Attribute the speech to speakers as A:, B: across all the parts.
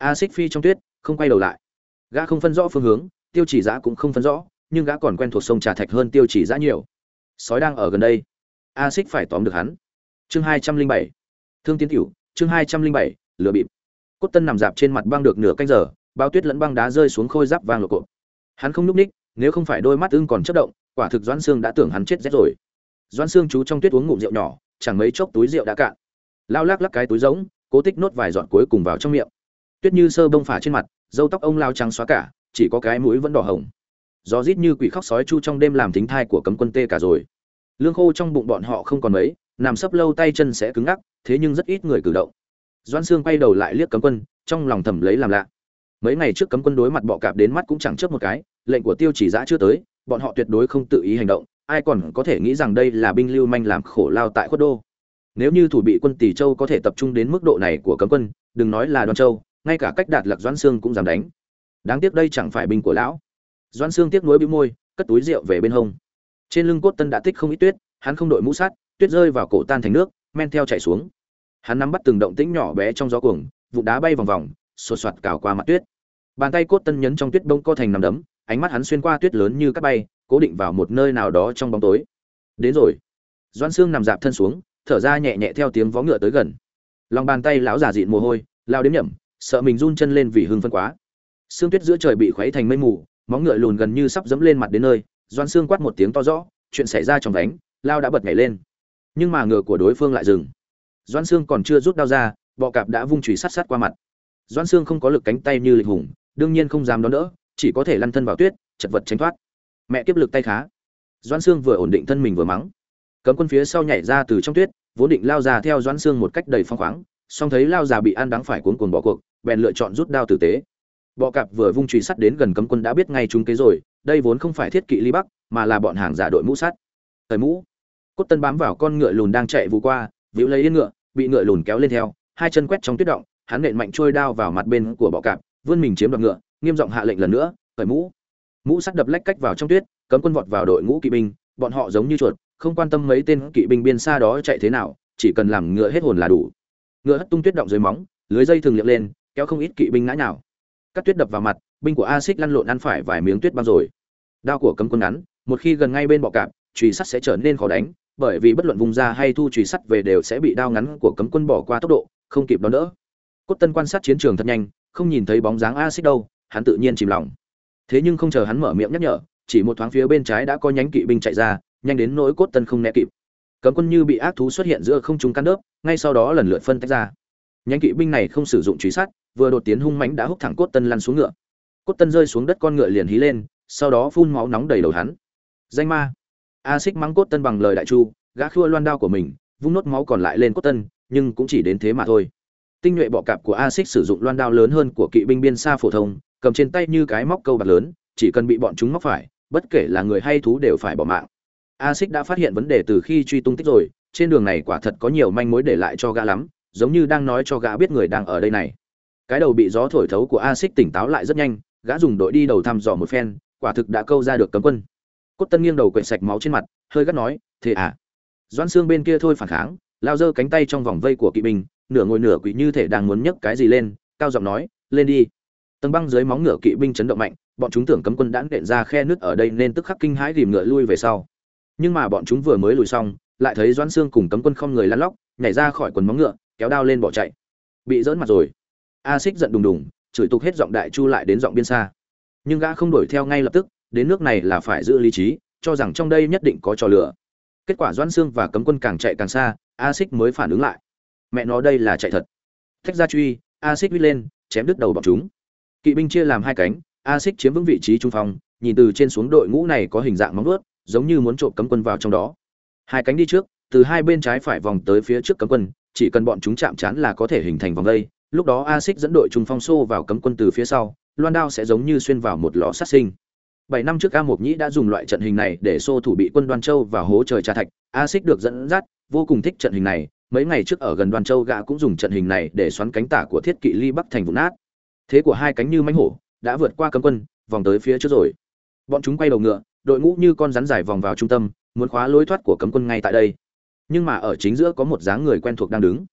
A: a xích phi trong tuyết, không quay đầu lại. Gã không phân rõ phương hướng, tiêu chỉ giã cũng không phân rõ, nhưng gã còn quen thuộc sông trà thạch hơn tiêu chỉ giã nhiều. Sói đang ở gần đây. A xích phải tóm được hắn. Chương hai trăm linh bảy. Thương tiến tiểu chương hai trăm linh bảy, lửa bịp. Cốt tân nằm dạp trên mặt băng được nửa canh giờ bao tuyết lẫn băng đá rơi xuống khôi giáp vàng lộ cộp hắn không nhúc ních nếu không phải đôi mắt ưng còn chất động, quả thực doãn Sương đã tưởng hắn chết rét rồi. Doãn Sương chú trong tuyết uống ngụm rượu nhỏ, chẳng mấy chốc túi rượu đã cạn. Lao lắc lắc cái túi giống cố tích nốt vài giọt cuối cùng vào trong miệng tuyết như sơ bông phả trên mặt dâu tóc ông lao trắng xóa cả, chỉ có cái mũi vẫn đỏ hồng. Gió rít như quỷ khóc sói chu trong đêm làm thính thai của cấm quân tê cả rồi. Lương khô trong bụng bọn họ không còn mấy, nằm sấp lâu tay chân sẽ cứng ngắc, thế nhưng rất ít người cử động. Doan sương quay đầu lại liếc cấm quân, trong lòng thầm lấy làm lạ. Mấy ngày trước cấm quân đối mặt bọ cạp đến mắt cũng chẳng chớp một cái, lệnh của tiêu chỉ giã chưa tới, bọn họ tuyệt đối không tự ý hành động, ai còn có thể nghĩ rằng đây là binh lưu manh làm khổ lao tại khuất đô. Nếu như thủ bị quân tỷ châu có thể tập trung đến mức độ này của cấm quân, đừng nói là đoan châu ngay cả cách đạt lạc doãn xương cũng dám đánh. Đáng tiếc đây chẳng phải binh của lão. Doãn xương tiếc nuối bĩu môi, cất túi rượu về bên hông. Trên lưng cốt tân đã tích không ít tuyết, hắn không đội mũ sắt tuyết rơi vào cổ tan thành nước, men theo chảy xuống. Hắn nắm bắt từng động tĩnh nhỏ bé trong gió cuồng vụ đá bay vòng vòng, sột soạt cào qua mặt tuyết. Bàn tay cốt tân nhấn trong tuyết bông co thành nằm đấm, ánh mắt hắn xuyên qua tuyết lớn như cắt bay, cố định vào một nơi nào đó trong bóng tối. Đến rồi. Doan xương nằm dạp thân xuống, thở ra nhẹ nhẹ theo tiếng vó ngựa tới gần. Lòng bàn tay lão già dịn mồ hôi, lao đếm nhẩm sợ mình run chân lên vì hưng phân quá. Sương tuyết giữa trời bị khuấy thành mây mù, móng ngựa lùn gần như sắp dẫm lên mặt đến nơi doan xương quát một tiếng to rõ, chuyện xảy ra trong đánh lao đã bật nhảy lên. Nhưng mà ngựa của đối phương lại dừng. Doan xương còn chưa rút đao ra, bọ cạp đã vung chùy sát sát qua mặt. Doan xương không có lực cánh tay như lịch hùng, đương nhiên không dám đón đỡ, chỉ có thể lăn thân vào tuyết, chật vật tránh thoát. Mẹ kiếp lực tay khá. Doan xương vừa ổn định thân mình vừa mắng. Cấm quân phía sau nhảy ra từ trong tuyết, vốn định lao ra theo doan xương một cách đầy phong khoáng, song thấy lao già bị ăn đắng phải cuốn cuồng bỏ cuộc bèn lựa chọn rút đao tử tế. Bọ cạp vừa vung truy sắt đến gần cấm quân đã biết ngay chúng kế rồi, đây vốn không phải thiết kỵ ly bắc, mà là bọn hàng giả đội mũ sắt. Thời mũ, cốt tân bám vào con ngựa lùn đang chạy vụ qua, víu lấy yên ngựa, bị ngựa lùn kéo lên theo, hai chân quét trong tuyết động, hắn nện mạnh trôi đao vào mặt bên của bọ cạp, vươn mình chiếm đoạt ngựa, nghiêm giọng hạ lệnh lần nữa cởi mũ. Mũ sắt đập lách cách vào trong tuyết, cấm quân vọt vào đội ngũ kỵ binh, bọn họ giống như chuột, không quan tâm mấy tên kỵ binh biên xa đó chạy thế nào, chỉ cần làm ngựa hết hồn là đủ. Ngựa hất tung tuyết động dưới móng, lưới dây thường liệng lên kéo không ít kỵ binh ngã nào Cắt tuyết đập vào mặt, binh của a xích lăn lộn ăn phải vài miếng tuyết băng rồi. Đao của cấm quân ngắn, một khi gần ngay bên bọ cạp, chùy sắt sẽ trở nên khó đánh, bởi vì bất luận vùng ra hay thu chùy sắt về đều sẽ bị đao ngắn của cấm quân bỏ qua tốc độ, không kịp đón đỡ. Cốt tân quan sát chiến trường thật nhanh, không nhìn thấy bóng dáng a xích đâu, hắn tự nhiên chìm lòng. Thế nhưng không chờ hắn mở miệng nhắc nhở, chỉ một thoáng phía bên trái đã có nhánh kỵ binh chạy ra, nhanh đến nỗi cốt tân không né kịp. Cấm quân như bị ác thú xuất hiện giữa không trung căn đớp, ngay sau đó lần lượt phân tách ra. Nhánh kỵ binh này không sử dụng truy sát vừa đột tiến hung mãnh đã húc thẳng cốt tân lăn xuống ngựa. Cốt tân rơi xuống đất con ngựa liền hí lên, sau đó phun máu nóng đầy đầu hắn. Danh ma. A xích mắng cốt tân bằng lời đại chu, gã khua loan đao của mình, vung nốt máu còn lại lên cốt tân, nhưng cũng chỉ đến thế mà thôi. Tinh nhuệ bọ cạp của a xích sử dụng loan đao lớn hơn của kỵ binh biên xa phổ thông, cầm trên tay như cái móc câu bạc lớn, chỉ cần bị bọn chúng móc phải, bất kể là người hay thú đều phải bỏ mạng. A xích đã phát hiện vấn đề từ khi truy tung tích rồi, trên đường này quả thật có nhiều manh mối để lại cho gã lắm, giống như đang nói cho gã biết người đang ở đây này cái đầu bị gió thổi thấu của a xích tỉnh táo lại rất nhanh, gã dùng đội đi đầu thăm dò một phen, quả thực đã câu ra được cấm quân. Cốt tân nghiêng đầu quậy sạch máu trên mặt, hơi gắt nói, thế à? Doãn xương bên kia thôi phản kháng, lao giơ cánh tay trong vòng vây của kỵ binh, nửa ngồi nửa quỷ như thể đang muốn nhấc cái gì lên, cao giọng nói, lên đi. Tầng băng dưới móng ngựa kỵ binh chấn động mạnh, bọn chúng tưởng cấm quân đã nện ra khe nước ở đây nên tức khắc kinh hãi tìm ngựa lui về sau. Nhưng mà bọn chúng vừa mới lùi xong, lại thấy doãn xương cùng cấm quân không người lăn lóc, nhảy ra khỏi quần móng ngựa, kéo đao lên bỏ chạy. Bị dỡn mặt rồi a xích giận đùng đùng, chửi tục hết giọng đại chu lại đến giọng biên xa. Nhưng gã không đuổi theo ngay lập tức, đến nước này là phải giữ lý trí, cho rằng trong đây nhất định có trò lửa kết quả doãn xương và cấm quân càng chạy càng xa a xích mới phản ứng lại. Mẹ nó đây là chạy thật. Thách ra truy a xích vít lên, chém đứt đầu bọn chúng. Kỵ binh chia làm hai cánh a xích chiếm vững vị trí trung phong, nhìn từ trên xuống đội ngũ này có hình dạng móng vuốt, giống như muốn trộm cấm quân vào trong đó. Hai cánh đi trước, từ hai bên trái phải vòng tới phía trước cấm quân, chỉ cần bọn chúng chạm trán là có thể hình thành vòng vây lúc đó a xích dẫn đội trung phong xô vào cấm quân từ phía sau, loan đao sẽ giống như xuyên vào một lò sát sinh. Bảy năm trước a mộc nhĩ đã dùng loại trận hình này để xô thủ bị quân đoan châu và hố trời trà thạch. A xích được dẫn dắt, vô cùng thích trận hình này. Mấy ngày trước ở gần đoan châu, gã cũng dùng trận hình này để xoắn cánh tả của thiết kỵ ly bắc thành vụn nát. Thế của hai cánh như mánh hổ, đã vượt qua cấm quân, vòng tới phía trước rồi. Bọn chúng quay đầu ngựa, đội ngũ như con rắn dài vòng vào trung tâm, muốn khóa lối thoát của cấm quân ngay tại đây. Nhưng mà ở chính giữa có một dáng người quen thuộc đang đứng.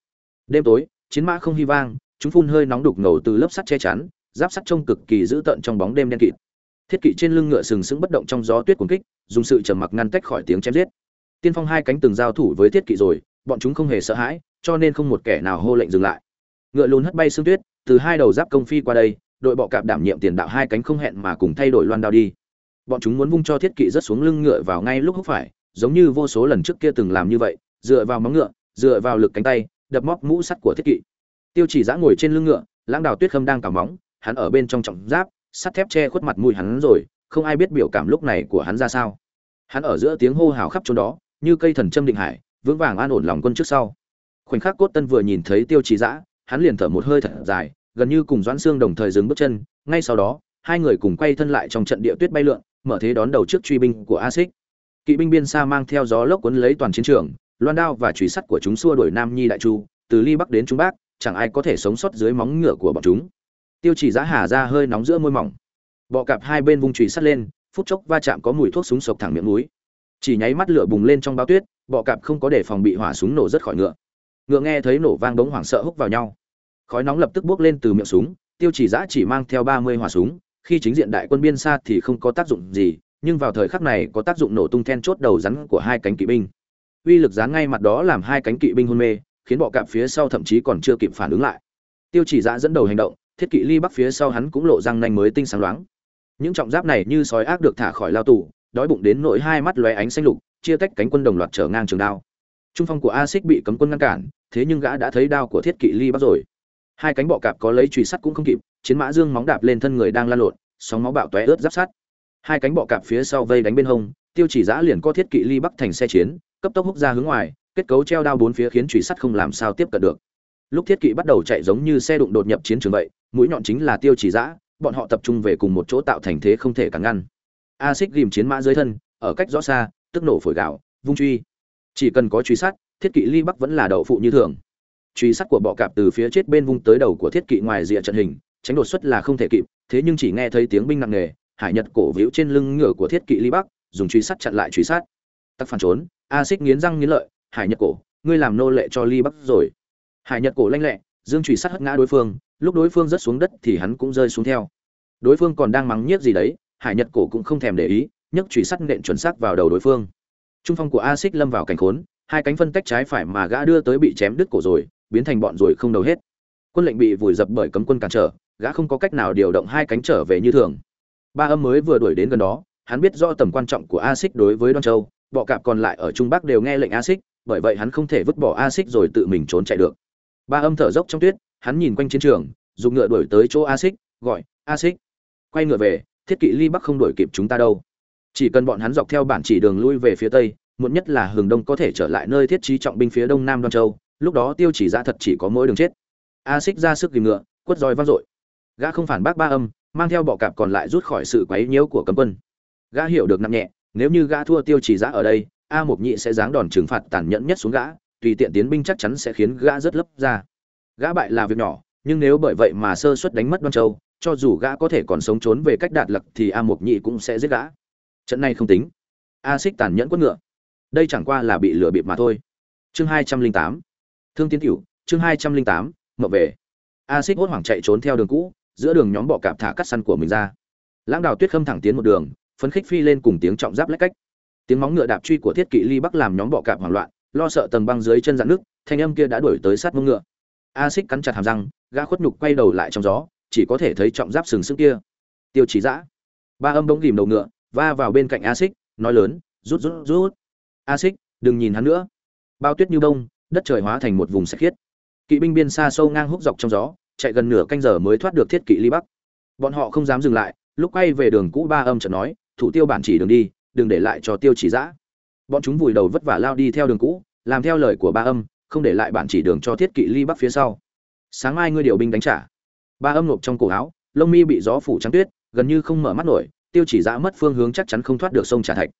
A: Đêm tối, chiến mã không hy vang chúng phun hơi nóng đục ngầu từ lớp sắt che chắn, giáp sắt trông cực kỳ dữ tợn trong bóng đêm đen kịt. Thiết kỵ trên lưng ngựa sừng sững bất động trong gió tuyết cuốn kích, dùng sự trầm mặc ngăn cách khỏi tiếng chém giết. Tiên phong hai cánh từng giao thủ với thiết kỵ rồi, bọn chúng không hề sợ hãi, cho nên không một kẻ nào hô lệnh dừng lại. Ngựa lùn hất bay sương tuyết, từ hai đầu giáp công phi qua đây, đội bọ cạp đảm nhiệm tiền đạo hai cánh không hẹn mà cùng thay đổi loan đao đi. Bọn chúng muốn vung cho thiết kỵ rất xuống lưng ngựa vào ngay lúc húc phải, giống như vô số lần trước kia từng làm như vậy, dựa vào móng ngựa, dựa vào lực cánh tay, đập móc mũ sắt của thiết kỵ tiêu chỉ giã ngồi trên lưng ngựa, lãng đào tuyết khâm đang cào móng, hắn ở bên trong trọng giáp, sắt thép che khuất mặt mũi hắn rồi, không ai biết biểu cảm lúc này của hắn ra sao. Hắn ở giữa tiếng hô hào khắp chỗ đó, như cây thần châm định hải, vững vàng an ổn lòng quân trước sau. Khoảnh khắc cốt tân vừa nhìn thấy tiêu chỉ giã, hắn liền thở một hơi thật dài, gần như cùng doãn xương đồng thời dừng bước chân, ngay sau đó, hai người cùng quay thân lại trong trận địa tuyết bay lượn, mở thế đón đầu trước truy binh của a xích kỵ binh biên xa mang theo gió lốc cuốn lấy toàn chiến trường, loan đao và chùy sắt của chúng xua đuổi nam nhi đại chu, từ ly bắc đến trung bắc chẳng ai có thể sống sót dưới móng ngựa của bọn chúng. Tiêu chỉ giá hà ra hơi nóng giữa môi mỏng. Bọ cạp hai bên vung chùy sắt lên, phút chốc va chạm có mùi thuốc súng sộc thẳng miệng núi. Chỉ nháy mắt lửa bùng lên trong bao tuyết, bọ cạp không có để phòng bị hỏa súng nổ rất khỏi ngựa. Ngựa nghe thấy nổ vang đống hoảng sợ húc vào nhau. Khói nóng lập tức bốc lên từ miệng súng, tiêu chỉ giã chỉ mang theo ba mươi hỏa súng, khi chính diện đại quân biên xa thì không có tác dụng gì, nhưng vào thời khắc này có tác dụng nổ tung then chốt đầu rắn của hai cánh kỵ binh. Uy lực giáng ngay mặt đó làm hai cánh kỵ binh hôn mê khiến bọ cạp phía sau thậm chí còn chưa kịp phản ứng lại. Tiêu chỉ giã dẫn đầu hành động, thiết kỵ ly bắc phía sau hắn cũng lộ răng nanh mới tinh sáng loáng. Những trọng giáp này như sói ác được thả khỏi lao tù, đói bụng đến nỗi hai mắt lóe ánh xanh lục, chia tách cánh quân đồng loạt trở ngang trường đao. Trung phong của a xích bị cấm quân ngăn cản, thế nhưng gã đã thấy đao của thiết kỵ ly bắc rồi. Hai cánh bọ cạp có lấy truy sắt cũng không kịp, chiến mã dương móng đạp lên thân người đang lan lộn, sóng máu bạo tóe ướt giáp sắt. Hai cánh bọ cạp phía sau vây đánh bên hông, tiêu chỉ giã liền có thiết kỵ ly bắc thành xe chiến, cấp tốc húc ra hướng ngoài kết cấu treo đao bốn phía khiến truy sắt không làm sao tiếp cận được. Lúc thiết kỵ bắt đầu chạy giống như xe đụng đột nhập chiến trường vậy, mũi nhọn chính là tiêu chỉ giã, bọn họ tập trung về cùng một chỗ tạo thành thế không thể cản ngăn. A xích ghìm chiến mã dưới thân, ở cách rõ xa, tức nổ phổi gạo, vung truy. Chỉ cần có truy sát thiết kỵ ly bắc vẫn là đậu phụ như thường. Truy sát của bọ cạp từ phía chết bên vung tới đầu của thiết kỵ ngoài rìa trận hình, tránh đột xuất là không thể kịp, thế nhưng chỉ nghe thấy tiếng binh nặng nề, hải nhật cổ víu trên lưng ngựa của thiết kỵ ly bắc, dùng truy sát chặn lại truy sát tắc phản trốn a xích nghiến răng nghiến lợi hải nhật cổ, ngươi làm nô lệ cho ly bắc rồi. Hải nhật cổ lanh lẹ, dương trùy sát hất ngã đối phương, lúc đối phương rớt xuống đất thì hắn cũng rơi xuống theo. Đối phương còn đang mắng nhiếc gì đấy, hải nhật cổ cũng không thèm để ý, nhấc trùy sát nện chuẩn xác vào đầu đối phương. Trung phong của a xích lâm vào cảnh khốn, hai cánh phân tách trái phải mà gã đưa tới bị chém đứt cổ rồi, biến thành bọn rồi không đầu hết. Quân lệnh bị vùi dập bởi cấm quân cản trở, gã không có cách nào điều động hai cánh trở về như thường. Ba âm mới vừa đuổi đến gần đó, hắn biết rõ tầm quan trọng của a xích đối với đoan châu, bọ cạp còn lại ở trung bắc đều nghe lệnh a xích bởi vậy hắn không thể vứt bỏ a xích rồi tự mình trốn chạy được. Ba âm thở dốc trong tuyết, hắn nhìn quanh chiến trường, dùng ngựa đuổi tới chỗ a xích, gọi, a xích. Quay ngựa về, thiết kỵ ly bắc không đuổi kịp chúng ta đâu. Chỉ cần bọn hắn dọc theo bản chỉ đường lui về phía tây, muộn nhất là hừng đông có thể trở lại nơi thiết trí trọng binh phía đông nam đoan châu, lúc đó tiêu chỉ ra thật chỉ có mỗi đường chết. A xích ra sức kìm ngựa, quất roi vang dội. Gã không phản bác ba âm, mang theo bọ cạp còn lại rút khỏi sự quấy nhiễu của cấm quân. Gã hiểu được nặng nhẹ, nếu như gã thua tiêu chỉ Ra ở đây a mộc nhị sẽ giáng đòn trừng phạt tàn nhẫn nhất xuống gã, tùy tiện tiến binh chắc chắn sẽ khiến gã rất lấp ra gã bại là việc nhỏ, nhưng nếu bởi vậy mà sơ suất đánh mất đoan châu, cho dù gã có thể còn sống trốn về cách đạt lặc thì a mộc nhị cũng sẽ giết gã. Trận này không tính. A xích tàn nhẫn quất ngựa. Đây chẳng qua là bị lừa bịp mà thôi. Chương hai trăm linh tám. Thương tiến cửu, chương hai trăm linh tám, mậu về. A xích hốt hoảng chạy trốn theo đường cũ, giữa đường nhóm bọ cạp thả cắt săn của mình ra. Lãng đào tuyết khâm thẳng tiến một đường, phấn khích phi lên cùng tiếng trọng giáp lách cách tiếng móng ngựa đạp truy của thiết kỵ ly bắc làm nhóm bọ cạp hoảng loạn, lo sợ tầng băng dưới chân dạn nước thanh âm kia đã đuổi tới sát mông ngựa. A xích cắn chặt hàm răng, gã khuất nhục quay đầu lại trong gió, chỉ có thể thấy trọng giáp sừng sững kia. Tiêu chỉ dã. Ba âm bỗng ghìm đầu ngựa, va vào bên cạnh a xích nói lớn, rút rút rút. A xích đừng nhìn hắn nữa. Bao tuyết như bông, đất trời hóa thành một vùng sạch khiết. Kỵ binh biên xa sâu ngang húc dọc trong gió, chạy gần nửa canh giờ mới thoát được thiết kỵ ly bắc. Bọn họ không dám dừng lại, lúc quay về đường cũ ba âm chợt nói, thủ tiêu bản chỉ đường đi đừng để lại cho tiêu chỉ giã bọn chúng vùi đầu vất vả lao đi theo đường cũ, làm theo lời của ba âm, không để lại bản chỉ đường cho thiết kỵ ly bắc phía sau. Sáng mai ngươi điều binh đánh trả. Ba âm nộp trong cổ áo, lông mi bị gió phủ trắng tuyết, gần như không mở mắt nổi, tiêu chỉ giã mất phương hướng chắc chắn không thoát được sông trà thạch.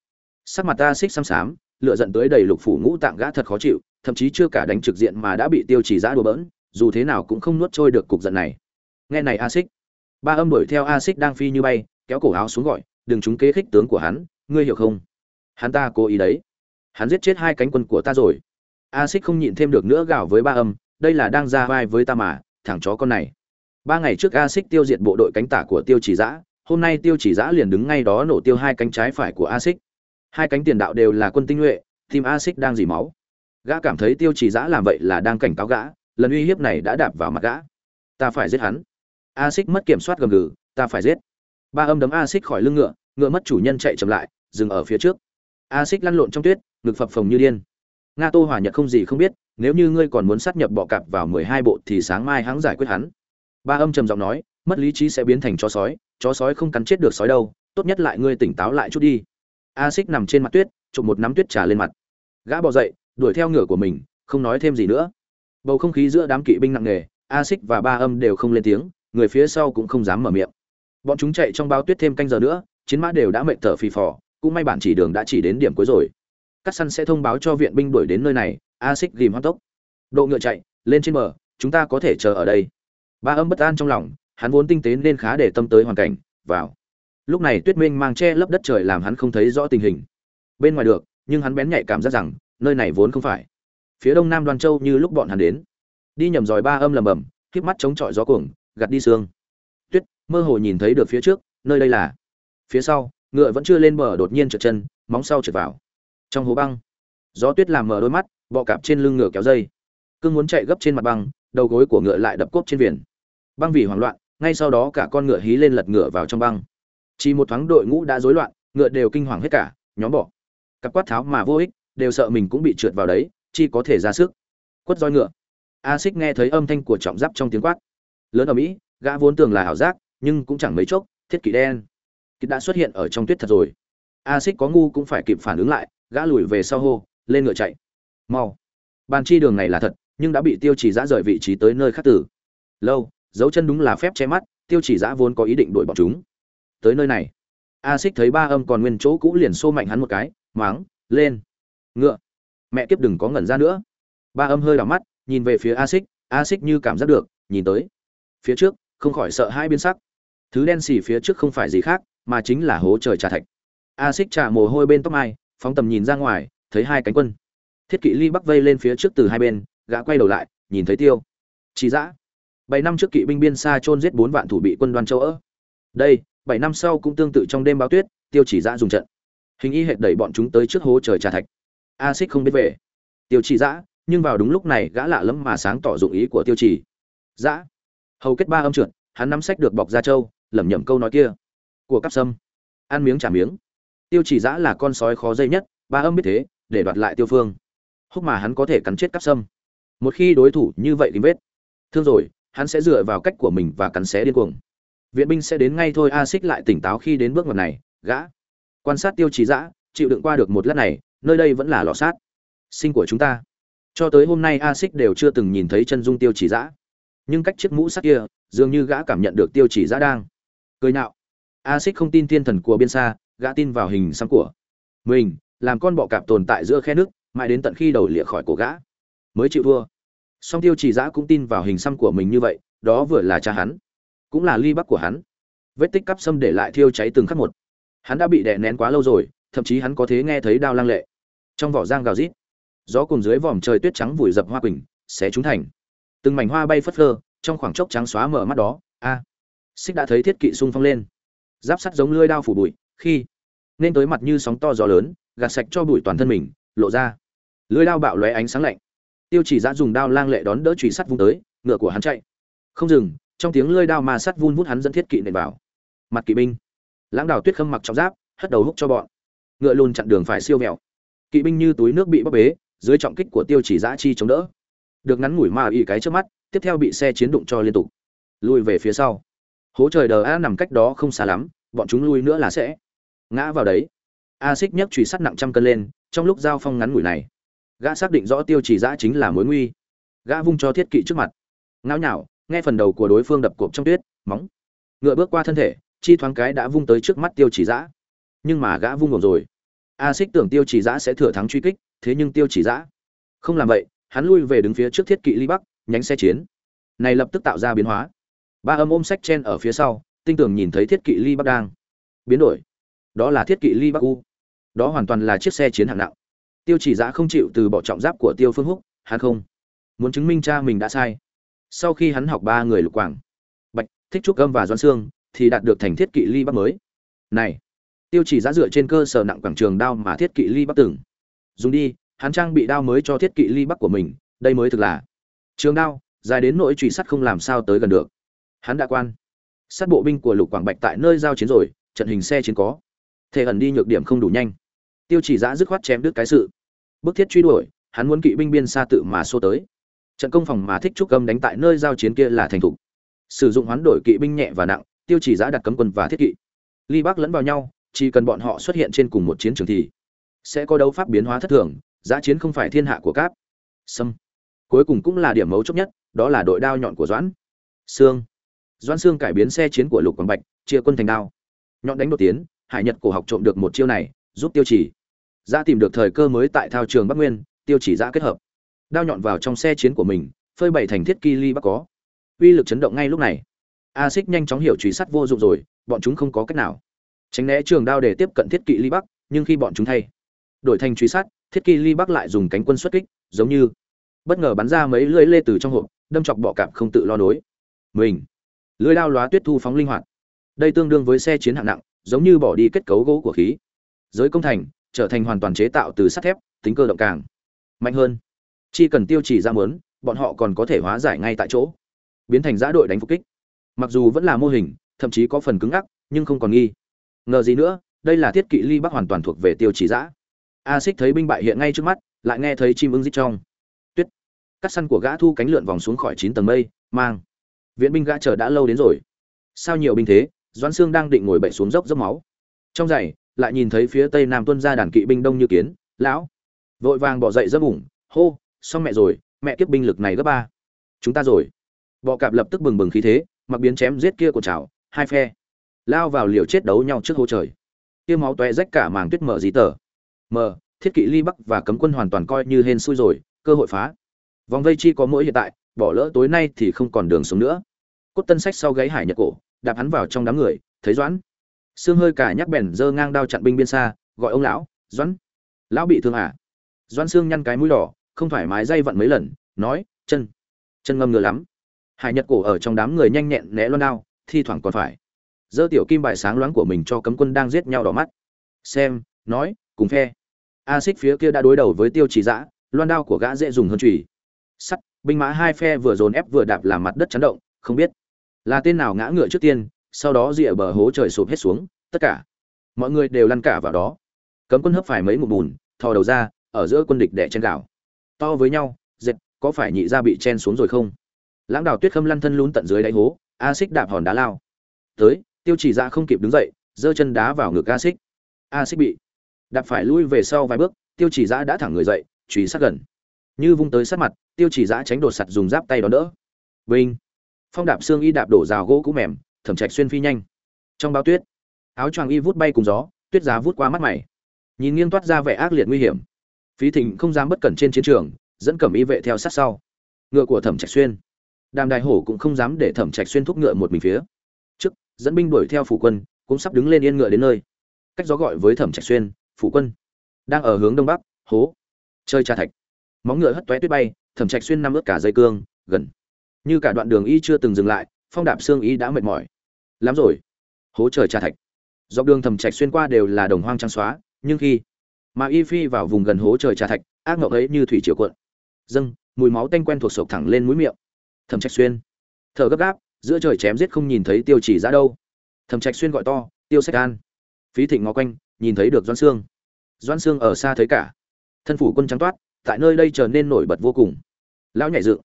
A: Sắc mặt ta xích xăm xám lựa giận tới đầy lục phủ ngũ tạng gã thật khó chịu, thậm chí chưa cả đánh trực diện mà đã bị tiêu chỉ giã đùa bỡn, dù thế nào cũng không nuốt trôi được cục giận này. Nghe này a xích. Ba âm đuổi theo a xích đang phi như bay, kéo cổ áo xuống gọi, đừng chúng kế khích tướng của hắn ngươi hiểu không? Hắn ta cố ý đấy. Hắn giết chết hai cánh quân của ta rồi. A xích không nhịn thêm được nữa gào với ba âm, đây là đang ra vai với ta mà, thằng chó con này. Ba ngày trước a xích tiêu diệt bộ đội cánh tả của tiêu chỉ giã, hôm nay tiêu chỉ giã liền đứng ngay đó nổ tiêu hai cánh trái phải của a xích hai cánh tiền đạo đều là quân tinh nhuệ tim a xích đang dì máu. Gã cảm thấy tiêu chỉ giã làm vậy là đang cảnh cáo gã, lần uy hiếp này đã đạp vào mặt gã. Ta phải giết hắn. A xích mất kiểm soát gầm gừ, ta phải giết. Ba âm đấm a xích khỏi lưng ngựa ngựa mất chủ nhân chạy chậm lại dừng ở phía trước. A xích lăn lộn trong tuyết, ngực phập phồng như điên. Nga tô hòa nhật không gì không biết, nếu như ngươi còn muốn sát nhập bọ cạp vào mười hai bộ thì sáng mai hắn giải quyết hắn. Ba âm trầm giọng nói, mất lý trí sẽ biến thành chó sói chó sói không cắn chết được sói đâu, tốt nhất lại ngươi tỉnh táo lại chút đi. A xích nằm trên mặt tuyết, chụp một nắm tuyết trà lên mặt. Gã bò dậy, đuổi theo ngựa của mình, không nói thêm gì nữa. Bầu không khí giữa đám kỵ binh nặng nề a xích và ba âm đều không lên tiếng, người phía sau cũng không dám mở miệng. Bọn chúng chạy trong bao tuyết thêm canh giờ nữa, chiến mã đều đã mệt thở phì phò cũng may bản chỉ đường đã chỉ đến điểm cuối rồi. Cắt săn sẽ thông báo cho viện binh đuổi đến nơi này, a xích ghìm hoang tốc. Độ ngựa chạy, lên trên bờ, chúng ta có thể chờ ở đây. Ba âm bất an trong lòng, hắn vốn tinh tế nên khá để tâm tới hoàn cảnh, vào. Lúc này tuyết minh mang che lấp đất trời làm hắn không thấy rõ tình hình. Bên ngoài được, nhưng hắn bén nhạy cảm giác rằng, nơi này vốn không phải. Phía đông nam đoan châu như lúc bọn hắn đến. Đi nhầm dòi ba âm lầm bầm híp mắt chống chọi gió cuồng, gạt đi xương. Tuyết, mơ hồ nhìn thấy được phía trước, nơi đây là. Phía sau ngựa vẫn chưa lên bờ đột nhiên trượt chân, móng sau trượt vào. Trong hố băng, gió tuyết làm mở đôi mắt, bọ cạp trên lưng ngựa kéo dây. Cưng muốn chạy gấp trên mặt băng, đầu gối của ngựa lại đập cốp trên viền băng vì hoảng loạn, ngay sau đó cả con ngựa hí lên lật ngựa vào trong băng. Chỉ một thoáng đội ngũ đã rối loạn, ngựa đều kinh hoàng hết cả, nhóm bỏ. Cặp quát tháo mà vô ích, đều sợ mình cũng bị trượt vào đấy, chi có thể ra sức. Quất roi ngựa. A xích nghe thấy âm thanh của trọng giáp trong tiếng quát. Lớn ở mỹ, gã vốn tưởng là ảo giác, nhưng cũng chẳng mấy chốc, thiết kỷ đen kịp đã xuất hiện ở trong tuyết thật rồi. A xích có ngu cũng phải kịp phản ứng lại, gã lùi về sau hô, lên ngựa chạy. Mau. Bàn chi đường này là thật, nhưng đã bị tiêu chỉ giã rời vị trí tới nơi khác tử lâu, dấu chân đúng là phép che mắt, tiêu chỉ giã vốn có ý định đuổi bọn chúng. Tới nơi này. A xích thấy ba âm còn nguyên chỗ cũ liền xô mạnh hắn một cái, máng, lên. Ngựa. Mẹ kiếp đừng có ngẩn ra nữa. Ba âm hơi đỏ mắt, nhìn về phía a xích a xích như cảm giác được, nhìn tới. Phía trước, không khỏi sợ hai biến sắc. Thứ đen xì phía trước không phải gì khác mà chính là hố trời trà thạch. A xích trà mồ hôi bên tóc mai, phóng tầm nhìn ra ngoài, thấy hai cánh quân. Thiết kỵ ly bắc vây lên phía trước từ hai bên, gã quay đầu lại, nhìn thấy tiêu. Chỉ dã. Bảy năm trước kỵ binh biên xa chôn giết bốn vạn thủ bị quân đoan châu ở. đây, bảy năm sau cũng tương tự trong đêm báo tuyết, tiêu chỉ dã dùng trận. Hình y hệt đẩy bọn chúng tới trước hố trời trà thạch. A xích không biết về. Tiêu chỉ dã, nhưng vào đúng lúc này, gã lạ lẫm mà sáng tỏ dụng ý của tiêu chỉ. Dã. Hầu kết ba âm trượt, hắn nắm sách được bọc ra châu lẩm nhẩm câu nói kia của cắp sâm. Ăn miếng trả miếng. Tiêu chỉ giã là con sói khó dây nhất, ba âm biết thế, để đoạt lại tiêu phương. Húc mà hắn có thể cắn chết cắp sâm. Một khi đối thủ như vậy thì vết. Thương rồi, hắn sẽ dựa vào cách của mình và cắn xé điên cuồng. Viện binh sẽ đến ngay thôi a xích lại tỉnh táo khi đến bước ngoặt này, gã. Quan sát tiêu chí giã chịu đựng qua được một lát này, nơi đây vẫn là lò sát. Sinh của chúng ta. Cho tới hôm nay a xích đều chưa từng nhìn thấy chân dung tiêu chỉ giã nhưng cách chiếc mũ sắt kia, dường như gã cảm nhận được tiêu chỉ giã đang. Cười nhạo a xích không tin thiên thần của biên xa, gã tin vào hình xăm của mình, làm con bọ cạp tồn tại giữa khe nước, mãi đến tận khi đầu lịa khỏi cổ gã. Mới chịu thua. Song tiêu chỉ giã cũng tin vào hình xăm của mình như vậy, đó vừa là cha hắn, cũng là ly bắc của hắn. Vết tích cắp xâm để lại thiêu cháy từng khắc một. Hắn đã bị đè nén quá lâu rồi, thậm chí hắn có thể nghe thấy đao lang lệ. Trong vỏ giang gào rít, gió cùng dưới vòm trời tuyết trắng vùi dập hoa quỳnh, xé trúng thành. Từng mảnh hoa bay phất phơ, trong khoảng chốc trắng xóa mở mắt đó, a, xích đã thấy thiết kỵ sung phong lên giáp sắt giống lưỡi đao phủ bụi, khi nên tới mặt như sóng to gió lớn, gạt sạch cho bụi toàn thân mình, lộ ra. Lưỡi đao bạo lóe ánh sáng lạnh. Tiêu chỉ giã dùng đao lang lệ đón đỡ chùy sắt vung tới, ngựa của hắn chạy. Không dừng, trong tiếng lưỡi đao mà sắt vun vút hắn dẫn thiết kỵ nện vào. Mặt kỵ binh. Lãng đào tuyết khâm mặc trọng giáp, hất đầu húc cho bọn. Ngựa lùn chặn đường phải siêu mèo kỵ binh như túi nước bị bóp bế, dưới trọng kích của tiêu chỉ giã chi chống đỡ. Được ngắn ngủi mà ỉ cái trước mắt, tiếp theo bị xe chiến đụng cho liên tục. Lùi về phía sau hố trời đờ a nằm cách đó không xa lắm, bọn chúng lui nữa là sẽ ngã vào đấy. A xích nhấc chùy sắt nặng trăm cân lên, trong lúc giao phong ngắn ngủi này, gã xác định rõ tiêu chỉ giã chính là mối nguy. Gã vung cho thiết kỵ trước mặt. Ngao nhảo nghe phần đầu của đối phương đập cộp trong tuyết, móng. Ngựa bước qua thân thể, chi thoáng cái đã vung tới trước mắt tiêu chỉ giã nhưng mà gã vung ngồm rồi. A xích tưởng tiêu chỉ giã sẽ thừa thắng truy kích, thế nhưng tiêu chỉ giã không làm vậy, hắn lui về đứng phía trước thiết kỵ ly bắc, nhánh xe chiến. Này lập tức tạo ra biến hóa ba âm ôm sách chen ở phía sau, tinh tường nhìn thấy thiết kỵ ly bắc đang biến đổi. Đó là thiết kỵ ly bắc u. Đó hoàn toàn là chiếc xe chiến hạng nặng. Tiêu chỉ giã không chịu từ bỏ trọng giáp của tiêu phương húc, hắn không muốn chứng minh cha mình đã sai. Sau khi hắn học ba người lục quảng, bạch, thích trúc âm và doan xương thì đạt được thành thiết kỵ ly bắc mới. Này, tiêu chỉ giã dựa trên cơ sở nặng quảng trường đao mà thiết kỵ ly bắc từng dùng đi, hắn trang bị đao mới cho thiết kỵ ly bắc của mình, đây mới thực là trường đao, dài đến nỗi truy sắt không làm sao tới gần được hắn đã quan. Sát bộ binh của lục quảng bạch tại nơi giao chiến rồi, trận hình xe chiến có. Thể ẩn đi nhược điểm không đủ nhanh. Tiêu chỉ giã dứt khoát chém đứt cái sự. Bức thiết truy đuổi, hắn muốn kỵ binh biên xa tự mà xô tới. Trận công phòng mà thích trúc âm đánh tại nơi giao chiến kia là thành thục. Sử dụng hoán đổi kỵ binh nhẹ và nặng, tiêu chỉ giã đặt cấm quân và thiết kỵ. Ly bắc lẫn vào nhau, chỉ cần bọn họ xuất hiện trên cùng một chiến trường thì sẽ có đấu pháp biến hóa thất thường giã chiến không phải thiên hạ của cáp sâm. Cuối cùng cũng là điểm mấu chốt nhất, đó là đội đao nhọn của doãn. Sương doãn sương cải biến xe chiến của lục quảng bạch, chia quân thành đao. Nhọn đánh đột tiến, hải nhật cổ học trộm được một chiêu này, giúp tiêu chỉ. Ra tìm được thời cơ mới tại thao trường bắc nguyên, tiêu chỉ ra kết hợp. Đao nhọn vào trong xe chiến của mình, phơi bày thành thiết kỳ ly bắc có. Uy lực chấn động ngay lúc này. A xích nhanh chóng hiểu truy sát vô dụng rồi, bọn chúng không có cách nào. Tránh né trường đao để tiếp cận thiết kỵ ly bắc, nhưng khi bọn chúng thay đổi thành truy sát thiết kỵ ly bắc lại dùng cánh quân xuất kích, giống như bất ngờ bắn ra mấy lưỡi lê từ trong hộp, đâm chọc bọ cạp không tự lo nối. Mình lưới đao lóa tuyết thu phóng linh hoạt. Đây tương đương với xe chiến hạng nặng, giống như bỏ đi kết cấu gỗ của khí. Giới công thành, trở thành hoàn toàn chế tạo từ sắt thép, tính cơ động càng. Mạnh hơn. Chỉ cần tiêu chỉ ra mớn bọn họ còn có thể hóa giải ngay tại chỗ. Biến thành giã đội đánh phục kích. Mặc dù vẫn là mô hình, thậm chí có phần cứng ngắc, nhưng không còn nghi. Ngờ gì nữa, đây là thiết kỵ ly bắc hoàn toàn thuộc về tiêu chỉ giã. A xích thấy binh bại hiện ngay trước mắt, lại nghe thấy chim ưng rít trong. Tuyết. Cắt săn của gã thu cánh lượn vòng xuống khỏi chín tầng mây, mang viện binh gã chờ đã lâu đến rồi. Sao nhiều binh thế? Doãn sương đang định ngồi bậy xuống dốc dốc máu. Trong giày, lại nhìn thấy phía tây nam tuân ra đàn kỵ binh đông như kiến, lão. Vội vàng bỏ dậy dấp ủng hô, xong mẹ rồi, mẹ kiếp binh lực này gấp ba. Chúng ta rồi. Bọ cạp lập tức bừng bừng khí thế, mặc biến chém giết kia của chảo, hai phe. Lao vào liều chết đấu nhau trước hô trời. Kia máu toe rách cả màng tuyết mở dí tờ. Mờ, thiết kỵ ly bắc và cấm quân hoàn toàn coi như hên xui rồi, cơ hội phá vòng vây chi có mỗi hiện tại, bỏ lỡ tối nay thì không còn đường sống nữa. Cốt tân sách sau gáy hải nhật cổ, đạp hắn vào trong đám người, thấy doãn. Xương hơi cả nhắc bèn giơ ngang đao chặn binh biên xa, gọi ông lão, doãn, lão bị thương à? Doãn xương nhăn cái mũi đỏ, không thoải mái dây vặn mấy lần, nói, chân chân ngâm ngừa lắm. Hải nhật cổ ở trong đám người nhanh nhẹn né loan đao, thi thoảng còn phải. Giơ tiểu kim bài sáng loáng của mình cho cấm quân đang giết nhau đỏ mắt. Xem, nói, cùng phe. A xích phía kia đã đối đầu với tiêu chỉ dã, loan đao của gã dễ dùng hơn chùy sắt, binh mã hai phe vừa dồn ép vừa đạp làm mặt đất chấn động, không biết là tên nào ngã ngựa trước tiên, sau đó rìa bờ hố trời sụp hết xuống, tất cả mọi người đều lăn cả vào đó. Cấm quân hấp phải mấy ngụm bùn, thò đầu ra, ở giữa quân địch đẻ chen gạo to với nhau, dệt, có phải nhị ra bị chen xuống rồi không? Lãng đào tuyết khâm lăn thân lún tận dưới đáy hố, a xích đạp hòn đá lao. Tới, tiêu chỉ ra không kịp đứng dậy, giơ chân đá vào ngực a xích. A xích bị đạp phải lui về sau vài bước, tiêu chỉ ra đã thẳng người dậy, truy sát gần như vung tới sát mặt, tiêu chỉ giã tránh đột sặt dùng giáp tay đón đỡ. Vinh! Phong đạp xương y đạp đổ rào gỗ cũ mềm, thẩm trạch xuyên phi nhanh. Trong bao tuyết, áo choàng y vút bay cùng gió, tuyết giá vút qua mắt mày. Nhìn nghiêng toát ra vẻ ác liệt nguy hiểm. Phí thịnh không dám bất cẩn trên chiến trường, dẫn cẩm y vệ theo sát sau. Ngựa của thẩm trạch xuyên. Đàm đại hổ cũng không dám để thẩm trạch xuyên thúc ngựa một mình phía. Trước, dẫn binh đuổi theo phủ quân, cũng sắp đứng lên yên ngựa đến nơi. Cách gió gọi với thẩm trạch xuyên, phủ quân. Đang ở hướng đông bắc, hố. Chơi tra thạch móng ngựa hất toé tuyết bay, thẩm trạch xuyên năm ướt cả dây cương, gần. Như cả đoạn đường y chưa từng dừng lại, phong đạp xương y đã mệt mỏi. Lắm rồi. Hố trời trà thạch. Dọc đường thẩm trạch xuyên qua đều là đồng hoang trắng xóa, nhưng khi mà y phi vào vùng gần hố trời trà thạch, ác mộng ấy như thủy triều cuộn. Dâng, mùi máu tanh quen thuộc sộc thẳng lên mũi miệng. Thẩm trạch xuyên. Thở gấp gáp, giữa trời chém giết không nhìn thấy tiêu chỉ ra đâu. Thẩm trạch xuyên gọi to, tiêu sách an. Phí thịnh ngó quanh, nhìn thấy được doan xương doan xương ở xa thấy cả. Thân phủ quân trắng toát tại nơi đây trở nên nổi bật vô cùng. Lão nhảy dựng,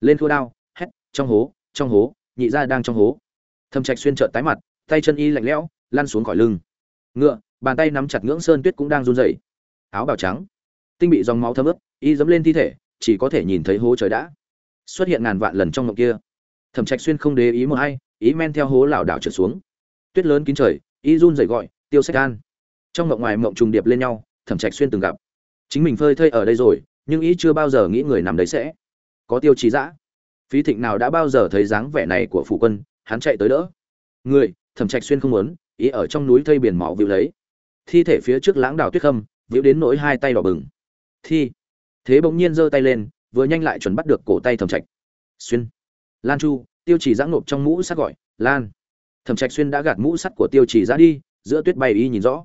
A: lên thua đao, hét, trong hố trong hố, nhị ra đang trong hố. Thâm trạch xuyên trợn tái mặt, tay chân y lạnh lẽo, lăn xuống khỏi lưng. Ngựa, bàn tay nắm chặt ngưỡng sơn tuyết cũng đang run rẩy. Áo bào trắng, tinh bị dòng máu thấm ướt, y dẫm lên thi thể, chỉ có thể nhìn thấy hố trời đã xuất hiện ngàn vạn lần trong mộng kia. Thẩm trạch xuyên không để ý một hay, ý men theo hố lảo đảo trượt xuống. Tuyết lớn kín trời, y run rẩy gọi, tiêu sách an. Trong mộng ngoài mộng trùng điệp lên nhau, thẩm trạch xuyên từng gặp chính mình phơi thây ở đây rồi, nhưng ý chưa bao giờ nghĩ người nằm đấy sẽ có tiêu chí dã. Phí thịnh nào đã bao giờ thấy dáng vẻ này của phủ quân, hắn chạy tới đỡ. Người, thẩm trạch xuyên không muốn, ý ở trong núi thây biển máu vịu lấy. Thi thể phía trước lãng đảo tuyết khâm vịu đến nỗi hai tay đỏ bừng. Thi, thế bỗng nhiên giơ tay lên, vừa nhanh lại chuẩn bắt được cổ tay thẩm trạch. Xuyên, lan chu, tiêu chỉ giã nộp trong mũ sắt gọi, lan. Thẩm trạch xuyên đã gạt mũ sắt của tiêu chỉ giã đi, giữa tuyết bay y nhìn rõ.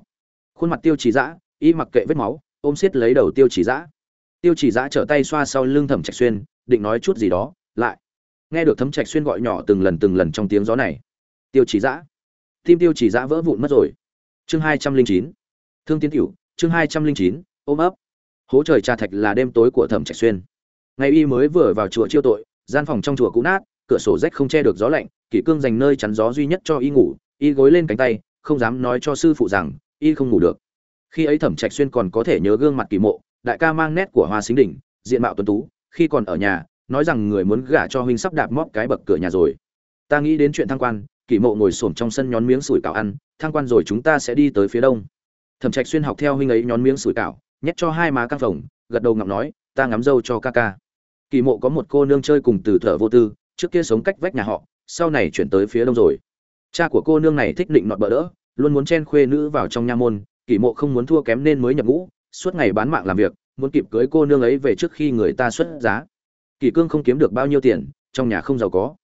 A: Khuôn mặt tiêu chỉ giã y mặc kệ vết máu ôm xiết lấy đầu tiêu chỉ giã tiêu chỉ giã trở tay xoa sau lưng thẩm trạch xuyên, định nói chút gì đó, lại. Nghe được thẩm trạch xuyên gọi nhỏ từng lần từng lần trong tiếng gió này, tiêu chỉ giã tim tiêu chỉ giã vỡ vụn mất rồi. Chương hai trăm linh chín. Thương tiến tiểu chương hai trăm linh chín, ôm ấp. Hố trời trà thạch là đêm tối của thẩm trạch xuyên. Ngày y mới vừa vào chùa chiêu tội, gian phòng trong chùa cũ nát, cửa sổ rách không che được gió lạnh, kỷ cương dành nơi chắn gió duy nhất cho y ngủ, y gối lên cánh tay, không dám nói cho sư phụ rằng, y không ngủ được khi ấy thẩm trạch xuyên còn có thể nhớ gương mặt kỳ mộ, đại ca mang nét của hoa xính đỉnh diện mạo tuấn tú, khi còn ở nhà, nói rằng người muốn gả cho huynh sắp đạp móc cái bậc cửa nhà rồi. Ta nghĩ đến chuyện thăng quan, kỳ mộ ngồi xổm trong sân nhón miếng sủi cảo ăn, thăng quan rồi chúng ta sẽ đi tới phía đông. Thẩm trạch xuyên học theo huynh ấy nhón miếng sủi cảo, nhét cho hai má căng phồng, gật đầu ngọc nói, ta ngắm dâu cho ca ca. Kỳ mộ có một cô nương chơi cùng từ thở vô tư, trước kia sống cách vách nhà họ, sau này chuyển tới phía đông rồi. Cha của cô nương này thích định nọt bỡ đỡ, luôn muốn chen khuê nữ vào trong nha môn kỷ mộ không muốn thua kém nên mới nhập ngũ, suốt ngày bán mạng làm việc, muốn kịp cưới cô nương ấy về trước khi người ta xuất giá. Kỷ cương không kiếm được bao nhiêu tiền, trong nhà không giàu có.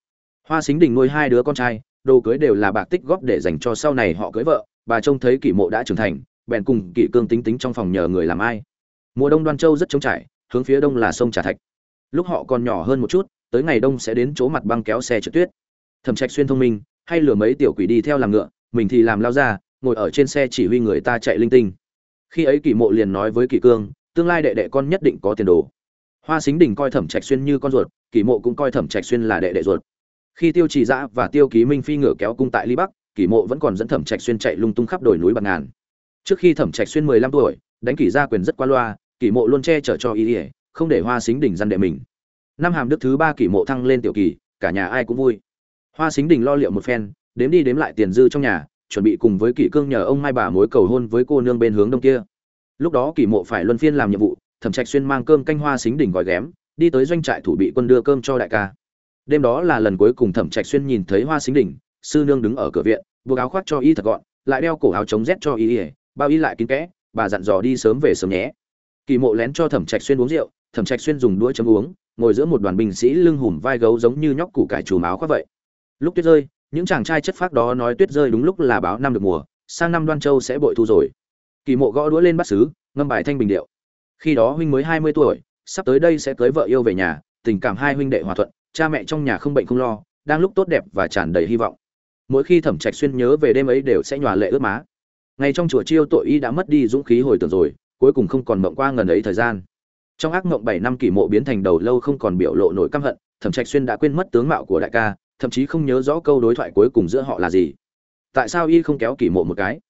A: Hoa xính đình nuôi hai đứa con trai, đồ cưới đều là bạc tích góp để dành cho sau này họ cưới vợ, bà trông thấy kỷ mộ đã trưởng thành, bèn cùng kỷ cương tính tính trong phòng nhờ người làm ai. Mùa đông đoan châu rất trống trải, hướng phía đông là sông trà thạch. Lúc họ còn nhỏ hơn một chút, tới ngày đông sẽ đến chỗ mặt băng kéo xe trượt tuyết. Thẩm trạch xuyên thông minh, hay lừa mấy tiểu quỷ đi theo làm ngựa, mình thì làm lao ra ngồi ở trên xe chỉ huy người ta chạy linh tinh. Khi ấy kỷ mộ liền nói với kỷ cương, tương lai đệ đệ con nhất định có tiền đồ. Hoa xính đình coi thẩm trạch xuyên như con ruột, kỷ mộ cũng coi thẩm trạch xuyên là đệ đệ ruột. Khi tiêu trì dã và tiêu ký minh phi ngựa kéo cung tại ly bắc, kỷ mộ vẫn còn dẫn thẩm trạch xuyên chạy lung tung khắp đồi núi bạc ngàn. Trước khi thẩm trạch xuyên mười lăm tuổi, đánh kỷ gia quyền rất qua loa, kỷ mộ luôn che chở cho y ỉa không để hoa xính đình gian đệ mình. Năm hàm đức thứ ba kỷ mộ thăng lên tiểu kỳ cả nhà ai cũng vui. Hoa xính đình lo liệu một phen, đếm đi đếm lại tiền dư trong nhà chuẩn bị cùng với kỷ cương nhờ ông mai bà mối cầu hôn với cô nương bên hướng đông kia. Lúc đó kỷ mộ phải luân phiên làm nhiệm vụ, thẩm trạch xuyên mang cơm canh hoa xính đỉnh gói ghém, đi tới doanh trại thủ bị quân đưa cơm cho đại ca. Đêm đó là lần cuối cùng thẩm trạch xuyên nhìn thấy hoa xính đỉnh, sư nương đứng ở cửa viện, buộc áo khoác cho y thật gọn, lại đeo cổ áo chống rét cho y ỉa bao y lại kín kẽ, bà dặn dò đi sớm về sớm nhé. Kỳ mộ lén cho thẩm trạch xuyên uống rượu, thẩm trạch xuyên dùng đũa chấm uống, ngồi giữa một đoàn binh sĩ lưng hùm vai gấu giống như nhóc củ cải chùm áo khoác vậy. Lúc tuyết rơi những chàng trai chất phác đó nói tuyết rơi đúng lúc là báo năm được mùa, sang năm đoan châu sẽ bội thu rồi. Kỳ mộ gõ đũa lên bắt xứ, ngâm bài thanh bình điệu. Khi đó huynh mới hai mươi tuổi, sắp tới đây sẽ cưới vợ yêu về nhà, tình cảm hai huynh đệ hòa thuận, cha mẹ trong nhà không bệnh không lo, đang lúc tốt đẹp và tràn đầy hy vọng. Mỗi khi thẩm trạch xuyên nhớ về đêm ấy đều sẽ nhòa lệ ướt má. Ngay trong chùa chiêu tội y đã mất đi dũng khí hồi tưởng rồi, cuối cùng không còn mộng qua ngần ấy thời gian. Trong ác mộng bảy năm kỷ mộ biến thành đầu lâu không còn biểu lộ nổi căm hận, thẩm trạch xuyên đã quên mất tướng mạo của đại ca thậm chí không nhớ rõ câu đối thoại cuối cùng giữa họ là gì. Tại sao y không kéo kỷ mộ một cái?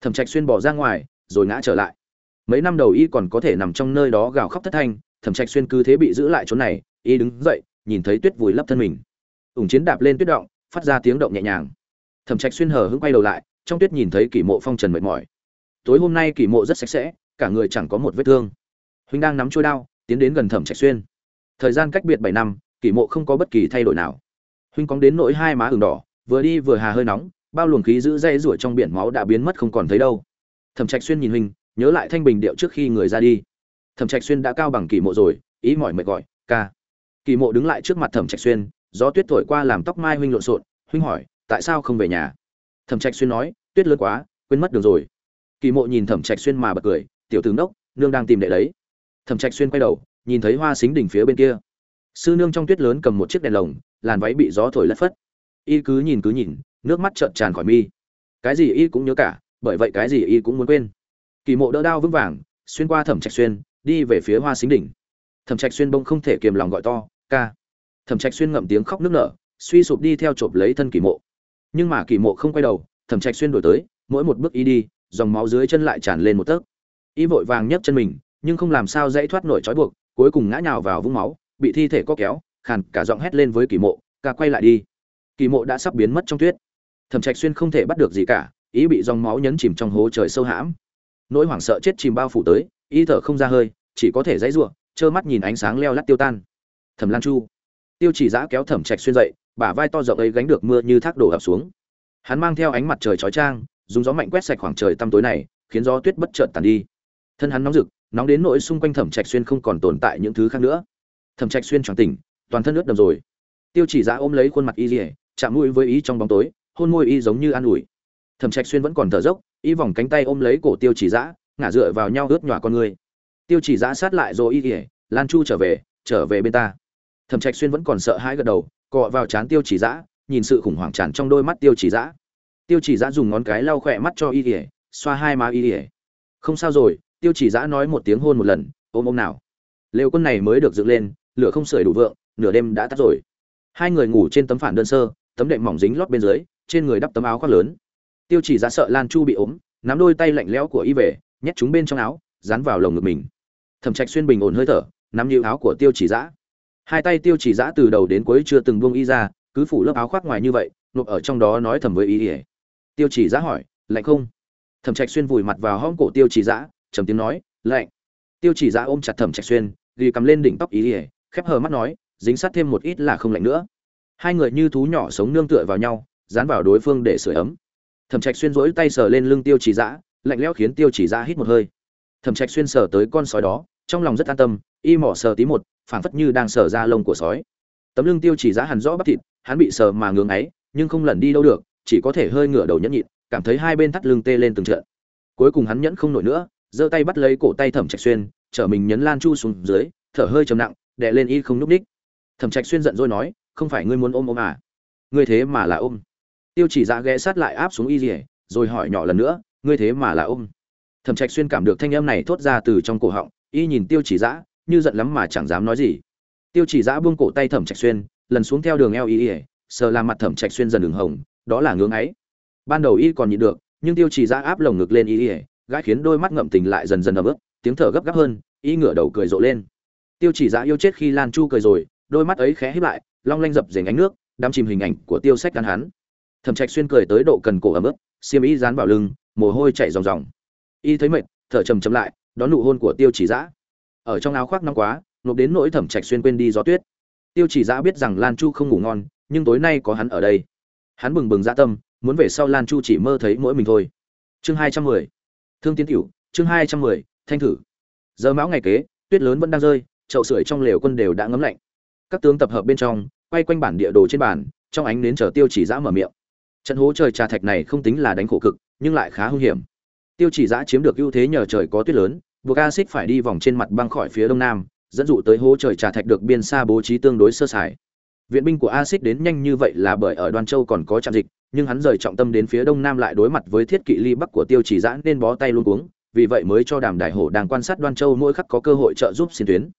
A: Thẩm trạch xuyên bỏ ra ngoài, rồi ngã trở lại. Mấy năm đầu y còn có thể nằm trong nơi đó gào khóc thất thanh, thẩm trạch xuyên cứ thế bị giữ lại chỗ này, y đứng dậy, nhìn thấy tuyết vùi lấp thân mình. Ủng chiến đạp lên tuyết động, phát ra tiếng động nhẹ nhàng. Thẩm trạch xuyên hờ hững quay đầu lại, trong tuyết nhìn thấy kỷ mộ phong trần mệt mỏi. Tối hôm nay kỷ mộ rất sạch sẽ, cả người chẳng có một vết thương. Huynh đang nắm chuôi đao, tiến đến gần thẩm trạch xuyên. Thời gian cách biệt bảy năm kỷ mộ không có bất kỳ thay đổi nào huynh cóng đến nỗi hai má ửng đỏ, vừa đi vừa hà hơi nóng, bao luồng khí giữ dây rủa trong biển máu đã biến mất không còn thấy đâu. Thẩm trạch xuyên nhìn huynh, nhớ lại thanh bình điệu trước khi người ra đi. Thẩm trạch xuyên đã cao bằng kỳ mộ rồi, ý mỏi mệt gọi, ca. Kỳ mộ đứng lại trước mặt thẩm trạch xuyên, gió tuyết thổi qua làm tóc mai huynh lộn xộn, huynh hỏi, tại sao không về nhà? Thẩm trạch xuyên nói, tuyết lớn quá, quên mất đường rồi. Kỳ mộ nhìn thẩm trạch xuyên mà bật cười, tiểu tướng đốc nương đang tìm đệ đấy. Thẩm trạch xuyên quay đầu, nhìn thấy hoa xính đỉnh phía bên kia sư nương trong tuyết lớn cầm một chiếc đèn lồng, làn váy bị gió thổi lất phất. Y cứ nhìn cứ nhìn, nước mắt trợn tràn khỏi mi. Cái gì y cũng nhớ cả, bởi vậy cái gì y cũng muốn quên. Kỳ mộ đỡ đao vững vàng, xuyên qua thẩm trạch xuyên, đi về phía hoa xính đỉnh. Thẩm trạch xuyên bông không thể kiềm lòng gọi to, ca. Thẩm trạch xuyên ngậm tiếng khóc nức nở, suy sụp đi theo chộp lấy thân kỳ mộ. Nhưng mà kỳ mộ không quay đầu, thẩm trạch xuyên đổi tới, mỗi một bước y đi, dòng máu dưới chân lại tràn lên một tấc. Y vội vàng nhấc chân mình, nhưng không làm sao dãy thoát nổi trói buộc, cuối cùng ngã nhào vào vũng máu bị thi thể co kéo, khàn cả giọng hét lên với kỳ mộ, ca quay lại đi. Kỳ mộ đã sắp biến mất trong tuyết. Thẩm trạch xuyên không thể bắt được gì cả, ý bị dòng máu nhấn chìm trong hố trời sâu hãm. Nỗi hoảng sợ chết chìm bao phủ tới, ý thở không ra hơi, chỉ có thể dãy giụa trơ mắt nhìn ánh sáng leo lắt tiêu tan. Thẩm lan chu. Tiêu chỉ giã kéo thẩm trạch xuyên dậy, bả vai to rộng ấy gánh được mưa như thác đổ ập xuống. Hắn mang theo ánh mặt trời chói chang, dùng gió mạnh quét sạch khoảng trời tăm tối này, khiến gió tuyết bất chợt tàn đi. Thân hắn nóng rực, nóng đến nỗi xung quanh thẩm trạch xuyên không còn tồn tại những thứ khác nữa thẩm trạch xuyên choàng tỉnh, toàn thân ướt đầm rồi. Tiêu chỉ giã ôm lấy khuôn mặt y dỉa chạm mũi với ý trong bóng tối, hôn môi y giống như an ủi. Thẩm trạch xuyên vẫn còn thở dốc, y vòng cánh tay ôm lấy cổ tiêu chỉ giã ngả dựa vào nhau ướt nhòa con người. Tiêu chỉ giã sát lại rồi y ỉa lan chu trở về trở về bên ta. Thẩm trạch xuyên vẫn còn sợ hãi gật đầu, cọ vào chán tiêu chỉ giã nhìn sự khủng hoảng tràn trong đôi mắt tiêu chỉ giã tiêu chỉ giã dùng ngón cái lau khỏe mắt cho y ỉa xoa hai má y ỉa không sao rồi, tiêu chỉ giã nói một tiếng hôn một lần, ôm ôm nào. Lều quân này mới được dựng lên lửa không sưởi đủ vượng, nửa đêm đã tắt rồi. Hai người ngủ trên tấm phản đơn sơ, tấm đệm mỏng dính lót bên dưới, trên người đắp tấm áo khoác lớn. Tiêu chỉ giã sợ lan chu bị ốm, nắm đôi tay lạnh lẽo của y về, nhét chúng bên trong áo, dán vào lồng ngực mình. Thẩm trạch xuyên bình ổn hơi thở, nắm nhịu áo của tiêu chỉ giã hai tay tiêu chỉ giã từ đầu đến cuối chưa từng buông y ra, cứ phủ lớp áo khoác ngoài như vậy, nộp ở trong đó nói thầm với y ỉa tiêu chỉ giã hỏi, lạnh không? Thẩm trạch xuyên vùi mặt vào hõm cổ tiêu chỉ giã trầm tiếng nói, lạnh. Tiêu chỉ giã ôm chặt thẩm trạch xuyên, ghi cầm lên đỉnh tóc y ỉa khép hờ mắt nói, dính sát thêm một ít là không lạnh nữa. Hai người như thú nhỏ sống nương tựa vào nhau, dán vào đối phương để sửa ấm. Thẩm trạch xuyên rỗi tay sờ lên lưng tiêu chỉ dã, lạnh lẽo khiến tiêu chỉ dã hít một hơi. Thẩm trạch xuyên sờ tới con sói đó, trong lòng rất an tâm, y mỏ sờ tí một, phảng phất như đang sờ ra lông của sói. Tấm lưng tiêu chỉ dã hẳn rõ bắp thịt, hắn bị sờ mà ngưỡng ấy nhưng không lẩn đi đâu được, chỉ có thể hơi ngửa đầu nhẫn nhịn, cảm thấy hai bên thắt lưng tê lên từng trận. Cuối cùng hắn nhẫn không nổi nữa, giơ tay bắt lấy cổ tay thẩm trạch xuyên trở mình nhấn lan chu xuống dưới, thở hơi trầm nặng đè lên y không núp đích thẩm trạch xuyên giận dỗi nói, không phải ngươi muốn ôm ôm à? Ngươi thế mà là ôm. Tiêu chỉ dạ ghé sát lại áp xuống y rỉa rồi hỏi nhỏ lần nữa, ngươi thế mà là ôm? Thẩm trạch xuyên cảm được thanh âm này thốt ra từ trong cổ họng, y nhìn tiêu chỉ dã như giận lắm mà chẳng dám nói gì. Tiêu chỉ dã buông cổ tay thẩm trạch xuyên, lần xuống theo đường eo y ỉa sờ làm mặt thẩm trạch xuyên dần đường hồng, đó là ngưỡng ấy. Ban đầu y còn nhịn được, nhưng tiêu chỉ dã áp lồng ngực lên y ỉa gái khiến đôi mắt ngậm tình lại dần dần ấm ướt tiếng thở gấp gáp hơn, y ngửa đầu cười rộ lên tiêu chỉ dã yêu chết khi lan chu cười rồi, đôi mắt ấy khẽ híp lại, long lanh dập dềnh ánh nước, đắm chìm hình ảnh của tiêu sách đan hắn. Thẩm trạch xuyên cười tới độ cần cổ ấm ức, xiêm y dán vào lưng, mồ hôi chảy ròng ròng. Y thấy mệt, thở trầm trầm lại, đón nụ hôn của tiêu chỉ dã ở trong áo khoác nóng quá, nộp đến nỗi thẩm trạch xuyên quên đi gió tuyết. Tiêu chỉ dã biết rằng lan chu không ngủ ngon, nhưng tối nay có hắn ở đây. Hắn bừng bừng dạ tâm, muốn về sau lan chu chỉ mơ thấy mỗi mình thôi. Chương hai trăm mười. Thương tiến tiểu chương hai trăm mười, thanh thử. Giờ mão ngày kế, tuyết lớn vẫn đang rơi chậu sưởi trong lều quân đều đã ngấm lạnh. Các tướng tập hợp bên trong, quay quanh bản địa đồ trên bàn, trong ánh nến chờ tiêu chỉ dã mở miệng. Trận hố trời trà thạch này không tính là đánh khổ cực, nhưng lại khá hung hiểm. Tiêu chỉ dã chiếm được ưu thế nhờ trời có tuyết lớn, buộc a phải đi vòng trên mặt băng khỏi phía đông nam, dẫn dụ tới hố trời trà thạch được biên xa bố trí tương đối sơ sài. Viện binh của a đến nhanh như vậy là bởi ở đoan châu còn có trạm dịch, nhưng hắn rời trọng tâm đến phía đông nam lại đối mặt với thiết kỵ ly bắc của tiêu chỉ dã nên bó tay luôn uống vì vậy mới cho đàm đại hổ đang quan sát đoan châu mỗi khắc có cơ hội trợ giúp xin tuyến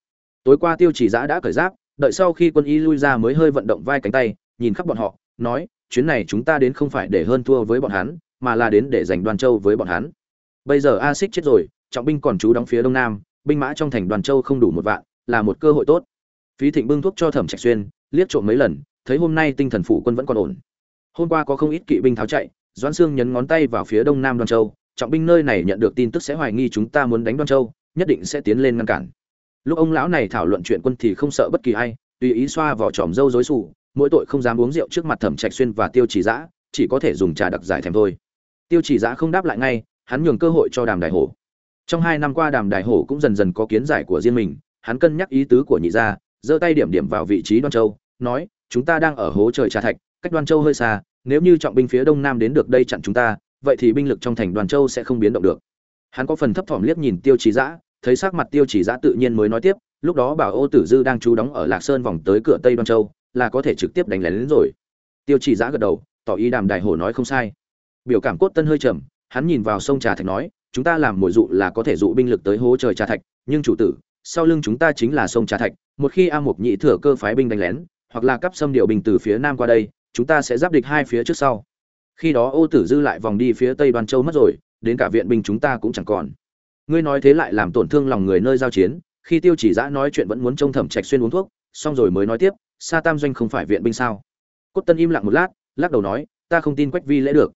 A: tối qua tiêu chỉ giã đã cởi giáp, đợi sau khi quân y lui ra mới hơi vận động vai cánh tay, nhìn khắp bọn họ, nói, chuyến này chúng ta đến không phải để hơn thua với bọn hắn, mà là đến để giành đoan châu với bọn hắn. Bây giờ a xích chết rồi, trọng binh còn trú đóng phía đông nam, binh mã trong thành đoàn châu không đủ một vạn, là một cơ hội tốt. Phí thịnh bưng thuốc cho thẩm trạch xuyên, liếc trộm mấy lần, thấy hôm nay tinh thần phủ quân vẫn còn ổn. Hôm qua có không ít kỵ binh tháo chạy, doãn sương nhấn ngón tay vào phía đông nam đoan châu, trọng binh nơi này nhận được tin tức sẽ hoài nghi chúng ta muốn đánh đoan châu, nhất định sẽ tiến lên ngăn cản lúc ông lão này thảo luận chuyện quân thì không sợ bất kỳ ai, tùy ý xoa vỏ tròm dâu dối xù, mỗi tội không dám uống rượu trước mặt thẩm trạch xuyên và tiêu chỉ giã chỉ có thể dùng trà đặc giải thèm thôi. Tiêu chỉ giã không đáp lại ngay, hắn nhường cơ hội cho đàm đại hổ. Trong hai năm qua đàm đại hổ cũng dần dần có kiến giải của riêng mình, hắn cân nhắc ý tứ của nhị gia, giơ tay điểm điểm vào vị trí đoan châu, nói, chúng ta đang ở hố trời trà thạch, cách đoan châu hơi xa, nếu như trọng binh phía đông nam đến được đây chặn chúng ta, vậy thì binh lực trong thành đoàn châu sẽ không biến động được. Hắn có phần thấp thỏm liếc nhìn tiêu chỉ giã thấy sắc mặt tiêu chỉ giã tự nhiên mới nói tiếp, lúc đó bảo ô tử dư đang trú đóng ở lạc sơn vòng tới cửa tây đoan châu, là có thể trực tiếp đánh lén đến rồi. Tiêu chỉ giã gật đầu, tỏ ý đàm đại hổ nói không sai. Biểu cảm cốt tân hơi trầm, hắn nhìn vào sông trà thạch nói, chúng ta làm mồi dụ là có thể dụ binh lực tới hố trời trà thạch, nhưng chủ tử, sau lưng chúng ta chính là sông trà thạch, một khi a mục nhị thừa cơ phái binh đánh lén, hoặc là cắp xâm điều binh từ phía nam qua đây, chúng ta sẽ giáp địch hai phía trước sau. Khi đó ô tử dư lại vòng đi phía tây đoàn châu mất rồi, đến cả viện binh chúng ta cũng chẳng còn ngươi nói thế lại làm tổn thương lòng người nơi giao chiến, khi tiêu chỉ giã nói chuyện vẫn muốn trông thẩm trạch xuyên uống thuốc, xong rồi mới nói tiếp, sa tam doanh không phải viện binh sao? Cốt tân im lặng một lát, lắc đầu nói, ta không tin quách vi lễ được.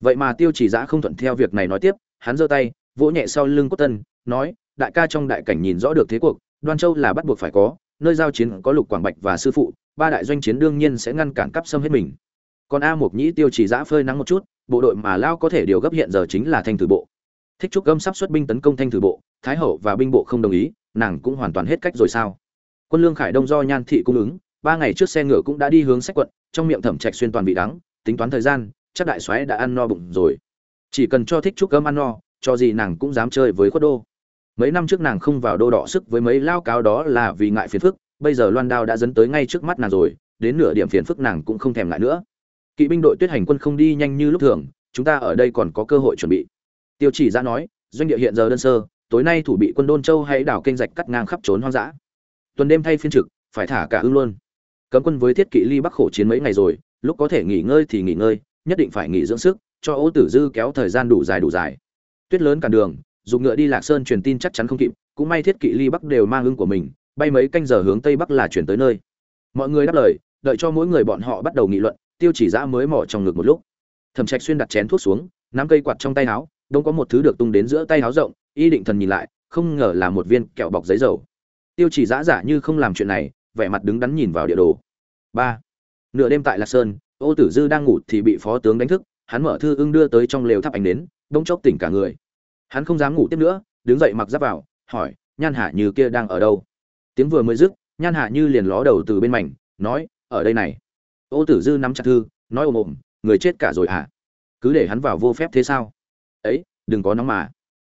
A: Vậy mà tiêu chỉ giã không thuận theo việc này nói tiếp, hắn giơ tay, vỗ nhẹ sau lưng cốt tân, nói, đại ca trong đại cảnh nhìn rõ được thế cuộc, đoan châu là bắt buộc phải có, nơi giao chiến có lục quảng bạch và sư phụ, ba đại doanh chiến đương nhiên sẽ ngăn cản cắp xâm hết mình. Còn a mục nhĩ tiêu chỉ giã phơi nắng một chút, bộ đội mà lao có thể điều gấp hiện giờ chính là thanh Tử bộ thích trúc gâm sắp xuất binh tấn công thanh thử bộ, thái hậu và binh bộ không đồng ý, nàng cũng hoàn toàn hết cách rồi sao? Quân lương khải đông do nhan thị cung ứng, ba ngày trước xe ngựa cũng đã đi hướng sách quận, trong miệng thẩm trạch xuyên toàn bị đắng, tính toán thời gian, chắc đại soái đã ăn no bụng rồi. Chỉ cần cho thích trúc cơm ăn no, cho gì nàng cũng dám chơi với khuất đô. Mấy năm trước nàng không vào đô đỏ sức với mấy lao cáo đó là vì ngại phiền phức, bây giờ loan đao đã dẫn tới ngay trước mắt nàng rồi, đến nửa điểm phiền phức nàng cũng không thèm ngại nữa. Kỵ binh đội tuyết hành quân không đi nhanh như lúc thường, chúng ta ở đây còn có cơ hội chuẩn bị tiêu chỉ ra nói, doanh địa hiện giờ đơn sơ, tối nay thủ bị quân đôn châu hay đảo kênh rạch cắt ngang khắp trốn hoang dã. Tuần đêm thay phiên trực, phải thả cả ưng luôn. Cấm quân với thiết kỵ ly bắc khổ chiến mấy ngày rồi, lúc có thể nghỉ ngơi thì nghỉ ngơi, nhất định phải nghỉ dưỡng sức, cho ô tử dư kéo thời gian đủ dài đủ dài. Tuyết lớn cản đường dùng ngựa đi lạc sơn truyền tin chắc chắn không kịp, cũng may thiết kỵ ly bắc đều mang ưng của mình, bay mấy canh giờ hướng tây bắc là chuyển tới nơi. Mọi người đáp lời, đợi cho mỗi người bọn họ bắt đầu nghị luận, tiêu chỉ giã mới mỏ trong ngực một lúc. Thẩm trạch xuyên đặt chén thuốc xuống, nắm cây quạt trong tay áo đông có một thứ được tung đến giữa tay háo rộng, y định thần nhìn lại, không ngờ là một viên kẹo bọc giấy dầu. Tiêu chỉ giã giả như không làm chuyện này, vẻ mặt đứng đắn nhìn vào địa đồ. Ba. Nửa đêm tại lạc sơn, ô tử dư đang ngủ thì bị phó tướng đánh thức, hắn mở thư ưng đưa tới trong lều thắp ánh đến đông chốc tỉnh cả người. Hắn không dám ngủ tiếp nữa, đứng dậy mặc giáp vào, hỏi, nhan hạ như kia đang ở đâu? Tiếng vừa mới dứt, nhan hạ như liền ló đầu từ bên mảnh, nói, ở đây này. Ô tử dư nắm chặt thư, nói ồm ồm, người chết cả rồi hả? Cứ để hắn vào vô phép thế sao? Ấy, đừng có nóng mà.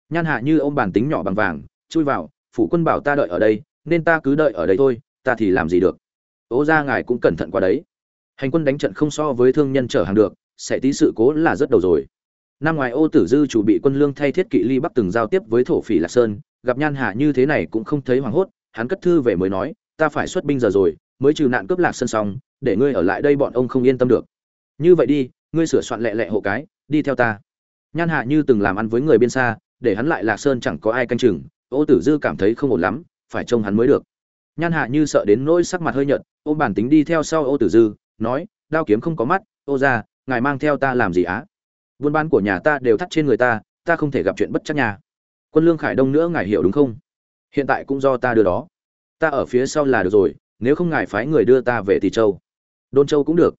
A: Nhan hạ như ô m bản tính nhỏ bằng vàng, chui vào, phủ quân bảo ta đợi ở đây, nên ta cứ đợi ở đây thôi, ta thì làm gì được? Ố ra ngài cũng cẩn thận qua đấy. Hành quân đánh trận không so với thương nhân chở hàng được, sẽ tí sự cố là rất đầu rồi. Năm ngoài ô tử dư chủ bị quân lương thay thiết kỵ ly bắc từng giao tiếp với thổ phỉ lạc sơn, gặp nhan hạ như thế này cũng không thấy hoảng hốt, hắn cất thư về mới nói, ta phải xuất binh giờ rồi, mới trừ nạn cướp lạc sơn xong, để ngươi ở lại đây bọn ông không yên tâm được. Như vậy đi, ngươi sửa soạn lẹ lẹ hộ cái, đi theo ta nhan hạ như từng làm ăn với người biên xa, để hắn lại lạc sơn chẳng có ai canh chừng, ô tử dư cảm thấy không ổn lắm, phải trông hắn mới được. Nhan hạ như sợ đến nỗi sắc mặt hơi nhợt, ôm bản tính đi theo sau ô tử dư, nói, đao kiếm không có mắt, ô ra, ngài mang theo ta làm gì á? Buôn bán của nhà ta đều thắt trên người ta ta không thể gặp chuyện bất chắc nhà quân lương khải đông nữa ngài hiểu đúng không? Hiện tại cũng do ta đưa đó. Ta ở phía sau là được rồi, nếu không ngài phái người đưa ta về tỷ châu. Đôn châu cũng được.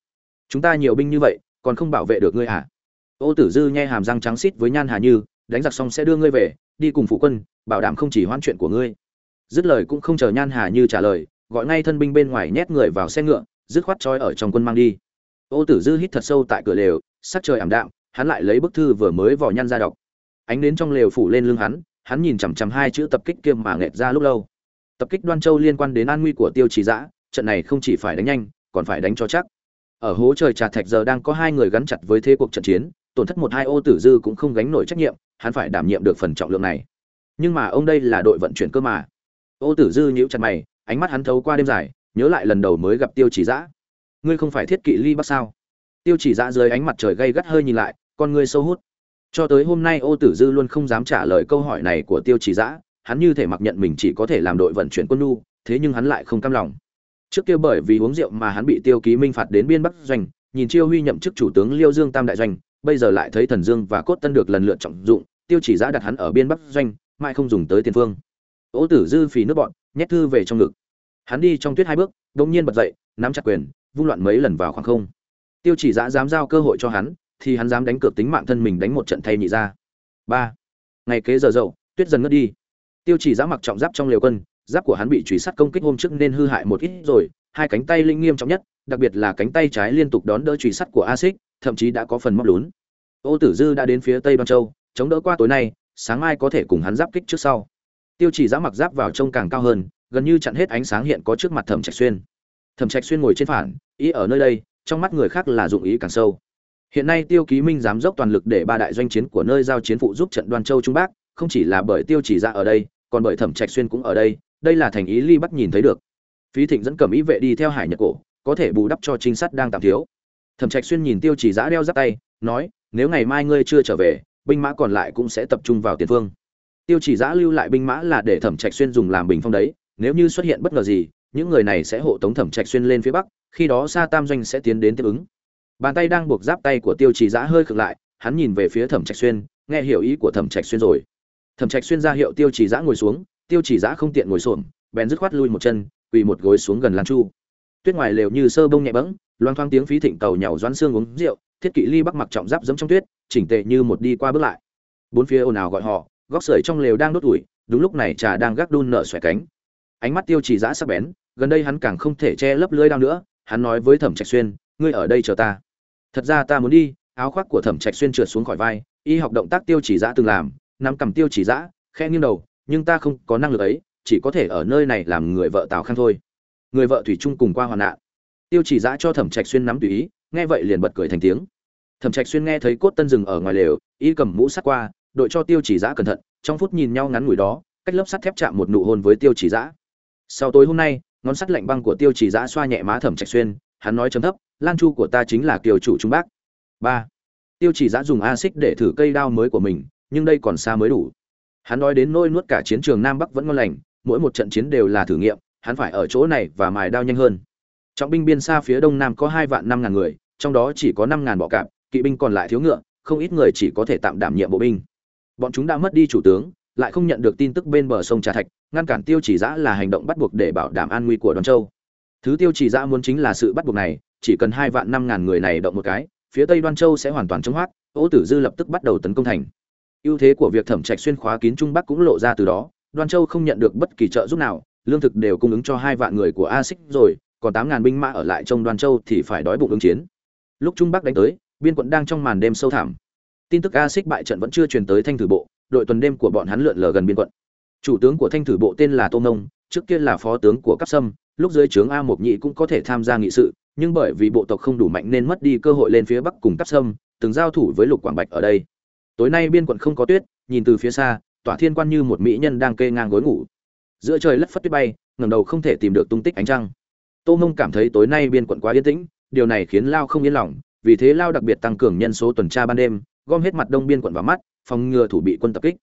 A: Chúng ta nhiều binh như vậy, còn không bảo vệ được ngươi à? Ô tử dư nghe hàm răng trắng xít với nhan hà như, đánh giặc xong sẽ đưa ngươi về, đi cùng phụ quân, bảo đảm không chỉ hoãn chuyện của ngươi. Dứt lời cũng không chờ nhan hà như trả lời, gọi ngay thân binh bên ngoài nhét người vào xe ngựa, dứt khoát trói ở trong quân mang đi. Ô tử dư hít thật sâu tại cửa lều, sắc trời ảm đạm, hắn lại lấy bức thư vừa mới vò nhăn ra đọc. Ánh đến trong lều phủ lên lưng hắn hắn nhìn chằm chằm hai chữ tập kích kiêm mà nghẹt ra lúc lâu. Tập kích đoan châu liên quan đến an nguy của tiêu trì dã, trận này không chỉ phải đánh nhanh, còn phải đánh cho chắc. Ở hố trời trà thạch giờ đang có hai người gắn chặt với thế cuộc trận chiến tổn thất một hai ô tử dư cũng không gánh nổi trách nhiệm, hắn phải đảm nhiệm được phần trọng lượng này. Nhưng mà ông đây là đội vận chuyển cơ mà. Ô tử dư nhíu chặt mày, ánh mắt hắn thấu qua đêm dài, nhớ lại lần đầu mới gặp tiêu chỉ giã ngươi không phải thiết kỵ ly bắc sao? Tiêu chỉ giã dưới ánh mặt trời gay gắt hơi nhìn lại, con ngươi sâu hút. Cho tới hôm nay ô tử dư luôn không dám trả lời câu hỏi này của tiêu chỉ giã hắn như thể mặc nhận mình chỉ có thể làm đội vận chuyển quân nu thế nhưng hắn lại không cam lòng. Trước kia bởi vì uống rượu mà hắn bị tiêu ký minh phạt đến biên bắc doanh nhìn chiêu huy nhậm chức chủ tướng liêu dương tam đại doanh, bây giờ lại thấy thần dương và cốt tân được lần lượt trọng dụng, tiêu chỉ giã đặt hắn ở biên bắc doanh mai không dùng tới tiền phương. Ố tử dư phì nước bọn, nhét thư về trong ngực. Hắn đi trong tuyết hai bước đ ỗ n g nhiên bật dậy, nắm chặt quyền, vung loạn mấy lần vào khoảng không. Tiêu chỉ giã dám giao cơ hội cho hắn, thì hắn dám đánh cược tính mạng thân mình đánh một trận thay nhị ra. Ba. Ngày kế giờ dậu, tuyết dần ngất đi. Tiêu chỉ giã mặc trọng giáp trong liều quân, giáp của hắn bị truy sát công kích hôm trước nên hư hại một ít rồi, hai cánh tay linh nghiêm trọng nhất đặc biệt là cánh tay trái liên tục đón đỡ truy sát của Asic, thậm chí đã có phần móc lún. Ô tử dư đã đến phía tây ban châu chống đỡ qua tối nay sáng mai có thể cùng hắn giáp kích trước sau. Tiêu chỉ giã mặc giáp vào trông càng cao hơn gần như chặn hết ánh sáng hiện có trước mặt thẩm trạch xuyên. Thẩm trạch xuyên ngồi trên phản ý ở nơi đây trong mắt người khác là dụng ý càng sâu. Hiện nay tiêu ký minh dám dốc toàn lực để ba đại doanh chiến của nơi giao chiến phụ giúp trận đoan châu trung bắc không chỉ là bởi tiêu chỉ ra ở đây còn bởi thẩm trạch xuyên cũng ở đây đây là thành ý ly bắc nhìn thấy được. Phí thịnh dẫn cầm ý vệ đi theo hải nhật cổ có thể bù đắp cho trinh sát đang tạm thiếu. Thẩm trạch xuyên nhìn tiêu chỉ giã đeo giáp tay, nói, nếu ngày mai ngươi chưa trở về, binh mã còn lại cũng sẽ tập trung vào tiền phương. Tiêu chỉ giã lưu lại binh mã là để thẩm trạch xuyên dùng làm bình phong đấy, nếu như xuất hiện bất ngờ gì, những người này sẽ hộ tống thẩm trạch xuyên lên phía bắc, khi đó sa tam doanh sẽ tiến đến tiếp ứng. Bàn tay đang buộc giáp tay của tiêu chỉ giã hơi khựng lại, hắn nhìn về phía thẩm trạch xuyên, nghe hiểu ý của thẩm trạch xuyên rồi. Thẩm trạch xuyên ra hiệu tiêu chỉ giã ngồi xuống, tiêu chỉ giã không tiện ngồi xổm, bèn dứt khoát lui một chân, quỳ một gối xuống gần lan chu tuyết ngoài lều như sơ bông nhẹ bẫng, loang thoang tiếng phí thịnh tàu nhàu doãn xương uống rượu, thiết kỵ ly bắc mặc trọng giáp giẫm trong tuyết, chỉnh tề như một đi qua bước lại. Bốn phía ồn ào gọi họ, góc sưởi trong lều đang đốt ủi, đúng lúc này trà đang gác đun nở xoẻ cánh. Ánh mắt tiêu chỉ giã sắc bén, gần đây hắn càng không thể che lấp lưỡi đao nữa, hắn nói với thẩm trạch xuyên, ngươi ở đây chờ ta. Thật ra ta muốn đi. Áo khoác của thẩm trạch xuyên trượt xuống khỏi vai, y học động tác tiêu chỉ giã từng làm, nắm cầm tiêu chỉ giã khe nghiêng đầu, nhưng ta không có năng lực ấy, chỉ có thể ở nơi này làm người vợ tào khang thôi người vợ thủy chung cùng qua hoàn nạn. Tiêu chỉ giã cho thẩm trạch xuyên nắm tùy ý, nghe vậy liền bật cười thành tiếng. Thẩm trạch xuyên nghe thấy cốt tân rừng ở ngoài lều, y cầm mũ sắt qua, đội cho tiêu chỉ giã cẩn thận, trong phút nhìn nhau ngắn ngủi đó, cách lớp sắt thép chạm một nụ hôn với tiêu chỉ giã sau tối hôm nay, ngón sắt lạnh băng của tiêu chỉ giã xoa nhẹ má thẩm trạch xuyên, hắn nói chấm thấp, lan chu của ta chính là kiều chủ trung bác. Ba. Tiêu chỉ giã dùng a xích để thử cây đao mới của mình, nhưng đây còn xa mới đủ. Hắn nói đến nôi nuốt cả chiến trường nam bắc vẫn ngon lành, mỗi một trận chiến đều là thử nghiệm hắn phải ở chỗ này và mài đao nhanh hơn. Trọng binh biên xa phía đông nam có hai vạn năm ngàn người, trong đó chỉ có năm ngàn bọ cạp, kỵ binh còn lại thiếu ngựa, không ít người chỉ có thể tạm đảm nhiệm bộ binh. Bọn chúng đã mất đi chủ tướng, lại không nhận được tin tức bên bờ sông trà thạch, ngăn cản tiêu chỉ giã là hành động bắt buộc để bảo đảm an nguy của đoàn châu. Thứ tiêu chỉ giã muốn chính là sự bắt buộc này, chỉ cần hai vạn năm ngàn người này động một cái, phía tây đoan châu sẽ hoàn toàn chống hoác, ô tử dư lập tức bắt đầu tấn công thành. Ưu thế của việc thẩm trạch xuyên khóa kín trung bắc cũng lộ ra từ đó đoan châu không nhận được bất kỳ trợ giúp nào lương thực đều cung ứng cho hai vạn người của a xích rồi, còn tám ngàn binh mã ở lại trong đoàn châu thì phải đói bụng ứng chiến. Lúc trung bắc đánh tới, biên quận đang trong màn đêm sâu thẳm. Tin tức a xích bại trận vẫn chưa truyền tới thanh thử bộ, đội tuần đêm của bọn hắn lượn lờ gần biên quận. Chủ tướng của thanh thử bộ tên là tô nông trước kia là phó tướng của cấp sâm, lúc dưới trướng a mộc nhị cũng có thể tham gia nghị sự, nhưng bởi vì bộ tộc không đủ mạnh nên mất đi cơ hội lên phía bắc cùng cấp sâm, từng giao thủ với lục quảng bạch ở đây. Tối nay biên quận không có tuyết, nhìn từ phía xa, tỏa thiên quan như một mỹ nhân đang kê ngang gối ngủ giữa trời lất phất tuyết bay, ngẩng đầu không thể tìm được tung tích ánh trăng. Tô mông cảm thấy tối nay biên quận quá yên tĩnh, điều này khiến lao không yên lòng, vì thế lao đặc biệt tăng cường nhân số tuần tra ban đêm, gom hết mặt đông biên quận vào mắt, phòng ngừa thủ bị quân tập kích.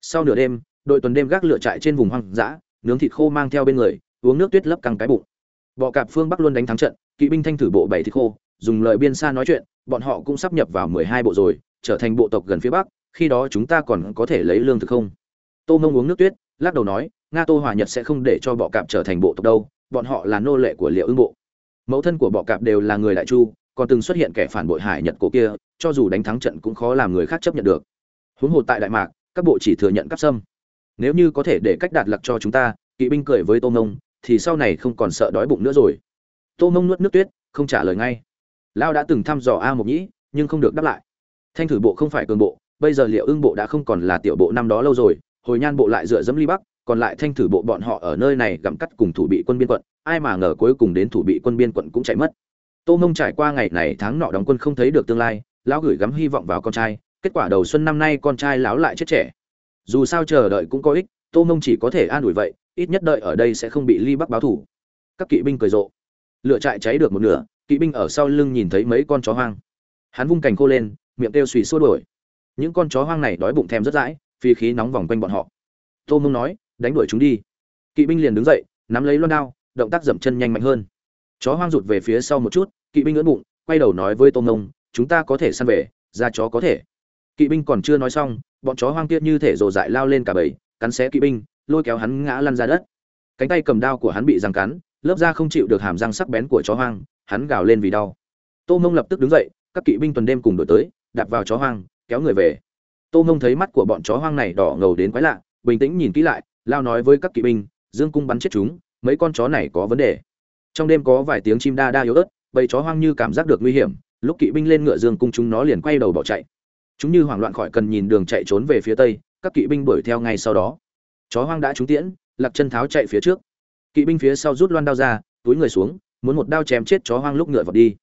A: Sau nửa đêm, đội tuần đêm gác lựa trại trên vùng hoang dã, nướng thịt khô mang theo bên người, uống nước tuyết lấp căng cái bụng. Bọ cạp phương bắc luôn đánh thắng trận, kỵ binh thanh thử bộ bảy thịt khô, dùng lời biên xa nói chuyện, bọn họ cũng sắp nhập vào mười hai bộ rồi, trở thành bộ tộc gần phía bắc, khi đó chúng ta còn có thể lấy lương thực không? Tô mông uống nước tuyết, lắc đầu nói nga tô hòa nhật sẽ không để cho bọ cạp trở thành bộ tộc đâu, bọn họ là nô lệ của liệu ưng bộ. Mẫu thân của bọ cạp đều là người đại chu, còn từng xuất hiện kẻ phản bội hải nhật cổ kia, cho dù đánh thắng trận cũng khó làm người khác chấp nhận được. Huống hồ tại đại mạc, các bộ chỉ thừa nhận cắp sâm. Nếu như có thể để cách đạt lặc cho chúng ta, kỵ binh cười với tô mông, thì sau này không còn sợ đói bụng nữa rồi. Tô mông nuốt nước tuyết, không trả lời ngay. Lao đã từng thăm dò a mộc nhĩ, nhưng không được đáp lại. Thanh thử bộ không phải cường bộ, bây giờ liệu ưng bộ đã không còn là tiểu bộ năm đó lâu rồi, hồi nhan bộ lại dựa dẫm ly bắc còn lại thanh thử bộ bọn họ ở nơi này gặm cắt cùng thủ bị quân biên quận, ai mà ngờ cuối cùng đến thủ bị quân biên quận cũng chạy mất. Tô mông trải qua ngày này tháng nọ đóng quân không thấy được tương lai, lão gửi gắm hy vọng vào con trai, kết quả đầu xuân năm nay con trai lão lại chết trẻ. Dù sao chờ đợi cũng có ích, tô mông chỉ có thể an ủi vậy, ít nhất đợi ở đây sẽ không bị ly bắc báo thủ. Các kỵ binh cười rộ. Lửa trại cháy được một nửa, kỵ binh ở sau lưng nhìn thấy mấy con chó hoang. Hắn vung cành khô lên, miệng kêu xùy xua đuổi. Những con chó hoang này đói bụng thèm rất dãi, phi khí nóng vòng quanh bọn họ. Tô mông nói đánh đuổi chúng đi. Kỵ binh liền đứng dậy nắm lấy loan đao động tác dậm chân nhanh mạnh hơn. Chó hoang rụt về phía sau một chút kỵ binh ưỡn bụng quay đầu nói với tô nông, chúng ta có thể săn về ra chó có thể. Kỵ binh còn chưa nói xong bọn chó hoang tiết như thể rồ dại lao lên cả bầy cắn xé kỵ binh lôi kéo hắn ngã lăn ra đất. Cánh tay cầm đao của hắn bị răng cắn lớp da không chịu được hàm răng sắc bén của chó hoang hắn gào lên vì đau. Tô mông lập tức đứng dậy các kỵ binh tuần đêm cùng đổi tới đạp vào chó hoang kéo người về. Tô mông thấy mắt của bọn chó hoang này đỏ ngầu đến quái lạ bình tĩnh nhìn kỹ lại lao nói với các kỵ binh, dương cung bắn chết chúng, mấy con chó này có vấn đề. Trong đêm có vài tiếng chim đa đa yếu ớt, bầy chó hoang như cảm giác được nguy hiểm, lúc kỵ binh lên ngựa dương cung chúng nó liền quay đầu bỏ chạy. Chúng như hoảng loạn khỏi cần nhìn đường chạy trốn về phía tây, các kỵ binh đuổi theo ngay sau đó. Chó hoang đã trúng tiễn, lạc chân tháo chạy phía trước. Kỵ binh phía sau rút loan đao ra, túi người xuống, muốn một đao chém chết chó hoang lúc ngựa vọt đi.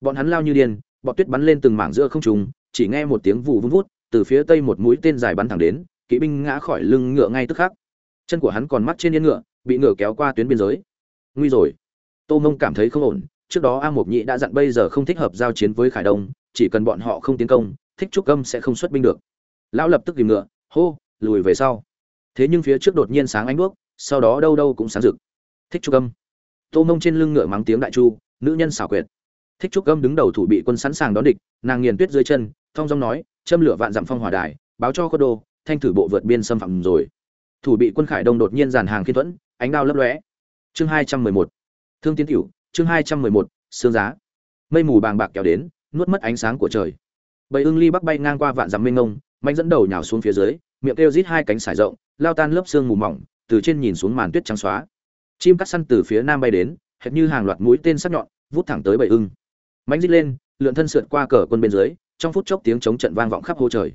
A: Bọn hắn lao như điên bọt tuyết bắn lên từng mảng giữa không trùng chỉ nghe một tiếng vụ vun vút, từ phía tây một mũi tên dài bắn thẳng đến, kỵ binh ngã khỏi lưng ngựa ngay tức khắc chân của hắn còn mắc trên yên ngựa, bị ngựa kéo qua tuyến biên giới. Nguy rồi. Tô mông cảm thấy không ổn, trước đó a mộc nhị đã dặn bây giờ không thích hợp giao chiến với khải đông, chỉ cần bọn họ không tiến công, thích trúc âm sẽ không xuất binh được. Lão lập tức tìm ngựa, hô, lùi về sau. Thế nhưng phía trước đột nhiên sáng ánh đuốc, sau đó đâu đâu cũng sáng rực. Thích trúc âm. Tô mông trên lưng ngựa mắng tiếng đại chu, nữ nhân xảo quyệt. Thích trúc âm đứng đầu thủ bị quân sẵn sàng đón địch, nàng nghiền tuyết dưới chân, thong dong nói, châm lửa vạn dặm phong hỏa đài, báo cho cốt đô, thanh thử bộ vượt biên xâm phạm rồi thủ bị quân khải đông đột nhiên dàn hàng khiên thuẫn, ánh đao lấp lóe. Chương hai trăm mười một. Thương tiến tiểu chương hai trăm mười một xương giá. Mây mù bàng bạc kéo đến, nuốt mất ánh sáng của trời. Bầy ưng ly bắc bay ngang qua vạn dằm mênh ngông mạnh dẫn đầu nhào xuống phía dưới, miệng kêu rít hai cánh sải rộng, lao tan lớp xương mù mỏng, từ trên nhìn xuống màn tuyết trắng xóa. Chim cắt săn từ phía nam bay đến, hệt như hàng loạt mũi tên sắc nhọn, vút thẳng tới bầy ưng. Mánh rít lên, lượn thân sượt qua cờ quân bên dưới, trong phút chốc tiếng chống trận vang vọng khắp hô trời.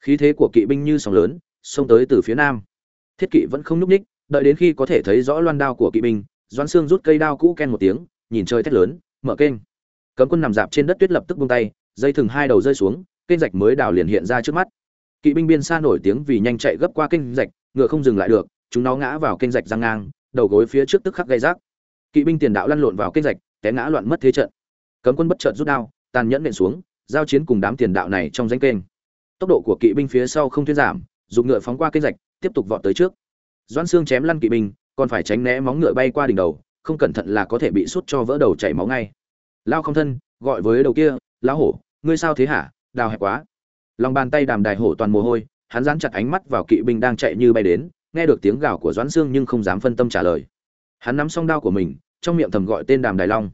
A: Khí thế của kỵ binh như sóng lớn, xông tới từ phía nam thiết kỵ vẫn không nhúc ních, đợi đến khi có thể thấy rõ loan đao của kỵ binh, doãn xương rút cây đao cũ ken một tiếng, nhìn trời thét lớn, mở kênh. Cấm quân nằm dạp trên đất tuyết lập tức buông tay, dây thừng hai đầu rơi xuống, kênh rạch mới đào liền hiện ra trước mắt. Kỵ binh biên xa nổi tiếng vì nhanh chạy gấp qua kênh rạch, ngựa không dừng lại được, chúng nó ngã vào kênh rạch răng ngang, đầu gối phía trước tức khắc gây rác. Kỵ binh tiền đạo lăn lộn vào kênh rạch, té ngã loạn mất thế trận. Cấm quân bất chợt rút đao, tàn nhẫn nện xuống, giao chiến cùng đám tiền đạo này trong danh kênh. Tốc độ của kỵ binh phía sau không thuyên giảm dùng ngựa phóng qua kênh rạch tiếp tục vọt tới trước. Doãn xương chém lăn kỵ binh còn phải tránh né móng ngựa bay qua đỉnh đầu, không cẩn thận là có thể bị sút cho vỡ đầu chảy máu ngay. Lao không thân, gọi với đầu kia, lão hổ, ngươi sao thế hả? Đào hẹp quá. Lòng bàn tay đàm đài hổ toàn mồ hôi, hắn dán chặt ánh mắt vào kỵ binh đang chạy như bay đến, nghe được tiếng gào của doãn xương nhưng không dám phân tâm trả lời. Hắn nắm song đao của mình, trong miệng thầm gọi tên đàm đài long.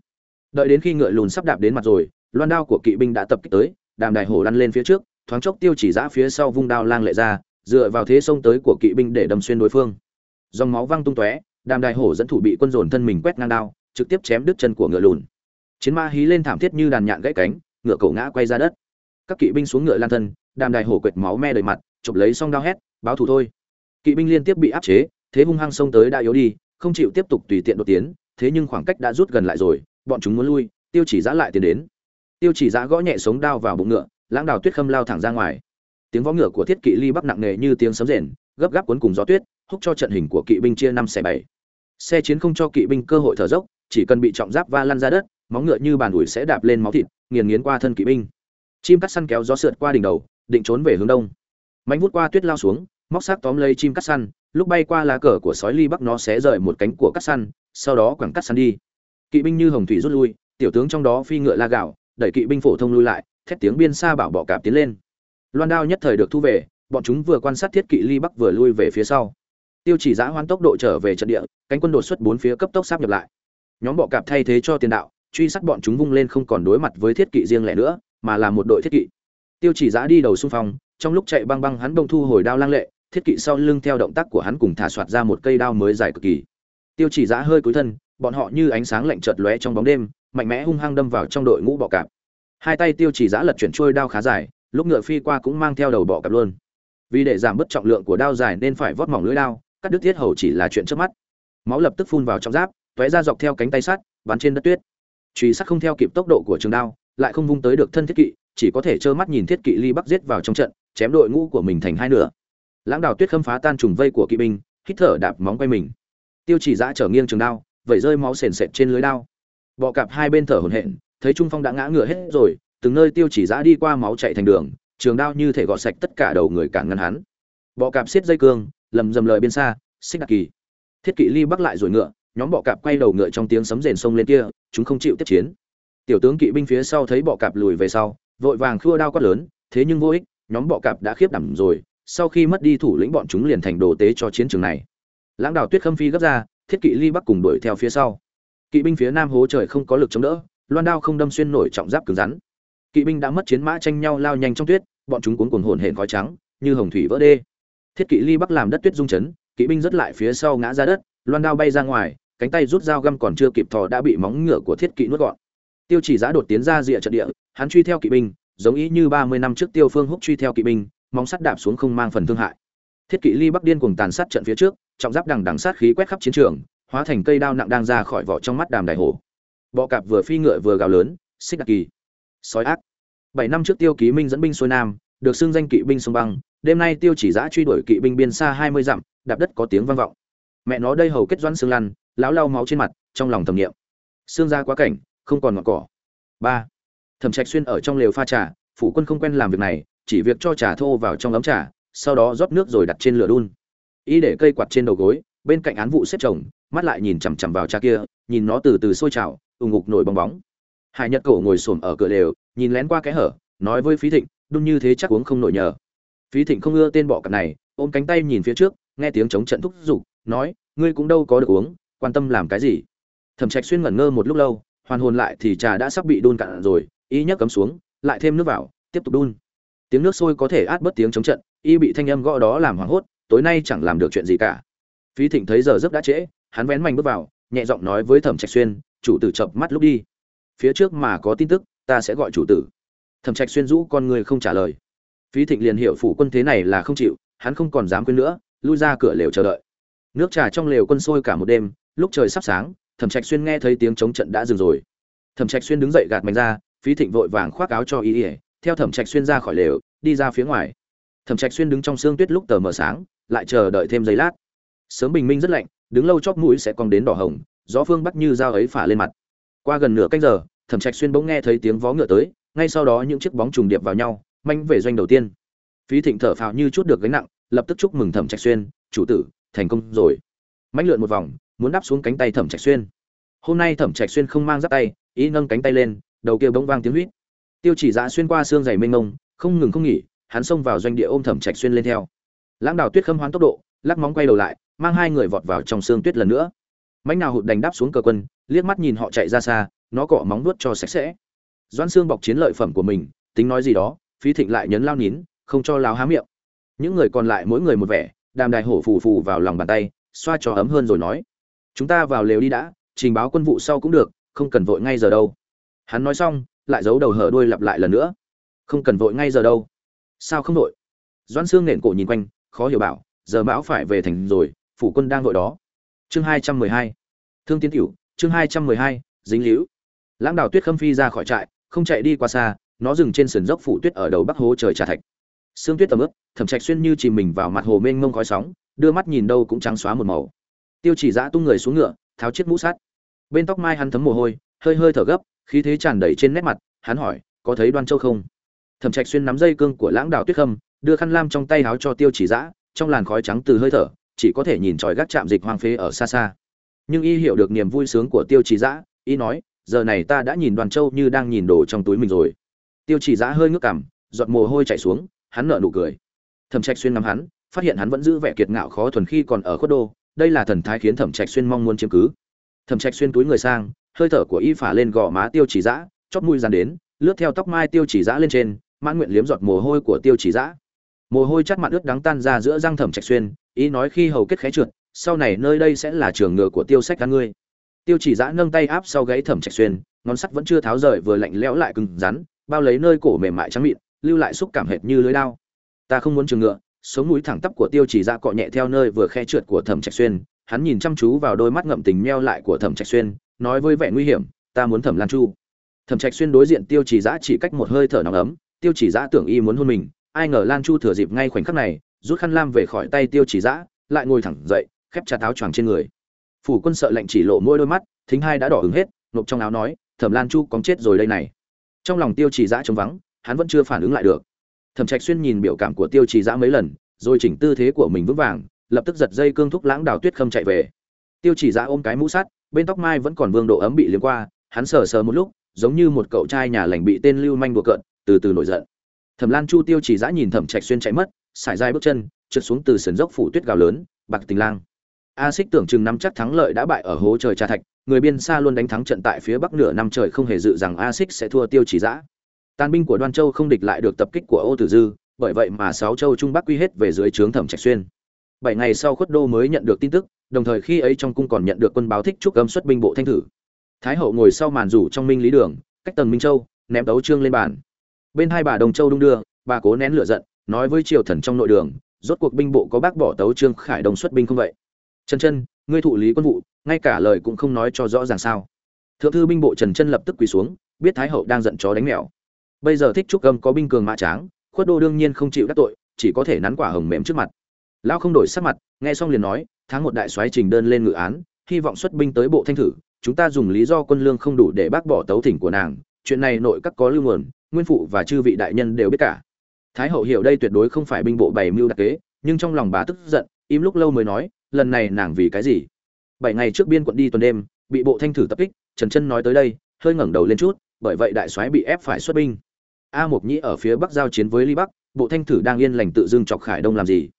A: Đợi đến khi ngựa lùn sắp đạp đến mặt rồi, loan đao của kỵ binh đã tập kích tới, đàm đài hổ lăn lên phía trước, thoáng chốc tiêu chỉ giã phía sau vung đao lang lệ ra dựa vào thế xông tới của kỵ binh để đâm xuyên đối phương. Dòng máu văng tung tóe, đàm đại hổ dẫn thủ bị quân dồn thân mình quét ngang đao, trực tiếp chém đứt chân của ngựa lùn. Chiến ma hí lên thảm thiết như đàn nhạn gãy cánh, ngựa cổ ngã quay ra đất. Các kỵ binh xuống ngựa lan thân, đàm đại hổ quệt máu me đầy mặt, chụp lấy xong đao hét, báo thủ thôi. Kỵ binh liên tiếp bị áp chế, thế hung hăng xông tới đã yếu đi, không chịu tiếp tục tùy tiện đột tiến, thế nhưng khoảng cách đã rút gần lại rồi, bọn chúng muốn lui, tiêu chỉ giã lại tiến đến. Tiêu chỉ giã gõ nhẹ sống đao vào bụng ngựa, lãng đào tuyết khâm lao thẳng ra ngoài tiếng vó ngựa của thiết kỵ ly bắc nặng nề như tiếng sấm rền, gấp gáp cuốn cùng gió tuyết, húc cho trận hình của kỵ binh chia năm xẻ bảy. Xe chiến không cho kỵ binh cơ hội thở dốc, chỉ cần bị trọng giáp va lăn ra đất, móng ngựa như bàn ủi sẽ đạp lên máu thịt, nghiền nghiến qua thân kỵ binh. Chim cắt săn kéo gió sượt qua đỉnh đầu, định trốn về hướng đông. Mánh vút qua tuyết lao xuống, móc xác tóm lấy chim cắt săn, lúc bay qua lá cờ của sói ly bắc nó sẽ rời một cánh của cắt săn, sau đó quẳng cắt săn đi. Kỵ binh như hồng thủy rút lui, tiểu tướng trong đó phi ngựa la gạo, đẩy kỵ binh phổ thông lui lại, thét tiếng biên xa bảo bọ cạp tiến lên loan đao nhất thời được thu về, bọn chúng vừa quan sát thiết kỵ ly bắc vừa lui về phía sau. Tiêu chỉ giã hoán tốc độ trở về trận địa, cánh quân đột xuất bốn phía cấp tốc sáp nhập lại. Nhóm bọ cạp thay thế cho tiền đạo, truy sát bọn chúng vung lên không còn đối mặt với thiết kỵ riêng lẻ nữa, mà là một đội thiết kỵ. Tiêu chỉ giã đi đầu xung phong, trong lúc chạy băng băng hắn bông thu hồi đao lang lệ, thiết kỵ sau lưng theo động tác của hắn cùng thả soạt ra một cây đao mới dài cực kỳ. Tiêu chỉ giã hơi cúi thân, bọn họ như ánh sáng lạnh chợt lóe trong bóng đêm, mạnh mẽ hung hăng đâm vào trong đội ngũ bọ cạp. Hai tay tiêu chỉ giã lật chuyển trôi đao khá dài lúc ngựa phi qua cũng mang theo đầu bọ cạp luôn. Vì để giảm bớt trọng lượng của đao dài nên phải vót mỏng lưỡi đao, cắt đứt thiết hầu chỉ là chuyện trước mắt. Máu lập tức phun vào trong giáp, tóe ra dọc theo cánh tay sắt, bắn trên đất tuyết. Truy sắt không theo kịp tốc độ của trường đao, lại không vung tới được thân thiết kỵ, chỉ có thể trơ mắt nhìn thiết kỵ ly bắc giết vào trong trận, chém đội ngũ của mình thành hai nửa. Lãng đào tuyết khâm phá tan trùng vây của kỵ binh, hít thở đạp móng quay mình. Tiêu chỉ giã trở nghiêng trường đao, vẩy rơi máu sền sệt trên lưới đao. Bọ cạp hai bên thở hổn hển, thấy trung phong đã ngã ngựa hết rồi từng nơi tiêu chỉ giã đi qua máu chạy thành đường, trường đao như thể gọt sạch tất cả đầu người cản ngăn hắn. Bọ cạp xiết dây cương, lầm dầm lời bên xa, xích đặc kỳ. Thiết kỵ ly bắc lại rồi ngựa, nhóm bọ cạp quay đầu ngựa trong tiếng sấm rền sông lên kia, chúng không chịu tiếp chiến. Tiểu tướng kỵ binh phía sau thấy bọ cạp lùi về sau, vội vàng khua đao quát lớn, thế nhưng vô ích, nhóm bọ cạp đã khiếp đảm rồi, sau khi mất đi thủ lĩnh bọn chúng liền thành đồ tế cho chiến trường này. Lãng đào tuyết khâm phi gấp ra, thiết kỵ ly bắc cùng đuổi theo phía sau. Kỵ binh phía nam hố trời không có lực chống đỡ, loan đao không đâm xuyên nổi trọng giáp cứng rắn kỵ binh đã mất chiến mã tranh nhau lao nhanh trong tuyết, bọn chúng cuốn cuồng hồn hển khói trắng, như hồng thủy vỡ đê. Thiết kỵ ly bắc làm đất tuyết rung chấn, kỵ binh rất lại phía sau ngã ra đất, loan đao bay ra ngoài, cánh tay rút dao găm còn chưa kịp thò đã bị móng ngựa của thiết kỵ nuốt gọn. Tiêu chỉ giã đột tiến ra rìa trận địa, hắn truy theo kỵ binh, giống ý như ba mươi năm trước tiêu phương húc truy theo kỵ binh, móng sắt đạp xuống không mang phần thương hại. Thiết kỵ ly bắc điên cùng tàn sát trận phía trước, trọng giáp đằng đằng sát khí quét khắp chiến trường, hóa thành cây đao nặng đang ra khỏi vỏ trong mắt đàm đại hổ bọ cạp vừa phi ngựa vừa gào lớn, xích đặc kỳ sói ác. Bảy năm trước tiêu ký minh dẫn binh xuôi nam, được xưng danh kỵ binh sông băng, đêm nay tiêu chỉ giã truy đuổi kỵ binh biên xa hai mươi dặm, đạp đất có tiếng vang vọng. Mẹ nó đây hầu kết doãn xương lăn, lão lau máu trên mặt, trong lòng thầm niệm. Xương ra quá cảnh, không còn ngọn cỏ. Ba. Thẩm trạch xuyên ở trong lều pha trà, phủ quân không quen làm việc này, chỉ việc cho trà thô vào trong ấm trà, sau đó rót nước rồi đặt trên lửa đun. Ý để cây quạt trên đầu gối, bên cạnh án vụ xếp chồng, mắt lại nhìn chằm chằm vào trà kia, nhìn nó từ từ sôi trào, ù ngục nổi bong bóng hải nhật cổ ngồi xổm ở cửa lều, nhìn lén qua cái hở, nói với phí thịnh đun như thế chắc uống không nổi nhờ. Phí thịnh không ưa tên bọ cặp này, ôm cánh tay nhìn phía trước, nghe tiếng chống trận thúc giục, nói, ngươi cũng đâu có được uống, quan tâm làm cái gì? Thẩm trạch xuyên ngẩn ngơ một lúc lâu, hoàn hồn lại thì trà đã sắp bị đun cạn rồi, y nhấc cấm xuống, lại thêm nước vào, tiếp tục đun. Tiếng nước sôi có thể át bớt tiếng chống trận, y bị thanh âm gõ đó làm hoảng hốt, tối nay chẳng làm được chuyện gì cả. Phí thịnh thấy giờ giấc đã trễ, hắn vén mảnh bước vào, nhẹ giọng nói với thẩm trạch xuyên, chủ tử chập mắt lúc đi phía trước mà có tin tức, ta sẽ gọi chủ tử. Thẩm trạch xuyên rũ con người không trả lời. Phí thịnh liền hiểu phủ quân thế này là không chịu, hắn không còn dám quên nữa, lui ra cửa lều chờ đợi. Nước trà trong lều quân sôi cả một đêm, lúc trời sắp sáng, thẩm trạch xuyên nghe thấy tiếng chống trận đã dừng rồi. Thẩm trạch xuyên đứng dậy gạt mạnh ra, phí thịnh vội vàng khoác áo cho y ỉa theo thẩm trạch xuyên ra khỏi lều, đi ra phía ngoài. Thẩm trạch xuyên đứng trong sương tuyết lúc tờ mờ sáng, lại chờ đợi thêm giây lát. Sớm bình minh rất lạnh, đứng lâu chóp mũi sẽ còn đến đỏ hồng, gió phương bắt như dao ấy phả lên mặt qua gần nửa canh giờ, thẩm trạch xuyên bỗng nghe thấy tiếng vó ngựa tới, ngay sau đó những chiếc bóng trùng điệp vào nhau, manh về doanh đầu tiên. Phí thịnh thở phào như chút được gánh nặng, lập tức chúc mừng thẩm trạch xuyên, chủ tử, thành công rồi. Mãnh lượn một vòng, muốn đáp xuống cánh tay thẩm trạch xuyên. Hôm nay thẩm trạch xuyên không mang giáp tay, ý nâng cánh tay lên, đầu kia bỗng vang tiếng huýt. Tiêu chỉ dạ xuyên qua xương dày mênh mông, không ngừng không nghỉ, hắn xông vào doanh địa ôm thẩm trạch xuyên lên theo. Lãng đào tuyết khâm hoán tốc độ, lắc móng quay đầu lại, mang hai người vọt vào trong xương tuyết lần nữa mãnh nào hụt đành đáp xuống cờ quân, liếc mắt nhìn họ chạy ra xa, nó cọ móng nuốt cho sạch sẽ. Doan xương bọc chiến lợi phẩm của mình, tính nói gì đó, phí thịnh lại nhấn lao nín, không cho lao há miệng. Những người còn lại mỗi người một vẻ, đàm đài hổ phù phù vào lòng bàn tay, xoa cho ấm hơn rồi nói, chúng ta vào lều đi đã, trình báo quân vụ sau cũng được, không cần vội ngay giờ đâu. Hắn nói xong, lại giấu đầu hở đuôi lặp lại lần nữa, không cần vội ngay giờ đâu. Sao không vội? Doan xương nện cổ nhìn quanh, khó hiểu bảo, giờ bão phải về thành rồi, phủ quân đang vội đó chương hai trăm mười hai. Thương tiến tiểu chương hai trăm mười hai, dính líu. Lãng đào tuyết khâm phi ra khỏi trại, không chạy đi qua xa, nó dừng trên sườn dốc phủ tuyết ở đầu bắc hố trời trà thạch. Sương tuyết tầm ướp thẩm trạch xuyên như chìm mình vào mặt hồ mênh mông khói sóng, đưa mắt nhìn đâu cũng trắng xóa một màu. Tiêu chỉ giã tung người xuống ngựa, tháo chiếc mũ sắt bên tóc mai hắn thấm mồ hôi, hơi hơi thở gấp, khí thế tràn đầy trên nét mặt, hắn hỏi, có thấy đoan châu không? Thẩm trạch xuyên nắm dây cương của lãng đào tuyết khâm, đưa khăn lam trong tay áo cho tiêu chỉ giã trong làn khói trắng từ hơi thở chỉ có thể nhìn tròi gác chạm dịch hoang phế ở xa xa. Nhưng y hiểu được niềm vui sướng của tiêu trì giã, y nói, giờ này ta đã nhìn đoàn châu như đang nhìn đồ trong túi mình rồi. Tiêu trì giã hơi ngước cằm, giọt mồ hôi chảy xuống, hắn nở nụ cười. Thẩm trạch xuyên ngắm hắn, phát hiện hắn vẫn giữ vẻ kiệt ngạo khó thuần khi còn ở khuất đô, đây là thần thái khiến thẩm trạch xuyên mong muốn chiếm cứ. Thẩm trạch xuyên túi người sang, hơi thở của y phả lên gò má tiêu chỉ giã chót mũi dàn đến, lướt theo tóc mai tiêu chỉ giã lên trên, mãn nguyện liếm giọt mồ hôi của tiêu chỉ giã. Mồ hôi chắt mặt ướt đắng tan ra giữa răng thẩm trạch xuyên ý nói khi hầu kết khẽ trượt, sau này nơi đây sẽ là trường ngựa của tiêu sách cá ngươi. Tiêu chỉ giã nâng tay áp sau gáy thẩm trạch xuyên, ngón sắt vẫn chưa tháo rời vừa lạnh lẽo lại cứng rắn, bao lấy nơi cổ mềm mại trắng mịn, lưu lại xúc cảm hệt như lưới đao. Ta không muốn trường ngựa, sống mũi thẳng tắp của tiêu chỉ giã cọ nhẹ theo nơi vừa khe trượt của thẩm trạch xuyên, hắn nhìn chăm chú vào đôi mắt ngậm tình meo lại của thẩm trạch xuyên, nói với vẻ nguy hiểm, ta muốn thẩm lan chu. Thẩm trạch xuyên đối diện tiêu chỉ giã chỉ cách một hơi thở nóng ấm, tiêu chỉ giã tưởng y muốn hôn mình, ai ngờ lan chu thừa dịp ngay khoảnh khắc này rút khăn lam về khỏi tay tiêu chỉ giã lại ngồi thẳng dậy, khép chặt áo choàng trên người. Phủ quân sợ lệnh chỉ lộ mỗi đôi mắt, thính hai đã đỏ hứng hết, nộp trong áo nói, thẩm lan chu cóng chết rồi đây này. Trong lòng tiêu chỉ giã trống vắng, hắn vẫn chưa phản ứng lại được. Thẩm trạch xuyên nhìn biểu cảm của tiêu chỉ giã mấy lần, rồi chỉnh tư thế của mình vững vàng, lập tức giật dây cương thúc lãng đào tuyết khâm chạy về. Tiêu chỉ giã ôm cái mũ sắt, bên tóc mai vẫn còn vương độ ấm bị liếm qua, hắn sờ sờ một lúc, giống như một cậu trai nhà lành bị tên lưu manh đùa cợt, từ từ nổi giận. Thẩm lan chu tiêu chỉ giã nhìn thẩm trạch xuyên chạy mất sải dài bước chân, trượt xuống từ sườn dốc phủ tuyết gào lớn, bạc tình lang. A xích tưởng chừng năm chắc thắng lợi đã bại ở hố trời trà thạch, người biên xa luôn đánh thắng trận tại phía bắc nửa năm trời không hề dự rằng a xích sẽ thua tiêu chỉ giã. Tàn binh của đoan châu không địch lại được tập kích của ô tử dư, bởi vậy mà sáu châu trung bắc quy hết về dưới trướng thẩm trạch xuyên. Bảy ngày sau khuất đô mới nhận được tin tức, đồng thời khi ấy trong cung còn nhận được quân báo thích trúc âm xuất binh bộ thanh thử. Thái hậu ngồi sau màn rủ trong minh lý đường, cách tầng minh châu, ném đấu trương lên bàn. Bên hai bà đồng châu đung đưa, bà cố nén lửa giận nói với triều thần trong nội đường, rốt cuộc binh bộ có bác bỏ tấu trương khải đông xuất binh không vậy? Trần chân ngươi thụ lý quân vụ, ngay cả lời cũng không nói cho rõ ràng sao? Thượng thư binh bộ trần chân lập tức quỳ xuống, biết thái hậu đang giận chó đánh mèo. Bây giờ thích trúc gâm có binh cường mã tráng, khuất đô đương nhiên không chịu đắc tội, chỉ có thể nắn quả hồng mềm trước mặt. Lão không đổi sắc mặt, nghe xong liền nói, tháng một đại soái trình đơn lên ngự án, hy vọng xuất binh tới bộ thanh thử, chúng ta dùng lý do quân lương không đủ để bác bỏ tấu thỉnh của nàng, chuyện này nội các có lưu nguồn, nguyên phụ và chư vị đại nhân đều biết cả thái hậu hiểu đây tuyệt đối không phải binh bộ bày mưu đặc kế, nhưng trong lòng bà tức giận, im lúc lâu mới nói, lần này nàng vì cái gì? Bảy ngày trước biên quận đi tuần đêm, bị bộ thanh thử tập kích, trần chân nói tới đây, hơi ngẩng đầu lên chút, bởi vậy đại soái bị ép phải xuất binh. A mộc nhĩ ở phía bắc giao chiến với ly bắc, bộ thanh thử đang yên lành tự dưng chọc khải đông làm gì?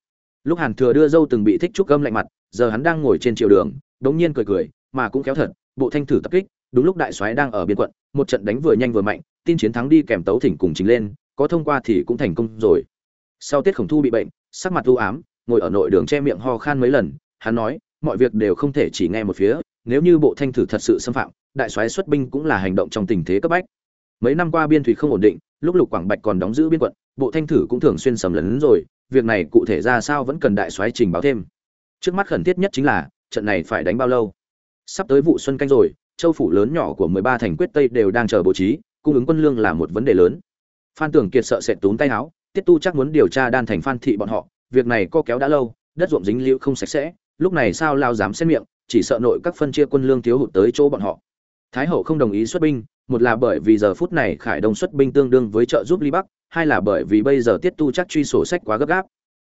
A: Lúc hàn thừa đưa dâu từng bị thích trúc gâm lạnh mặt, giờ hắn đang ngồi trên triều đường, đống nhiên cười cười, mà cũng khéo thật, bộ thanh thử tập kích, đúng lúc đại soái đang ở biên quận, một trận đánh vừa nhanh vừa mạnh, tin chiến thắng đi kèm tấu thỉnh cùng chính lên có thông qua thì cũng thành công rồi. Sau tiết khổng thu bị bệnh, sắc mặt u ám, ngồi ở nội đường che miệng ho khan mấy lần, hắn nói, mọi việc đều không thể chỉ nghe một phía, nếu như bộ thanh thử thật sự xâm phạm, đại soái xuất binh cũng là hành động trong tình thế cấp bách. Mấy năm qua biên thủy không ổn định, lúc lục quảng bạch còn đóng giữ biên quận, bộ thanh thử cũng thường xuyên sầm lấn rồi, việc này cụ thể ra sao vẫn cần đại soái trình báo thêm. Trước mắt khẩn thiết nhất chính là, trận này phải đánh bao lâu? Sắp tới vụ xuân canh rồi, châu phủ lớn nhỏ của 13 thành quyết tây đều đang chờ bố trí, cung ứng quân lương là một vấn đề lớn phan tưởng kiệt sợ sệt túm tay áo, tiết tu chắc muốn điều tra đan thành phan thị bọn họ, việc này co kéo đã lâu, đất ruộng dính liễu không sạch sẽ, lúc này sao lao dám xét miệng, chỉ sợ nội các phân chia quân lương thiếu hụt tới chỗ bọn họ. Thái hậu không đồng ý xuất binh, một là bởi vì giờ phút này khải đông xuất binh tương đương với trợ giúp ly bắc, hai là bởi vì bây giờ tiết tu chắc truy sổ sách quá gấp gáp.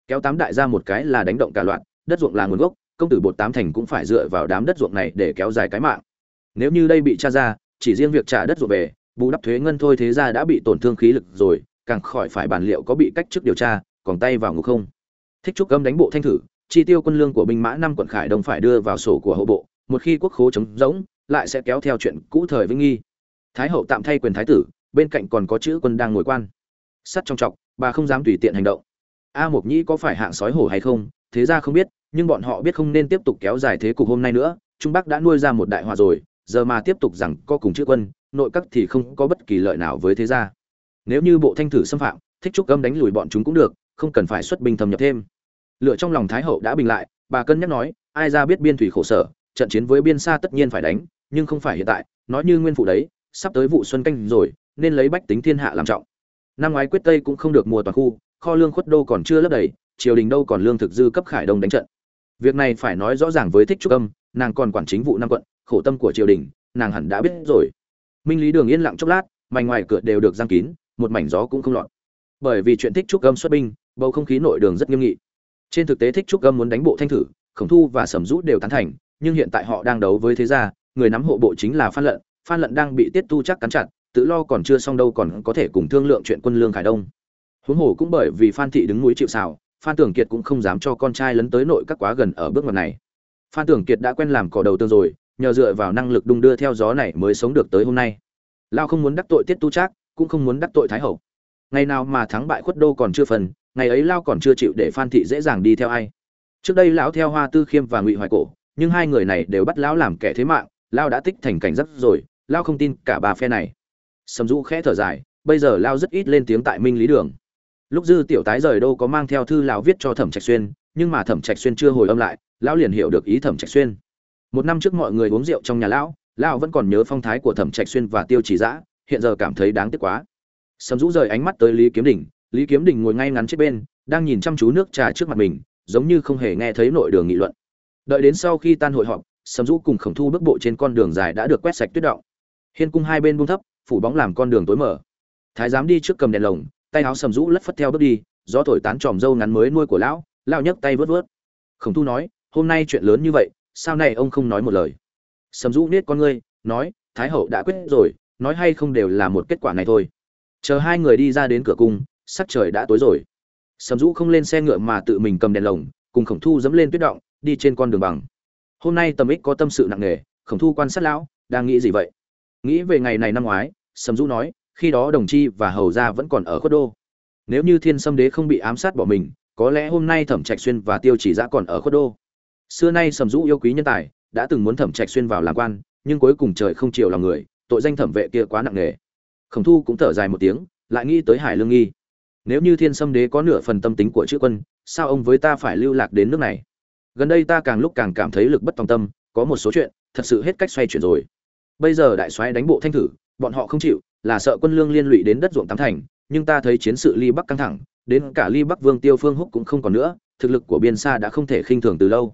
A: Kéo tám đại ra một cái là đánh động cả loạn đất ruộng là nguồn gốc, công tử bột tám thành cũng phải dựa vào đám đất ruộng này để kéo dài cái mạng. Nếu như đây bị tra ra, chỉ riêng việc trả đất ruộng về bù đắp thuế ngân thôi thế ra đã bị tổn thương khí lực rồi, càng khỏi phải bàn liệu có bị cách chức điều tra, còn tay vào ngục không. Thích trúc cấm đánh bộ thanh thử, chi tiêu quân lương của binh mã năm quận khải đông phải đưa vào sổ của hậu bộ, một khi quốc khố chống rỗng, lại sẽ kéo theo chuyện cũ thời vĩnh nghi. Thái hậu tạm thay quyền thái tử, bên cạnh còn có chữ quân đang ngồi quan. Sắt trong trọc bà không dám tùy tiện hành động. A mộc nhĩ có phải hạng sói hổ hay không, thế ra không biết, nhưng bọn họ biết không nên tiếp tục kéo dài thế cục hôm nay nữa, trung bắc đã nuôi ra một đại họa rồi, giờ mà tiếp tục rằng có cùng chữ quân nội các thì không có bất kỳ lợi nào với thế gia. Nếu như bộ thanh thử xâm phạm, thích trúc âm đánh lùi bọn chúng cũng được, không cần phải xuất binh thâm nhập thêm. Lựa trong lòng thái hậu đã bình lại, bà cân nhắc nói, ai ra biết biên thủy khổ sở, trận chiến với biên xa tất nhiên phải đánh, nhưng không phải hiện tại, nói như nguyên phụ đấy, sắp tới vụ xuân canh rồi, nên lấy bách tính thiên hạ làm trọng. Năm ngoái quyết tây cũng không được mùa toàn khu, kho lương khuất đô còn chưa lấp đầy, triều đình đâu còn lương thực dư cấp khải đông đánh trận. Việc này phải nói rõ ràng với thích trúc âm, nàng còn quản chính vụ năm quận, khổ tâm của triều đình, nàng hẳn đã biết rồi minh lý đường yên lặng chốc lát, mảnh ngoài cửa đều được giăng kín, một mảnh gió cũng không lọt. Bởi vì chuyện thích trúc âm xuất binh, bầu không khí nội đường rất nghiêm nghị. Trên thực tế thích trúc âm muốn đánh bộ thanh thử, khổng thu và sầm rút đều tán thành, nhưng hiện tại họ đang đấu với thế gia, người nắm hộ bộ chính là phan lận phan lận đang bị tiết tu chắc cắn chặt, tự lo còn chưa xong đâu còn có thể cùng thương lượng chuyện quân lương khải đông. Huống hồ cũng bởi vì phan thị đứng núi chịu xào phan tưởng kiệt cũng không dám cho con trai lấn tới nội các quá gần ở bước ngoặt này. Phan tưởng kiệt đã quen làm cỏ đầu tương rồi nhờ dựa vào năng lực đung đưa theo gió này mới sống được tới hôm nay. Lao không muốn đắc tội tiết tu trác, cũng không muốn đắc tội thái hậu. Ngày nào mà thắng bại khuất đô còn chưa phần, ngày ấy lao còn chưa chịu để phan thị dễ dàng đi theo ai. Trước đây lão theo hoa tư khiêm và ngụy hoài cổ, nhưng hai người này đều bắt lão làm kẻ thế mạng, lao đã tích thành cảnh rất rồi, lao không tin cả ba phe này. Sầm dũ khẽ thở dài, bây giờ lao rất ít lên tiếng tại minh lý đường. Lúc dư tiểu tái rời đô có mang theo thư lão viết cho thẩm trạch xuyên, nhưng mà thẩm trạch xuyên chưa hồi âm lại, lão liền hiểu được ý thẩm trạch xuyên một năm trước mọi người uống rượu trong nhà lão lão vẫn còn nhớ phong thái của thẩm trạch xuyên và tiêu chỉ dã, hiện giờ cảm thấy đáng tiếc quá. Sầm rũ rời ánh mắt tới lý kiếm đình, lý kiếm đình ngồi ngay ngắn trên bên, đang nhìn chăm chú nước trà trước mặt mình, giống như không hề nghe thấy nội đường nghị luận. Đợi đến sau khi tan hội họp, sầm rũ cùng khổng thu bước bộ trên con đường dài đã được quét sạch tuyết động. Hiên cung hai bên buông thấp, phủ bóng làm con đường tối mở thái giám đi trước cầm đèn lồng, tay áo sầm rũ lất phất theo bước đi, gió thổi tán tròm râu ngắn mới nuôi của lão Lão nhấc tay vớt vớt. Khổng thu nói, hôm nay chuyện lớn như vậy sao này ông không nói một lời? Sầm rũ niết con ngươi, nói, thái hậu đã quyết rồi, nói hay không đều là một kết quả này thôi. Chờ hai người đi ra đến cửa cung, sắc trời đã tối rồi. Sầm rũ không lên xe ngựa mà tự mình cầm đèn lồng, cùng khổng thu dẫm lên tuyết động, đi trên con đường bằng. Hôm nay tầm ích có tâm sự nặng nề, khổng thu quan sát lão, đang nghĩ gì vậy? Nghĩ về ngày này năm ngoái, sầm rũ nói, khi đó đồng chi và hầu gia vẫn còn ở khuất đô. Nếu như thiên sâm đế không bị ám sát bỏ mình, có lẽ hôm nay thẩm trạch xuyên và tiêu chỉ giã còn ở khuất đô xưa nay sầm rũ yêu quý nhân tài, đã từng muốn thẩm trạch xuyên vào làm quan, nhưng cuối cùng trời không chiều lòng người, tội danh thẩm vệ kia quá nặng nề. Khổng thu cũng thở dài một tiếng, lại nghĩ tới hải lương nghi. Nếu như thiên sâm đế có nửa phần tâm tính của chữ quân, sao ông với ta phải lưu lạc đến nước này? Gần đây ta càng lúc càng cảm thấy lực bất tòng tâm, có một số chuyện, thật sự hết cách xoay chuyển rồi. Bây giờ đại soái đánh bộ thanh thử, bọn họ không chịu, là sợ quân lương liên lụy đến đất ruộng tám thành, nhưng ta thấy chiến sự ly bắc căng thẳng, đến cả ly bắc vương tiêu phương húc cũng không còn nữa, thực lực của biên xa đã không thể khinh thường từ lâu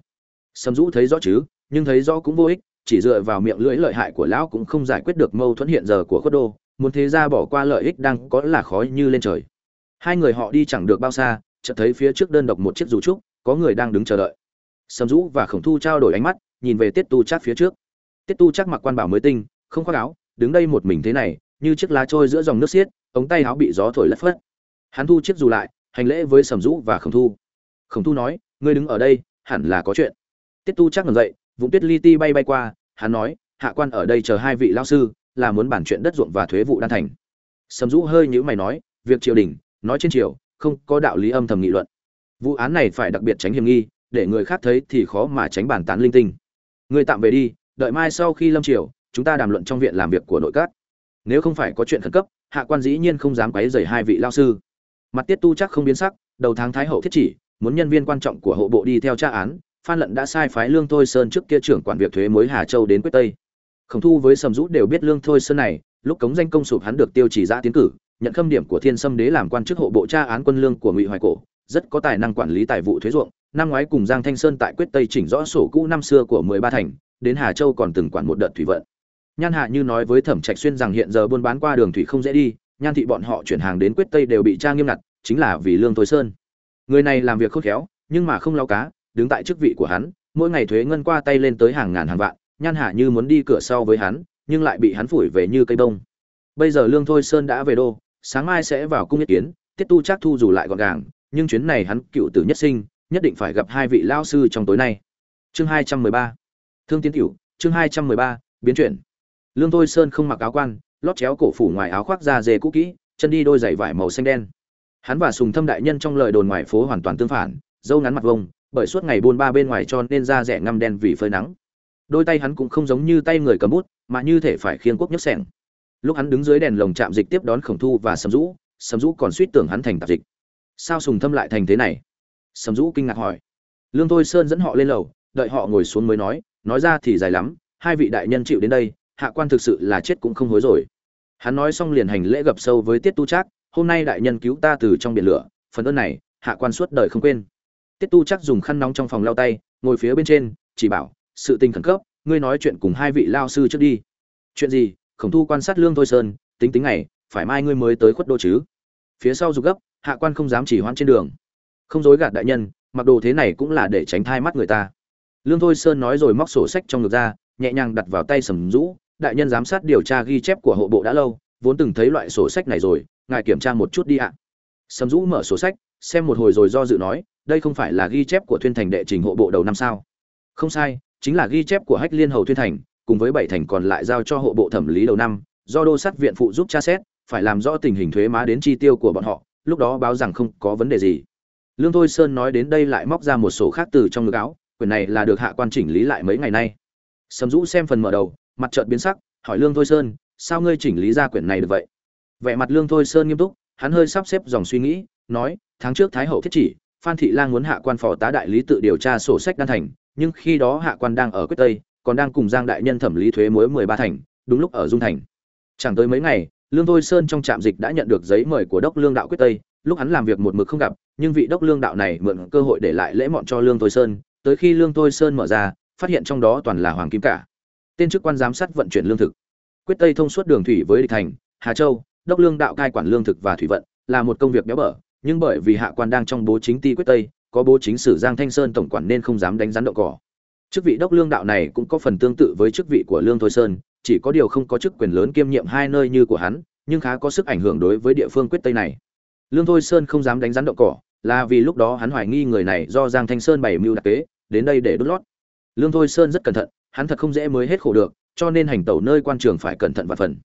A: sầm dũ thấy rõ chứ, nhưng thấy rõ cũng vô ích, chỉ dựa vào miệng lưỡi lợi hại của lão cũng không giải quyết được mâu thuẫn hiện giờ của khuất đô, muốn thế ra bỏ qua lợi ích đang có là khó như lên trời. Hai người họ đi chẳng được bao xa, chợt thấy phía trước đơn độc một chiếc dù trúc, có người đang đứng chờ đợi. Sầm dũ và khổng thu trao đổi ánh mắt, nhìn về tiết tu chắc phía trước. Tiết tu chắc mặc quan bảo mới tinh, không khoác áo, đứng đây một mình thế này, như chiếc lá trôi giữa dòng nước xiết, ống tay áo bị gió thổi lất phất. Hắn thu chiếc dù lại, hành lễ với sầm dũ và khổng thu. Khổng thu nói, ngươi đứng ở đây, hẳn là có chuyện tiết tu chắc ngẩng dậy vũng tuyết li ti bay bay qua, hắn nói, hạ quan ở đây chờ hai vị lao sư, là muốn bản chuyện đất ruộng và thuế vụ đan thành. Sầm dũ hơi nhữ mày nói, việc triều đình, nói trên triều, không có đạo lý âm thầm nghị luận. Vụ án này phải đặc biệt tránh hiểm nghi, để người khác thấy thì khó mà tránh bản tán linh tinh. Người tạm về đi, đợi mai sau khi lâm triều, chúng ta đàm luận trong viện làm việc của nội các. Nếu không phải có chuyện khẩn cấp, hạ quan dĩ nhiên không dám quấy rầy hai vị lao sư. Mặt tiết tu chắc không biến sắc, đầu tháng thái hậu thiết chỉ, muốn nhân viên quan trọng của hộ bộ đi theo tra án phan lận đã sai phái lương thôi sơn trước kia trưởng quản việc thuế mối hà châu đến quyết tây. Khổng thu với sầm rũ đều biết lương thôi sơn này, lúc cống danh công sụp hắn được tiêu chỉ ra tiến cử, nhận khâm điểm của thiên sâm đế làm quan chức hộ bộ tra án quân lương của ngụy hoài cổ, rất có tài năng quản lý tài vụ thuế ruộng. Năm ngoái cùng giang thanh sơn tại quyết tây chỉnh rõ sổ cũ năm xưa của mười ba thành, đến hà châu còn từng quản một đợt thủy vận. Nhan hạ như nói với thẩm trạch xuyên rằng hiện giờ buôn bán qua đường thủy không dễ đi, nhan thị bọn họ chuyển hàng đến quyết tây đều bị tra nghiêm ngặt, chính là vì lương thôi sơn. Người này làm việc khôn khéo, nhưng mà không lau cá đứng tại chức vị của hắn mỗi ngày thuế ngân qua tay lên tới hàng ngàn hàng vạn nhan hạ như muốn đi cửa sau với hắn nhưng lại bị hắn phủi về như cây đông bây giờ lương thôi sơn đã về đô sáng mai sẽ vào cung nhất kiến tiết tu chắc thu dù lại gọn gàng nhưng chuyến này hắn cựu tử nhất sinh nhất định phải gặp hai vị lao sư trong tối nay. Chương hai trăm mười ba. Thương tiến tiểu, chương hai trăm mười ba biến chuyển. Lương thôi sơn không mặc áo quan lót chéo cổ phủ ngoài áo khoác da dê cũ kỹ chân đi đôi giày vải màu xanh đen. Hắn và sùng thâm đại nhân trong lời đồn ngoài phố hoàn toàn tương phản dâu ngắn mặt vông bởi suốt ngày buôn ba bên ngoài cho nên da rẻ ngăm đen vì phơi nắng. Đôi tay hắn cũng không giống như tay người cầm bút, mà như thể phải khiêng quốc nhấc sẻng. Lúc hắn đứng dưới đèn lồng chạm dịch tiếp đón khổng thu và sầm rũ sầm rũ còn suýt tưởng hắn thành tạp dịch. Sao sùng thâm lại thành thế này? Sầm rũ kinh ngạc hỏi. Lương thôi sơn dẫn họ lên lầu, đợi họ ngồi xuống mới nói nói ra thì dài lắm, hai vị đại nhân chịu đến đây, hạ quan thực sự là chết cũng không hối rồi. Hắn nói xong liền hành lễ gặp sâu với tiết tu trác, hôm nay đại nhân cứu ta từ trong biển lửa, phần ơn này, hạ quan suốt đời không quên tiết tu chắc dùng khăn nóng trong phòng lau tay, ngồi phía bên trên, chỉ bảo, sự tình khẩn cấp, ngươi nói chuyện cùng hai vị lao sư trước đi. Chuyện gì? Khổng thu quan sát lương thôi sơn, tính tính này phải mai ngươi mới tới khuất đô chứ? Phía sau rục gấp, hạ quan không dám chỉ hoãn trên đường. Không dối gạt đại nhân, mặc đồ thế này cũng là để tránh thai mắt người ta. Lương thôi sơn nói rồi móc sổ sách trong ngực ra, nhẹ nhàng đặt vào tay sầm rũ, đại nhân giám sát điều tra ghi chép của hộ bộ đã lâu, vốn từng thấy loại sổ sách này rồi, ngài kiểm tra một chút đi ạ. Sầm rũ mở sổ sách, xem một hồi rồi do dự nói đây không phải là ghi chép của thuyên thành đệ trình hộ bộ đầu năm sao? Không sai, chính là ghi chép của hách liên hầu thuyên thành, cùng với bảy thành còn lại giao cho hộ bộ thẩm lý đầu năm, do đô sát viện phụ giúp tra xét, phải làm rõ tình hình thuế má đến chi tiêu của bọn họ, lúc đó báo rằng không có vấn đề gì. Lương thôi sơn nói đến đây lại móc ra một sổ khác từ trong ngực áo, quyển này là được hạ quan chỉnh lý lại mấy ngày nay. Sầm rũ xem phần mở đầu, mặt trợn biến sắc, hỏi lương thôi sơn, sao ngươi chỉnh lý ra quyển này được vậy? Vẻ mặt lương thôi sơn nghiêm túc, hắn hơi sắp xếp dòng suy nghĩ, nói, tháng trước thái hậu thiết chỉ phan thị lang muốn hạ quan phò tá đại lý tự điều tra sổ sách đan thành, nhưng khi đó hạ quan đang ở quyết tây, còn đang cùng giang đại nhân thẩm lý thuế muối mười ba thành, đúng lúc ở dung thành. Chẳng tới mấy ngày, lương thôi sơn trong trạm dịch đã nhận được giấy mời của đốc lương đạo quyết tây, lúc hắn làm việc một mực không gặp, nhưng vị đốc lương đạo này mượn cơ hội để lại lễ mọn cho lương thôi sơn, tới khi lương thôi sơn mở ra, phát hiện trong đó toàn là hoàng kim cả. Tên chức quan giám sát vận chuyển lương thực. Quyết tây thông suốt đường thủy với địch thành, hà châu, đốc lương đạo cai quản lương thực và thủy vận, là một công việc béo bở nhưng bởi vì hạ quan đang trong bố chính ti quyết tây, có bố chính sử giang thanh sơn tổng quản nên không dám đánh rắn đậu cỏ. Chức vị đốc lương đạo này cũng có phần tương tự với chức vị của lương thôi sơn, chỉ có điều không có chức quyền lớn kiêm nhiệm hai nơi như của hắn, nhưng khá có sức ảnh hưởng đối với địa phương quyết tây này. Lương thôi sơn không dám đánh rắn đậu cỏ, là vì lúc đó hắn hoài nghi người này do giang thanh sơn bày mưu đặc kế, đến đây để đốt lót. Lương thôi sơn rất cẩn thận, hắn thật không dễ mới hết khổ được, cho nên hành tẩu nơi quan trường phải cẩn thận và phần.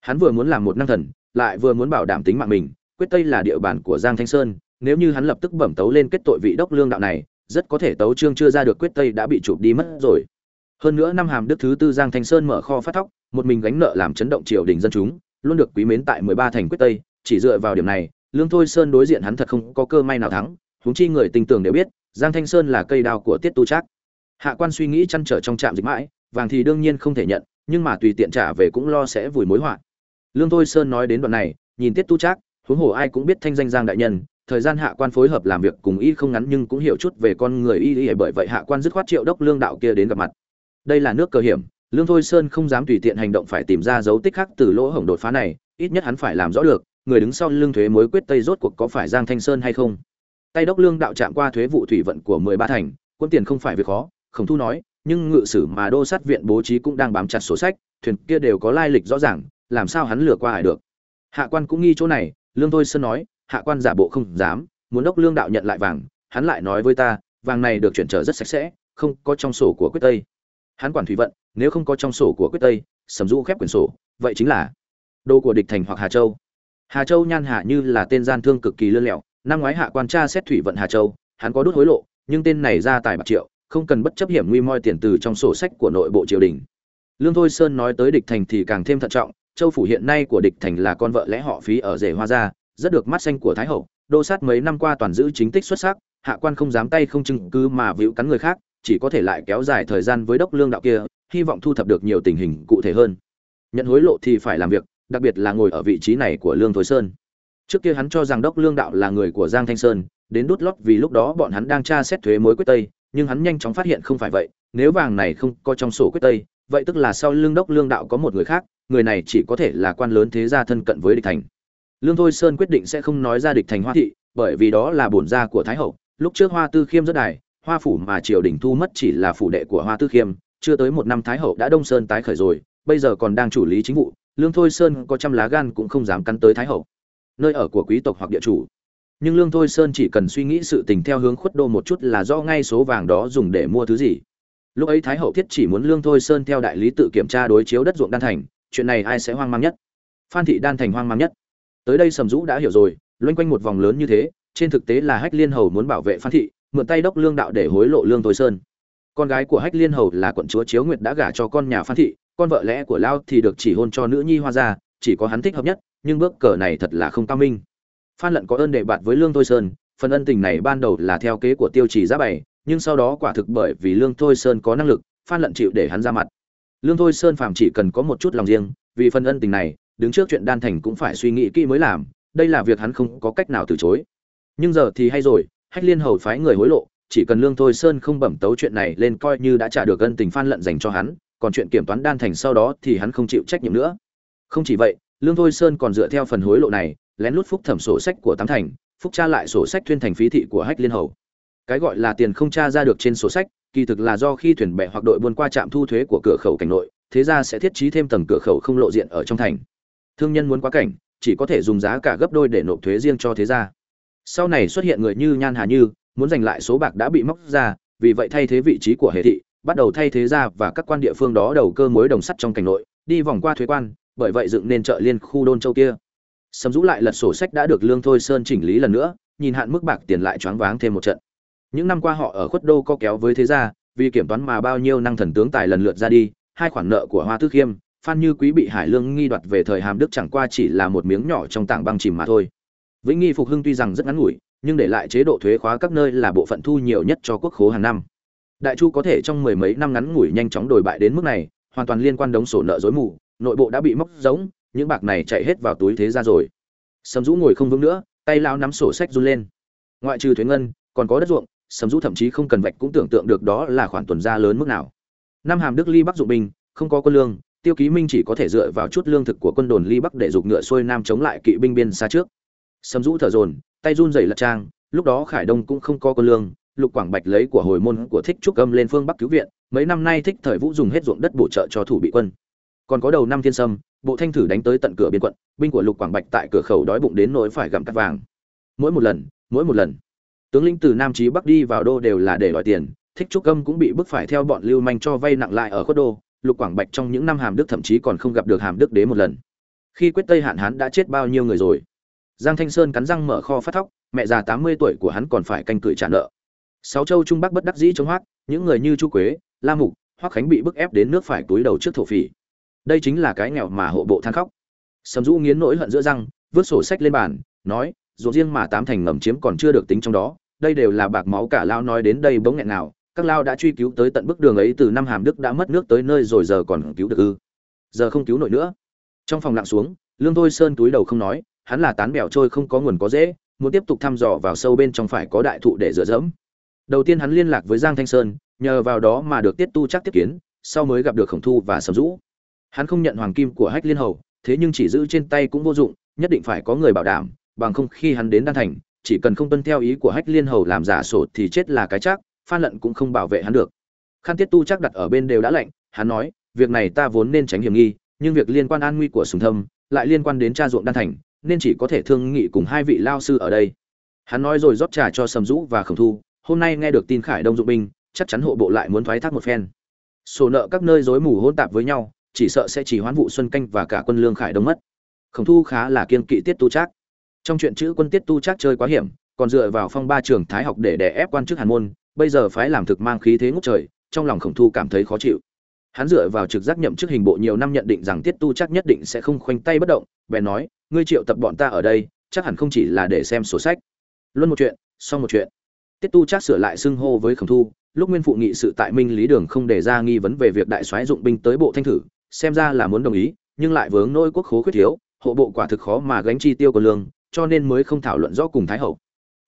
A: Hắn vừa muốn làm một năng thần, lại vừa muốn bảo đảm tính mạng mình quyết tây là địa bàn của giang thanh sơn, nếu như hắn lập tức bẩm tấu lên kết tội vị đốc lương đạo này, rất có thể tấu trương chưa ra được quyết tây đã bị chụp đi mất rồi. Hơn nữa năm hàm đức thứ tư giang thanh sơn mở kho phát thóc, một mình gánh nợ làm chấn động triều đình dân chúng, luôn được quý mến tại mười ba thành quyết tây, chỉ dựa vào điểm này, lương thôi sơn đối diện hắn thật không có cơ may nào thắng, huống chi người tình tưởng đều biết, giang thanh sơn là cây đao của tiết tu trác. Hạ quan suy nghĩ chăn trở trong trạm dịch mãi, vàng thì đương nhiên không thể nhận, nhưng mà tùy tiện trả về cũng lo sẽ vùi mối họa. Lương thôi sơn nói đến đoạn này, nhìn tiết tu trác huống hồ ai cũng biết thanh danh giang đại nhân, thời gian hạ quan phối hợp làm việc cùng y không ngắn nhưng cũng hiểu chút về con người y y, bởi vậy hạ quan dứt khoát triệu đốc lương đạo kia đến gặp mặt. Đây là nước cơ hiểm, lương thôi sơn không dám tùy tiện hành động phải tìm ra dấu tích khác từ lỗ hổng đột phá này, ít nhất hắn phải làm rõ được, người đứng sau lương thuế mối quyết tây rốt cuộc có phải giang thanh sơn hay không. Tay đốc lương đạo chạm qua thuế vụ thủy vận của mười ba thành, quân tiền không phải việc khó, khổng thu nói, nhưng ngự sử mà đô sát viện bố trí cũng đang bám chặt sổ sách, thuyền kia đều có lai lịch rõ ràng, làm sao hắn lừa qua hải được. Hạ quan cũng nghi chỗ này lương thôi sơn nói, hạ quan giả bộ không dám, muốn đốc lương đạo nhận lại vàng, hắn lại nói với ta, vàng này được chuyển trở rất sạch sẽ, không có trong sổ của quyết tây. Hắn quản thủy vận, nếu không có trong sổ của quyết tây, sầm du khép quyển sổ, vậy chính là đồ của địch thành hoặc hà châu. Hà châu nhan hạ như là tên gian thương cực kỳ lươn lẹo, năm ngoái hạ quan tra xét thủy vận hà châu, hắn có đốt hối lộ, nhưng tên này ra tài bạc triệu, không cần bất chấp hiểm nguy moi tiền từ trong sổ sách của nội bộ triều đình. Lương thôi sơn nói tới địch thành thì càng thêm thận trọng châu phủ hiện nay của địch thành là con vợ lẽ họ phí ở rể hoa gia, rất được mắt xanh của thái hậu, đô sát mấy năm qua toàn giữ chính tích xuất sắc, hạ quan không dám tay không chứng cứ mà víu cắn người khác, chỉ có thể lại kéo dài thời gian với đốc lương đạo kia, hy vọng thu thập được nhiều tình hình cụ thể hơn. Nhận hối lộ thì phải làm việc, đặc biệt là ngồi ở vị trí này của lương thối sơn. Trước kia hắn cho rằng đốc lương đạo là người của giang thanh sơn, đến đút lót vì lúc đó bọn hắn đang tra xét thuế mối quyết tây, nhưng hắn nhanh chóng phát hiện không phải vậy, nếu vàng này không có trong sổ quyết tây, vậy tức là sau lương đốc lương đạo có một người khác người này chỉ có thể là quan lớn thế gia thân cận với địch thành. Lương thôi sơn quyết định sẽ không nói ra địch thành hoa thị, bởi vì đó là bổn gia của thái hậu. Lúc trước hoa tư khiêm rất đài, hoa phủ mà triều đình thu mất chỉ là phủ đệ của hoa tư khiêm. Chưa tới một năm thái hậu đã đông sơn tái khởi rồi, bây giờ còn đang chủ lý chính vụ. Lương thôi sơn có trăm lá gan cũng không dám cắn tới thái hậu. Nơi ở của quý tộc hoặc địa chủ. Nhưng lương thôi sơn chỉ cần suy nghĩ sự tình theo hướng khuất đô một chút là do ngay số vàng đó dùng để mua thứ gì. Lúc ấy thái hậu thiết chỉ muốn lương thôi sơn theo đại lý tự kiểm tra đối chiếu đất ruộng đan thành chuyện này ai sẽ hoang mang nhất? Phan thị đan thành hoang mang nhất. Tới đây sầm dũ đã hiểu rồi, loanh quanh một vòng lớn như thế, trên thực tế là hách liên hầu muốn bảo vệ phan thị, mượn tay đốc lương đạo để hối lộ lương thôi sơn. Con gái của hách liên hầu là quận chúa chiếu nguyệt đã gả cho con nhà phan thị, con vợ lẽ của lao thì được chỉ hôn cho nữ nhi hoa gia, chỉ có hắn thích hợp nhất, nhưng bước cờ này thật là không cao minh. Phan lận có ơn đệ bạt với lương thôi sơn, phần ân tình này ban đầu là theo kế của tiêu chỉ giá bày nhưng sau đó quả thực bởi vì lương thôi sơn có năng lực, phan lận chịu để hắn ra mặt lương thôi sơn phàm chỉ cần có một chút lòng riêng, vì phần ân tình này, đứng trước chuyện đan thành cũng phải suy nghĩ kỹ mới làm, đây là việc hắn không có cách nào từ chối. Nhưng giờ thì hay rồi, hách liên hầu phái người hối lộ, chỉ cần lương thôi sơn không bẩm tấu chuyện này lên coi như đã trả được ân tình phan lận dành cho hắn, còn chuyện kiểm toán đan thành sau đó thì hắn không chịu trách nhiệm nữa. Không chỉ vậy, lương thôi sơn còn dựa theo phần hối lộ này, lén lút phúc thẩm sổ sách của tám thành, phúc tra lại sổ sách thuyên thành phí thị của hách liên hầu. Cái gọi là tiền không tra ra được trên sổ sách kỳ thực là do khi thuyền bè hoặc đội buôn qua trạm thu thuế của cửa khẩu cảnh nội, thế ra sẽ thiết trí thêm tầng cửa khẩu không lộ diện ở trong thành. Thương nhân muốn qua cảnh, chỉ có thể dùng giá cả gấp đôi để nộp thuế riêng cho thế gia. Sau này xuất hiện người như nhan hà như, muốn giành lại số bạc đã bị móc ra, vì vậy thay thế vị trí của hệ thị, bắt đầu thay thế gia và các quan địa phương đó đầu cơ mối đồng sắt trong cảnh nội, đi vòng qua thuế quan, bởi vậy dựng nên chợ liên khu đôn châu kia. Sầm rũ lại lật sổ sách đã được lương thôi sơn chỉnh lý lần nữa, nhìn hạn mức bạc tiền lại choáng váng thêm một trận những năm qua họ ở khuất đô co kéo với thế gia, vì kiểm toán mà bao nhiêu năng thần tướng tài lần lượt ra đi, hai khoản nợ của hoa Tư khiêm, phan như quý bị hải lương nghi đoạt về thời hàm đức chẳng qua chỉ là một miếng nhỏ trong tảng băng chìm mà thôi. Vĩnh nghi phục hưng tuy rằng rất ngắn ngủi, nhưng để lại chế độ thuế khóa các nơi là bộ phận thu nhiều nhất cho quốc khố hàng năm. Đại chu có thể trong mười mấy năm ngắn ngủi nhanh chóng đổi bại đến mức này, hoàn toàn liên quan đống sổ nợ rối mù, nội bộ đã bị móc giống những bạc này chạy hết vào túi thế gia rồi. Sầm Dũ ngồi không vững nữa, tay lao nắm sổ sách run lên. Ngoại trừ thuế ngân, còn có đất ruộng sầm rũ thậm chí không cần vạch cũng tưởng tượng được đó là khoản tuần gia lớn mức nào. Năm hàm đức ly bắc dụng binh, không có quân lương, tiêu ký minh chỉ có thể dựa vào chút lương thực của quân đồn ly bắc để giục ngựa xuôi nam chống lại kỵ binh biên xa trước. Sầm rũ thở dồn, tay run rẩy lật trang, lúc đó khải đông cũng không có quân lương, lục quảng bạch lấy của hồi môn của thích trúc âm lên phương bắc cứu viện, mấy năm nay thích thời vũ dùng hết ruộng đất bổ trợ cho thủ bị quân. Còn có đầu năm thiên sâm, bộ thanh thử đánh tới tận cửa biên quận, binh của lục quảng bạch tại cửa khẩu đói bụng đến nỗi phải gặm cắt vàng. Mỗi một lần, mỗi một lần tướng lĩnh từ nam chí bắc đi vào đô đều là để đòi tiền, thích trúc âm cũng bị bức phải theo bọn lưu manh cho vay nặng lại ở khuất đô, lục quảng bạch trong những năm hàm đức thậm chí còn không gặp được hàm đức đế một lần. Khi quyết tây hạn hán đã chết bao nhiêu người rồi? Giang thanh sơn cắn răng mở kho phát thóc, mẹ già tám mươi tuổi của hắn còn phải canh cửi trả nợ. Sáu châu trung bắc bất đắc dĩ chống hoác, những người như chu quế, la mục, hoác khánh bị bức ép đến nước phải túi đầu trước thổ phỉ. Đây chính là cái nghèo mà hộ bộ than khóc. Sầm dũ nghiến nỗi hận giữa răng, vứt sổ sách lên bàn, nói dù riêng mà tám thành ngầm chiếm còn chưa được tính trong đó, đây đều là bạc máu cả lao nói đến đây bỗng nghẹn nào, các lao đã truy cứu tới tận bức đường ấy từ năm hàm đức đã mất nước tới nơi rồi giờ còn cứu được ư. Giờ không cứu nổi nữa. Trong phòng lặng xuống, lương thôi sơn túi đầu không nói, hắn là tán bèo trôi không có nguồn có dễ, muốn tiếp tục thăm dò vào sâu bên trong phải có đại thụ để dựa dẫm đầu tiên hắn liên lạc với giang thanh sơn, nhờ vào đó mà được tiết tu chắc tiếp kiến, sau mới gặp được khổng thu và sầm rũ hắn không nhận hoàng kim của hách liên hầu, thế nhưng chỉ giữ trên tay cũng vô dụng, nhất định phải có người bảo đảm bằng không khi hắn đến đan thành, chỉ cần không tuân theo ý của hách liên hầu làm giả sổ thì chết là cái chắc, phan lận cũng không bảo vệ hắn được. Khăn tiết tu chắc đặt ở bên đều đã lạnh, hắn nói, việc này ta vốn nên tránh hiểm nghi, nhưng việc liên quan an nguy của sùng thâm lại liên quan đến cha ruộng đan thành, nên chỉ có thể thương nghị cùng hai vị lao sư ở đây. Hắn nói rồi rót trà cho sầm Dũ và khổng thu, hôm nay nghe được tin khải đông dụng binh, chắc chắn hộ bộ lại muốn thoái thác một phen. Sổ nợ các nơi rối mù hỗn tạp với nhau, chỉ sợ sẽ chỉ hoán vụ xuân canh và cả quân lương khải đông mất. Khổng thu khá là kiên kỵ tiết tu trác trong chuyện chữ quân tiết tu trác chơi quá hiểm, còn dựa vào phong ba trường thái học để đè ép quan chức hàn môn, bây giờ phái làm thực mang khí thế ngút trời, trong lòng khổng thu cảm thấy khó chịu. Hắn dựa vào trực giác nhậm chức hình bộ nhiều năm nhận định rằng tiết tu chắc nhất định sẽ không khoanh tay bất động, bèn nói, ngươi triệu tập bọn ta ở đây, chắc hẳn không chỉ là để xem sổ sách. Luôn một chuyện, xong một chuyện. Tiết tu chắc sửa lại xưng hô với khổng thu, lúc nguyên phụ nghị sự tại minh lý đường không đề ra nghi vấn về việc đại soái dụng binh tới bộ thanh thử, xem ra là muốn đồng ý, nhưng lại vướng nỗi quốc khố khuyết thiếu, hộ bộ quả thực khó mà gánh chi tiêu của lương cho nên mới không thảo luận rõ cùng thái hậu.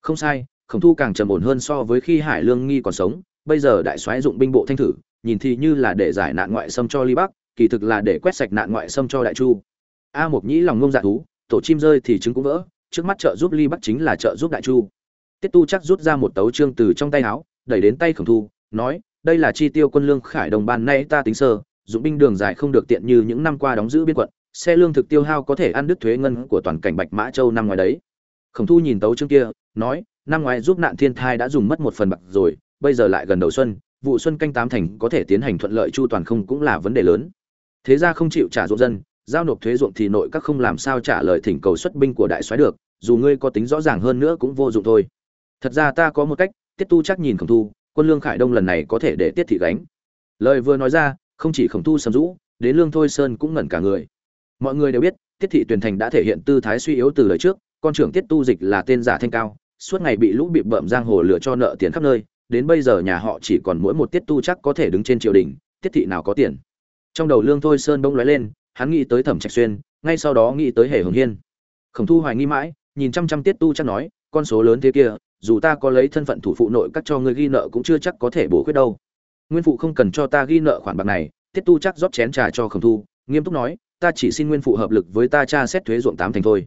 A: Không sai, khổng thu càng trầm ổn hơn so với khi hải lương nghi còn sống, bây giờ đại soái dụng binh bộ thanh thử, nhìn thì như là để giải nạn ngoại xâm cho ly bắc, kỳ thực là để quét sạch nạn ngoại xâm cho đại chu. A mộc nhĩ lòng ngông dạ thú, tổ chim rơi thì trứng cũng vỡ, trước mắt trợ giúp ly bắc chính là trợ giúp đại chu. Tiết tu chắc rút ra một tấu trương từ trong tay áo, đẩy đến tay khổng thu, nói, đây là chi tiêu quân lương khải đồng ban nay ta tính sơ, dụng binh đường dài không được tiện như những năm qua đóng giữ biên quận xe lương thực tiêu hao có thể ăn đứt thuế ngân của toàn cảnh bạch mã châu năm ngoài đấy. Khổng thu nhìn tấu chương kia, nói, năm ngoái giúp nạn thiên thai đã dùng mất một phần bạc rồi, bây giờ lại gần đầu xuân, vụ xuân canh tám thành có thể tiến hành thuận lợi chu toàn không cũng là vấn đề lớn. Thế ra không chịu trả ruộng dân, giao nộp thuế ruộng thì nội các không làm sao trả lời thỉnh cầu xuất binh của đại soái được, dù ngươi có tính rõ ràng hơn nữa cũng vô dụng thôi. Thật ra ta có một cách, tiết tu chắc nhìn khổng thu, quân lương khải đông lần này có thể để tiết thị gánh. Lời vừa nói ra, không chỉ khổng thu sầm rũ, đến lương thôi sơn cũng ngẩn cả người mọi người đều biết, tiết thị Tuyển thành đã thể hiện tư thái suy yếu từ lời trước, con trưởng tiết tu dịch là tên giả thanh cao, suốt ngày bị lũ bị bợm giang hồ lựa cho nợ tiền khắp nơi, đến bây giờ nhà họ chỉ còn mỗi một tiết tu chắc có thể đứng trên triều đình, tiết thị nào có tiền. Trong đầu lương thôi sơn bỗng lóe lên, hắn nghĩ tới thẩm trạch xuyên, ngay sau đó nghĩ tới hề hồng hiên. Khổng thu hoài nghi mãi, nhìn chăm chăm tiết tu chắc nói, con số lớn thế kia, dù ta có lấy thân phận thủ phụ nội các cho ngươi ghi nợ cũng chưa chắc có thể bổ khuyết đâu. Nguyên phụ không cần cho ta ghi nợ khoản bạc này. Tiết tu chắc rót chén trà cho khổng thu, nghiêm túc nói ta chỉ xin nguyên phụ hợp lực với ta tra xét thuế ruộng tám thành thôi.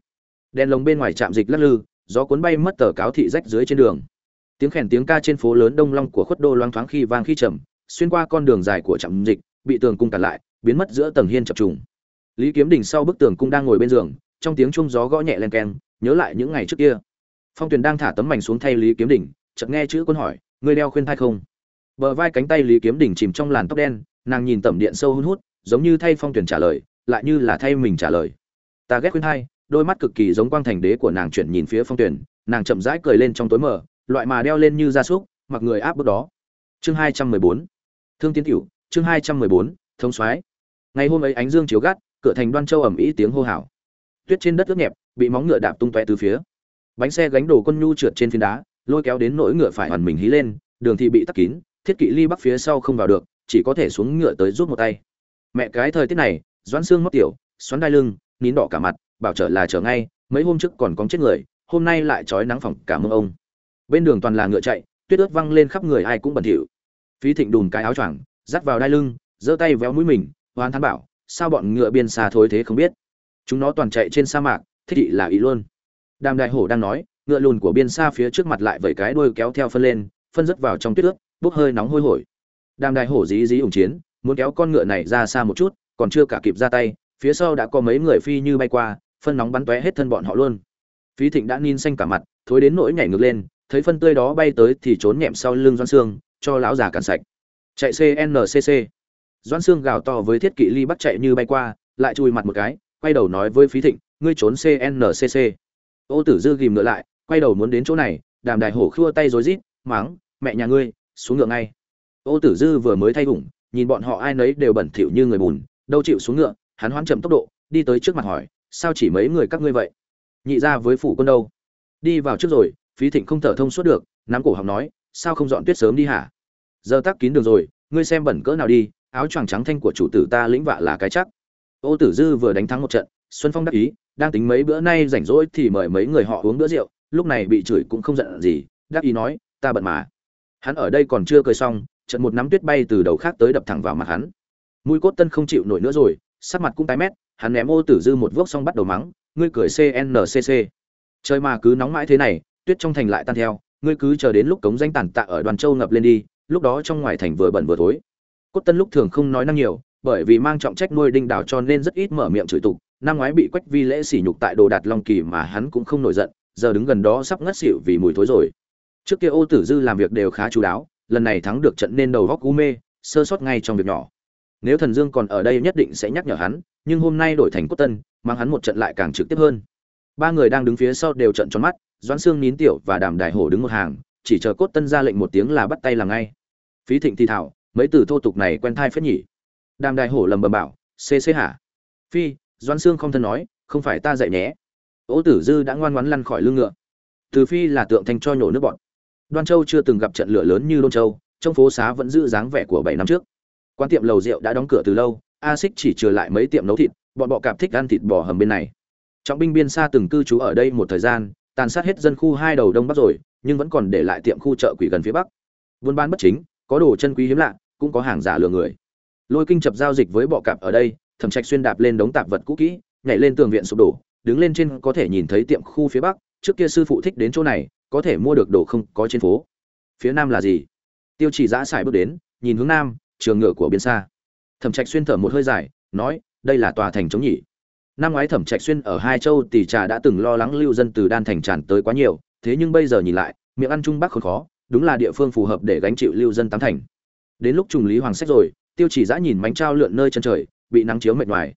A: Đèn lồng bên ngoài trạm dịch lắc lư gió cuốn bay mất tờ cáo thị rách dưới trên đường. Tiếng khèn tiếng ca trên phố lớn đông long của khuất đô loang thoáng khi vang khi trầm, xuyên qua con đường dài của trạm dịch bị tường cung cản lại biến mất giữa tầng hiên chập trùng. Lý kiếm đình sau bức tường cung đang ngồi bên giường trong tiếng chuông gió gõ nhẹ len keng nhớ lại những ngày trước kia. Phong tuyền đang thả tấm mảnh xuống thay lý kiếm đình chợt nghe chữ quân hỏi ngươi đeo khuyên thai không? Bờ vai cánh tay lý kiếm đình chìm trong làn tóc đen nàng nhìn tẩm điện sâu hun hút giống như thay phong tuyền trả lời lại như là thay mình trả lời. Ta ghét khuyên hai, đôi mắt cực kỳ giống quang thành đế của nàng chuyển nhìn phía phong tuyển, nàng chậm rãi cười lên trong tối mờ loại mà đeo lên như gia súc mặc người áp bước đó. Chương hai trăm mười bốn. Thương tiến tiểu chương hai trăm mười bốn thông soái. Ngày hôm ấy ánh dương chiếu gắt cửa thành đoan châu ẩm ý tiếng hô hào. Tuyết trên đất ướt nhẹp bị móng ngựa đạp tung tóe từ phía. Bánh xe gánh đồ quân nhu trượt trên phiến đá lôi kéo đến nỗi ngựa phải hoàn mình hí lên đường thì bị tắc kín thiết kỵ ly bắc phía sau không vào được chỉ có thể xuống ngựa tới rút một tay. Mẹ cái thời tiết này doãn xương mất tiểu, xoắn đai lưng, nín đỏ cả mặt, bảo trở là trở ngay, mấy hôm trước còn có chết người, hôm nay lại trói nắng phỏng cả mông ông. Bên đường toàn là ngựa chạy, tuyết ướt văng lên khắp người ai cũng bẩn thỉu. Phí thịnh đùn cái áo choàng, dắt vào đai lưng, giơ tay véo mũi mình hoan thán bảo, sao bọn ngựa biên xa thối thế không biết. Chúng nó toàn chạy trên sa mạc, thích thị là ý luôn. Đàm đại hổ đang nói, ngựa lùn của biên xa phía trước mặt lại vẩy cái đuôi kéo theo phân lên, phân rớt vào trong tuyết ướt, bốc hơi nóng hôi hổi. Đàm đại hổ dí dí ủng chiến, muốn kéo con ngựa này ra xa một chút còn chưa cả kịp ra tay, phía sau đã có mấy người phi như bay qua, phân nóng bắn tóe hết thân bọn họ luôn. Phí thịnh đã nín xanh cả mặt, thối đến nỗi nhảy ngược lên, thấy phân tươi đó bay tới thì trốn nhẹm sau lưng doan xương cho lão già cản sạch. Chạy cncc doan xương gào to với thiết kỵ ly bắt chạy như bay qua, lại chùi mặt một cái, quay đầu nói với phí thịnh, ngươi trốn cncc ô tử dư ghìm ngựa lại, quay đầu muốn đến chỗ này, đàm đại hổ khua tay rối rít, mắng, mẹ nhà ngươi, xuống ngựa ngay. Ô tử dư vừa mới thay ủng nhìn bọn họ ai nấy đều bẩn thỉu như người bùn đâu chịu xuống ngựa, hắn hoán chậm tốc độ, đi tới trước mặt hỏi, sao chỉ mấy người các ngươi vậy? Nhị ra với phủ quân đâu? Đi vào trước rồi, phí thịnh không thở thông suốt được, nắm cổ học nói, sao không dọn tuyết sớm đi hả? Giờ tắc kín đường rồi, ngươi xem bẩn cỡ nào đi, áo choàng trắng thanh của chủ tử ta lĩnh vạ là cái chắc. Ô tử dư vừa đánh thắng một trận, xuân phong đắc ý, đang tính mấy bữa nay rảnh rỗi thì mời mấy người họ uống bữa rượu, lúc này bị chửi cũng không giận gì, đắc ý nói, ta bận mà. Hắn ở đây còn chưa cười xong, trận một nắm tuyết bay từ đầu khác tới đập thẳng vào mặt hắn mũi cốt tân không chịu nổi nữa rồi, sắc mặt cũng tái mét, hắn ném ô tử dư một vốc xong bắt đầu mắng, ngươi cười cncc trời mà cứ nóng mãi thế này, tuyết trong thành lại tan theo, ngươi cứ chờ đến lúc cống danh tàn tạ ở đoàn châu ngập lên đi, lúc đó trong ngoài thành vừa bẩn vừa thối. Cốt tân lúc thường không nói năng nhiều, bởi vì mang trọng trách nuôi đinh đào cho nên rất ít mở miệng chửi tục, năm ngoái bị quách vi lễ sỉ nhục tại đồ đạt long kỳ mà hắn cũng không nổi giận, giờ đứng gần đó sắp ngất xỉu vì mùi thối rồi. Trước kia ô tử dư làm việc đều khá chú đáo, lần này thắng được trận nên đầu góc u mê, sơ sót ngay trong việc nhỏ nếu thần dương còn ở đây nhất định sẽ nhắc nhở hắn, nhưng hôm nay đổi thành cốt tân, mang hắn một trận lại càng trực tiếp hơn. Ba người đang đứng phía sau đều trận tròn mắt, doãn xương nín tiểu và đàm đại hổ đứng một hàng, chỉ chờ cốt tân ra lệnh một tiếng là bắt tay làm ngay. Phí thịnh thì thảo, mấy từ thô tục này quen thai phết nhỉ? Đàm đại hổ lầm bầm bảo xê xê hả? Phi, doãn xương không thân nói, không phải ta dạy nhé. Ỗ tử dư đã ngoan ngoãn lăn khỏi lưng ngựa. Từ phi là tượng thanh cho nhổ nước bọn đoan châu chưa từng gặp trận lửa lớn như đôn châu, trong phố xá vẫn giữ dáng vẻ của bảy năm trước quán tiệm lầu rượu đã đóng cửa từ lâu, a xích chỉ trừ lại mấy tiệm nấu thịt, bọn bọ cạp thích ăn thịt bò hầm bên này. Trọng binh biên xa từng cư trú ở đây một thời gian, tàn sát hết dân khu hai đầu đông bắc rồi, nhưng vẫn còn để lại tiệm khu chợ quỷ gần phía bắc. Buôn bán bất chính, có đồ chân quý hiếm lạ, cũng có hàng giả lừa người. Lôi kinh chập giao dịch với bọ cạp ở đây, thẩm trạch xuyên đạp lên đống tạp vật cũ kỹ, nhảy lên tường viện sụp đổ, đứng lên trên có thể nhìn thấy tiệm khu phía bắc, trước kia sư phụ thích đến chỗ này, có thể mua được đồ không có trên phố. Phía nam là gì? Tiêu chỉ giã xài bước đến, nhìn hướng nam trường ngựa của biên xa thẩm trạch xuyên thở một hơi dài, nói, đây là tòa thành chống nhỉ năm ngoái thẩm trạch xuyên ở hai châu tỷ trà đã từng lo lắng lưu dân từ đan thành tràn tới quá nhiều, thế nhưng bây giờ nhìn lại, miệng ăn trung bắc khốn khó, đúng là địa phương phù hợp để gánh chịu lưu dân tám thành. Đến lúc trùng lý hoàng sách rồi, tiêu chỉ dã nhìn mánh trao lượn nơi chân trời, bị nắng chiếu mệt ngoài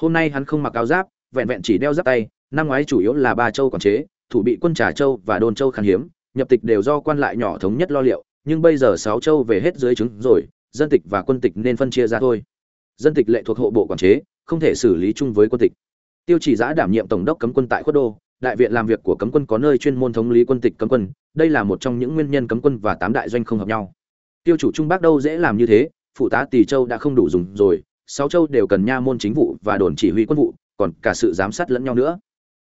A: hôm nay hắn không mặc áo giáp, vẹn vẹn chỉ đeo giáp tay, năm ngoái chủ yếu là ba châu quản chế, thủ bị quân trà châu và đôn châu khan hiếm, nhập tịch đều do quan lại nhỏ thống nhất lo liệu, nhưng bây giờ sáu châu về hết dưới trứng rồi dân tịch và quân tịch nên phân chia ra thôi. Dân tịch lệ thuộc hộ bộ quản chế, không thể xử lý chung với quân tịch. Tiêu chỉ giã đảm nhiệm tổng đốc cấm quân tại khuất đô, đại viện làm việc của cấm quân có nơi chuyên môn thống lý quân tịch cấm quân, đây là một trong những nguyên nhân cấm quân và tám đại doanh không hợp nhau. Tiêu chủ trung bắc đâu dễ làm như thế, phụ tá tỳ châu đã không đủ dùng rồi, sáu châu đều cần nha môn chính vụ và đồn chỉ huy quân vụ, còn cả sự giám sát lẫn nhau nữa.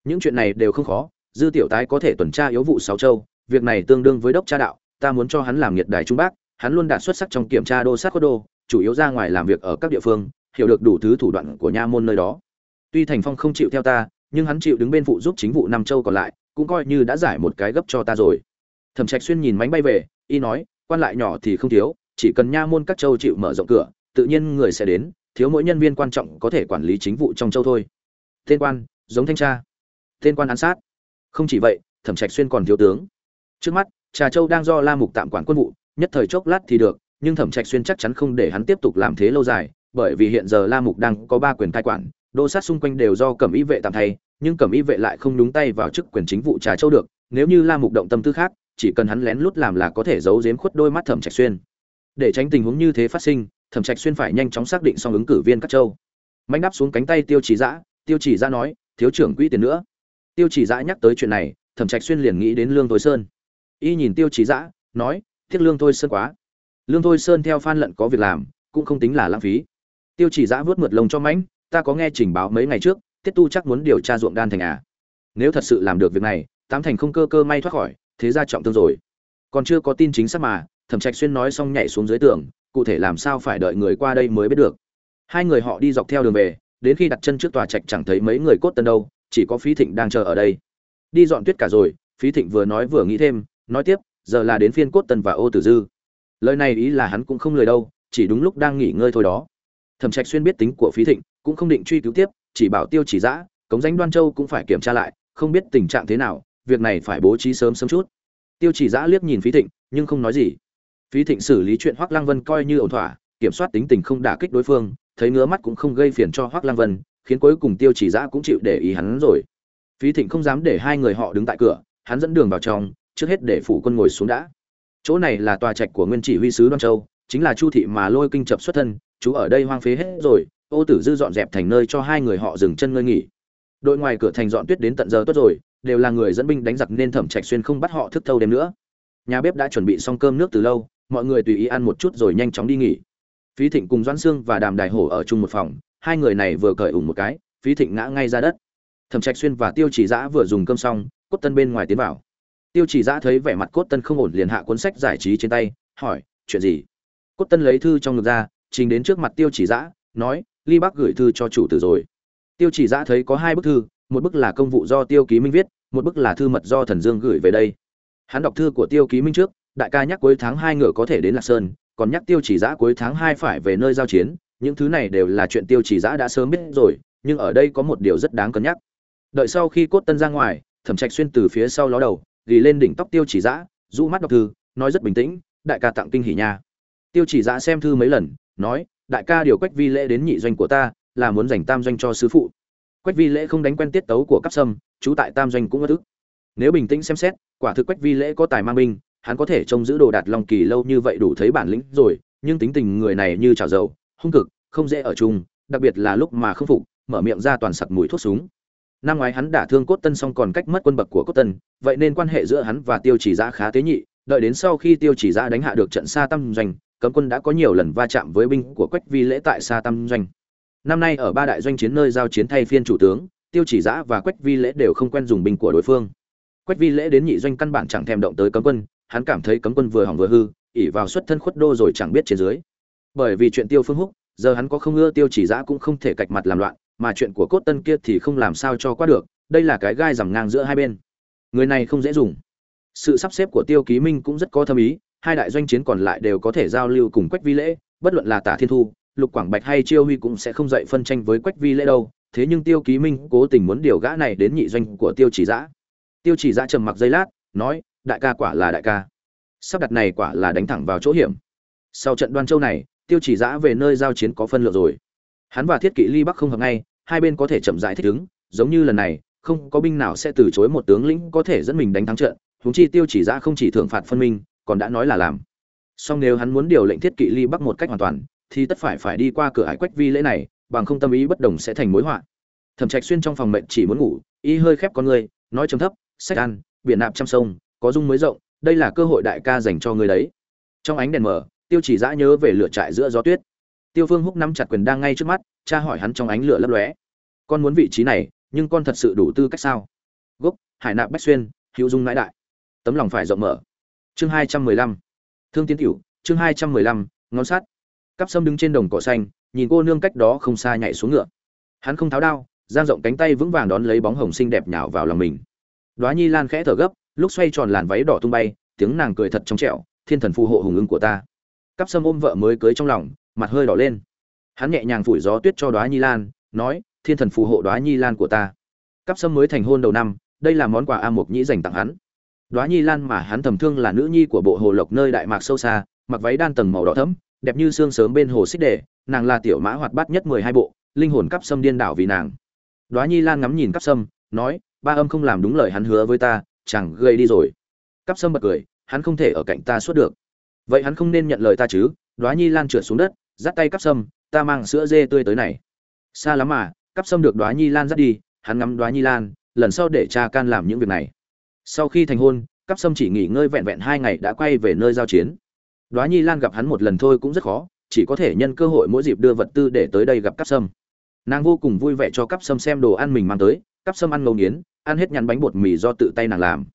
A: Những chuyện này đều không khó, dư tiểu tái có thể tuần tra yếu vụ sáu châu, việc này tương đương với đốc tra đạo, ta muốn cho hắn làm nhiệt đài trung bắc hắn luôn đạt xuất sắc trong kiểm tra đô sát cốt đô, chủ yếu ra ngoài làm việc ở các địa phương, hiểu được đủ thứ thủ đoạn của nha môn nơi đó. Tuy thành phong không chịu theo ta, nhưng hắn chịu đứng bên phụ giúp chính vụ nam châu còn lại, cũng coi như đã giải một cái gấp cho ta rồi. Thẩm trạch xuyên nhìn mánh bay về, y nói, quan lại nhỏ thì không thiếu, chỉ cần nha môn các châu chịu mở rộng cửa, tự nhiên người sẽ đến, thiếu mỗi nhân viên quan trọng có thể quản lý chính vụ trong châu thôi. Tên quan, giống thanh tra. Tên quan án sát. Không chỉ vậy, thẩm trạch xuyên còn thiếu tướng. Trước mắt, trà châu đang do la mục tạm quản quân vụ nhất thời chốc lát thì được, nhưng thẩm trạch xuyên chắc chắn không để hắn tiếp tục làm thế lâu dài, bởi vì hiện giờ la mục đang có ba quyền cai quản, đô sát xung quanh đều do cẩm y vệ tạm thay, nhưng cẩm y vệ lại không đúng tay vào chức quyền chính vụ trà châu được, nếu như la mục động tâm tư khác, chỉ cần hắn lén lút làm là có thể giấu giếm khuất đôi mắt thẩm trạch xuyên. Để tránh tình huống như thế phát sinh, thẩm trạch xuyên phải nhanh chóng xác định xong ứng cử viên các châu. Mạnh đáp xuống cánh tay tiêu chỉ dã, tiêu chỉ dã nói, thiếu trưởng quỹ tiền nữa. Tiêu chỉ dã nhắc tới chuyện này, thẩm trạch xuyên liền nghĩ đến lương Tối sơn. Y nhìn tiêu chỉ dã, nói tiếc lương thôi sơn quá. Lương thôi sơn theo phan lận có việc làm, cũng không tính là lãng phí. Tiêu chỉ giã vớt mượt lông cho mãnh, ta có nghe trình báo mấy ngày trước, tiết tu chắc muốn điều tra ruộng đan thành à. Nếu thật sự làm được việc này, tám thành không cơ cơ may thoát khỏi, thế ra trọng thương rồi. Còn chưa có tin chính xác mà, thẩm trạch xuyên nói xong nhảy xuống dưới tường, cụ thể làm sao phải đợi người qua đây mới biết được. Hai người họ đi dọc theo đường về, đến khi đặt chân trước tòa trạch chẳng thấy mấy người cốt tân đâu, chỉ có phí thịnh đang chờ ở đây. Đi dọn tuyết cả rồi, phí thịnh vừa nói vừa nghĩ thêm, nói tiếp giờ là đến phiên cốt Tần và ô tử dư. Lời này ý là hắn cũng không lời đâu, chỉ đúng lúc đang nghỉ ngơi thôi đó. Thẩm trạch xuyên biết tính của phí thịnh, cũng không định truy cứu tiếp, chỉ bảo tiêu chỉ giã, cống danh đoan châu cũng phải kiểm tra lại, không biết tình trạng thế nào, việc này phải bố trí sớm sớm chút. Tiêu chỉ giã liếc nhìn phí thịnh, nhưng không nói gì. Phí thịnh xử lý chuyện hoắc lăng vân coi như ổn thỏa, kiểm soát tính tình không đả kích đối phương, thấy ngứa mắt cũng không gây phiền cho hoắc lăng vân, khiến cuối cùng tiêu chỉ giã cũng chịu để ý hắn rồi. Phí thịnh không dám để hai người họ đứng tại cửa, hắn dẫn đường vào trong trước hết để phủ quân ngồi xuống đã. Chỗ này là tòa trạch của nguyên chỉ huy sứ đoan châu, chính là chu thị mà lôi kinh chập xuất thân, chú ở đây hoang phế hết rồi, ô tử dư dọn dẹp thành nơi cho hai người họ dừng chân ngơi nghỉ. Đội ngoài cửa thành dọn tuyết đến tận giờ tốt rồi, đều là người dẫn binh đánh giặc nên thẩm trạch xuyên không bắt họ thức thâu đêm nữa. Nhà bếp đã chuẩn bị xong cơm nước từ lâu, mọi người tùy ý ăn một chút rồi nhanh chóng đi nghỉ. Phí thịnh cùng doãn sương và đàm đài hổ ở chung một phòng, hai người này vừa cởi ủng một cái, phí thịnh ngã ngay ra đất. Thẩm trạch xuyên và tiêu chỉ dã vừa dùng cơm xong, cốt tân bên ngoài tiến vào tiêu chỉ giã thấy vẻ mặt cốt tân không ổn liền hạ cuốn sách giải trí trên tay, hỏi, chuyện gì? Cốt tân lấy thư trong ngực ra, trình đến trước mặt tiêu chỉ giã, nói, ly bắc gửi thư cho chủ tử rồi. Tiêu chỉ giã thấy có hai bức thư, một bức là công vụ do tiêu ký minh viết, một bức là thư mật do thần dương gửi về đây. Hắn đọc thư của tiêu ký minh trước, đại ca nhắc cuối tháng hai ngựa có thể đến lạc sơn, còn nhắc tiêu chỉ giã cuối tháng hai phải về nơi giao chiến, những thứ này đều là chuyện tiêu chỉ giã đã sớm biết rồi, nhưng ở đây có một điều rất đáng cân nhắc. Đợi sau khi cốt tân ra ngoài, thẩm trạch xuyên từ phía sau ló đầu ghi lên đỉnh tóc tiêu chỉ giã rũ mắt đọc thư, nói rất bình tĩnh, đại ca tặng kinh hỉ nha. Tiêu chỉ giã xem thư mấy lần, nói, đại ca điều quách vi lễ đến nhị doanh của ta, là muốn dành tam doanh cho sứ phụ. Quách vi lễ không đánh quen tiết tấu của cấp sâm, chú tại tam doanh cũng ất ức. Nếu bình tĩnh xem xét, quả thực quách vi lễ có tài mang binh, hắn có thể trông giữ đồ đạt long kỳ lâu như vậy đủ thấy bản lĩnh rồi, nhưng tính tình người này như trào dầu, hung cực, không dễ ở chung, đặc biệt là lúc mà không phục, mở miệng ra toàn sặc mùi thuốc súng năm ngoái hắn đả thương cốt tân xong còn cách mất quân bậc của cốt tân, vậy nên quan hệ giữa hắn và tiêu chỉ giã khá tế nhị, đợi đến sau khi tiêu chỉ giã đánh hạ được trận xa tâm doanh, cấm quân đã có nhiều lần va chạm với binh của quách vi lễ tại xa tâm doanh. Năm nay ở ba đại doanh chiến nơi giao chiến thay phiên chủ tướng, tiêu chỉ giã và quách vi lễ đều không quen dùng binh của đối phương. Quách vi lễ đến nhị doanh căn bản chẳng thèm động tới cấm quân, hắn cảm thấy cấm quân vừa hỏng vừa hư, ỉ vào xuất thân khuất đô rồi chẳng biết trên dưới. Bởi vì chuyện tiêu phương húc, giờ hắn có không ưa tiêu chỉ giã cũng không thể cạch mặt làm loạn mà chuyện của cốt tân kia thì không làm sao cho qua được, đây là cái gai rằm ngang giữa hai bên. Người này không dễ dùng. Sự sắp xếp của tiêu ký minh cũng rất có thâm ý, hai đại doanh chiến còn lại đều có thể giao lưu cùng quách vi lễ, bất luận là tả thiên thu, lục quảng bạch hay chiêu huy cũng sẽ không dậy phân tranh với quách vi lễ đâu, thế nhưng tiêu ký minh cố tình muốn điều gã này đến nhị doanh của tiêu chỉ giã. Tiêu chỉ giã trầm mặc giây lát, nói, đại ca quả là đại ca. Sắp đặt này quả là đánh thẳng vào chỗ hiểm. Sau trận đoan châu này, tiêu chỉ giã về nơi giao chiến có phân lượng rồi hắn và thiết kỵ ly bắc không hợp ngay, hai bên có thể chậm rãi thích ứng, giống như lần này, không có binh nào sẽ từ chối một tướng lĩnh có thể dẫn mình đánh thắng trận, huống chi tiêu chỉ giã không chỉ thưởng phạt phân minh, còn đã nói là làm. Song nếu hắn muốn điều lệnh thiết kỵ ly bắc một cách hoàn toàn, thì tất phải phải đi qua cửa hải quách vi lễ này, bằng không tâm ý bất đồng sẽ thành mối họa. Thẩm trạch xuyên trong phòng mệnh chỉ muốn ngủ, y hơi khép con người, nói trầm thấp, sách ăn, biển nạp trăm sông, có dung mới rộng, đây là cơ hội đại ca dành cho người đấy. Trong ánh đèn mờ, tiêu chỉ dã nhớ về lửa trại giữa gió tuyết tiêu phương húc nắm chặt quyền đang ngay trước mắt cha hỏi hắn trong ánh lửa lấp lóe. Con muốn vị trí này, nhưng con thật sự đủ tư cách sao? Gốc, hải nạp bách xuyên, hữu dung ngãi đại. Tấm lòng phải rộng mở. Chương hai trăm mười lăm. Thương tiến tiểu chương hai trăm mười lăm, ngón sắt. cắp sâm đứng trên đồng cỏ xanh, nhìn cô nương cách đó không xa nhảy xuống ngựa. Hắn không tháo đao, giang rộng cánh tay vững vàng đón lấy bóng hồng xinh đẹp nhào vào lòng mình. Đóa nhi lan khẽ thở gấp, lúc xoay tròn làn váy đỏ tung bay, tiếng nàng cười thật trong trẻo, thiên thần phù hộ hùng ưng của ta. Cắp sâm ôm vợ mới cưới trong lòng mặt hơi đỏ lên. Hắn nhẹ nhàng phủi gió tuyết cho đoá nhi lan, nói, thiên thần phù hộ đoá nhi lan của ta. Cắp sâm mới thành hôn đầu năm, đây là món quà a mục nhĩ dành tặng hắn. Đoá nhi lan mà hắn thầm thương là nữ nhi của bộ hồ lộc nơi đại mạc sâu xa, mặc váy đan tầng màu đỏ thẫm, đẹp như xương sớm bên hồ xích đệ, nàng là tiểu mã hoạt bát nhất mười hai bộ, linh hồn cắp sâm điên đảo vì nàng. Đoá nhi lan ngắm nhìn cắp sâm, nói, ba âm không làm đúng lời hắn hứa với ta, chẳng gây đi rồi. Cắp sâm bật cười, hắn không thể ở cạnh ta suốt được. Vậy hắn không nên nhận lời ta chứ? Đoá nhi lan trượt xuống đất dắt tay cắp sâm, ta mang sữa dê tươi tới này. Xa lắm mà, cắp sâm được đoá nhi lan dắt đi, hắn ngắm đoá nhi lan, lần sau để cha can làm những việc này. Sau khi thành hôn, cắp sâm chỉ nghỉ ngơi vẹn vẹn hai ngày đã quay về nơi giao chiến. Đoá nhi lan gặp hắn một lần thôi cũng rất khó, chỉ có thể nhân cơ hội mỗi dịp đưa vật tư để tới đây gặp cắp sâm. Nàng vô cùng vui vẻ cho cắp sâm xem đồ ăn mình mang tới, cắp sâm ăn ngấu nghiến, ăn hết nhắn bánh bột mì do tự tay nàng làm.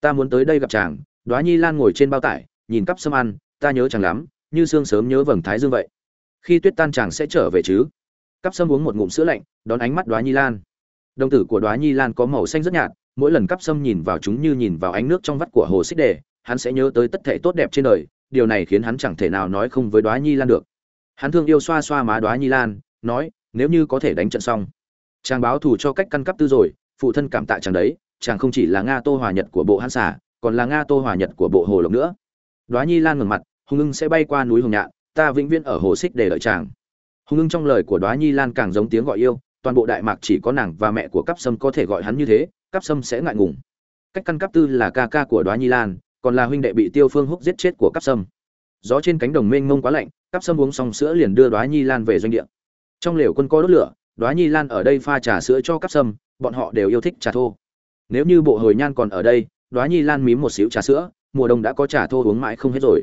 A: Ta muốn tới đây gặp chàng, đoá nhi lan ngồi trên bao tải, nhìn cắp sâm ăn, ta nhớ chàng lắm, như sương sớm nhớ vầng thái dương vậy khi tuyết tan chàng sẽ trở về chứ? Cắp sâm uống một ngụm sữa lạnh, đón ánh mắt đoá nhi lan. Đồng tử của đoá nhi lan có màu xanh rất nhạt, mỗi lần cắp sâm nhìn vào chúng như nhìn vào ánh nước trong vắt của hồ xích đề, hắn sẽ nhớ tới tất thể tốt đẹp trên đời, điều này khiến hắn chẳng thể nào nói không với đoá nhi lan được. Hắn thương yêu xoa xoa má đoá nhi lan, nói, nếu như có thể đánh trận xong, chàng báo thù cho cách căn cấp tư rồi, phụ thân cảm tạ chàng đấy, chàng không chỉ là nga tô hòa nhật của bộ hãn xả còn là nga tô hòa nhật của bộ hồ lộc nữa. Đoá nhi lan ngừng mặt hùng ưng sẽ bay qua núi hồng nhạn ta vĩnh viễn ở hồ xích để đợi chàng. Hùng ưng trong lời của đoá nhi lan càng giống tiếng gọi yêu, toàn bộ đại mạc chỉ có nàng và mẹ của cắp sâm có thể gọi hắn như thế cắp sâm sẽ ngại ngùng. Cách căn cấp tư là ca ca của đoá nhi lan, còn là huynh đệ bị tiêu phương húc giết chết của cắp sâm. Gió trên cánh đồng mênh mông quá lạnh cắp sâm uống xong sữa liền đưa đoá nhi lan về doanh địa. Trong lều quân có đốt lửa, đoá nhi lan ở đây pha trà sữa cho cắp sâm, bọn họ đều yêu thích trà thô. Nếu như bộ hồi nhan còn ở đây, đoá nhi lan mím một xíu trà sữa, mùa đông đã có trà thô uống mãi không hết rồi.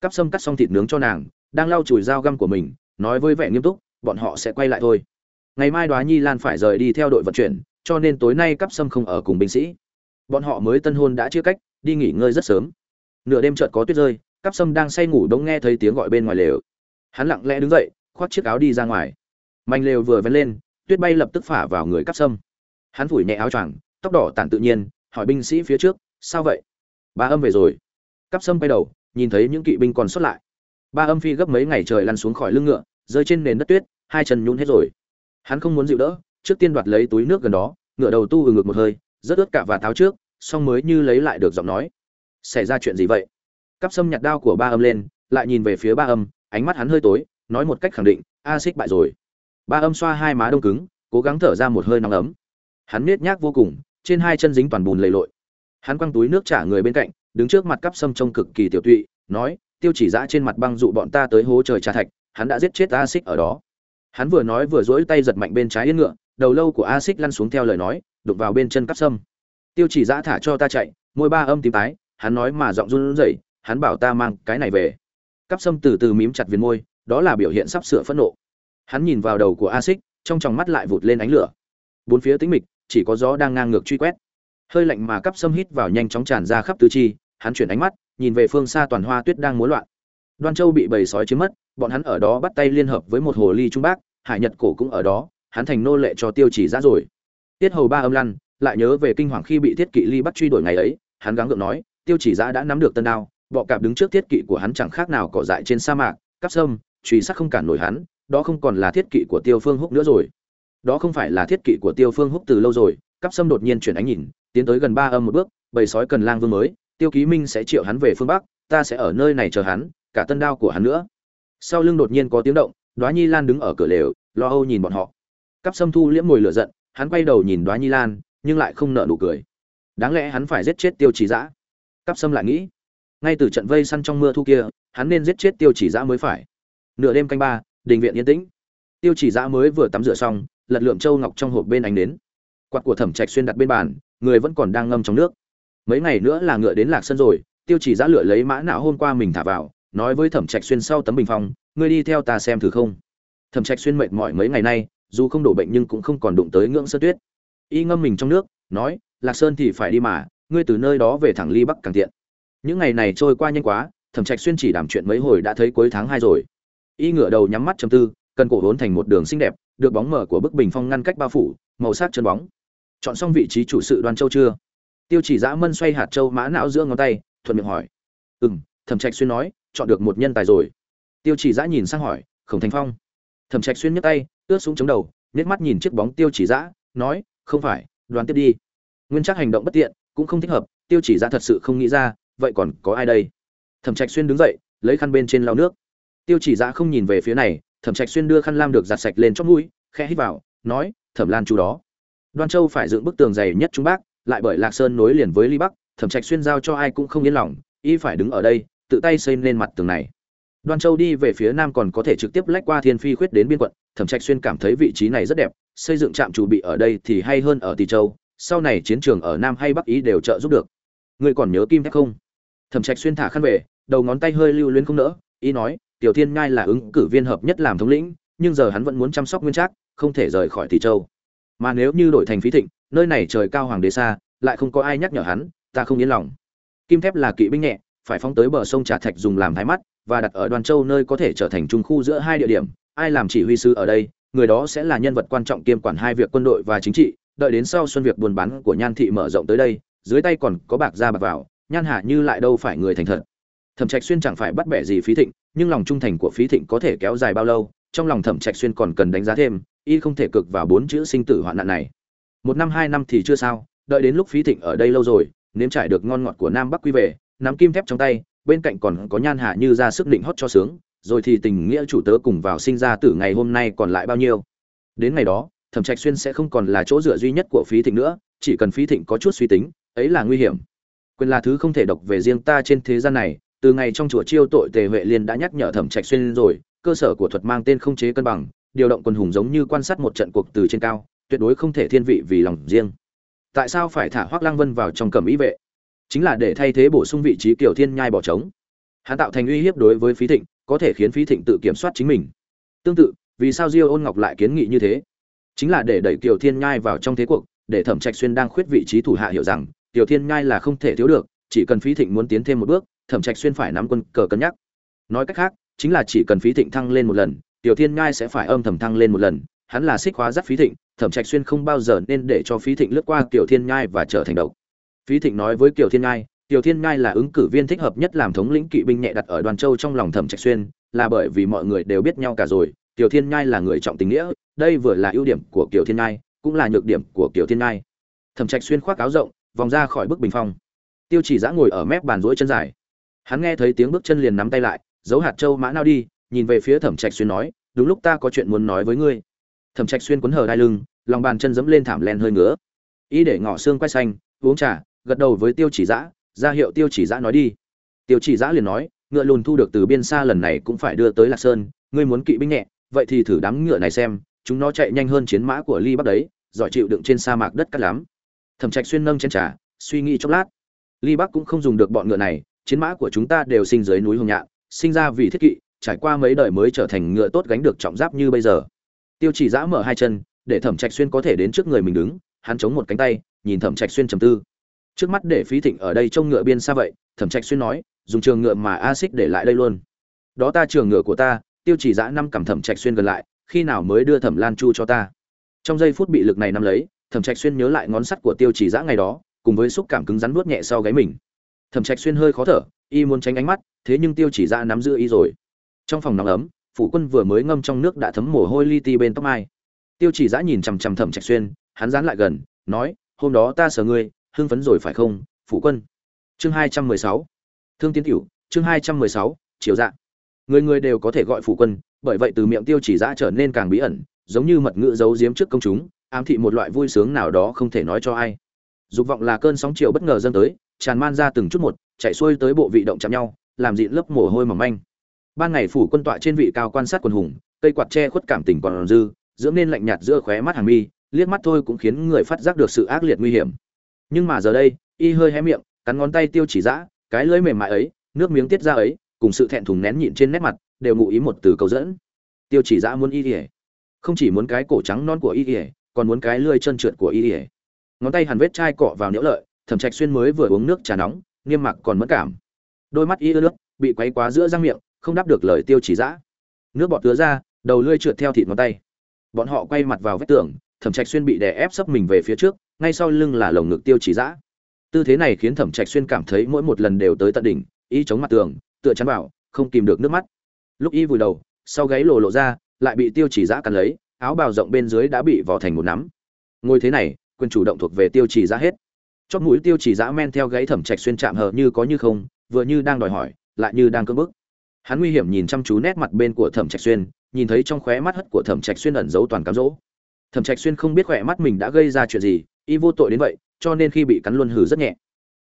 A: Cắp sâm cắt xong thịt nướng cho nàng đang lau chùi dao găm của mình, nói với vẻ nghiêm túc, bọn họ sẽ quay lại thôi. Ngày mai đoá nhi lan phải rời đi theo đội vận chuyển, cho nên tối nay cắp sâm không ở cùng binh sĩ. Bọn họ mới tân hôn đã chia cách, đi nghỉ ngơi rất sớm. Nửa đêm chợt có tuyết rơi, cắp sâm đang say ngủ đống nghe thấy tiếng gọi bên ngoài lều. Hắn lặng lẽ đứng dậy, khoác chiếc áo đi ra ngoài. Manh lều vừa vén lên, tuyết bay lập tức phả vào người cắp sâm. Hắn phủi nhẹ áo choàng, tóc đỏ tản tự nhiên, hỏi binh sĩ phía trước, sao vậy? Ba âm về rồi. Cắp sâm bay đầu, nhìn thấy những kỵ binh còn sót lại ba âm phi gấp mấy ngày trời lăn xuống khỏi lưng ngựa, rơi trên nền đất tuyết, hai chân nhún hết rồi. Hắn không muốn dịu đỡ, trước tiên đoạt lấy túi nước gần đó, ngựa đầu tu ừ ngược một hơi rất ướt cả và tháo trước, xong mới như lấy lại được giọng nói. Xảy ra chuyện gì vậy? Cắp sâm nhặt đao của ba âm lên, lại nhìn về phía ba âm, ánh mắt hắn hơi tối, nói một cách khẳng định, a, xích bại rồi. Ba âm xoa hai má đông cứng, cố gắng thở ra một hơi nóng ấm. Hắn nết nhác vô cùng, trên hai chân dính toàn bùn lầy lội. Hắn quăng túi nước trả người bên cạnh, đứng trước mặt cắp sâm trông cực kỳ tiểu tụy, nói tiêu chỉ giã trên mặt băng dụ bọn ta tới hố trời trà thạch, hắn đã giết chết a xích ở đó. Hắn vừa nói vừa dỗi tay giật mạnh bên trái yên ngựa, đầu lâu của a xích lăn xuống theo lời nói đục vào bên chân cắp sâm. Tiêu chỉ giã thả cho ta chạy, môi ba âm tím tái, hắn nói mà giọng run rẩy, hắn bảo ta mang cái này về. Cắp sâm từ từ mím chặt viền môi, đó là biểu hiện sắp sửa phẫn nộ. Hắn nhìn vào đầu của a xích, trong tròng mắt lại vụt lên ánh lửa. Bốn phía tĩnh mịch, chỉ có gió đang ngang ngược truy quét. Hơi lạnh mà cắp sâm hít vào nhanh chóng tràn ra khắp tứ chi, hắn chuyển ánh mắt nhìn về phương xa toàn hoa tuyết đang múa loạn. Đoan châu bị bầy sói chiếm mất, bọn hắn ở đó bắt tay liên hợp với một hồ ly trung bác, hải nhật cổ cũng ở đó, hắn thành nô lệ cho tiêu chỉ ra rồi. Tiết hầu ba âm lăn, lại nhớ về kinh hoàng khi bị thiết kỵ ly bắt truy đuổi ngày ấy, hắn gắng gượng nói, tiêu chỉ giã đã nắm được tân đao, bọ cạp đứng trước thiết kỵ của hắn chẳng khác nào cỏ dại trên sa mạc, cắp sâm, truy sát không cản nổi hắn, đó không còn là thiết kỵ của tiêu phương húc nữa rồi. Đó không phải là thiết kỵ của tiêu phương húc từ lâu rồi. Cắp sâm đột nhiên chuyển ánh nhìn, tiến tới gần ba âm một bước, bầy sói cần lang vương mới tiêu ký minh sẽ triệu hắn về phương bắc, ta sẽ ở nơi này chờ hắn, cả tân đao của hắn nữa. Sau lưng đột nhiên có tiếng động, đoá nhi lan đứng ở cửa lều, lo âu nhìn bọn họ. Cắp sâm thu liễm ngồi lửa giận, hắn quay đầu nhìn đoá nhi lan, nhưng lại không nợ nụ cười. Đáng lẽ hắn phải giết chết tiêu chỉ dã cắp sâm lại nghĩ, ngay từ trận vây săn trong mưa thu kia, hắn nên giết chết tiêu chỉ dã mới phải. Nửa đêm canh ba, đình viện yên tĩnh. Tiêu chỉ dã mới vừa tắm rửa xong, lật lượm châu ngọc trong hộp bên ánh đến quạt của thẩm trạch xuyên đặt bên bàn, người vẫn còn đang ngâm trong nước mấy ngày nữa là ngựa đến lạc sân rồi, tiêu chỉ giã lựa lấy mã não hôm qua mình thả vào, nói với thẩm trạch xuyên sau tấm bình phong, ngươi đi theo ta xem thử không? Thẩm trạch xuyên mệt mỏi mấy ngày nay, dù không đổ bệnh nhưng cũng không còn đụng tới ngưỡng sơn tuyết. Y ngâm mình trong nước, nói, lạc sơn thì phải đi mà, ngươi từ nơi đó về thẳng ly bắc càng tiện. Những ngày này trôi qua nhanh quá, thẩm trạch xuyên chỉ đảm chuyện mấy hồi đã thấy cuối tháng hai rồi. Y ngửa đầu nhắm mắt chầm tư, cần cổ hốn thành một đường xinh đẹp, được bóng mở của bức bình phong ngăn cách bao phủ, màu sắc chân bóng. Chọn xong vị trí chủ sự đoan châu chưa? Tiêu chỉ dã mân xoay hạt châu mã não giữa ngón tay, thuận miệng hỏi. Ừ m thẩm trạch xuyên nói, chọn được một nhân tài rồi. Tiêu chỉ dã nhìn sang hỏi, khổng thành phong? Thẩm trạch xuyên nhấc tay, ướt xuống chống đầu nhét mắt nhìn chiếc bóng tiêu chỉ dã, nói, không phải, đoán tiếp đi. Nguyên chắc hành động bất tiện, cũng không thích hợp, tiêu chỉ dã thật sự không nghĩ ra, vậy còn có ai đây? Thẩm trạch xuyên đứng dậy, lấy khăn bên trên lau nước. Tiêu chỉ dã không nhìn về phía này, thẩm trạch xuyên đưa khăn lam được giặt sạch lên chót mũi, khẽ hít vào, nói, thẩm lan chú đó. Đoan châu phải dựng bức tường dày nhất trung bắc lại bởi lạc sơn nối liền với ly bắc, thẩm trạch xuyên giao cho ai cũng không yên lòng, y phải đứng ở đây, tự tay xây lên mặt tường này. Đoan châu đi về phía nam còn có thể trực tiếp lách qua thiên phi khuyết đến biên quận, thẩm trạch xuyên cảm thấy vị trí này rất đẹp, xây dựng trạm chủ bị ở đây thì hay hơn ở tỳ châu, sau này chiến trường ở nam hay bắc ý đều trợ giúp được. Ngươi còn nhớ kim thép không? Thẩm trạch xuyên thả khăn về, đầu ngón tay hơi lưu luyến không nỡ ý nói, tiểu thiên ngai là ứng cử viên hợp nhất làm thống lĩnh, nhưng giờ hắn vẫn muốn chăm sóc nguyên trác, không thể rời khỏi tỳ châu mà nếu như đổi thành phí thịnh, nơi này trời cao hoàng đế xa, lại không có ai nhắc nhở hắn, ta không yên lòng. Kim thép là kỵ binh nhẹ, phải phóng tới bờ sông trà thạch dùng làm thái mắt, và đặt ở đoàn châu nơi có thể trở thành trung khu giữa hai địa điểm, ai làm chỉ huy sư ở đây, người đó sẽ là nhân vật quan trọng kiêm quản hai việc quân đội và chính trị, đợi đến sau xuân việc buôn bán của nhan thị mở rộng tới đây, dưới tay còn có bạc ra bạc vào, nhan hạ như lại đâu phải người thành thật. Thẩm trạch xuyên chẳng phải bắt bẻ gì phí thịnh, nhưng lòng trung thành của phí thịnh có thể kéo dài bao lâu trong lòng thẩm trạch xuyên còn cần đánh giá thêm, y không thể cực vào bốn chữ sinh tử hoạn nạn này. Một năm, hai năm thì chưa sao, đợi đến lúc phí thịnh ở đây lâu rồi, nếm trải được ngon ngọt của nam bắc quy về, nắm kim thép trong tay, bên cạnh còn có nhan hạ như ra sức định hót cho sướng, rồi thì tình nghĩa chủ tớ cùng vào sinh ra tử ngày hôm nay còn lại bao nhiêu. Đến ngày đó, thẩm trạch xuyên sẽ không còn là chỗ dựa duy nhất của phí thịnh nữa, chỉ cần phí thịnh có chút suy tính, ấy là nguy hiểm. Quyền là thứ không thể độc về riêng ta trên thế gian này, từ ngày trong chùa chiêu tội tề huệ liên đã nhắc nhở thẩm trạch xuyên rồi cơ sở của thuật mang tên không chế cân bằng, điều động quân hùng giống như quan sát một trận cuộc từ trên cao, tuyệt đối không thể thiên vị vì lòng riêng. Tại sao phải thả hoắc lăng vân vào trong cẩm ý vệ? Chính là để thay thế bổ sung vị trí kiểu thiên nhai bỏ trống. Hắn tạo thành uy hiếp đối với phí thịnh, có thể khiến phí thịnh tự kiểm soát chính mình. Tương tự, vì sao diêu ôn ngọc lại kiến nghị như thế? Chính là để đẩy kiều thiên nhai vào trong thế cuộc, để thẩm trạch xuyên đang khuyết vị trí thủ hạ hiểu rằng, kiều thiên nhai là không thể thiếu được, chỉ cần phí thịnh muốn tiến thêm một bước, thẩm trạch xuyên phải nắm quân cờ cân nhắc. Nói cách khác chính là chỉ cần phí thịnh thăng lên một lần tiểu thiên ngai sẽ phải âm thầm thăng lên một lần. Hắn là xích hóa dắt phí thịnh thẩm trạch xuyên không bao giờ nên để cho phí thịnh lướt qua tiểu thiên ngai và trở thành độc. Phí thịnh nói với tiểu thiên ngai, tiểu thiên ngai là ứng cử viên thích hợp nhất làm thống lĩnh kỵ binh nhẹ đặt ở đoàn châu trong lòng thẩm trạch xuyên là bởi vì mọi người đều biết nhau cả rồi. Tiểu thiên ngai là người trọng tình nghĩa đây vừa là ưu điểm của tiểu thiên ngai, cũng là nhược điểm của tiểu thiên ngai. thẩm trạch xuyên khoác áo rộng vòng ra khỏi bức bình phong. Tiêu chỉ giã ngồi ở mép bàn rỗi chân dài. Hắn nghe thấy tiếng bước chân liền nắm tay lại giấu hạt châu mã nao đi, nhìn về phía thẩm trạch xuyên nói, đúng lúc ta có chuyện muốn nói với ngươi. Thẩm trạch xuyên quấn hờ đai lưng, lòng bàn chân dẫm lên thảm len hơi ngứa. Ý để ngỏ xương quay xanh, uống trà, gật đầu với tiêu chỉ dã, ra hiệu tiêu chỉ dã nói đi. Tiêu chỉ dã liền nói, ngựa lùn thu được từ biên xa lần này cũng phải đưa tới lạc sơn, ngươi muốn kỵ binh nhẹ, vậy thì thử đám ngựa này xem, chúng nó chạy nhanh hơn chiến mã của ly bắc đấy, giỏi chịu đựng trên sa mạc đất cắt lắm. Thẩm trạch xuyên nâng chén trà, suy nghĩ chốc lát. Ly bắc cũng không dùng được bọn ngựa này, chiến mã của chúng ta đều sinh dưới núi hồng nhạn sinh ra vì thiết kỵ, trải qua mấy đời mới trở thành ngựa tốt gánh được trọng giáp như bây giờ. Tiêu chỉ giã mở hai chân, để thẩm trạch xuyên có thể đến trước người mình đứng, hắn chống một cánh tay, nhìn thẩm trạch xuyên trầm tư. Trước mắt để phí thịnh ở đây trông ngựa biên xa vậy, thẩm trạch xuyên nói, dùng trường ngựa mà a xích để lại đây luôn. Đó ta trường ngựa của ta, tiêu chỉ giã năm cảm thẩm trạch xuyên gần lại, khi nào mới đưa thẩm lan chu cho ta? Trong giây phút bị lực này nắm lấy, thẩm trạch xuyên nhớ lại ngón sắt của tiêu chỉ giã ngày đó, cùng với xúc cảm cứng rắn nuốt nhẹ sau gáy mình. Thẩm trạch xuyên hơi khó thở y muốn tránh ánh mắt, thế nhưng tiêu chỉ ra nắm giữ y rồi. Trong phòng nóng ấm, phủ quân vừa mới ngâm trong nước đã thấm mồ hôi li ti bên tóc mai. Tiêu chỉ giã nhìn chằm chằm thẩm trạch xuyên, hắn dán lại gần, nói, hôm đó ta sờ ngươi, hưng phấn rồi phải không, phủ quân? Chương hai trăm mười sáu. Thương tiến cửu, chương hai trăm mười sáu, chiều dạ. Người người đều có thể gọi phủ quân, bởi vậy từ miệng tiêu chỉ giã trở nên càng bí ẩn, giống như mật ngữ giấu giếm trước công chúng, ám thị một loại vui sướng nào đó không thể nói cho ai. Dục vọng là cơn sóng chiều bất ngờ dâng tới tràn man ra từng chút một, chạy xuôi tới bộ vị động chạm nhau, làm dịn lớp mồ hôi mỏng manh. Ban ngày phủ quân tọa trên vị cao quan sát quần hùng, cây quạt che khuất cảm tình còn dư, dưỡng nên lạnh nhạt giữa khóe mắt hàng mi, liếc mắt thôi cũng khiến người phát giác được sự ác liệt nguy hiểm. Nhưng mà giờ đây, y hơi hé miệng, cắn ngón tay tiêu chỉ dã, cái lưỡi mềm mại ấy, nước miếng tiết ra ấy, cùng sự thẹn thùng nén nhịn trên nét mặt, đều ngụ ý một từ câu dẫn. Tiêu chỉ dã muốn y ỉa không chỉ muốn cái cổ trắng non của y ỉa còn muốn cái lưỡi chân trượt của y ỉa ngón tay hàn vết chai cọ vào nhiễu lợi thẩm trạch xuyên mới vừa uống nước trà nóng niêm mặc còn mất cảm. Đôi mắt y ưa nước, bị quấy quá giữa răng miệng, không đáp được lời tiêu chỉ dã. Nước bọt tứa ra, đầu lưỡi trượt theo thịt ngón tay. Bọn họ quay mặt vào vách tường, thẩm trạch xuyên bị đè ép sấp mình về phía trước, ngay sau lưng là lồng ngực tiêu chỉ dã. Tư thế này khiến thẩm trạch xuyên cảm thấy mỗi một lần đều tới tận đỉnh, y chống mặt tường, tựa chắn vào, không kìm được nước mắt. Lúc y vùi đầu, sau gáy lộ lộ ra, lại bị tiêu chỉ dã cắn lấy, áo bào rộng bên dưới đã bị vò thành một nắm. Ngồi thế này, quyền chủ động thuộc về tiêu chỉ dã hết chót mũi tiêu chỉ dã men theo gáy thẩm trạch xuyên chạm hờ như có như không, vừa như đang đòi hỏi, lại như đang cưỡng bức. Hắn nguy hiểm nhìn chăm chú nét mặt bên của thẩm trạch xuyên, nhìn thấy trong khóe mắt hất của thẩm trạch xuyên ẩn giấu toàn cám dỗ. Thẩm trạch xuyên không biết khỏe mắt mình đã gây ra chuyện gì, y vô tội đến vậy, cho nên khi bị cắn luôn hừ rất nhẹ.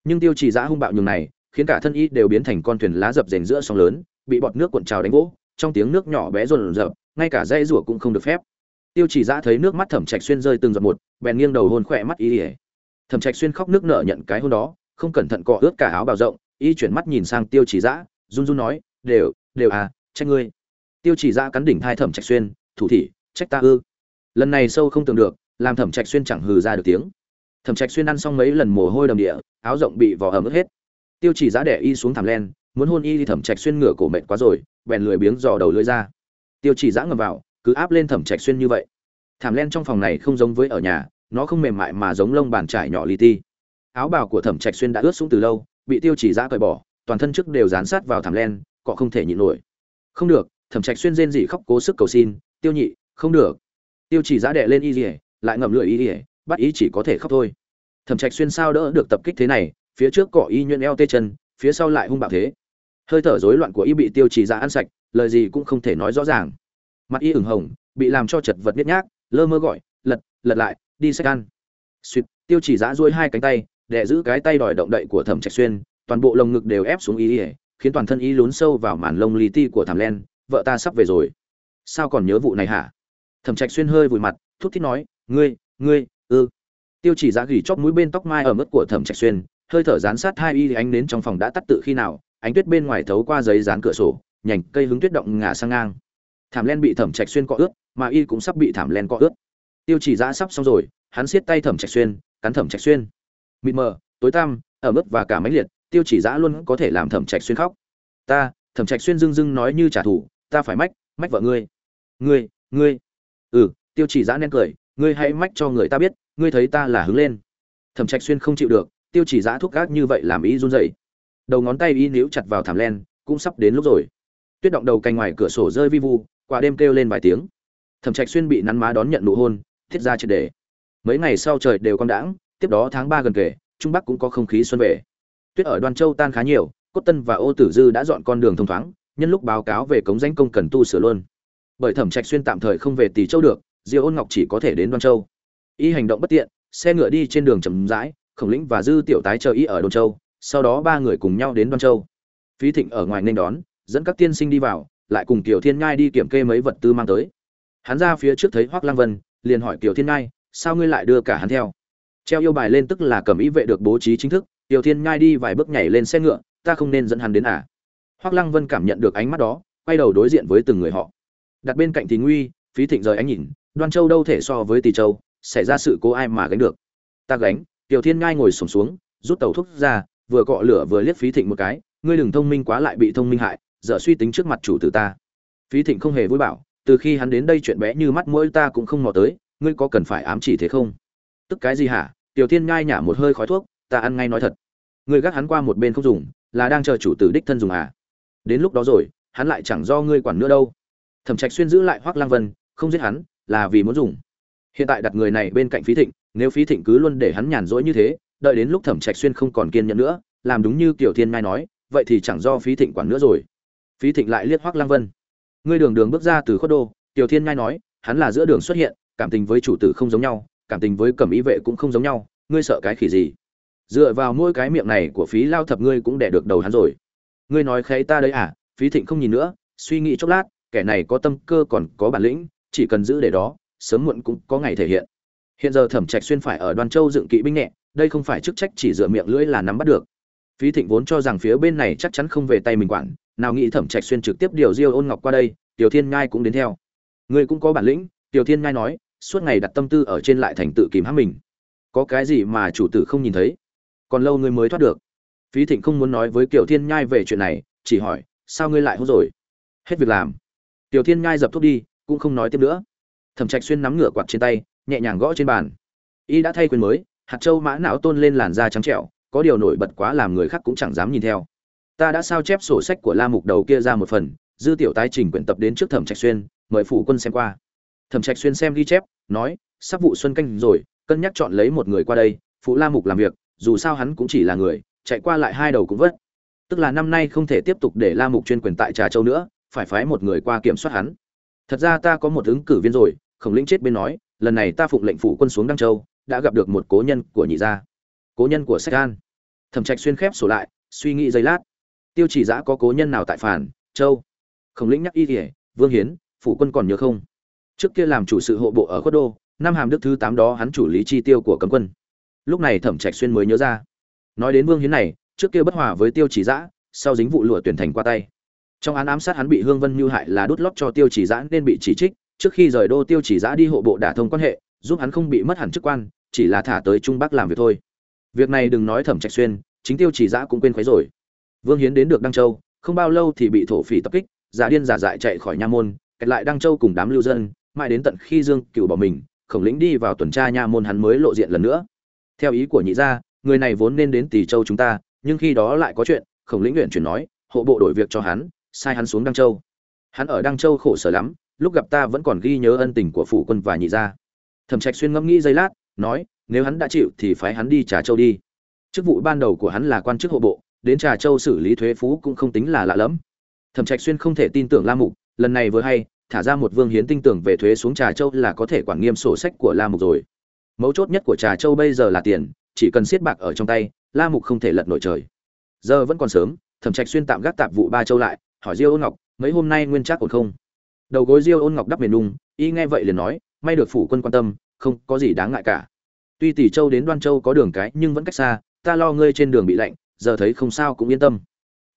A: Nhưng tiêu chỉ dã hung bạo nhường này, khiến cả thân y đều biến thành con thuyền lá dập dềnh giữa sóng lớn, bị bọt nước cuộn trào đánh vỗ trong tiếng nước nhỏ bé rồn rập, ngay cả dây rủa cũng không được phép. Tiêu chỉ dã thấy nước mắt thẩm trạch xuyên rơi từng giọt một, bèn nghiêng đầu hôn khỏe mắt y ỉa thẩm trạch xuyên khóc nước nở nhận cái hôn đó, không cẩn thận cọ ướt cả áo bào rộng, y chuyển mắt nhìn sang tiêu chỉ giã run run nói, đều đều à trách ngươi. Tiêu chỉ giã cắn đỉnh thai thẩm trạch xuyên, thủ thị trách ta ư? Lần này sâu không tưởng được, làm thẩm trạch xuyên chẳng hừ ra được tiếng. Thẩm trạch xuyên ăn xong mấy lần mồ hôi đầm địa, áo rộng bị vò ẩm ướt hết. Tiêu chỉ giá đẻ y xuống thảm len, muốn hôn y thì thẩm trạch xuyên ngửa cổ mệt quá rồi, bèn lười biếng dò đầu lưỡi ra. Tiêu chỉ giã ngầm vào, cứ áp lên thẩm trạch xuyên như vậy. Thảm len trong phòng này không giống với ở nhà nó không mềm mại mà giống lông bàn trải nhỏ li ti. Áo bào của thẩm trạch xuyên đã ướt xuống từ lâu, bị tiêu chỉ giã cởi bỏ, toàn thân trước đều dán sát vào thảm len, cọ không thể nhịn nổi. Không được, thẩm trạch xuyên rên rỉ khóc cố sức cầu xin, tiêu nhị, không được. Tiêu chỉ giã đè lên y rỉa lại ngậm lưỡi y rỉa bắt ý chỉ có thể khóc thôi. Thẩm trạch xuyên sao đỡ được tập kích thế này, phía trước cọ y nhuyễn eo tê chân, phía sau lại hung bạo thế. Hơi thở rối loạn của y bị tiêu chỉ giã ăn sạch, lời gì cũng không thể nói rõ ràng. Mặt y ửng hồng, bị làm cho chật vật nhất nhác, lơ mơ gọi, lật lật lại đi sách ăn. Suýt tiêu chỉ giã duỗi hai cánh tay để giữ cái tay đòi động đậy của thẩm trạch xuyên, toàn bộ lồng ngực đều ép xuống y khiến toàn thân y lún sâu vào màn lông lì ti của thảm len, vợ ta sắp về rồi. Sao còn nhớ vụ này hả? Thẩm trạch xuyên hơi vùi mặt, thút thít nói, ngươi ngươi, ư? Tiêu chỉ Giã gỉ chóp mũi bên tóc mai ở mức của thẩm trạch xuyên, hơi thở dán sát hai y ánh nến trong phòng đã tắt tự khi nào, ánh tuyết bên ngoài thấu qua giấy dán cửa sổ, nhành cây hứng tuyết động ngả sang ngang. Thảm len bị thẩm trạch xuyên cọ ướt, mà y cũng sắp bị thảm len cọ ướt tiêu chỉ giá sắp xong rồi, hắn siết tay thẩm trạch xuyên, cắn thẩm trạch xuyên. Mịt mờ, tối tăm, ở mức và cả máy liệt, tiêu chỉ giã luôn có thể làm thẩm trạch xuyên khóc. Ta, thẩm trạch xuyên dưng dưng nói như trả thù, ta phải mách mách vợ ngươi. Ngươi ngươi. Ừ tiêu chỉ giã nên cười, ngươi hãy mách cho người ta biết, ngươi thấy ta là hứng lên. Thẩm trạch xuyên không chịu được, tiêu chỉ giã thuốc gác như vậy làm ý run rẩy. Đầu ngón tay y níu chặt vào thảm len, cũng sắp đến lúc rồi. Tuyết động đầu canh ngoài cửa sổ rơi vi vu qua đêm kêu lên vài tiếng. Thẩm trạch xuyên bị nắn má đón nhận nụ hôn thiết ra triệt đề. Mấy ngày sau trời đều con đãng, tiếp đó tháng ba gần kể trung bắc cũng có không khí xuân về. Tuyết ở đoan châu tan khá nhiều, cốt tân và ô tử dư đã dọn con đường thông thoáng, nhân lúc báo cáo về cống danh công cần tu sửa luôn. Bởi thẩm trạch xuyên tạm thời không về tỷ châu được, diêu ôn ngọc chỉ có thể đến đoan châu. Y hành động bất tiện, xe ngựa đi trên đường chậm rãi, khổng lĩnh và dư tiểu tái chờ y ở Đoan châu, sau đó ba người cùng nhau đến đoan châu. Phí thịnh ở ngoài nên đón, dẫn các tiên sinh đi vào, lại cùng Tiểu thiên ngai đi kiểm kê mấy vật tư mang tới. Hắn ra phía trước thấy hoác lăng vân liền hỏi kiều thiên ngai sao ngươi lại đưa cả hắn theo? Treo yêu bài lên tức là cầm ý vệ được bố trí chính thức, kiều thiên ngai đi vài bước nhảy lên xe ngựa, ta không nên dẫn hắn đến à? Hoắc lăng vân cảm nhận được ánh mắt đó, quay đầu đối diện với từng người họ. Đặt bên cạnh thì nguy, phí thịnh rời ánh nhìn, đoan châu đâu thể so với tỷ châu, xảy ra sự cố ai mà gánh được? Ta gánh. Tiểu thiên ngai ngồi sổm xuống, rút tàu thuốc ra, vừa cọ lửa vừa liếc phí thịnh một cái, ngươi đừng thông minh quá lại bị thông minh hại, dở suy tính trước mặt chủ tử ta. Phí thịnh không hề vui bảo từ khi hắn đến đây chuyện bé như mắt mũi ta cũng không mò tới, ngươi có cần phải ám chỉ thế không? Tức cái gì hả? Tiểu thiên ngai nhả một hơi khói thuốc, ta ăn ngay nói thật. Ngươi gác hắn qua một bên không dùng, là đang chờ chủ tử đích thân dùng à? Đến lúc đó rồi, hắn lại chẳng do ngươi quản nữa đâu. Thẩm trạch xuyên giữ lại hoắc lang vân, không giết hắn, là vì muốn dùng. Hiện tại đặt người này bên cạnh phí thịnh, nếu phí thịnh cứ luôn để hắn nhàn rỗi như thế, đợi đến lúc thẩm trạch xuyên không còn kiên nhẫn nữa, làm đúng như kiểu thiên ngai nói, vậy thì chẳng do phí thịnh quản nữa rồi. Phí thịnh lại liếc hoắc lang vân ngươi đường đường bước ra từ khuất đô, tiểu thiên ngai nói, hắn là giữa đường xuất hiện, cảm tình với chủ tử không giống nhau, cảm tình với cẩm ý vệ cũng không giống nhau, ngươi sợ cái khỉ gì? Dựa vào mỗi cái miệng này của phí lao thập ngươi cũng đẻ được đầu hắn rồi. Ngươi nói khấy ta đấy à phí thịnh không nhìn nữa, suy nghĩ chốc lát, kẻ này có tâm cơ còn có bản lĩnh, chỉ cần giữ để đó, sớm muộn cũng có ngày thể hiện. Hiện giờ thẩm trạch xuyên phải ở đoàn châu dựng kỵ binh nhẹ, đây không phải chức trách chỉ dựa miệng lưỡi là nắm bắt được. Phí thịnh vốn cho rằng phía bên này chắc chắn không về tay mình quản nào nghĩ thẩm trạch xuyên trực tiếp điều diêu ôn ngọc qua đây, tiểu thiên ngai cũng đến theo. Người cũng có bản lĩnh, tiểu thiên ngai nói, suốt ngày đặt tâm tư ở trên lại thành tự kìm hãm mình. Có cái gì mà chủ tử không nhìn thấy? Còn lâu ngươi mới thoát được. Phí thịnh không muốn nói với tiểu thiên nhai về chuyện này, chỉ hỏi, sao ngươi lại hốt rồi? Hết việc làm. Tiểu thiên nhai dập thuốc đi, cũng không nói tiếp nữa. Thẩm trạch xuyên nắm ngửa quạt trên tay, nhẹ nhàng gõ trên bàn. Y đã thay quyền mới, hạt châu mã não tôn lên làn da trắng trẻo, có điều nổi bật quá làm người khác cũng chẳng dám nhìn theo ta đã sao chép sổ sách của la mục đầu kia ra một phần, dư tiểu tái trình quyển tập đến trước thẩm trạch xuyên, mời phụ quân xem qua. Thẩm trạch xuyên xem ghi chép, nói, sắp vụ xuân canh rồi, cân nhắc chọn lấy một người qua đây, phụ la mục làm việc, dù sao hắn cũng chỉ là người, chạy qua lại hai đầu cũng vất. Tức là năm nay không thể tiếp tục để la mục chuyên quyền tại trà châu nữa, phải phái một người qua kiểm soát hắn. Thật ra ta có một ứng cử viên rồi, khổng lĩnh chết bên nói, lần này ta phụng lệnh phủ quân xuống đăng châu, đã gặp được một cố nhân của nhị gia, cố nhân của sách an. Thẩm trạch xuyên khép sổ lại, suy nghĩ giây lát tiêu chỉ giã có cố nhân nào tại phản, châu? Khổng lĩnh nhắc y kỉa vương hiến, phủ quân còn nhớ không? Trước kia làm chủ sự hộ bộ ở khuất đô, năm hàm đức thứ tám đó hắn chủ lý chi tiêu của cấm quân. Lúc này thẩm trạch xuyên mới nhớ ra. Nói đến vương hiến này, trước kia bất hòa với tiêu chỉ giã, sau dính vụ lụa tuyển thành qua tay. Trong án ám sát hắn bị hương vân mưu hại là đút lót cho tiêu chỉ giã nên bị chỉ trích, trước khi rời đô tiêu chỉ giã đi hộ bộ đả thông quan hệ, giúp hắn không bị mất hẳn chức quan, chỉ là thả tới trung bắc làm việc thôi. Việc này đừng nói thẩm trạch xuyên, chính tiêu chỉ giã cũng quên khuấy rồi vương hiến đến được đăng châu, không bao lâu thì bị thổ phỉ tập kích, giả điên giả dại chạy khỏi nha môn, kẹt lại đăng châu cùng đám lưu dân, mãi đến tận khi dương cựu bỏ mình, khổng lĩnh đi vào tuần tra nha môn hắn mới lộ diện lần nữa. Theo ý của nhị gia, người này vốn nên đến tỷ châu chúng ta, nhưng khi đó lại có chuyện, khổng lĩnh nguyện chuyển nói, hộ bộ đổi việc cho hắn, sai hắn xuống đăng châu. Hắn ở đăng châu khổ sở lắm, lúc gặp ta vẫn còn ghi nhớ ân tình của phủ quân và nhị gia. Thẩm trạch xuyên ngẫm nghĩ giây lát, nói, nếu hắn đã chịu thì phái hắn đi trà châu đi. Chức vụ ban đầu của hắn là quan chức hộ bộ đến trà châu xử lý thuế phú cũng không tính là lạ lẫm. Thẩm trạch xuyên không thể tin tưởng la mục, lần này vừa hay, thả ra một vương hiến tinh tưởng về thuế xuống trà châu là có thể quản nghiêm sổ sách của la mục rồi. Mấu chốt nhất của trà châu bây giờ là tiền, chỉ cần siết bạc ở trong tay, la mục không thể lật nổi trời. Giờ vẫn còn sớm, thẩm trạch xuyên tạm gác tạp vụ ba châu lại, hỏi diêu ôn ngọc, mấy hôm nay nguyên trác ổn không? Đầu gối diêu ôn ngọc đắp miền đung y nghe vậy liền nói, may được phủ quân quan tâm, không có gì đáng ngại cả. Tuy tỷ châu đến đoan châu có đường cái nhưng vẫn cách xa, ta lo ngươi trên đường bị lạnh giờ thấy không sao cũng yên tâm.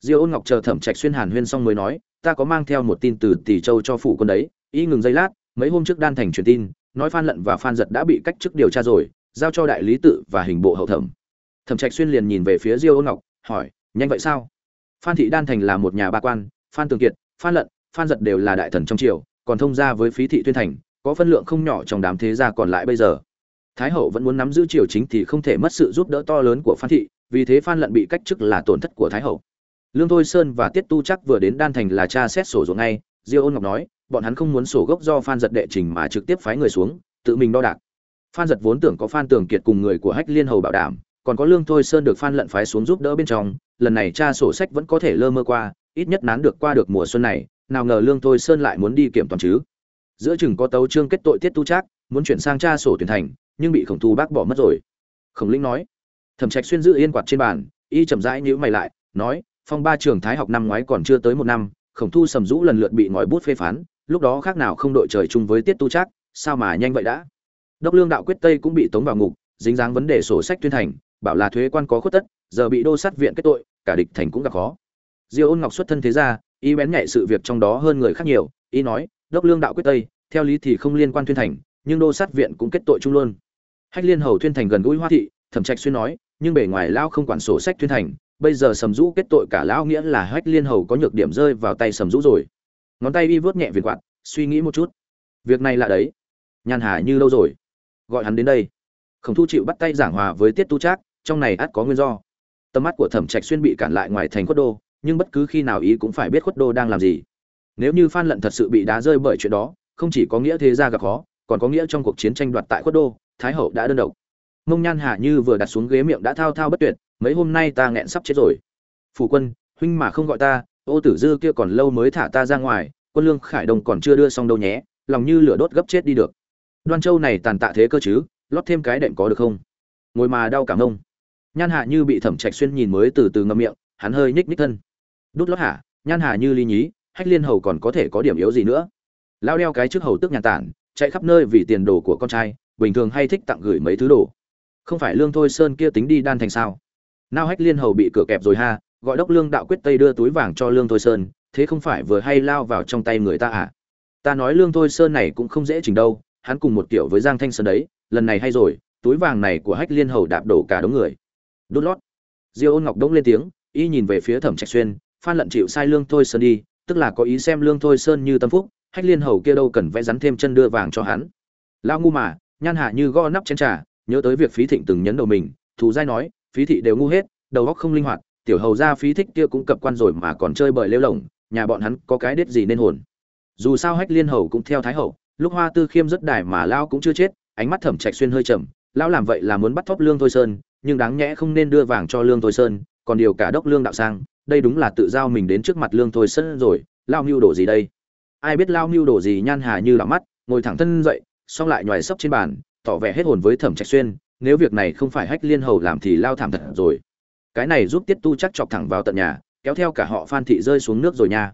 A: Diêu ôn ngọc chờ thẩm trạch xuyên hàn huyên xong mới nói, ta có mang theo một tin từ tỷ châu cho phủ quân đấy, y ngừng giây lát, mấy hôm trước đan thành truyền tin, nói phan lận và phan giật đã bị cách chức điều tra rồi, giao cho đại lý tự và hình bộ hậu thẩm. Thẩm trạch xuyên liền nhìn về phía diêu ôn ngọc, hỏi, nhanh vậy sao? Phan thị đan thành là một nhà ba quan, phan tường kiệt, phan lận, phan giật đều là đại thần trong triều, còn thông gia với phí thị tuyên thành, có phân lượng không nhỏ trong đám thế gia còn lại bây giờ. Thái hậu vẫn muốn nắm giữ triều chính thì không thể mất sự giúp đỡ to lớn của phan thị vì thế phan lận bị cách chức là tổn thất của thái hậu. Lương thôi sơn và tiết tu chắc vừa đến đan thành là cha xét sổ ruộng ngay, diêu ôn ngọc nói, bọn hắn không muốn sổ gốc do phan giật đệ trình mà trực tiếp phái người xuống, tự mình đo đạc. Phan giật vốn tưởng có phan tường kiệt cùng người của hách liên hầu bảo đảm, còn có lương thôi sơn được phan lận phái xuống giúp đỡ bên trong, lần này cha sổ sách vẫn có thể lơ mơ qua, ít nhất nán được qua được mùa xuân này, nào ngờ lương thôi sơn lại muốn đi kiểm toàn chứ. Giữa chừng có tấu trương kết tội tiết tu trác muốn chuyển sang cha sổ tuyển thành, nhưng bị khổng thu bác bỏ mất rồi. Khổng linh nói thẩm trạch xuyên giữ yên quạt trên bàn, y chậm rãi nhíu mày lại, nói, phong ba trường thái học năm ngoái còn chưa tới một năm, khổng thu sầm rũ lần lượt bị ngòi bút phê phán, lúc đó khác nào không đội trời chung với tiết tu trác, sao mà nhanh vậy đã? Đốc lương đạo quyết tây cũng bị tống vào ngục, dính dáng vấn đề sổ sách tuyên thành, bảo là thuế quan có khuất tất, giờ bị đô sát viện kết tội, cả địch thành cũng gặp khó. Diêu ôn ngọc xuất thân thế ra y bén nhạy sự việc trong đó hơn người khác nhiều, y nói, đốc lương đạo quyết tây, theo lý thì không liên quan tuyên thành, nhưng đô sát viện cũng kết tội chung luôn. Hách liên hầu tuyên thành gần gũi hoa thị thẩm trạch xuyên nói, nhưng bề ngoài lao không quản sổ sách tuyên thành, bây giờ sầm rũ kết tội cả lão nghĩa là hách liên hầu có nhược điểm rơi vào tay sầm rũ rồi. Ngón tay y vớt nhẹ viền quạt, suy nghĩ một chút. Việc này là đấy. Nhàn hà như lâu rồi. Gọi hắn đến đây. Khổng thu chịu bắt tay giảng hòa với tiết tu trác, trong này ắt có nguyên do. Tầm mắt của thẩm trạch xuyên bị cản lại ngoài thành khuất đô, nhưng bất cứ khi nào ý cũng phải biết khuất đô đang làm gì. Nếu như phan lận thật sự bị đá rơi bởi chuyện đó, không chỉ có nghĩa thế gia gặp khó, còn có nghĩa trong cuộc chiến tranh đoạt tại khuất đô, thái hậu đã đơn độc mông nhan hạ như vừa đặt xuống ghế miệng đã thao thao bất tuyệt, mấy hôm nay ta nghẹn sắp chết rồi. Phủ quân, huynh mà không gọi ta, ô tử dư kia còn lâu mới thả ta ra ngoài, quân lương khải đông còn chưa đưa xong đâu nhé, lòng như lửa đốt gấp chết đi được. Đoan châu này tàn tạ thế cơ chứ, lót thêm cái đệm có được không? Ngồi mà đau cảm ông nhan hạ như bị thẩm trạch xuyên nhìn mới từ từ ngậm miệng, hắn hơi nhích nhích thân. Đút lót hạ nhan hạ như ly nhí, hách liên hầu còn có thể có điểm yếu gì nữa? Lao đeo cái trước hầu tức nhà tản, chạy khắp nơi vì tiền đồ của con trai, bình thường hay thích tặng gửi mấy thứ đồ không phải lương thôi sơn kia tính đi đan thành sao? Nao hách liên hầu bị cửa kẹp rồi ha, gọi đốc lương đạo quyết tây đưa túi vàng cho lương thôi sơn, thế không phải vừa hay lao vào trong tay người ta à? Ta nói lương thôi sơn này cũng không dễ chỉnh đâu, hắn cùng một kiểu với giang thanh sơn đấy, lần này hay rồi, túi vàng này của hách liên hầu đạp đổ cả đống người. Đốt lót. Diêu ôn ngọc đống lên tiếng, y nhìn về phía thẩm trạch xuyên, phan lận chịu sai lương thôi sơn đi, tức là có ý xem lương thôi sơn như tâm phúc, hách liên hầu kia đâu cần vẽ rắn thêm chân đưa vàng cho hắn. Lao ngu mà, nhan hạ như gõ nắp chén trà nhớ tới việc phí thịnh từng nhấn đầu mình, thù giai nói, phí thị đều ngu hết, đầu óc không linh hoạt, tiểu hầu ra phí thích kia cũng cập quan rồi mà còn chơi bời lêu lỏng, nhà bọn hắn có cái đết gì nên hồn? Dù sao hách liên hầu cũng theo thái hậu, lúc hoa tư khiêm rất đài mà lao cũng chưa chết, ánh mắt thẩm trạch xuyên hơi trầm, lao làm vậy là muốn bắt thóp lương thôi sơn, nhưng đáng nhẽ không nên đưa vàng cho lương thôi sơn, còn điều cả đốc lương đạo sang, đây đúng là tự giao mình đến trước mặt lương thôi sơn rồi, lao mưu đồ gì đây? Ai biết lao mưu đồ gì nhan hà như là mắt, ngồi thẳng thân dậy xong lại nhòi sấp trên bàn tỏ vẻ hết hồn với thẩm trạch xuyên, nếu việc này không phải hách liên hầu làm thì lao thảm thật rồi. Cái này giúp tiết tu chắc chọc thẳng vào tận nhà, kéo theo cả họ phan thị rơi xuống nước rồi nha.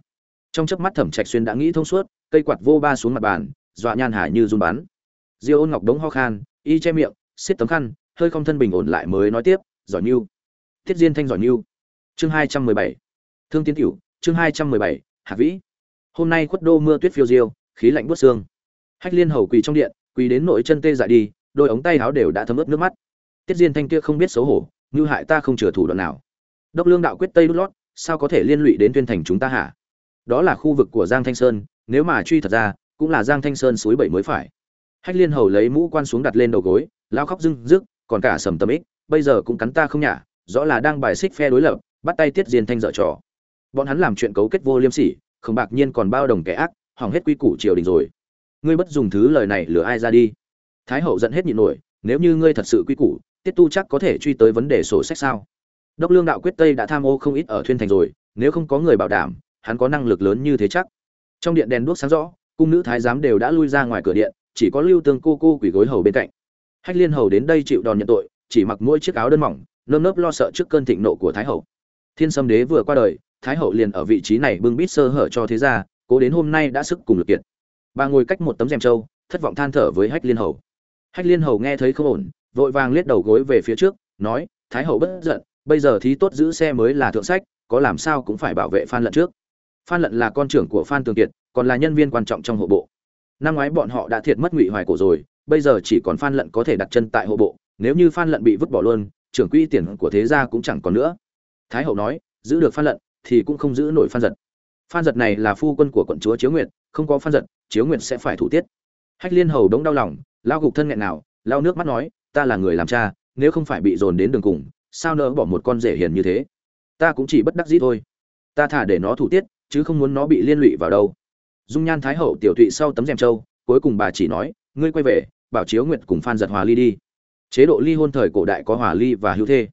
A: Trong chớp mắt thẩm trạch xuyên đã nghĩ thông suốt, cây quạt vô ba xuống mặt bàn, dọa nhan hải như run bắn. Diêu ôn ngọc đống ho khan, y che miệng, xiết tấm khăn, hơi không thân bình ổn lại mới nói tiếp, giỏi nhiêu tiết diên thanh giỏi nhiêu chương hai trăm mười bảy. Thương tiến tiểu chương hai trăm mười bảy, hạ vĩ. Hôm nay khuất đô mưa tuyết phiêu diêu, khí lạnh buốt xương. Hách liên hầu quỳ trong điện quỳ đến nội chân tê dại đi, đôi ống tay áo đều đã thấm ướt nước mắt. Tiết diên thanh kia không biết xấu hổ, như hại ta không chừa thủ đoạn nào. Đốc lương đạo quyết tây đút lót, sao có thể liên lụy đến tuyên thành chúng ta hả? Đó là khu vực của giang thanh sơn, nếu mà truy thật ra, cũng là giang thanh sơn suối bảy mới phải. Hách liên hầu lấy mũ quan xuống đặt lên đầu gối, lao khóc rưng rức, còn cả sầm tâm ích, bây giờ cũng cắn ta không nhả, rõ là đang bài xích phe đối lập, bắt tay tiết diên thanh dở trò. Bọn hắn làm chuyện cấu kết vô liêm sỉ, không bạc nhiên còn bao đồng kẻ ác, hỏng hết quy củ triều đình rồi ngươi bất dùng thứ lời này lừa ai ra đi. Thái hậu giận hết nhịn nổi, nếu như ngươi thật sự quy củ, tiết tu chắc có thể truy tới vấn đề sổ sách sao? Đốc lương đạo quyết tây đã tham ô không ít ở thuyên thành rồi, nếu không có người bảo đảm, hắn có năng lực lớn như thế chắc. Trong điện đèn đuốc sáng rõ, cung nữ thái giám đều đã lui ra ngoài cửa điện, chỉ có lưu tương cô cô quỷ gối hầu bên cạnh. Hách liên hầu đến đây chịu đòn nhận tội, chỉ mặc mỗi chiếc áo đơn mỏng, nơm nớp lo sợ trước cơn thịnh nộ của thái hậu. Thiên sâm đế vừa qua đời, thái hậu liền ở vị trí này bưng bít sơ hở cho thế gia, cố đến hôm nay đã sức cùng lực kiệt bà ngồi cách một tấm rèm trâu, thất vọng than thở với hách liên hầu. Hách liên hầu nghe thấy không ổn, vội vàng liếc đầu gối về phía trước, nói, thái hậu bất giận, bây giờ thí tốt giữ xe mới là thượng sách, có làm sao cũng phải bảo vệ phan lận trước. Phan lận là con trưởng của phan tường kiệt, còn là nhân viên quan trọng trong hộ bộ. Năm ngoái bọn họ đã thiệt mất ngụy hoài cổ rồi, bây giờ chỉ còn phan lận có thể đặt chân tại hộ bộ, nếu như phan lận bị vứt bỏ luôn, trưởng quỹ tiền của thế gia cũng chẳng còn nữa. Thái hậu nói, giữ được phan lận thì cũng không giữ nổi phan giật phan giật này là phu quân của quận chúa chiếu nguyệt, không có phan giật, chiếu nguyệt sẽ phải thủ tiết. Hách liên hầu đống đau lòng lao gục thân nghẹn nào lao nước mắt nói, ta là người làm cha, nếu không phải bị dồn đến đường cùng, sao nỡ bỏ một con rể hiền như thế? Ta cũng chỉ bất đắc dĩ thôi. Ta thả để nó thủ tiết, chứ không muốn nó bị liên lụy vào đâu. Dung nhan thái hậu tiểu thụy sau tấm rèm trâu, cuối cùng bà chỉ nói, ngươi quay về, bảo chiếu Nguyệt cùng phan giật hòa ly đi. Chế độ ly hôn thời cổ đại có hòa ly và hữu thê.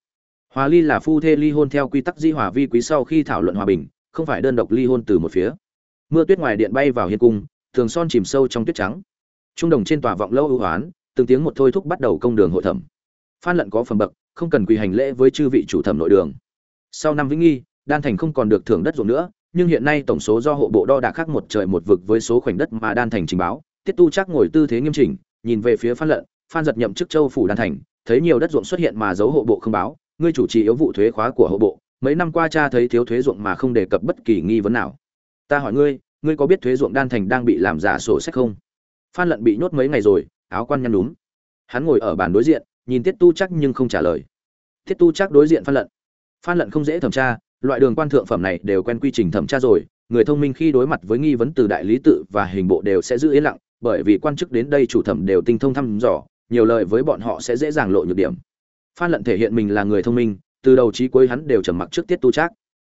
A: Hòa ly là phu thê ly hôn theo quy tắc di hòa vi quý sau khi thảo luận hòa bình không phải đơn độc ly hôn từ một phía. Mưa tuyết ngoài điện bay vào hiên cung, thường son chìm sâu trong tuyết trắng. Trung đồng trên tòa vọng lâu ưu hoán, từng tiếng một thôi thúc bắt đầu công đường hội thẩm. Phan lận có phần bậc, không cần quỳ hành lễ với chư vị chủ thẩm nội đường. Sau năm vĩnh nghi, đan thành không còn được thưởng đất ruộng nữa, nhưng hiện nay tổng số do hộ bộ đo đạc khác một trời một vực với số khoảnh đất mà đan thành trình báo, tiết tu chắc ngồi tư thế nghiêm chỉnh, nhìn về phía phan lận, phan giật nhậm chức châu phủ đan thành, thấy nhiều đất ruộng xuất hiện mà giấu hộ bộ không báo, ngươi chủ trì yếu vụ thuế khóa của hộ bộ mấy năm qua cha thấy thiếu thuế ruộng mà không đề cập bất kỳ nghi vấn nào. Ta hỏi ngươi ngươi có biết thuế ruộng đan thành đang bị làm giả sổ sách không? Phan lận bị nhốt mấy ngày rồi, áo quan nhăn đúng hắn ngồi ở bàn đối diện, nhìn tiết tu chắc nhưng không trả lời. Tiết tu chắc đối diện phan lận. Phan lận không dễ thẩm tra, loại đường quan thượng phẩm này đều quen quy trình thẩm tra rồi, người thông minh khi đối mặt với nghi vấn từ đại lý tự và hình bộ đều sẽ giữ yên lặng, bởi vì quan chức đến đây chủ thẩm đều tinh thông thăm dò, nhiều lời với bọn họ sẽ dễ dàng lộ nhược điểm. Phan lận thể hiện mình là người thông minh từ đầu chí cuối hắn đều trầm mặc trước tiết tu trác.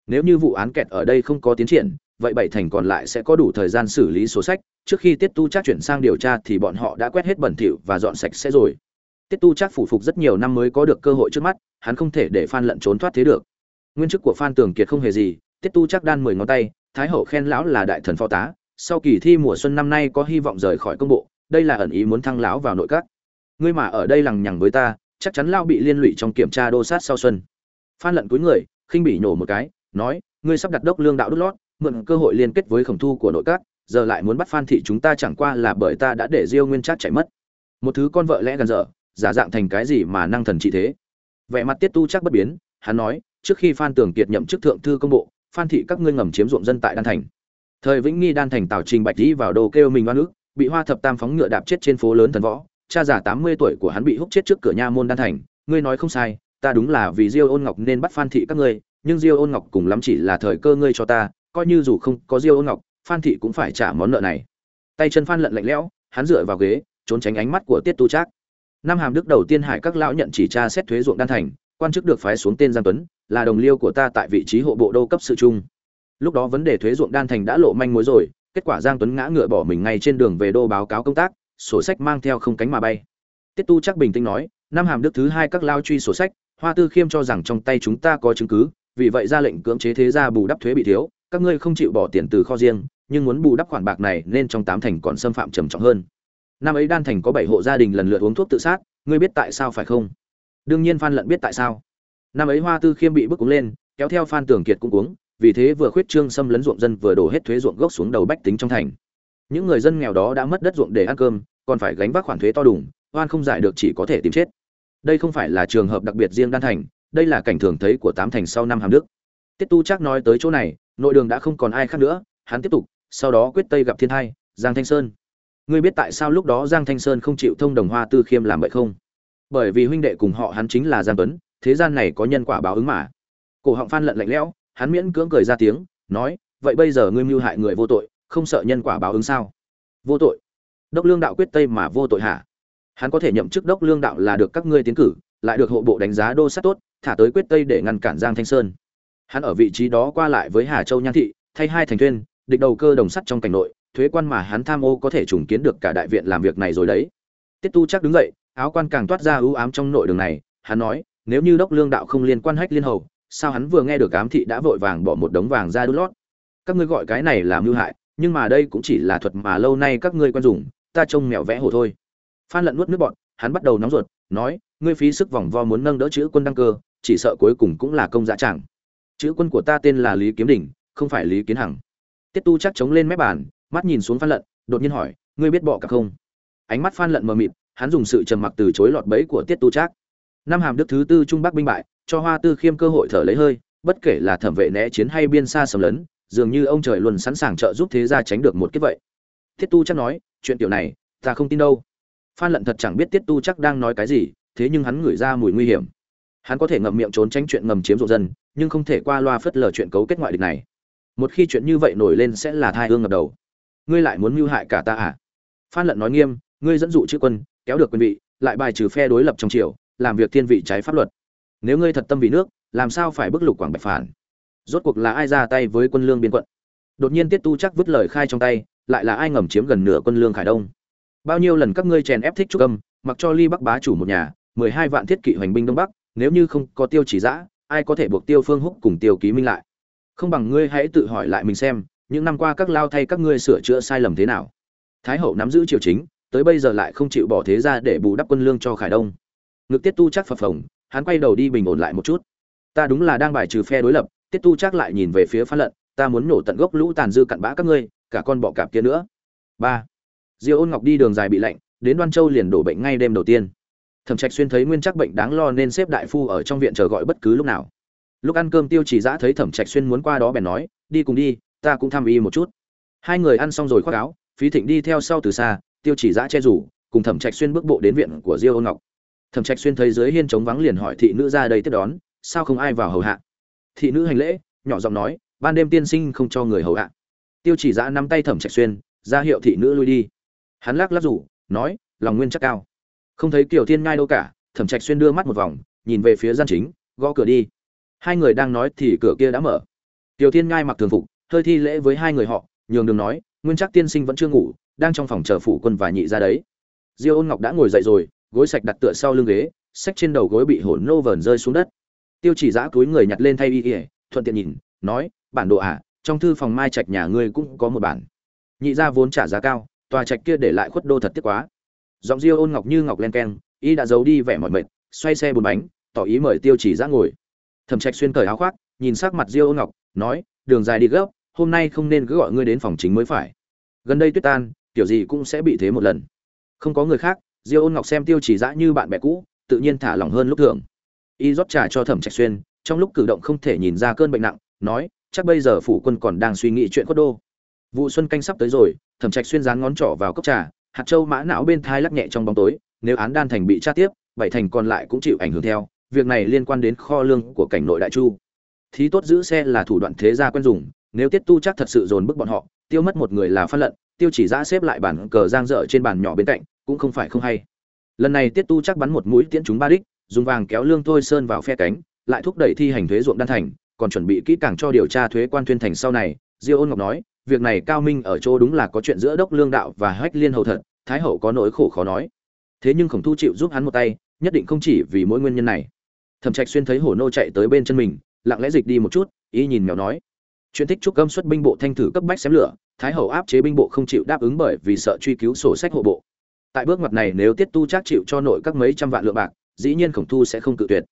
A: Nếu như vụ án kẹt ở đây không có tiến triển, vậy bảy thành còn lại sẽ có đủ thời gian xử lý sổ sách. Trước khi tiết tu trác chuyển sang điều tra thì bọn họ đã quét hết bẩn thỉu và dọn sạch sẽ rồi. Tiết tu trác phủ phục rất nhiều năm mới có được cơ hội trước mắt, hắn không thể để phan lận trốn thoát thế được. Nguyên chức của phan tường kiệt không hề gì, tiết tu trác đan mười ngón tay, thái hậu khen lão là đại thần phó tá. Sau kỳ thi mùa xuân năm nay có hy vọng rời khỏi công bộ, đây là ẩn ý muốn thăng lão vào nội các. Ngươi mà ở đây lằng nhằng với ta chắc chắn lao bị liên lụy trong kiểm tra đô sát sau xuân. Phan lận cúi người, khinh bị nhổ một cái, nói, ngươi sắp đặt đốc lương đạo đốt lót, mượn cơ hội liên kết với khổng thu của nội các, giờ lại muốn bắt phan thị chúng ta chẳng qua là bởi ta đã để diêu nguyên trát chạy mất. Một thứ con vợ lẽ gần dở, giả dạng thành cái gì mà năng thần trị thế? Vẻ mặt tiết tu chắc bất biến, hắn nói, trước khi phan tường kiệt nhậm chức thượng thư công bộ, phan thị các ngươi ngầm chiếm ruộng dân tại đan thành. Thời vĩnh nghi đan thành tào trình bạch dĩ vào đồ kêu mình oan ức, bị hoa thập tam phóng ngựa đạp chết trên phố lớn thần võ cha già tám mươi tuổi của hắn bị húc chết trước cửa nha môn đan thành. Ngươi nói không sai, ta đúng là vì diêu ôn ngọc nên bắt phan thị các ngươi, nhưng diêu ôn ngọc cùng lắm chỉ là thời cơ ngươi cho ta, coi như dù không có diêu ôn ngọc, phan thị cũng phải trả món nợ này. Tay chân phan lận lạnh lẽo, hắn dựa vào ghế, trốn tránh ánh mắt của tiết tu trác. Năm hàm đức đầu tiên hải các lão nhận chỉ tra xét thuế ruộng đan thành, quan chức được phái xuống tên giang tuấn, là đồng liêu của ta tại vị trí hộ bộ đô cấp sự trung. Lúc đó vấn đề thuế ruộng đan thành đã lộ manh mối rồi, kết quả giang tuấn ngã ngựa bỏ mình ngay trên đường về đô báo cáo công tác sổ sách mang theo không cánh mà bay. Tiết tu chắc bình tĩnh nói năm hàm đức thứ hai các lao truy sổ sách, hoa tư khiêm cho rằng trong tay chúng ta có chứng cứ, vì vậy ra lệnh cưỡng chế thế gia bù đắp thuế bị thiếu, các ngươi không chịu bỏ tiền từ kho riêng, nhưng muốn bù đắp khoản bạc này nên trong tám thành còn xâm phạm trầm trọng hơn. Năm ấy đan thành có bảy hộ gia đình lần lượt uống thuốc tự sát, ngươi biết tại sao phải không? Đương nhiên phan lận biết tại sao. Năm ấy hoa tư khiêm bị bức uống lên, kéo theo phan tường kiệt cũng uống, vì thế vừa khuyết trương xâm lấn ruộng dân vừa đổ hết thuế ruộng gốc xuống đầu bách tính trong thành. Những người dân nghèo đó đã mất đất ruộng để ăn cơm còn phải gánh vác khoản thuế to đùng, oan không giải được chỉ có thể tìm chết. Đây không phải là trường hợp đặc biệt riêng đan thành, đây là cảnh thường thấy của tám thành sau năm hàm đức. Tiết tu chắc nói tới chỗ này, nội đường đã không còn ai khác nữa, hắn tiếp tục, sau đó quyết tây gặp thiên hai, giang thanh sơn. Ngươi biết tại sao lúc đó giang thanh sơn không chịu thông đồng hoa tư khiêm làm vậy không? Bởi vì huynh đệ cùng họ hắn chính là giang tuấn, thế gian này có nhân quả báo ứng mà. Cổ họng phan lận lạnh lẽo, hắn miễn cưỡng cười ra tiếng, nói, vậy bây giờ ngươi mưu hại người vô tội, không sợ nhân quả báo ứng sao? Vô tội đốc lương đạo quyết tây mà vô tội hả? Hắn có thể nhậm chức đốc lương đạo là được các ngươi tiến cử, lại được hộ bộ đánh giá đô sát tốt, thả tới quyết tây để ngăn cản giang thanh sơn. Hắn ở vị trí đó qua lại với hà châu nhan thị, thay hai thành thuyên địch đầu cơ đồng sắt trong cảnh nội, thuế quan mà hắn tham ô có thể trùng kiến được cả đại viện làm việc này rồi đấy. Tiết tu chắc đứng dậy, áo quan càng toát ra ưu ám trong nội đường này, hắn nói, nếu như đốc lương đạo không liên quan hách liên hầu, sao hắn vừa nghe được ám thị đã vội vàng bỏ một đống vàng ra đút lót? Các ngươi gọi cái này là mưu hại, nhưng mà đây cũng chỉ là thuật mà lâu nay các ngươi quen dùng ta trông mèo vẽ hồ thôi. Phan lận nuốt nước bọn hắn bắt đầu nóng ruột, nói, ngươi phí sức vòng vo muốn nâng đỡ chữ quân đăng cơ, chỉ sợ cuối cùng cũng là công dạ chẳng. Chữ quân của ta tên là lý kiếm đỉnh, không phải lý kiến hằng. Tiết tu chắc chống lên mép bàn, mắt nhìn xuống phan lận, đột nhiên hỏi, ngươi biết bọ cả không? Ánh mắt phan lận mờ mịt, hắn dùng sự trầm mặc từ chối lọt bẫy của tiết tu trác năm hàm đức thứ tư trung bắc binh bại, cho hoa tư khiêm cơ hội thở lấy hơi, bất kể là thẩm vệ né chiến hay biên xa sầm lấn, dường như ông trời luôn sẵn sàng trợ giúp thế gia tránh được một kiếp vậy. Tiết tu chắc nói chuyện tiểu này, ta không tin đâu. Phan lận thật chẳng biết tiết tu chắc đang nói cái gì, thế nhưng hắn ngửi ra mùi nguy hiểm. Hắn có thể ngậm miệng trốn tránh chuyện ngầm chiếm rộ dân, nhưng không thể qua loa phất lờ chuyện cấu kết ngoại địch này. Một khi chuyện như vậy nổi lên sẽ là thai hương ngập đầu. Ngươi lại muốn mưu hại cả ta à? Phan lận nói nghiêm, ngươi dẫn dụ chữ quân, kéo được quân vị, lại bài trừ phe đối lập trong triều, làm việc thiên vị trái pháp luật. Nếu ngươi thật tâm vì nước, làm sao phải bức lục quảng bạch phản? Rốt cuộc là ai ra tay với quân lương biên quận? Đột nhiên tiết tu chắc vứt lời khai trong tay lại là ai ngầm chiếm gần nửa quân lương khải đông? Bao nhiêu lần các ngươi chèn ép thích trúc âm, mặc cho ly bắc bá chủ một nhà, mười hai vạn thiết kỵ hoành binh đông bắc, nếu như không có tiêu chỉ giã, ai có thể buộc tiêu phương húc cùng tiêu ký minh lại? Không bằng ngươi hãy tự hỏi lại mình xem, những năm qua các lao thay các ngươi sửa chữa sai lầm thế nào? Thái hậu nắm giữ triều chính, tới bây giờ lại không chịu bỏ thế ra để bù đắp quân lương cho khải đông. Ngực tiết tu chắc phập phồng, hắn quay đầu đi bình ổn lại một chút. Ta đúng là đang bài trừ phe đối lập, tiết tu chắc lại nhìn về phía phan lận, ta muốn nổ tận gốc lũ tàn dư cặn bã các ngươi cả con bọ cạp kia nữa. Ba. Diêu ôn ngọc đi đường dài bị lạnh, đến đoan châu liền đổ bệnh ngay đêm đầu tiên. Thẩm trạch xuyên thấy nguyên chắc bệnh đáng lo nên xếp đại phu ở trong viện chờ gọi bất cứ lúc nào. Lúc ăn cơm tiêu chỉ giã thấy thẩm trạch xuyên muốn qua đó bèn nói, đi cùng đi, ta cũng thăm y một chút. Hai người ăn xong rồi khoác áo, phí thịnh đi theo sau từ xa, tiêu chỉ giã che rủ, cùng thẩm trạch xuyên bước bộ đến viện của diêu ôn ngọc. Thẩm trạch xuyên thấy dưới hiên trống vắng liền hỏi thị nữ ra đây tiếp đón, sao không ai vào hầu hạ? Thị nữ hành lễ, nhỏ giọng nói, ban đêm tiên sinh không cho người hầu hạ tiêu chỉ giã nắm tay thẩm trạch xuyên, ra hiệu thị nữ lui đi. Hắn lắc lắc rủ, nói, lòng nguyên chắc cao. Không thấy kiều thiên ngai đâu cả, thẩm trạch xuyên đưa mắt một vòng, nhìn về phía gian chính, gõ cửa đi. Hai người đang nói thì cửa kia đã mở. Kiều thiên ngai mặc thường phục, hơi thi lễ với hai người họ, nhường đường nói, nguyên chắc tiên sinh vẫn chưa ngủ, đang trong phòng chờ phủ quân và nhị ra đấy. Diêu ôn ngọc đã ngồi dậy rồi, gối sạch đặt tựa sau lưng ghế sách trên đầu gối bị hổn nô vờn rơi xuống đất. Tiêu chỉ giã túi người nhặt lên thay y ỉa thuận tiện nhìn, nói, bản đồ à trong thư phòng mai trạch nhà ngươi cũng có một bản. Nhị gia vốn trả giá cao, tòa trạch kia để lại khuất đô thật tiếc quá. Giọng diêu ôn ngọc như ngọc len keng, y đã giấu đi vẻ mỏi mệt, xoay xe bốn bánh, tỏ ý mời tiêu chỉ ra ngồi. Thẩm trạch xuyên cởi áo khoác, nhìn sắc mặt diêu ôn ngọc, nói, đường dài đi gấp, hôm nay không nên cứ gọi ngươi đến phòng chính mới phải. Gần đây tuyết tan kiểu gì cũng sẽ bị thế một lần. Không có người khác, diêu ôn ngọc xem tiêu chỉ dã như bạn bè cũ, tự nhiên thả lỏng hơn lúc thường. Y rót trà cho thẩm trạch xuyên, trong lúc cử động không thể nhìn ra cơn bệnh nặng, nói chắc bây giờ phủ quân còn đang suy nghĩ chuyện khuất đô. Vụ xuân canh sắp tới rồi, thẩm trạch xuyên dán ngón trỏ vào cốc trà, hạt châu mã não bên thai lắc nhẹ trong bóng tối, nếu án đan thành bị tra tiếp, bảy thành còn lại cũng chịu ảnh hưởng theo, việc này liên quan đến kho lương của cảnh nội đại chu. Thí tốt giữ xe là thủ đoạn thế gia quen dùng, nếu tiết tu chắc thật sự dồn bức bọn họ, tiêu mất một người là phát lận, tiêu chỉ giã xếp lại bản cờ giang dở trên bàn nhỏ bên cạnh, cũng không phải không hay. Lần này tiết tu chắc bắn một mũi tiễn chúng ba đích, dùng vàng kéo lương thôi sơn vào phe cánh, lại thúc đẩy thi hành thuế ruộng đan thành còn chuẩn bị kỹ càng cho điều tra thuế quan tuyên thành sau này, diêu ôn ngọc nói, việc này cao minh ở chỗ đúng là có chuyện giữa đốc lương đạo và hách liên hầu thật, thái hậu có nỗi khổ khó nói. Thế nhưng khổng thu chịu giúp hắn một tay, nhất định không chỉ vì mỗi nguyên nhân này. Thẩm trạch xuyên thấy hổ nô chạy tới bên chân mình, lặng lẽ dịch đi một chút, ý nhìn mèo nói, chuyện thích trúc âm xuất binh bộ thanh thử cấp bách xém lửa, thái hậu áp chế binh bộ không chịu đáp ứng bởi vì sợ truy cứu sổ sách hộ bộ. Tại bước ngoặt này nếu tiết tu chắc chịu cho nội các mấy trăm vạn lượng bạc, dĩ nhiên khổng thu sẽ không cự tuyệt.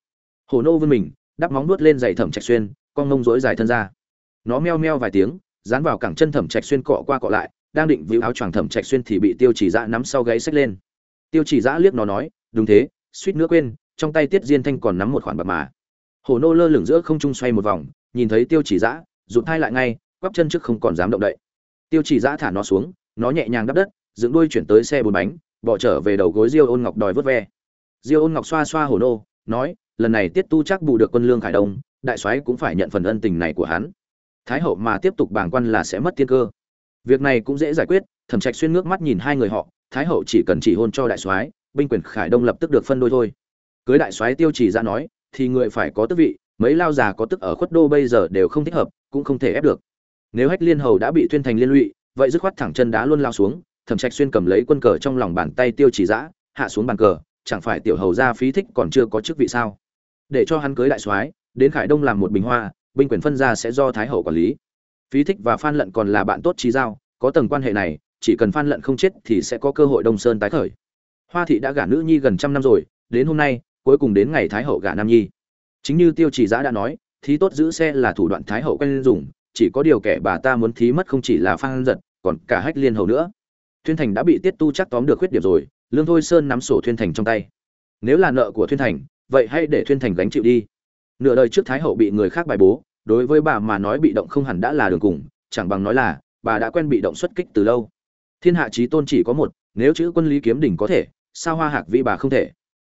A: Hồ nô vươn mình đắp móng nuốt lên giày thẩm trạch xuyên, con mông rối dài thân ra. Nó meo meo vài tiếng, dán vào cẳng chân thẩm trạch xuyên cọ qua cọ lại, đang định víu áo choàng thẩm trạch xuyên thì bị tiêu chỉ dã nắm sau gáy xách lên. Tiêu chỉ dã liếc nó nói, đúng thế, suýt nữa quên, trong tay tiết diên thanh còn nắm một khoản bạc mà. Hồ nô lơ lửng giữa không trung xoay một vòng, nhìn thấy tiêu chỉ dã, rụt thai lại ngay, quắp chân trước không còn dám động đậy. Tiêu chỉ dã thả nó xuống, nó nhẹ nhàng đắp đất, dựng đuôi chuyển tới xe bốn bánh, bỏ trở về đầu gối diêu ôn ngọc đòi vớt ve. Diêu ôn ngọc xoa xoa hổ nô, nói lần này tiết tu chắc bù được quân lương khải đông đại soái cũng phải nhận phần ân tình này của hắn. Thái hậu mà tiếp tục bảng quan là sẽ mất tiên cơ. Việc này cũng dễ giải quyết thẩm trạch xuyên nước mắt nhìn hai người họ thái hậu chỉ cần chỉ hôn cho đại soái binh quyền khải đông lập tức được phân đôi thôi. Cưới đại soái tiêu chỉ ra nói thì người phải có tước vị mấy lao già có tức ở khuất đô bây giờ đều không thích hợp cũng không thể ép được. Nếu hách liên hầu đã bị tuyên thành liên lụy vậy dứt khoát thẳng chân đá luôn lao xuống thẩm trạch xuyên cầm lấy quân cờ trong lòng bàn tay tiêu chỉ Dã, hạ xuống bàn cờ chẳng phải tiểu hầu gia phí thích còn chưa có chức vị sao? Để cho hắn cưới đại soái, đến khải đông làm một bình hoa, binh quyền phân ra sẽ do thái hậu quản lý. Phí thích và phan lận còn là bạn tốt trí giao, có tầng quan hệ này, chỉ cần phan lận không chết thì sẽ có cơ hội đông sơn tái khởi. Hoa thị đã gả nữ nhi gần trăm năm rồi, đến hôm nay, cuối cùng đến ngày thái hậu gả nam nhi. Chính như tiêu chỉ giã đã nói, thí tốt giữ xe là thủ đoạn thái hậu quen dùng, chỉ có điều kẻ bà ta muốn thí mất không chỉ là phan giật, còn cả hách liên hầu nữa. Thuyên thành đã bị tiết tu chắc tóm được khuyết điểm rồi, lương thôi sơn nắm sổ thuyên thành trong tay. Nếu là nợ của thuyên thành vậy hãy để thuyên thành gánh chịu đi. Nửa đời trước thái hậu bị người khác bài bố, đối với bà mà nói bị động không hẳn đã là đường cùng, chẳng bằng nói là, bà đã quen bị động xuất kích từ lâu. Thiên hạ trí tôn chỉ có một, nếu chữ quân lý kiếm đỉnh có thể, sao hoa hạc vĩ bà không thể?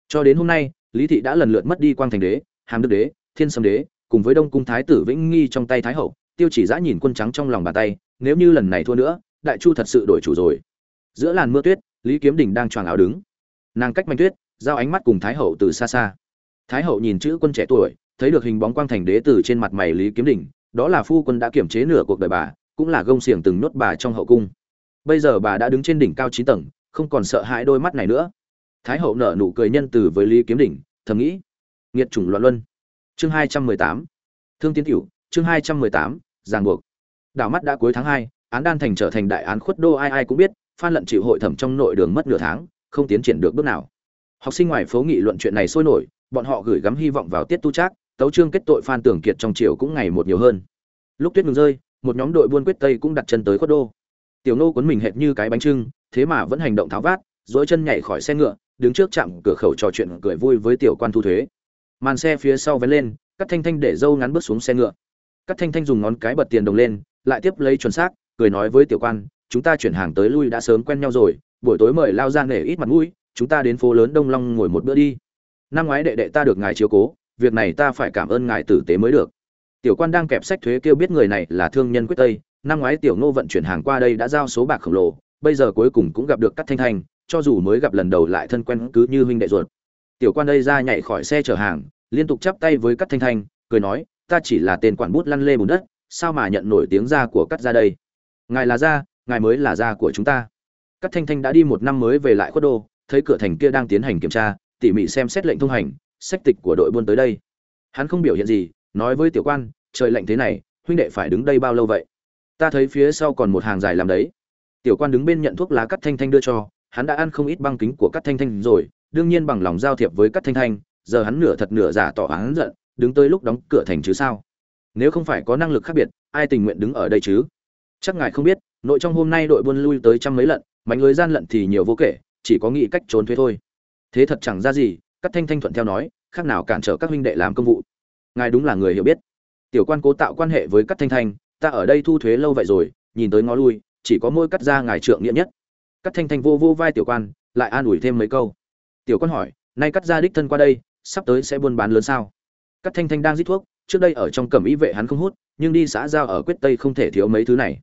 A: Cho đến hôm nay, lý thị đã lần lượt mất đi quang thành đế, hàm đức đế, thiên sâm đế, cùng với đông cung thái tử vĩnh nghi trong tay thái hậu, tiêu chỉ giã nhìn quân trắng trong lòng bàn tay, nếu như lần này thua nữa, đại chu thật sự đổi chủ rồi. Giữa làn mưa tuyết, lý kiếm đình đang choàng áo đứng. Nàng cách manh tuyết giao ánh mắt cùng thái hậu từ xa xa. Thái hậu nhìn chữ quân trẻ tuổi thấy được hình bóng quang thành đế từ trên mặt mày lý kiếm đỉnh, đó là phu quân đã kiểm chế nửa cuộc đời bà cũng là gông xiềng từng nốt bà trong hậu cung. Bây giờ bà đã đứng trên đỉnh cao chín tầng không còn sợ hãi đôi mắt này nữa. Thái hậu nở nụ cười nhân từ với lý kiếm đỉnh thầm nghĩ nghiệt chủng loạn luân. Chương hai trăm mười tám thương tiến tiểu chương hai trăm mười tám giang buộc. Đảo mắt đã cuối tháng hai án đan thành trở thành đại án khuất đô ai ai cũng biết phan lận chịu hội thẩm trong nội đường mất nửa tháng không tiến triển được bước nào học sinh ngoài phố nghị luận chuyện này sôi nổi, bọn họ gửi gắm hy vọng vào tiết tu trác, tấu trương kết tội phan tưởng kiệt trong triều cũng ngày một nhiều hơn. Lúc tuyết ngừng rơi, một nhóm đội buôn quyết tây cũng đặt chân tới khuất đô. Tiểu nô cuốn mình hệt như cái bánh trưng, thế mà vẫn hành động tháo vát dỗi chân nhảy khỏi xe ngựa, đứng trước trạm cửa khẩu trò chuyện cười vui với tiểu quan thu thuế. Màn xe phía sau vén lên cắt thanh thanh để dâu ngắn bước xuống xe ngựa. Cắt thanh thanh dùng ngón cái bật tiền đồng lên, lại tiếp lấy chuẩn xác, cười nói với tiểu quan, chúng ta chuyển hàng tới lui đã sớm quen nhau rồi, buổi tối mời lao ra nể ít mặt mũi chúng ta đến phố lớn đông long ngồi một bữa đi. Năm ngoái đệ đệ ta được ngài chiếu cố, việc này ta phải cảm ơn ngài tử tế mới được. Tiểu quan đang kẹp sách thuế kêu biết người này là thương nhân quyết tây. Năm ngoái tiểu ngô vận chuyển hàng qua đây đã giao số bạc khổng lồ, bây giờ cuối cùng cũng gặp được các thanh thanh, cho dù mới gặp lần đầu lại thân quen cứ như huynh đệ ruột. Tiểu quan đây ra nhảy khỏi xe chở hàng, liên tục chắp tay với các thanh thanh, cười nói, ta chỉ là tên quản bút lăn lê bùn đất, sao mà nhận nổi tiếng ra của cắt ra đây? Ngài là gia ngài mới là gia của chúng ta. Các thanh thanh đã đi một năm mới về lại khuất đô thấy cửa thành kia đang tiến hành kiểm tra, tỉ mỉ xem xét lệnh thông hành, sách tịch của đội buôn tới đây. Hắn không biểu hiện gì, nói với tiểu quan, trời lạnh thế này, huynh đệ phải đứng đây bao lâu vậy? Ta thấy phía sau còn một hàng dài làm đấy. Tiểu quan đứng bên nhận thuốc lá cắt thanh thanh đưa cho, hắn đã ăn không ít băng kính của cắt thanh thanh rồi, đương nhiên bằng lòng giao thiệp với cắt thanh thanh, giờ hắn nửa thật nửa giả tỏ hắn giận, đứng tới lúc đóng cửa thành chứ sao? Nếu không phải có năng lực khác biệt, ai tình nguyện đứng ở đây chứ? Chắc ngài không biết, nội trong hôm nay đội buôn lui tới trăm mấy lận mánh lưới gian lận thì nhiều vô kể chỉ có nghĩ cách trốn thuế thôi. Thế thật chẳng ra gì, các thanh thanh thuận theo nói, khác nào cản trở các huynh đệ làm công vụ. Ngài đúng là người hiểu biết. Tiểu quan cố tạo quan hệ với các thanh thanh, ta ở đây thu thuế lâu vậy rồi, nhìn tới ngó lui, chỉ có môi cắt ra ngài trượng nghĩa nhất. Các thanh thanh vô vô vai tiểu quan, lại an ủi thêm mấy câu. Tiểu quan hỏi, nay cắt ra đích thân qua đây, sắp tới sẽ buôn bán lớn sao? Các thanh thanh đang giết thuốc, trước đây ở trong cẩm ý vệ hắn không hút, nhưng đi xã giao ở quyết tây không thể thiếu mấy thứ này.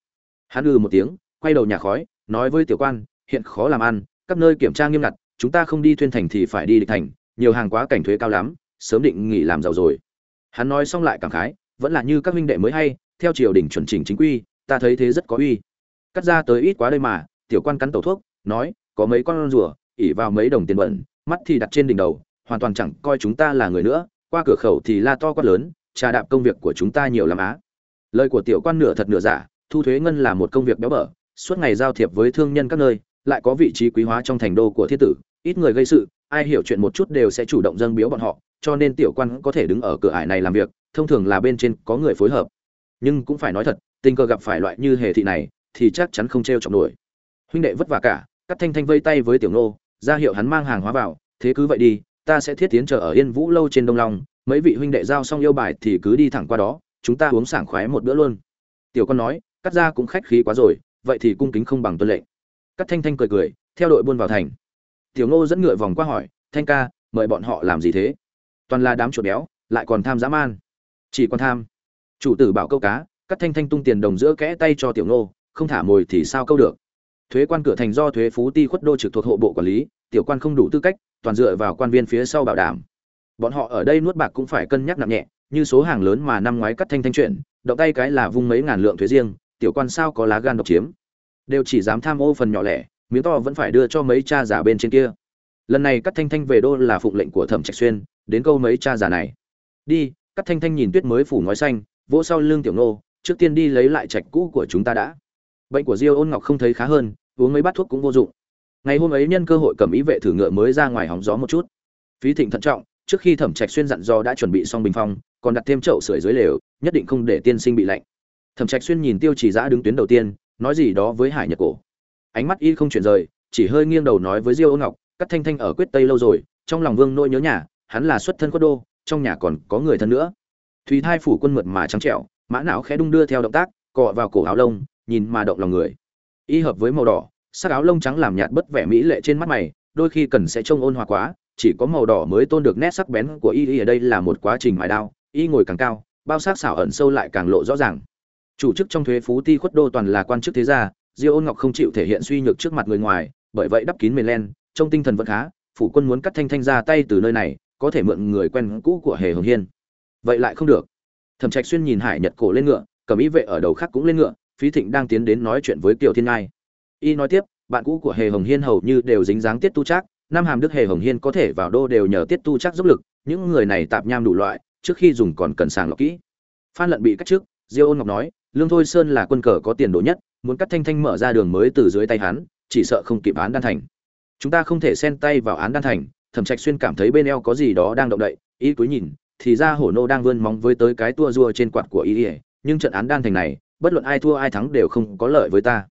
A: Hắn ư một tiếng, quay đầu nhà khói, nói với tiểu quan, hiện khó làm ăn các nơi kiểm tra nghiêm ngặt, chúng ta không đi thuyên thành thì phải đi địch thành, nhiều hàng quá cảnh thuế cao lắm, sớm định nghỉ làm giàu rồi. Hắn nói xong lại cảm khái, vẫn là như các huynh đệ mới hay, theo triều đình chuẩn chỉnh chính quy, ta thấy thế rất có uy. Cắt ra tới ít quá đây mà, tiểu quan cắn tẩu thuốc, nói, có mấy con rùa, ỉ vào mấy đồng tiền bẩn, mắt thì đặt trên đỉnh đầu, hoàn toàn chẳng coi chúng ta là người nữa, qua cửa khẩu thì la to quát lớn, trà đạp công việc của chúng ta nhiều lắm á. Lời của tiểu quan nửa thật nửa giả, thu thuế ngân là một công việc béo bở, suốt ngày giao thiệp với thương nhân các nơi lại có vị trí quý hóa trong thành đô của thiết tử, ít người gây sự, ai hiểu chuyện một chút đều sẽ chủ động dâng biếu bọn họ, cho nên tiểu quan có thể đứng ở cửa ải này làm việc, thông thường là bên trên có người phối hợp. Nhưng cũng phải nói thật, tình cờ gặp phải loại như hề thị này, thì chắc chắn không t r e o trọng nổi. Huynh đệ vất vả cả, cắt thanh thanh vây tay với tiểu nô ra hiệu hắn mang hàng hóa vào, thế cứ vậy đi, ta sẽ thiết tiến chờ ở yên vũ lâu trên đông long, mấy vị huynh đệ giao xong yêu bài thì cứ đi thẳng qua đó, chúng ta uống sảng khoái một bữa luôn. Tiểu con nói, cắt ra cũng khách khí quá rồi, vậy thì cung kính không bằng tuân lệnh cắt thanh thanh cười cười, theo đội buôn vào thành. Tiểu ngô dẫn ngựa vòng qua hỏi, thanh ca, mời bọn họ làm gì thế? Toàn là đám chuột béo, lại còn tham dã man. Chỉ còn tham. Chủ tử bảo câu cá cắt thanh thanh tung tiền đồng giữa kẽ tay cho tiểu ngô, không thả mồi thì sao câu được? Thuế quan cửa thành do thuế phú ti khuất đô trực thuộc hộ bộ quản lý, tiểu quan không đủ tư cách, toàn dựa vào quan viên phía sau bảo đảm. Bọn họ ở đây nuốt bạc cũng phải cân nhắc nặng nhẹ, như số hàng lớn mà năm ngoái cắt thanh thanh chuyển động tay cái là vung mấy ngàn lượng thuế riêng, tiểu quan sao có lá gan độc chiếm? Đều chỉ dám tham ô phần nhỏ lẻ, miếng to vẫn phải đưa cho mấy cha giả bên trên kia. Lần này cắt thanh thanh về đô là phụng lệnh của thẩm trạch xuyên, đến câu mấy cha giả này. Đi cắt thanh thanh nhìn tuyết mới phủ ngói xanh, vỗ sau lưng tiểu nô trước tiên đi lấy lại trạch cũ của chúng ta đã. Bệnh của diêu ôn ngọc không thấy khá hơn, uống mấy bát thuốc cũng vô dụng. Ngày hôm ấy nhân cơ hội cầm ý vệ thử ngựa mới ra ngoài hóng gió một chút. Phí thịnh thận trọng, trước khi thẩm trạch xuyên dặn do đã chuẩn bị xong bình phong, còn đặt thêm chậu sưởi dưới lều, nhất định không để tiên sinh bị lạnh. Thẩm trạch xuyên nhìn tiêu chỉ giã đứng tuyến đầu tiên nói gì đó với hải nhật cổ. Ánh mắt y không chuyển rời, chỉ hơi nghiêng đầu nói với diêu ôn ngọc cắt thanh thanh ở quyết tây lâu rồi, trong lòng vương nỗi nhớ nhà, hắn là xuất thân quốc đô, trong nhà còn có người thân nữa. Thùy thai phủ quân mượt mà trắng trẻo, mã não khẽ đung đưa theo động tác, cọ vào cổ áo lông, nhìn mà động lòng người. Y hợp với màu đỏ, sắc áo lông trắng làm nhạt bất vẻ mỹ lệ trên mắt mày, đôi khi cần sẽ trông ôn hòa quá, chỉ có màu đỏ mới tôn được nét sắc bén của y y ở đây là một quá trình mài đao, y ngồi càng cao, bao sắc xảo ẩn sâu lại càng lộ rõ ràng chủ chức trong thuế phú ti khuất đô toàn là quan chức thế gia, diêu ôn ngọc không chịu thể hiện suy nhược trước mặt người ngoài, bởi vậy đắp kín mền len, trong tinh thần vẫn khá, phủ quân muốn cắt thanh thanh ra tay từ nơi này, có thể mượn người quen cũ của hề hồng hiên. Vậy lại không được. Thẩm trạch xuyên nhìn hải nhật cổ lên ngựa, cầm ý vệ ở đầu khác cũng lên ngựa, phí thịnh đang tiến đến nói chuyện với kiều thiên ngai. Y nói tiếp, bạn cũ của hề hồng hiên hầu như đều dính dáng tiết tu trác nam hàm đức hề hồng hiên có thể vào đô đều nhờ tiết tu trác giúp lực, những người này tạp nham đủ loại, trước khi dùng còn cần sàng lọc kỹ. Phan lận bị cách trước diêu ôn ngọc nói lương thôi sơn là quân cờ có tiền đồ nhất, muốn cắt thanh thanh mở ra đường mới từ dưới tay hắn, chỉ sợ không kịp án đan thành. Chúng ta không thể xen tay vào án đan thành, thẩm trạch xuyên cảm thấy bên eo có gì đó đang động đậy, ý cúi nhìn, thì ra hổ nô đang vươn móng với tới cái tua rua trên quạt của ý ỉa nhưng trận án đan thành này, bất luận ai thua ai thắng đều không có lợi với ta.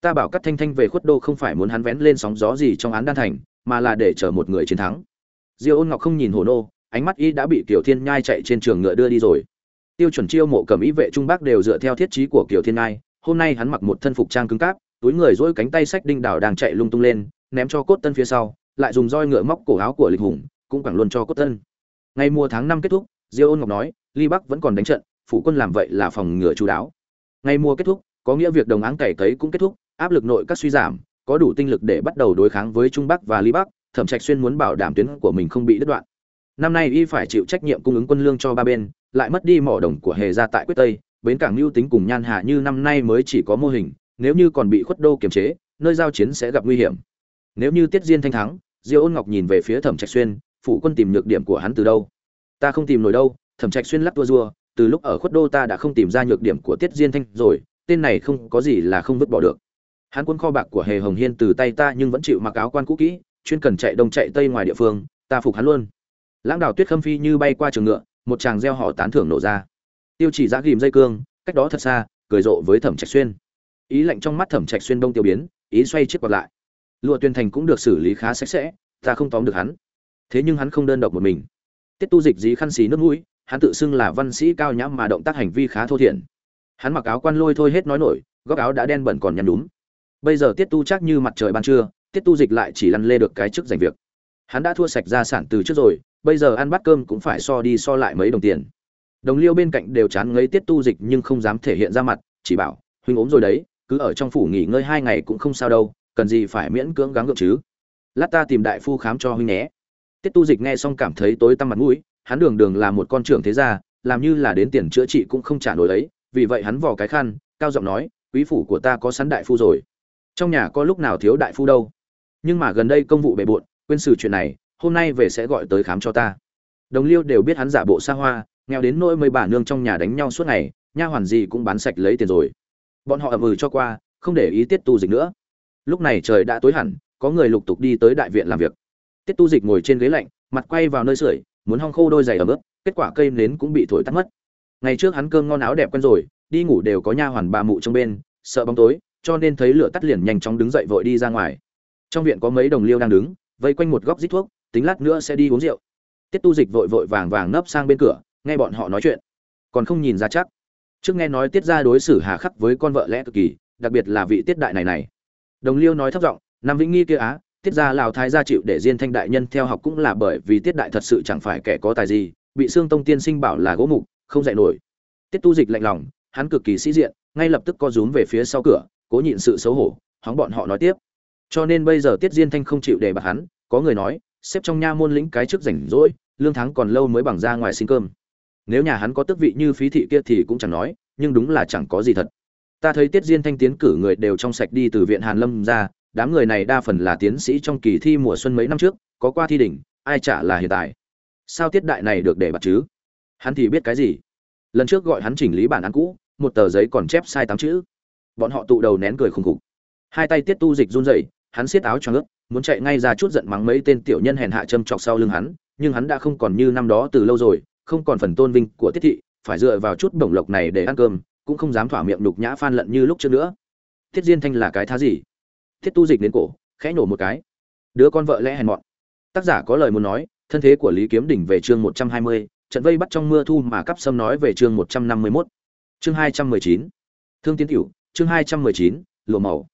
A: Ta bảo cắt thanh thanh về khuất đô không phải muốn hắn vén lên sóng gió gì trong án đan thành, mà là để chờ một người chiến thắng. Diêu ôn ngọc không nhìn hổ nô, ánh mắt y đã bị tiểu thiên nhai chạy trên trường ngựa đưa đi rồi tiêu chuẩn chiêu mộ cầm ý vệ trung bắc đều dựa theo thiết trí của kiều thiên Ngai, hôm nay hắn mặc một thân phục trang cứng cáp túi người dỗi cánh tay sách đinh đảo đang chạy lung tung lên ném cho cốt tân phía sau lại dùng roi ngựa móc cổ áo của lịch hùng cũng quẳng luôn cho cốt tân. Ngày mùa tháng năm kết thúc diêu ôn ngọc nói ly bắc vẫn còn đánh trận phụ quân làm vậy là phòng ngừa chú đáo. Ngày mùa kết thúc có nghĩa việc đồng áng cày cấy cũng kết thúc áp lực nội các suy giảm có đủ tinh lực để bắt đầu đối kháng với trung bắc và ly bắc thẩm trạch xuyên muốn bảo đảm tuyến của mình không bị đứt đoạn. Năm nay y phải chịu trách nhiệm cung ứng quân lương cho ba bên lại mất đi mỏ đồng của hề gia tại quyết tây, bến cảng lưu tính cùng nhan hạ như năm nay mới chỉ có mô hình, nếu như còn bị khuất đô kiềm chế, nơi giao chiến sẽ gặp nguy hiểm. Nếu như tiết diên thanh thắng, diêu ôn ngọc nhìn về phía thẩm trạch xuyên phụ quân tìm nhược điểm của hắn từ đâu? Ta không tìm nổi đâu, thẩm trạch xuyên lắc tua rua, từ lúc ở khuất đô ta đã không tìm ra nhược điểm của tiết diên thanh rồi, tên này không có gì là không vứt bỏ được. Hắn quân kho bạc của hề hồng hiên từ tay ta nhưng vẫn chịu mặc áo quan cũ kỹ, chuyên cần chạy đông chạy tây ngoài địa phương, ta phục hắn luôn. Lãng đào tuyết khâm phi như bay qua trường ngựa một chàng gieo họ tán thưởng nổ ra. Tiêu chỉ giã ghìm dây cương, cách đó thật xa, cười rộ với thẩm trạch xuyên. Ý lạnh trong mắt thẩm trạch xuyên đông tiêu biến, ý xoay chiếc quạt lại. Lụa tuyên thành cũng được xử lý khá sạch sẽ, ta không tóm được hắn. Thế nhưng hắn không đơn độc một mình. Tiết tu dịch dí khăn xí nước mũi, hắn tự xưng là văn sĩ cao nhãm mà động tác hành vi khá thô thiển. Hắn mặc áo quan lôi thôi hết nói nổi, góc áo đã đen bẩn còn nhăn đúng bây giờ tiết tu chắc như mặt trời ban trưa, tiết tu dịch lại chỉ lăn lê được cái chức giành việc hắn đã thua sạch gia sản từ trước rồi, bây giờ ăn bát cơm cũng phải so đi so lại mấy đồng tiền. Đồng liêu bên cạnh đều chán ngấy tiết tu dịch nhưng không dám thể hiện ra mặt, chỉ bảo, huynh ốm rồi đấy, cứ ở trong phủ nghỉ ngơi hai ngày cũng không sao đâu, cần gì phải miễn cưỡng gắng gượng chứ? Lát ta tìm đại phu khám cho huynh nhé. Tiết tu dịch nghe xong cảm thấy tối tăm mặt mũi, hắn đường đường là một con trưởng thế gia, làm như là đến tiền chữa trị cũng không trả nổi ấy, vì vậy hắn vò cái khăn, cao giọng nói, quý phủ của ta có sẵn đại phu rồi. Trong nhà có lúc nào thiếu đại phu đâu. Nhưng mà gần đây công vụ bề bộn quên xử chuyện này, hôm nay về sẽ gọi tới khám cho ta. Đồng liêu đều biết hắn giả bộ xa hoa, nghèo đến nỗi mấy bà nương trong nhà đánh nhau suốt ngày, nha hoàn gì cũng bán sạch lấy tiền rồi. Bọn họ ậm ừ cho qua, không để ý tiết tu dịch nữa. Lúc này trời đã tối hẳn, có người lục tục đi tới đại viện làm việc. Tiết tu dịch ngồi trên ghế lạnh, mặt quay vào nơi sưởi, muốn hong khô đôi giày ở ướt, kết quả cây nến cũng bị thổi tắt mất. Ngày trước hắn cơm ngon áo đẹp quen rồi, đi ngủ đều có nha hoàn bà mụ trong bên, sợ bóng tối, cho nên thấy lửa tắt liền nhanh chóng đứng dậy vội đi ra ngoài. Trong viện có mấy đồng liêu đang đứng vây quanh một góc rít thuốc, tính lát nữa sẽ đi uống rượu. Tiết tu dịch vội vội vàng vàng nấp sang bên cửa, nghe bọn họ nói chuyện. Còn không nhìn ra chắc. Trước nghe nói tiết ra đối xử hà khắc với con vợ lẽ cực kỳ, đặc biệt là vị tiết đại này này. Đồng liêu nói thấp giọng, nam vĩnh nghi kia á, tiết ra lào thái gia chịu để diên thanh đại nhân theo học cũng là bởi vì tiết đại thật sự chẳng phải kẻ có tài gì, bị xương tông tiên sinh bảo là gỗ mục, không dạy nổi. Tiết tu dịch lạnh lòng, hắn cực kỳ sĩ diện, ngay lập tức co rúm về phía sau cửa, cố nhịn sự xấu hổ hóng bọn họ nói tiếp cho nên bây giờ tiết diên thanh không chịu để bạc hắn, có người nói, xếp trong nha môn lĩnh cái trước rảnh rỗi, lương tháng còn lâu mới bằng ra ngoài xin cơm. Nếu nhà hắn có tước vị như phí thị kia thì cũng chẳng nói, nhưng đúng là chẳng có gì thật. Ta thấy tiết diên thanh tiến cử người đều trong sạch đi từ viện hàn lâm ra, đám người này đa phần là tiến sĩ trong kỳ thi mùa xuân mấy năm trước, có qua thi đỉnh, ai chả là hiện tại. Sao tiết đại này được để bạc chứ? Hắn thì biết cái gì? Lần trước gọi hắn chỉnh lý bản án cũ, một tờ giấy còn chép sai tám chữ. Bọn họ tụ đầu nén cười khùng khục. Hai tay tiết tu dịch run rẩy hắn siết áo cho ướt, muốn chạy ngay ra chút giận mắng mấy tên tiểu nhân hèn hạ châm chọc sau lưng hắn, nhưng hắn đã không còn như năm đó từ lâu rồi, không còn phần tôn vinh của tiết thị, phải dựa vào chút bổng lộc này để ăn cơm, cũng không dám thỏa miệng đục nhã phan lận như lúc trước nữa. Tiết diên thanh là cái thá gì? Thiết tu dịch đến cổ, khẽ nổ một cái. Đứa con vợ lẽ hèn mọn. Tác giả có lời muốn nói, thân thế của lý kiếm đỉnh về chương một trăm hai mươi, trận vây bắt trong mưa thu mà cắp sâm nói về chương một trăm năm mươi 151. chương hai trăm mười chín. Thương tiến tiểu chương hai trăm mười chín lùa màu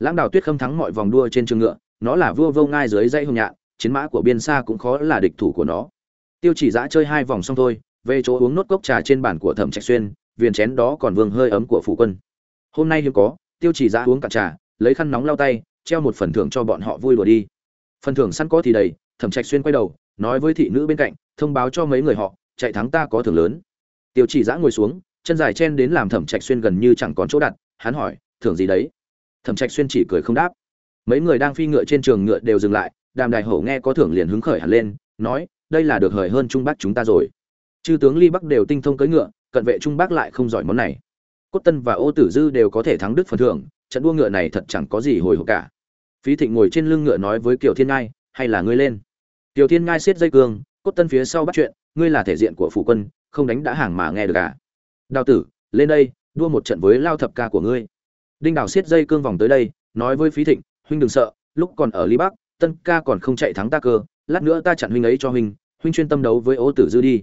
A: lãng đào tuyết khâm thắng mọi vòng đua trên trường ngựa, nó là vua vô ngai dưới dây hồng nhạn, chiến mã của biên xa cũng khó là địch thủ của nó. Tiêu chỉ giã chơi hai vòng xong thôi, về chỗ uống nốt cốc trà trên bàn của thẩm trạch xuyên, viền chén đó còn vương hơi ấm của phủ quân. Hôm nay hiếm có, tiêu chỉ giã uống cả trà, lấy khăn nóng lau tay, treo một phần thưởng cho bọn họ vui đùa đi. Phần thưởng săn có thì đầy, thẩm trạch xuyên quay đầu, nói với thị nữ bên cạnh, thông báo cho mấy người họ, chạy thắng ta có thưởng lớn. Tiêu chỉ giã ngồi xuống, chân dài chen đến làm thẩm trạch xuyên gần như chẳng có chỗ đặt, hắn hỏi, thưởng gì đấy? Thẩm trạch xuyên chỉ cười không đáp. Mấy người đang phi ngựa trên trường ngựa đều dừng lại, đàm đại hổ nghe có thưởng liền hứng khởi hẳn lên, nói, đây là được hời hơn trung bắc chúng ta rồi. Chư tướng ly bắc đều tinh thông cưỡi ngựa, cận vệ trung bắc lại không giỏi món này. Cốt tân và ô tử dư đều có thể thắng đức phần thưởng, trận đua ngựa này thật chẳng có gì hồi hộp cả. Phí thịnh ngồi trên lưng ngựa nói với kiều thiên ngai, hay là ngươi lên. Kiều thiên ngai siết dây cương, cốt tân phía sau bắt chuyện, ngươi là thể diện của phủ quân, không đánh đã hàng mà nghe được à? Đào tử, lên đây, đua một trận với lao thập ca của ngươi đinh đào siết dây cương vòng tới đây, nói với phí thịnh, huynh đừng sợ, lúc còn ở ly bắc, tân ca còn không chạy thắng ta cơ, lát nữa ta chặn huynh ấy cho huynh huynh chuyên tâm đấu với ô tử dư đi.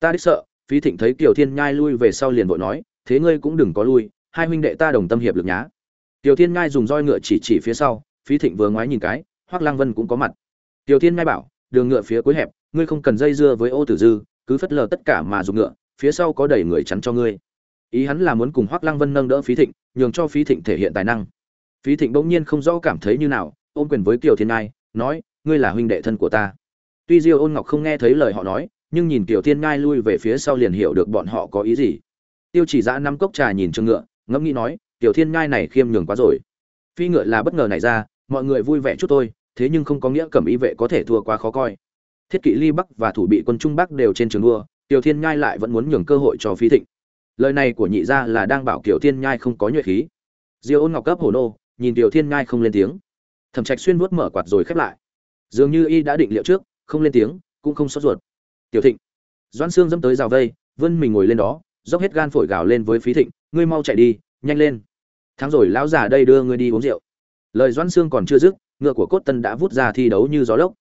A: Ta đích sợ, phí thịnh thấy kiều thiên nhai lui về sau liền vội nói, thế ngươi cũng đừng có lui, hai huynh đệ ta đồng tâm hiệp lực nhá. Kiều thiên nhai dùng roi ngựa chỉ chỉ phía sau, phí thịnh vừa ngoái nhìn cái hoắc lang vân cũng có mặt. Kiều thiên nhai bảo, đường ngựa phía cuối hẹp, ngươi không cần dây dưa với ô tử dư, cứ phất lờ tất cả mà dùng ngựa, phía sau có đầy người chắn cho ngươi ý hắn là muốn cùng hoắc lăng vân nâng đỡ phí thịnh, nhường cho phí thịnh thể hiện tài năng. Phí thịnh bỗng nhiên không rõ cảm thấy như nào, ôm quyền với kiều thiên ngai, nói, ngươi là huynh đệ thân của ta. Tuy diêu ôn ngọc không nghe thấy lời họ nói, nhưng nhìn kiều thiên ngai lui về phía sau liền hiểu được bọn họ có ý gì. Tiêu chỉ giã năm cốc trà nhìn trương ngựa, ngẫm nghĩ nói tiểu thiên ngai này khiêm nhường quá rồi. Phi ngựa là bất ngờ này ra, mọi người vui vẻ chút thôi, thế nhưng không có nghĩa cẩm y vệ có thể thua quá khó coi. Thiết kỵ ly bắc và thủ bị quân trung bắc đều trên trường đua tiểu thiên ngai lại vẫn muốn nhường cơ hội cho phi thịnh lời này của nhị gia là đang bảo kiểu thiên nhai không có nhuệ khí. Diêu ôn ngọc cấp hồ nô, nhìn tiểu thiên nhai không lên tiếng. Thẩm trạch xuyên vuốt mở quạt rồi khép lại. Dường như y đã định liệu trước, không lên tiếng, cũng không sốt ruột. Tiểu thịnh. Doãn xương dẫm tới rào vây, vươn mình ngồi lên đó, dốc hết gan phổi gào lên với phí thịnh, ngươi mau chạy đi, nhanh lên. Tháng rồi, lão già đây đưa ngươi đi uống rượu. Lời doãn xương còn chưa dứt, ngựa của cốt tân đã vút ra thi đấu như gió lốc.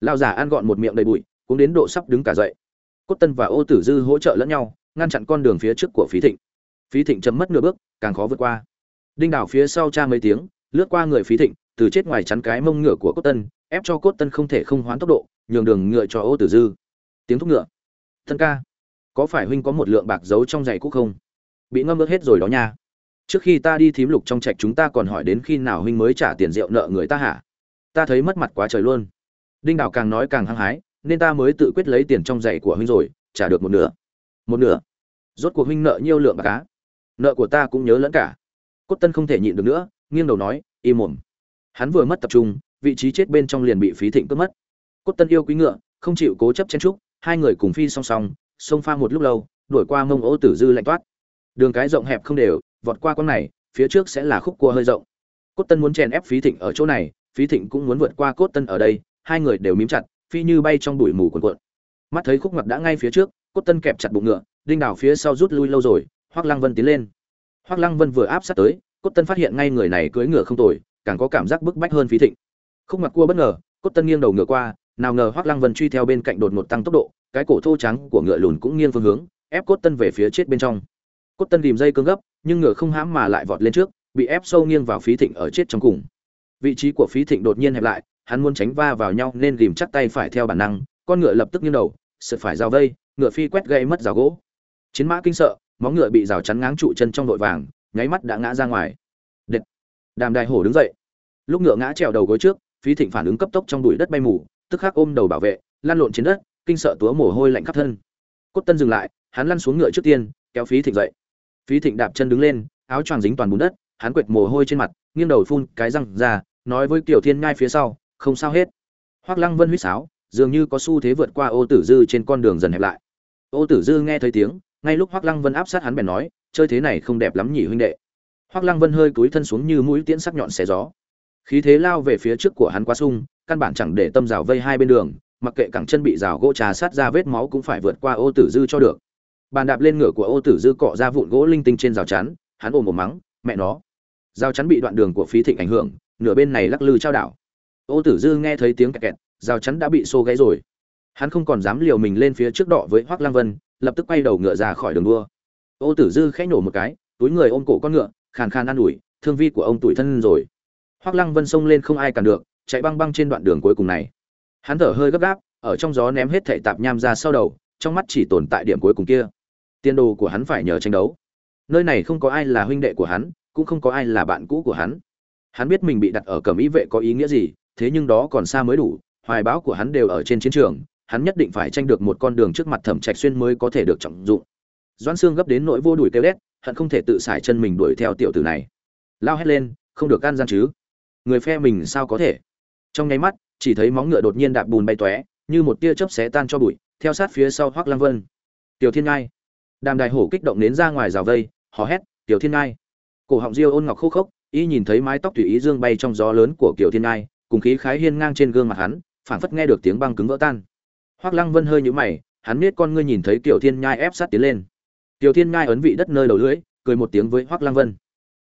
A: Lão già ăn gọn một miệng đầy bụi cũng đến độ sắp đứng cả dậy. Cốt tân và ô tử dư hỗ trợ lẫn nhau ngăn chặn con đường phía trước của phí thịnh. Phí thịnh chấm mất nửa bước, càng khó vượt qua. Đinh đảo phía sau cha mấy tiếng, lướt qua người phí thịnh, từ chết ngoài chắn cái mông ngựa của cốt tân, ép cho cốt tân không thể không hoán tốc độ, nhường đường ngựa cho ô tử dư. Tiếng thúc ngựa. Thân ca. Có phải huynh có một lượng bạc giấu trong giày cúc không? Bị ngâm ướt hết rồi đó nha. Trước khi ta đi thím lục trong trạch chúng ta còn hỏi đến khi nào huynh mới trả tiền rượu nợ người ta hả? Ta thấy mất mặt quá trời luôn. Đinh đảo càng nói càng hăng hái, nên ta mới tự quyết lấy tiền trong giày của huynh rồi, trả được một nửa một nửa. Rốt cuộc huynh nợ nhiêu lượng bạc cá nợ của ta cũng nhớ lẫn cả. Cốt tân không thể nhịn được nữa, nghiêng đầu nói, im mồm. Hắn vừa mất tập trung, vị trí chết bên trong liền bị phí thịnh cướp mất. Cốt tân yêu quý ngựa, không chịu cố chấp chen trúc hai người cùng phi song song, xông pha một lúc lâu, đuổi qua mông ô tử dư lạnh toát. Đường cái rộng hẹp không đều, vọt qua con này, phía trước sẽ là khúc cua hơi rộng. Cốt tân muốn chèn ép phí thịnh ở chỗ này, phí thịnh cũng muốn vượt qua cốt tân ở đây, hai người đều mím chặt, phi như bay trong bụi mù cuồn cuộn. Mắt thấy khúc mặt đã ngay phía trước cốt tân kẹp chặt bụng ngựa, đinh đảo phía sau rút lui lâu rồi hoắc lăng vân tiến lên. Hoắc lăng vân vừa áp sát tới, cốt tân phát hiện ngay người này cưỡi ngựa không tồi, càng có cảm giác bức bách hơn phí thịnh. Khúc mặt cua bất ngờ, cốt tân nghiêng đầu ngựa qua, nào ngờ hoắc lăng vân truy theo bên cạnh đột một tăng tốc độ, cái cổ thô trắng của ngựa lùn cũng nghiêng phương hướng, ép cốt tân về phía chết bên trong. Cốt tân tìm dây cương gấp, nhưng ngựa không hãm mà lại vọt lên trước, bị ép sâu nghiêng vào phí thịnh ở chết trong cùng. Vị trí của phí thịnh đột nhiên hẹp lại, hắn muốn tránh va vào nhau nên ghìm chắc tay phải theo bản năng, con ngựa lập tức nghiêng đầu sợ phải giao vây ngựa phi quét gây mất rào gỗ. Chiến mã kinh sợ, móng ngựa bị rào chắn ngáng trụ chân trong đội vàng, nháy mắt đã ngã ra ngoài. Đệt. đàm đại hổ đứng dậy. Lúc ngựa ngã trèo đầu gối trước, phí thịnh phản ứng cấp tốc trong bụi đất bay mù, tức khắc ôm đầu bảo vệ, lăn lộn trên đất, kinh sợ túa mồ hôi lạnh khắp thân. Cốt tân dừng lại, hắn lăn xuống ngựa trước tiên, kéo phí thịnh dậy. Phí thịnh đạp chân đứng lên, áo choàng dính toàn bùn đất, hắn quệt mồ hôi trên mặt, nghiêng đầu phun cái răng ra, nói với tiểu thiên ngai phía sau, không sao hết. Hoắc lăng vân huýt sáo, dường như có xu thế vượt qua ô tử dư trên con đường dần hẹp lại ô tử dư nghe thấy tiếng, ngay lúc hoắc lăng vân áp sát hắn bèn nói, chơi thế này không đẹp lắm nhỉ huynh đệ. Hoắc lăng vân hơi cúi thân xuống như mũi tiễn sắc nhọn xé gió. Khí thế lao về phía trước của hắn quá sung, căn bản chẳng để tâm rào vây hai bên đường, mặc kệ cẳng chân bị rào gỗ trà sát ra vết máu cũng phải vượt qua ô tử dư cho được. Bàn đạp lên ngựa của ô tử dư cọ ra vụn gỗ linh tinh trên rào chắn, hắn ôm một mắng, mẹ nó, rào chắn bị đoạn đường của phí thịnh ảnh hưởng, nửa bên này lắc lư trao đảo. Ô tử dư nghe thấy tiếng kẹt kẹt, rào chắn đã bị xô gãy rồi hắn không còn dám liều mình lên phía trước đọ với hoắc lang vân, lập tức quay đầu ngựa ra khỏi đường đua. Ô tử dư khẽ nổ một cái, túi người ôm cổ con ngựa, khàn khàn an ủi, thương vi của ông tuổi thân rồi. Hoắc lăng vân xông lên không ai cản được, chạy băng băng trên đoạn đường cuối cùng này. Hắn thở hơi gấp gáp, ở trong gió ném hết thảy tạp nham ra sau đầu, trong mắt chỉ tồn tại điểm cuối cùng kia. Tiên đồ của hắn phải nhờ tranh đấu. Nơi này không có ai là huynh đệ của hắn, cũng không có ai là bạn cũ của hắn. Hắn biết mình bị đặt ở cẩm ý vệ có ý nghĩa gì, thế nhưng đó còn xa mới đủ, hoài báo của hắn đều ở trên chiến trường hắn nhất định phải tranh được một con đường trước mặt thẩm trạch xuyên mới có thể được trọng dụng. Doãn xương gấp đến nỗi vô đuổi kêu đét, hận không thể tự xài chân mình đuổi theo tiểu tử này. Lao hét lên, không được can gian chứ? Người phe mình sao có thể? Trong nháy mắt, chỉ thấy móng ngựa đột nhiên đạp bùn bay tóe, như một tia chớp xé tan cho bụi, theo sát phía sau hoắc lăng vân. Tiểu thiên ngai. Đàm đài hổ kích động đến ra ngoài rào vây, hò hét, tiểu thiên ngai. Cổ họng diêu ôn ngọc khô khốc, y nhìn thấy mái tóc tùy ý dương bay trong gió lớn của kiểu thiên ngai, cùng khí khái hiên ngang trên gương mặt hắn, phảng phất nghe được tiếng băng cứng vỡ tan hoắc lăng vân hơi nhíu mày hắn biết con ngươi nhìn thấy Tiểu Thiên Nhai ép sát tiến lên. Tiểu Thiên Nhai ấn vị đất nơi đầu lưỡi, cười một tiếng với Hoắc Lăng Vân.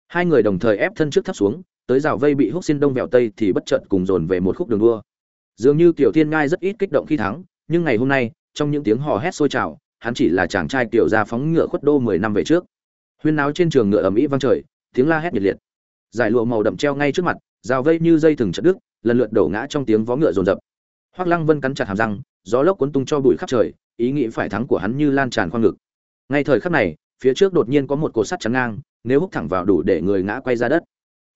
A: Hai người đồng thời ép thân trước thấp xuống, tới rào vây bị húc xin đông vẹo tây thì bất chợt cùng dồn về một khúc đường đua. Dường như Tiểu Thiên Nhai rất ít kích động khi thắng, nhưng ngày hôm nay, trong những tiếng hò hét sôi trào, hắn chỉ là chàng trai tiểu gia phóng ngựa khuất đô 10 năm về trước. Huyên náo trên trường ngựa ầm ĩ vang trời, tiếng la hét nhiệt liệt. Giải lụa màu đậm treo ngay trước mặt, rào vây như dây thừng chặt đứt, lần lượt đổ ngã trong tiếng vó ngựa rồn rập. Hoắc Lăng Vân cắn chặt hàm răng, gió lốc cuốn tung cho bụi khắp trời, ý nghĩ phải thắng của hắn như lan tràn khoang ngực. Ngay thời khắc này, phía trước đột nhiên có một cột sắt chắn ngang, nếu húc thẳng vào đủ để người ngã quay ra đất.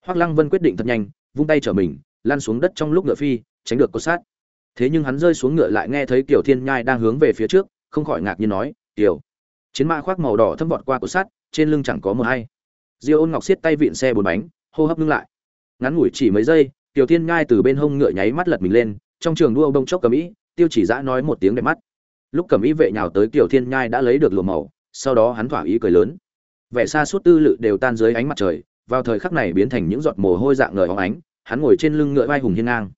A: Hoắc Lăng Vân quyết định thật nhanh, vung tay trở mình, lăn xuống đất trong lúc ngựa phi, tránh được cột sắt. Thế nhưng hắn rơi xuống ngựa lại nghe thấy Tiểu Thiên Nhai đang hướng về phía trước, không khỏi ngạc nhiên nói, "Tiểu." Chiến mã khoác màu đỏ thâm vọt qua cột sắt, trên lưng chẳng có một ai. Diêu Ôn Ngọc siết tay vịn xe bốn bánh, hô hấp ngưng lại. Ngắn ngủi chỉ mấy giây, Tiểu Thiên Nhai từ bên hông ngựa nháy mắt lật mình lên, trong trường đua bông chốc cầm ý, Tiêu Chỉ giã nói một tiếng đẹp mắt. Lúc cầm ý vệ nhào tới Kiều Thiên Nhai đã lấy được lùa màu, sau đó hắn thỏa ý cười lớn. Vẻ xa suốt tư lự đều tan dưới ánh mặt trời, vào thời khắc này biến thành những giọt mồ hôi dạng ngời óng ánh, hắn ngồi trên lưng ngựa vai hùng hiên ngang.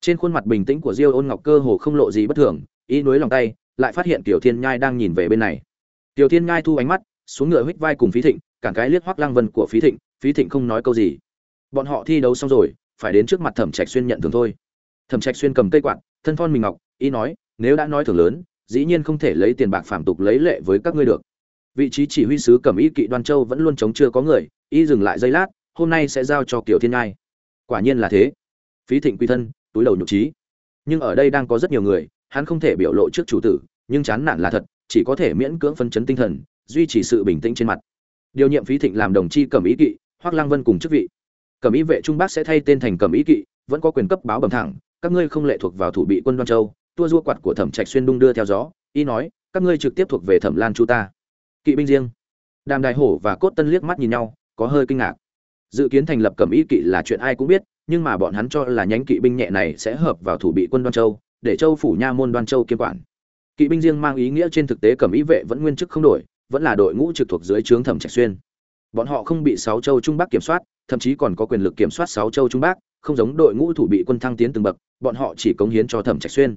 A: Trên khuôn mặt bình tĩnh của Diêu Ôn Ngọc cơ hồ không lộ gì bất thường, ý nối lòng tay, lại phát hiện Kiều Thiên Nhai đang nhìn về bên này. Kiều Thiên Nhai thu ánh mắt, xuống ngựa huých vai cùng Phí Thịnh, cản cái liếc Hoắc Lăng Vân của Phí Thịnh, Phí Thịnh không nói câu gì. Bọn họ thi đấu xong rồi, phải đến trước mặt Thẩm Trạch Xuyên nhận thưởng thôi. Thẩm Trạch Xuyên cầm cây quạt, thân phon mình ngọc, ý nói, nếu đã nói thưởng lớn, dĩ nhiên không thể lấy tiền bạc phạm tục lấy lệ với các ngươi được. Vị trí chỉ huy sứ cầm ý Kỵ Đoan Châu vẫn luôn chống chưa có người, y dừng lại giây lát, hôm nay sẽ giao cho Kiều Thiên ngai Quả nhiên là thế. Phí Thịnh quy thân, túi đầu nhục trí. Nhưng ở đây đang có rất nhiều người, hắn không thể biểu lộ trước chủ tử, nhưng chán nản là thật, chỉ có thể miễn cưỡng phân chấn tinh thần, duy trì sự bình tĩnh trên mặt. Điều nhiệm Phí Thịnh làm đồng chi cầm ý Kỵ, Hoắc Lăng Vân cùng chức vị. cầm ý vệ trung bắc sẽ thay tên thành cầm ý Kỵ, vẫn có quyền cấp báo bẩm thẳng, các ngươi không lệ thuộc vào thủ bị quân Đoan Châu, tua du quạt của Thẩm Trạch xuyên đung đưa theo gió, y nói, các ngươi trực tiếp thuộc về Thẩm Lan Chu ta. Kỵ binh riêng. Đàm Đại Hổ và Cốt Tân liếc mắt nhìn nhau, có hơi kinh ngạc. Dự kiến thành lập Cẩm Y Kỵ là chuyện ai cũng biết, nhưng mà bọn hắn cho là nhánh kỵ binh nhẹ này sẽ hợp vào thủ bị quân Đoan Châu, để Châu phủ nha môn Đoan Châu kiêm quản. Kỵ binh riêng mang ý nghĩa trên thực tế Cẩm Y vệ vẫn nguyên chức không đổi, vẫn là đội ngũ trực thuộc dưới trướng Thẩm Trạch xuyên. Bọn họ không bị sáu châu trung bắc kiểm soát, thậm chí còn có quyền lực kiểm soát sáu châu trung bắc, không giống đội ngũ thủ bị quân thăng tiến từng bậc, bọn họ chỉ cống hiến cho Thẩm Trạch Xuyên.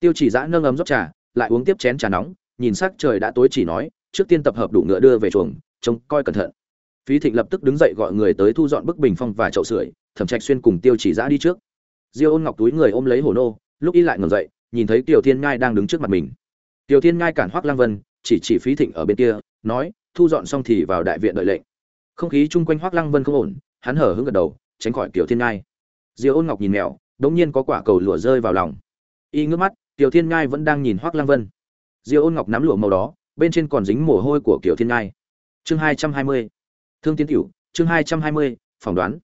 A: Tiêu Chỉ Dã nâng ấm rót trà, lại uống tiếp chén trà nóng, nhìn sắc trời đã tối chỉ nói, trước tiên tập hợp đủ ngựa đưa về chuồng, trông coi cẩn thận. Phí Thịnh lập tức đứng dậy gọi người tới thu dọn bức bình phong và chậu sưởi, Thẩm Trạch Xuyên cùng Tiêu Chỉ Dã đi trước. Diêu Ôn Ngọc túi người ôm lấy Hồ Nô, lúc y lại ngẩng dậy, nhìn thấy Tiểu Thiên Ngai đang đứng trước mặt mình. Tiểu Thiên Ngai cản Hoắc Lăng Vân, chỉ chỉ Phí Thịnh ở bên kia, nói, thu dọn xong thì vào đại viện đợi lệnh. Không khí chung quanh Hoắc Lăng Vân không ổn, hắn hở hững gật đầu, tránh khỏi Tiểu Thiên Ngai. Diêu Ôn Ngọc nhìn mèo, đống nhiên có quả cầu lụa rơi vào lòng. Y ngước mắt, Tiểu Thiên Ngai vẫn đang nhìn Hoắc Lăng Vân. Diêu Ôn Ngọc nắm lụa màu đó, bên trên còn dính mồ hôi của Tiểu Thiên Ngai. Chương hai trăm hai mươi Thương Tiến Tiểu, chương hai trăm hai mươi phỏng đoán.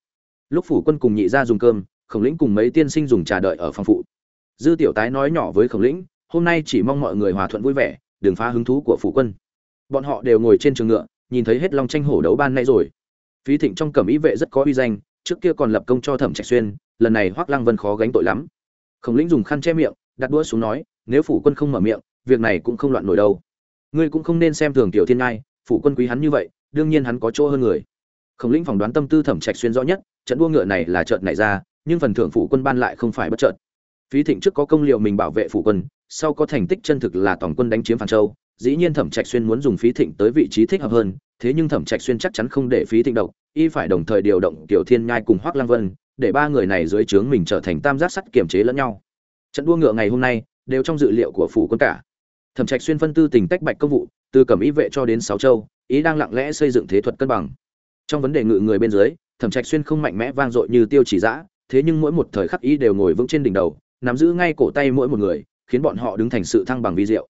A: Lúc phủ quân cùng nhị gia dùng cơm, Khổng Lĩnh cùng mấy tiên sinh dùng trà đợi ở phòng phụ. Dư Tiểu Tái nói nhỏ với Khổng Lĩnh, hôm nay chỉ mong mọi người hòa thuận vui vẻ, đừng phá hứng thú của phủ quân. Bọn họ đều ngồi trên trường ngựa, nhìn thấy hết long tranh hổ đấu ban nay rồi. Phí Thịnh trong cẩm ý vệ rất có uy danh, trước kia còn lập công cho Thẩm Trạch Xuyên, lần này Hoắc Lăng Vân khó gánh tội lắm. Khổng Lĩnh dùng khăn che miệng, đặt đũa xuống nói, nếu phủ quân không mở miệng, việc này cũng không loạn nổi đâu. Ngươi cũng không nên xem thường tiểu thiên ngai, phủ quân quý hắn như vậy, đương nhiên hắn có chỗ hơn người. Khổng Lĩnh phỏng đoán tâm tư Thẩm Trạch Xuyên rõ nhất, trận đua ngựa này là chợt này ra, nhưng phần thưởng phủ quân ban lại không phải bất chợt. Phí Thịnh trước có công liệu mình bảo vệ phủ quân, sau có thành tích chân thực là tổng quân đánh chiếm Phàn Châu, dĩ nhiên Thẩm Trạch Xuyên muốn dùng Phí Thịnh tới vị trí thích hợp hơn, thế nhưng Thẩm Trạch Xuyên chắc chắn không để Phí Thịnh độc, y phải đồng thời điều động Tiểu Thiên Nhai cùng Hoắc lang Vân, để ba người này dưới trướng mình trở thành tam giác sắt kiểm chế lẫn nhau. Trận đua ngựa ngày hôm nay đều trong dự liệu của phủ quân cả. Thẩm Trạch Xuyên phân tư tình tách bạch công vụ, từ cẩm y vệ cho đến sáu châu, ý đang lặng lẽ xây dựng thế thuật cân bằng. Trong vấn đề ngự người bên dưới, Thẩm Trạch Xuyên không mạnh mẽ vang dội như Tiêu Chỉ Dã, thế nhưng mỗi một thời khắc ý đều ngồi vững trên đỉnh đầu, nắm giữ ngay cổ tay mỗi một người, khiến bọn họ đứng thành sự thăng bằng vi diệu.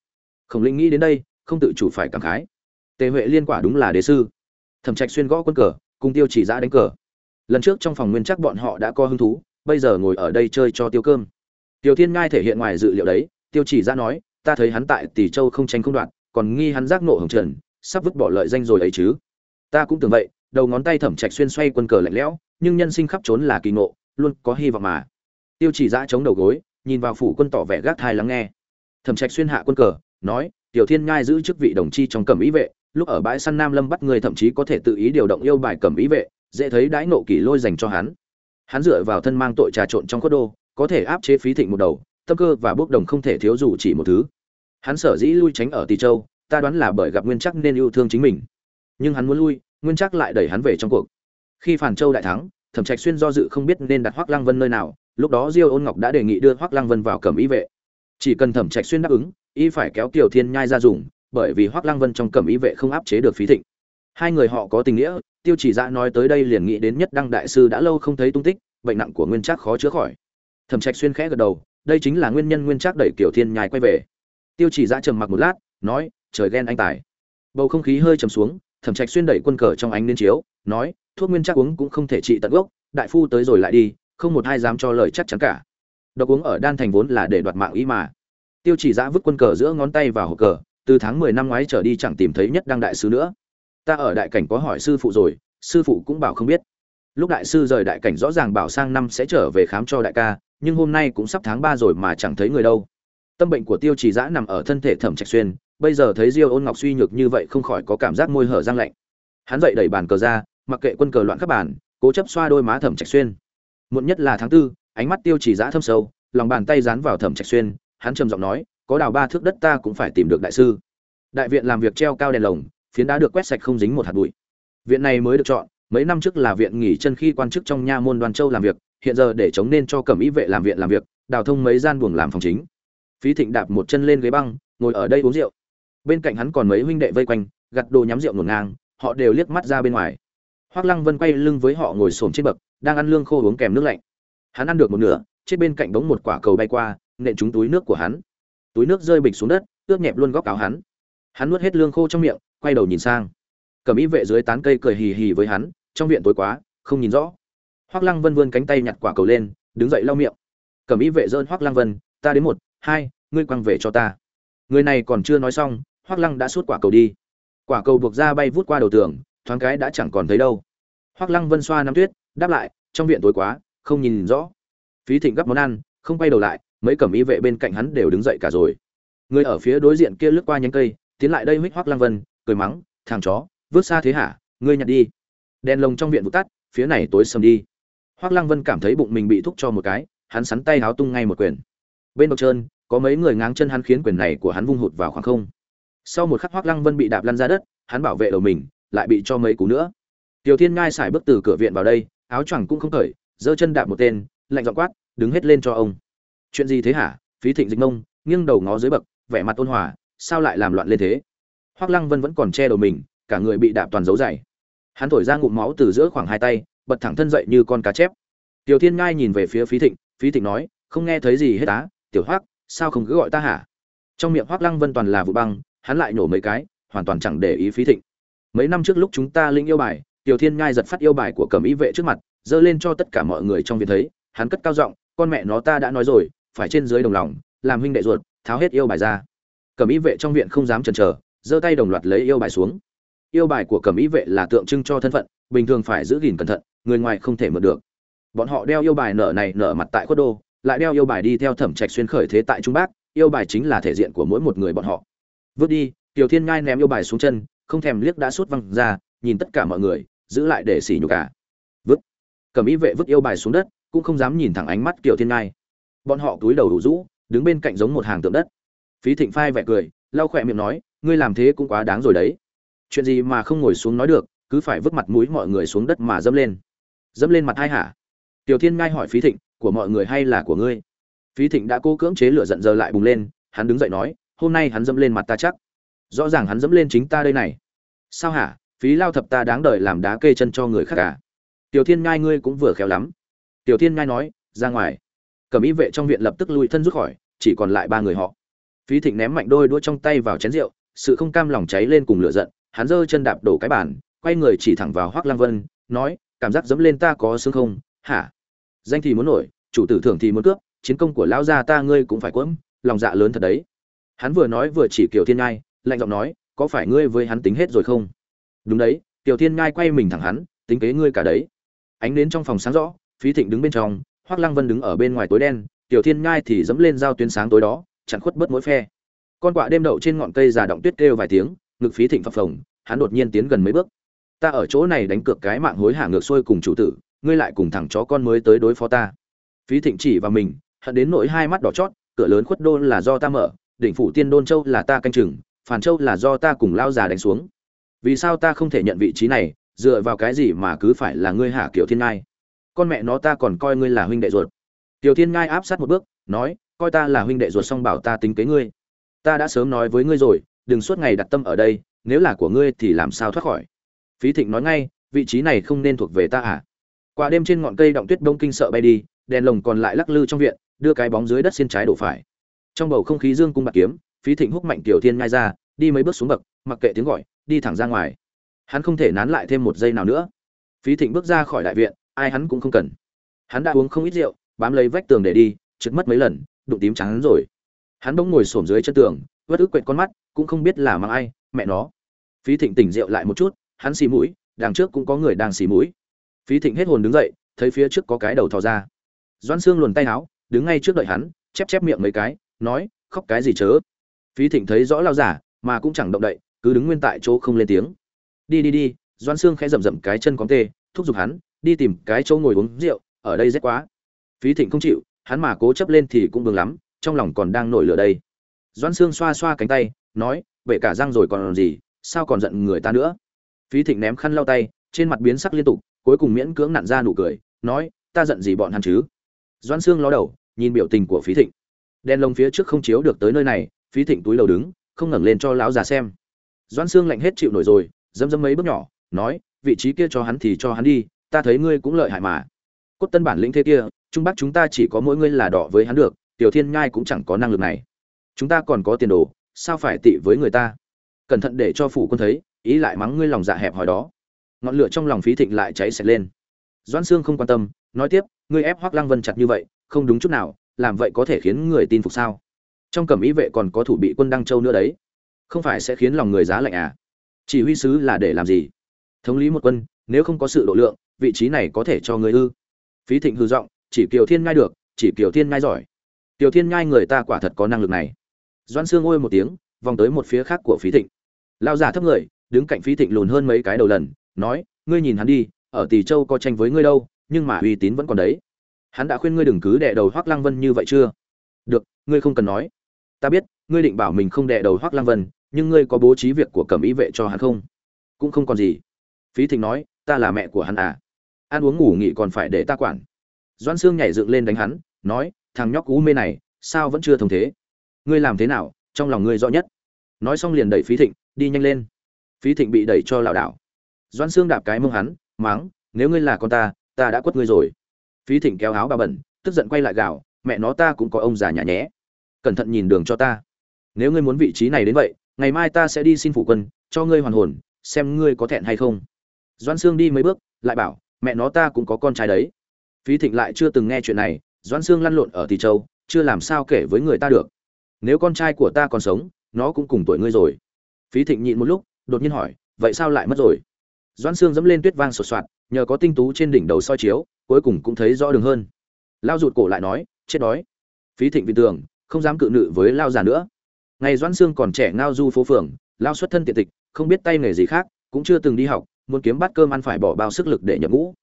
A: Khổng Linh nghĩ đến đây, không tự chủ phải cảm khái. Tề Huệ liên quả đúng là đế sư. Thẩm Trạch Xuyên gõ quân cờ, cùng Tiêu Chỉ Dã đánh cờ. Lần trước trong phòng nguyên chắc bọn họ đã có hứng thú, bây giờ ngồi ở đây chơi cho tiêu cơm. Tiêu Thiên Ngai thể hiện ngoài dự liệu đấy, Tiêu Chỉ Dã nói, ta thấy hắn tại Tỷ Châu không tranh không đoạn, còn nghi hắn giác nộ hồng trần, sắp vứt bỏ lợi danh rồi ấy chứ. Ta cũng tưởng vậy, đầu ngón tay Thẩm Trạch Xuyên xoay quân cờ lạnh lẽo, nhưng nhân sinh khắp trốn là kỳ ngộ, luôn có hy vọng mà. Tiêu Chỉ Dã chống đầu gối, nhìn vào phủ quân tỏ vẻ gác thai lắng nghe. Thẩm Trạch Xuyên hạ quân cờ, nói, Tiểu Thiên Ngai giữ chức vị đồng chi trong cẩm ý vệ, lúc ở bãi săn Nam Lâm bắt người thậm chí có thể tự ý điều động yêu bài cẩm ý vệ, dễ thấy đãi nộ kỷ lôi dành cho hắn. Hắn dựa vào thân mang tội trà trộn trong cốt đô, có thể áp chế phí thịnh một đầu, tâm cơ và bước đồng không thể thiếu dù chỉ một thứ. hắn sở dĩ lui tránh ở tỷ châu ta đoán là bởi gặp nguyên chắc nên yêu thương chính mình nhưng hắn muốn lui nguyên chắc lại đẩy hắn về trong cuộc khi phản châu đại thắng thẩm trạch xuyên do dự không biết nên đặt hoắc lăng vân nơi nào lúc đó diêu ôn ngọc đã đề nghị đưa hoắc lăng vân vào cẩm Ý vệ chỉ cần thẩm trạch xuyên đáp ứng y phải kéo tiểu thiên nhai ra dùng, bởi vì hoắc lăng vân trong cẩm y vệ không áp chế được phí thịnh. Hai người họ có tình nghĩa, tiêu chỉ dạ nói tới đây liền nghĩ đến nhất đăng đại sư đã lâu không thấy tung tích, bệnh nặng của nguyên trác khó chữa khỏi. Thẩm trạch xuyên khẽ gật đầu, đây chính là nguyên nhân nguyên trác đẩy Tiểu thiên nhai quay về. Tiêu chỉ dạ trầm mặc một lát, nói, trời ghen anh tài. Bầu không khí hơi trầm xuống, thẩm trạch xuyên đẩy quân cờ trong ánh đến chiếu, nói, thuốc nguyên trác uống cũng không thể trị tận gốc, đại phu tới rồi lại đi, không một ai dám cho lời chắc chắn cả. Độc uống ở đan thành vốn là để đoạt mạng ý mà tiêu chỉ giã vứt quân cờ giữa ngón tay vào hộp cờ, từ tháng mười năm ngoái trở đi chẳng tìm thấy nhất đăng đại sứ nữa. Ta ở đại cảnh có hỏi sư phụ rồi, sư phụ cũng bảo không biết. Lúc đại sư rời đại cảnh rõ ràng bảo sang năm sẽ trở về khám cho đại ca, nhưng hôm nay cũng sắp tháng ba rồi mà chẳng thấy người đâu. Tâm bệnh của tiêu chỉ giã nằm ở thân thể thẩm trạch xuyên, bây giờ thấy diêu ôn ngọc suy nhược như vậy không khỏi có cảm giác môi hở răng lạnh. Hắn dậy đẩy bàn cờ ra, mặc kệ quân cờ loạn các bàn, cố chấp xoa đôi má thẩm trạch xuyên. Muộn nhất là tháng tư, ánh mắt tiêu chỉ giã thâm sâu, lòng bàn tay dán vào thẩm trạch xuyên hắn trầm giọng nói, có đào ba thước đất ta cũng phải tìm được đại sư. Đại viện làm việc treo cao đèn lồng, phiến đá được quét sạch không dính một hạt bụi. Viện này mới được chọn, mấy năm trước là viện nghỉ chân khi quan chức trong nha môn đoàn châu làm việc, hiện giờ để chống nên cho cẩm ý vệ làm viện làm việc, đào thông mấy gian buồng làm phòng chính. Phí thịnh đạp một chân lên ghế băng, ngồi ở đây uống rượu. Bên cạnh hắn còn mấy huynh đệ vây quanh, gặt đồ nhắm rượu ngổn ngang, họ đều liếc mắt ra bên ngoài. Hoác lăng vân quay lưng với họ ngồi xổm trên bậc, đang ăn lương khô uống kèm nước lạnh. Hắn ăn được một nửa trên bên cạnh bóng một quả cầu bay qua nện trúng túi nước của hắn. Túi nước rơi bịch xuống đất, ướt nhẹp luôn góc áo hắn. Hắn nuốt hết lương khô trong miệng, quay đầu nhìn sang. Cầm ý vệ dưới tán cây cười hì hì với hắn, trong viện tối quá, không nhìn rõ. Hoác lăng vân vươn cánh tay nhặt quả cầu lên, đứng dậy lau miệng. Cầm ý vệ dơn hoác lăng vân, ta đến một, hai, ngươi quăng về cho ta. Người này còn chưa nói xong hoác lăng đã suốt quả cầu đi. Quả cầu buộc ra bay vút qua đầu tường, thoáng cái đã chẳng còn thấy đâu. Hoác lăng vân xoa nắm tuyết, đáp lại, trong viện tối quá, không nhìn rõ. Phí thịnh gấp món ăn, không quay đầu lại mấy cẩm y vệ bên cạnh hắn đều đứng dậy cả rồi. Người ở phía đối diện kia lướt qua nhánh cây, tiến lại đây huých hoắc lăng vân, cười mắng, thằng chó, vứt xa thế hả? Ngươi nhặt đi. Đèn lồng trong viện vụt tắt, phía này tối sầm đi. Hoắc lăng vân cảm thấy bụng mình bị thúc cho một cái, hắn sắn tay háo tung ngay một quyền. Bên bậc trơn, có mấy người ngáng chân hắn khiến quyền này của hắn vung hụt vào khoảng không. Sau một khắc hoắc lăng vân bị đạp lăn ra đất, hắn bảo vệ đầu mình, lại bị cho mấy cú nữa. Tiểu thiên ngai xài bước từ cửa viện vào đây, áo choàng cũng không cởi, giơ chân đạp một tên, lạnh giọng quát, đứng hết lên cho ông chuyện gì thế hả? Phí thịnh dịch mông, nghiêng đầu ngó dưới bậc, vẻ mặt ôn hòa, sao lại làm loạn lên thế? Hoắc lăng vân vẫn còn che đầu mình, cả người bị đạp toàn dấu dày. Hắn thổi ra ngụm máu từ giữa khoảng hai tay, bật thẳng thân dậy như con cá chép. Tiểu thiên ngai nhìn về phía phí thịnh phí thịnh nói, không nghe thấy gì hết á, tiểu hoắc sao không cứ gọi ta hả? Trong miệng hoắc lăng vân toàn là vụ băng, hắn lại nổ mấy cái, hoàn toàn chẳng để ý phí thịnh. Mấy năm trước lúc chúng ta linh yêu bài, tiểu thiên ngai giật phát yêu bài của cẩm ý vệ trước mặt dơ lên cho tất cả mọi người trong viện thấy, hắn cất cao giọng, con mẹ nó ta đã nói rồi phải trên dưới đồng lòng, làm huynh đệ ruột, tháo hết yêu bài ra. Cẩm ý vệ trong viện không dám chần chờ, giơ tay đồng loạt lấy yêu bài xuống. Yêu bài của cẩm ý vệ là tượng trưng cho thân phận, bình thường phải giữ gìn cẩn thận, người ngoài không thể mượn được. Bọn họ đeo yêu bài nở này nở mặt tại khuất đô, lại đeo yêu bài đi theo thẩm trạch xuyên khởi thế tại trung bắc, yêu bài chính là thể diện của mỗi một người bọn họ. Vứt đi, tiểu thiên ngai ném yêu bài xuống chân, không thèm liếc đã suốt văng ra, nhìn tất cả mọi người, giữ lại để xỉ nhục cả. Vứt. Cẩm ý vệ vứt yêu bài xuống đất, cũng không dám nhìn thẳng ánh mắt Kiều Thiên Ngai. Bọn họ túi đầu đủ rũ, đứng bên cạnh giống một hàng tượng đất. Phí Thịnh phai vẻ cười, lau khỏe miệng nói, ngươi làm thế cũng quá đáng rồi đấy. Chuyện gì mà không ngồi xuống nói được, cứ phải vứt mặt mũi mọi người xuống đất mà dẫm lên. Dẫm lên mặt hai hả? Tiểu Thiên Ngai hỏi Phí Thịnh, của mọi người hay là của ngươi? Phí Thịnh đã cố cưỡng chế lửa giận giờ lại bùng lên, hắn đứng dậy nói, hôm nay hắn dẫm lên mặt ta chắc. Rõ ràng hắn dẫm lên chính ta đây này. Sao hả? Phí lao thập ta đáng đời làm đá kê chân cho người khác cả. Tiểu Thiên Ngai ngươi cũng vừa khéo lắm tiểu thiên ngai nói ra ngoài cầm y vệ trong viện lập tức lui thân rút khỏi, chỉ còn lại ba người họ. Phí thịnh ném mạnh đôi đũa trong tay vào chén rượu, sự không cam lòng cháy lên cùng lửa giận, hắn giơ chân đạp đổ cái bàn, quay người chỉ thẳng vào hoắc lang vân, nói, cảm giác dẫm lên ta có xương không? Hả? Danh thì muốn nổi, chủ tử thưởng thì muốn cướp, chiến công của lão gia ta ngươi cũng phải quẫm, lòng dạ lớn thật đấy. Hắn vừa nói vừa chỉ Kiều thiên ngai, lạnh giọng nói, có phải ngươi với hắn tính hết rồi không? Đúng đấy, Kiều thiên ngai quay mình thẳng hắn, tính kế ngươi cả đấy. Ánh đến trong phòng sáng rõ, phí thịnh đứng bên trong hoắc lăng vân đứng ở bên ngoài tối đen, tiểu thiên nhai thì dẫm lên giao tuyến sáng tối đó, chặn khuất bớt mỗi phe. Con quạ đêm đậu trên ngọn cây già động tuyết kêu vài tiếng, ngực phí thịnh phập phồng, hắn đột nhiên tiến gần mấy bước. Ta ở chỗ này đánh cược cái mạng hối hả ngược xuôi cùng chủ tử, ngươi lại cùng thằng chó con mới tới đối phó ta. Phí thịnh chỉ vào mình, hận đến nỗi hai mắt đỏ chót, cửa lớn khuất đôn là do ta mở, đỉnh phủ tiên đôn châu là ta canh chừng phản châu là do ta cùng lao già đánh xuống. Vì sao ta không thể nhận vị trí này, dựa vào cái gì mà cứ phải là ngươi hạ kiểu thiên ngai con mẹ nó ta còn coi ngươi là huynh đệ ruột. Tiểu thiên ngai áp sát một bước, nói, coi ta là huynh đệ ruột xong bảo ta tính kế ngươi. Ta đã sớm nói với ngươi rồi, đừng suốt ngày đặt tâm ở đây, nếu là của ngươi thì làm sao thoát khỏi? Phí thịnh nói ngay, vị trí này không nên thuộc về ta à? Qua đêm trên ngọn cây động tuyết đông kinh sợ bay đi, đèn lồng còn lại lắc lư trong viện, đưa cái bóng dưới đất xin trái đổ phải. Trong bầu không khí dương cung bạc kiếm, phí thịnh húc mạnh tiểu thiên ngai ra, đi mấy bước xuống bậc, mặc kệ tiếng gọi, đi thẳng ra ngoài. Hắn không thể nán lại thêm một giây nào nữa. Phí thịnh bước ra khỏi đại viện ai hắn cũng không cần. Hắn đã uống không ít rượu, bám lấy vách tường để đi, trượt mất mấy lần, đụng tím trắng hắn rồi. Hắn bỗng ngồi xổm dưới chân tường, vớt ức quệt con mắt, cũng không biết là mang ai, mẹ nó. Phí thịnh tỉnh rượu lại một chút, hắn xì mũi, đằng trước cũng có người đang xì mũi. Phí thịnh hết hồn đứng dậy, thấy phía trước có cái đầu thò ra. Doãn xương luồn tay áo, đứng ngay trước đợi hắn, chép chép miệng mấy cái, nói, khóc cái gì chớ? Phí thịnh thấy rõ lao giả, mà cũng chẳng động đậy, cứ đứng nguyên tại chỗ không lên tiếng. Đi đi đi. Doãn xương khẽ rậm rậm cái chân cóng tê, thúc giục hắn đi tìm cái chỗ ngồi uống rượu, ở đây rét quá. Phí thịnh không chịu, hắn mà cố chấp lên thì cũng bướng lắm, trong lòng còn đang nổi lửa đây. Doãn Sương xoa xoa cánh tay, nói vậy cả răng rồi còn gì, sao còn giận người ta nữa? Phí thịnh ném khăn lau tay, trên mặt biến sắc liên tục, cuối cùng miễn cưỡng nặn ra nụ cười, nói, ta giận gì bọn hắn chứ? Doãn Sương ló đầu, nhìn biểu tình của phí thịnh. Đèn lồng phía trước không chiếu được tới nơi này, phí thịnh túi lầu đứng, không ngẩng lên cho lão già xem. Doãn Sương lạnh hết chịu nổi rồi dẫm dẫm mấy bước nhỏ, nói, vị trí kia cho hắn thì cho hắn đi ta thấy ngươi cũng lợi hại mà. Cốt tân bản lĩnh thế kia, trung bắc chúng ta chỉ có mỗi ngươi là đỏ với hắn được, tiểu thiên nhai cũng chẳng có năng lực này. Chúng ta còn có tiền đồ, sao phải tị với người ta? Cẩn thận để cho phủ quân thấy, ý lại mắng ngươi lòng dạ hẹp hòi đó. Ngọn lửa trong lòng phí thịnh lại cháy xẹt lên. Doãn sương không quan tâm, nói tiếp, ngươi ép hoắc lăng vân chặt như vậy, không đúng chút nào, làm vậy có thể khiến người tin phục sao? Trong cẩm ý vệ còn có thủ bị quân đăng châu nữa đấy. Không phải sẽ khiến lòng người giá lạnh à? Chỉ huy sứ là để làm gì? Thống lý một quân, nếu không có sự độ lượng vị trí này có thể cho ngươi ư. Phí thịnh hư giọng, chỉ kiều thiên ngai được, chỉ kiều thiên ngai giỏi. Kiều thiên ngai người ta quả thật có năng lực này. Doan sương ôi một tiếng, vòng tới một phía khác của phí thịnh. Lao giả thấp người, đứng cạnh phí thịnh lùn hơn mấy cái đầu lần, nói, ngươi nhìn hắn đi, ở tỷ châu có tranh với ngươi đâu, nhưng mà uy tín vẫn còn đấy. Hắn đã khuyên ngươi đừng cứ đẻ đầu hoác lăng vân như vậy chưa? Được, ngươi không cần nói. Ta biết, ngươi định bảo mình không đẻ đầu hoác lăng vân, nhưng ngươi có bố trí việc của cẩm ý vệ cho hắn không? Cũng không còn gì. Phí thịnh nói, ta là mẹ của hắn à? Ăn uống ngủ nghỉ còn phải để ta quản. Doan sương nhảy dựng lên đánh hắn, nói, thằng nhóc cú mê này, sao vẫn chưa thông thế? Ngươi làm thế nào, trong lòng ngươi rõ nhất? Nói xong liền đẩy phí thịnh, đi nhanh lên. Phí thịnh bị đẩy cho lảo đảo. Doan sương đạp cái mông hắn máng nếu ngươi là con ta ta đã quất ngươi rồi. Phí thịnh kéo áo bà bẩn, tức giận quay lại gào, mẹ nó ta cũng có ông già nhà nhé. Cẩn thận nhìn đường cho ta. Nếu ngươi muốn vị trí này đến vậy, ngày mai ta sẽ đi xin phụ quân, cho ngươi hoàn hồn, xem ngươi có thẹn hay không. Doan sương đi mấy bước, lại bảo mẹ nó ta cũng có con trai đấy. Phí thịnh lại chưa từng nghe chuyện này, Doãn sương lăn lộn ở tỳ châu, chưa làm sao kể với người ta được. Nếu con trai của ta còn sống, nó cũng cùng tuổi ngươi rồi. Phí thịnh nhịn một lúc, đột nhiên hỏi, vậy sao lại mất rồi? Doãn sương dẫm lên tuyết vang sột soạt, nhờ có tinh tú trên đỉnh đầu soi chiếu, cuối cùng cũng thấy rõ đường hơn. Lao rụt cổ lại nói, chết đói. Phí thịnh vì tường không dám cự nự với lao già nữa. Ngày Doãn sương còn trẻ ngao du phố phường, lao xuất thân tiện tịch, không biết tay nghề gì khác, cũng chưa từng đi học muốn kiếm bát cơm ăn phải bỏ bao sức lực để nhập ngũ.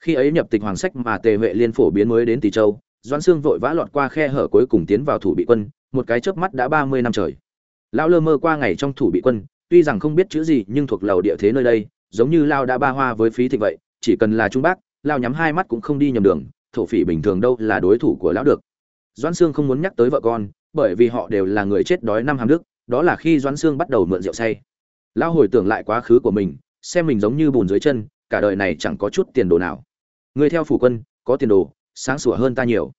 A: Khi ấy nhập tịch hoàng sách mà tề huệ liên phổ biến mới đến tỷ châu, doãn sương vội vã lọt qua khe hở cuối cùng tiến vào thủ bị quân, một cái chớp mắt đã ba mươi năm trời. Lão lơ mơ qua ngày trong thủ bị quân, tuy rằng không biết chữ gì nhưng thuộc lầu địa thế nơi đây, giống như lao đã ba hoa với phí thịnh vậy, chỉ cần là trung bắc lao nhắm hai mắt cũng không đi nhầm đường, thổ phỉ bình thường đâu là đối thủ của lão được. Doãn sương không muốn nhắc tới vợ con, bởi vì họ đều là người chết đói năm hàm đức, đó là khi doãn sương bắt đầu mượn rượu say. Lão hồi tưởng lại quá khứ của mình xem mình giống như bùn dưới chân, cả đời này chẳng có chút tiền đồ nào. Người theo phủ quân, có tiền đồ, sáng sủa hơn ta nhiều.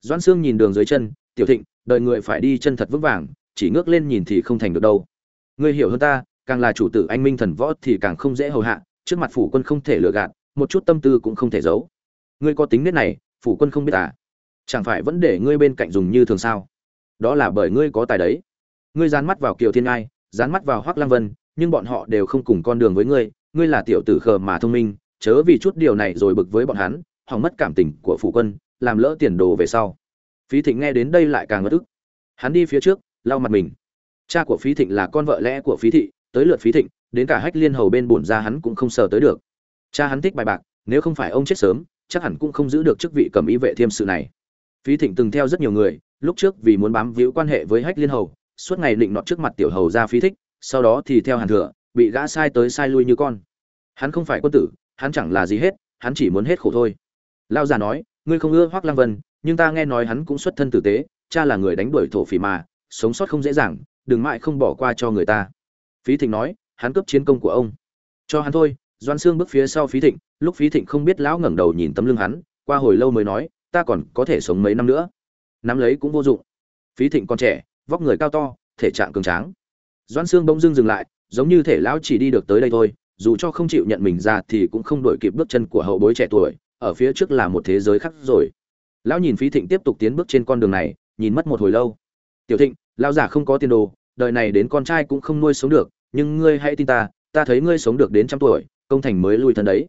A: Doãn sương nhìn đường dưới chân, tiểu thịnh, đời người phải đi chân thật vững vàng, chỉ ngước lên nhìn thì không thành được đâu. Ngươi hiểu hơn ta, càng là chủ tử anh minh thần võ thì càng không dễ hầu hạ, trước mặt phủ quân không thể lừa gạt, một chút tâm tư cũng không thể giấu. Ngươi có tính nết này, phủ quân không biết à? Chẳng phải vẫn để ngươi bên cạnh dùng như thường sao? Đó là bởi ngươi có tài đấy. Ngươi dán mắt vào kiều thiên ai dán mắt vào hoắc lăng vân nhưng bọn họ đều không cùng con đường với ngươi ngươi là tiểu tử khờ mà thông minh, chớ vì chút điều này rồi bực với bọn hắn, hỏng mất cảm tình của phụ quân, làm lỡ tiền đồ về sau. Phí thịnh nghe đến đây lại càng ngất ức. Hắn đi phía trước, lau mặt mình. Cha của phí thịnh là con vợ lẽ của phí thị, tới lượt phí thịnh, đến cả hách liên hầu bên bổn ra hắn cũng không sờ tới được. Cha hắn thích bài bạc, nếu không phải ông chết sớm, chắc hẳn cũng không giữ được chức vị cầm ý vệ thiêm sự này. Phí thịnh từng theo rất nhiều người, lúc trước vì muốn bám víu quan hệ với hách liên hầu, suốt ngày định nọt trước mặt tiểu hầu ra phí thích sau đó thì theo hàn thừa, bị gã sai tới sai lui như con. Hắn không phải quân tử, hắn chẳng là gì hết, hắn chỉ muốn hết khổ thôi. Lao già nói, ngươi không ưa hoắc lang vân, nhưng ta nghe nói hắn cũng xuất thân tử tế, cha là người đánh đuổi thổ phỉ mà, sống sót không dễ dàng, đừng mãi không bỏ qua cho người ta. Phí thịnh nói, hắn cướp chiến công của ông. Cho hắn thôi. Doan xương bước phía sau phí thịnh, lúc phí thịnh không biết lão ngẩng đầu nhìn tấm lưng hắn, qua hồi lâu mới nói, ta còn có thể sống mấy năm nữa. Nắm lấy cũng vô dụng. Phí thịnh còn trẻ, vóc người cao to, thể trạng cường tráng doan Sương bỗng dưng dừng lại, giống như thể lão chỉ đi được tới đây thôi, dù cho không chịu nhận mình ra thì cũng không đổi kịp bước chân của hậu bối trẻ tuổi, ở phía trước là một thế giới khác rồi. Lão nhìn phí thịnh tiếp tục tiến bước trên con đường này, nhìn mất một hồi lâu. Tiểu thịnh, lão già không có tiền đồ, đời này đến con trai cũng không nuôi sống được, nhưng ngươi hãy tin ta ta thấy ngươi sống được đến trăm tuổi, công thành mới lui thân đấy.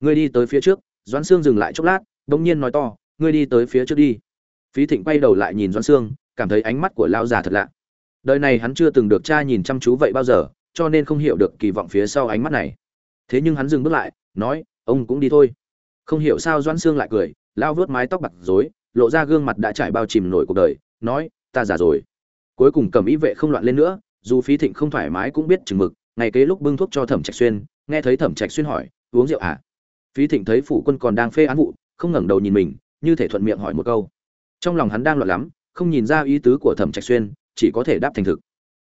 A: Ngươi đi tới phía trước. Doãn sương dừng lại chốc lát, bỗng nhiên nói to, ngươi đi tới phía trước đi. Phí thịnh quay đầu lại nhìn doãn sương, cảm thấy ánh mắt của lão già thật lạ đời này hắn chưa từng được cha nhìn chăm chú vậy bao giờ, cho nên không hiểu được kỳ vọng phía sau ánh mắt này. Thế nhưng hắn dừng bước lại, nói, ông cũng đi thôi. Không hiểu sao doãn sương lại cười, lao vớt mái tóc bạc rối, lộ ra gương mặt đã trải bao chìm nổi cuộc đời, nói, ta già rồi. Cuối cùng cầm ý vệ không loạn lên nữa, dù phí thịnh không thoải mái cũng biết chừng mực, ngày kế lúc bưng thuốc cho thẩm trạch xuyên, nghe thấy thẩm trạch xuyên hỏi, uống rượu à? Phí thịnh thấy phủ quân còn đang phê án vụ, không ngẩng đầu nhìn mình, như thể thuận miệng hỏi một câu. Trong lòng hắn đang loạn lắm, không nhìn ra ý tứ của thẩm trạch xuyên chỉ có thể đáp thành thực.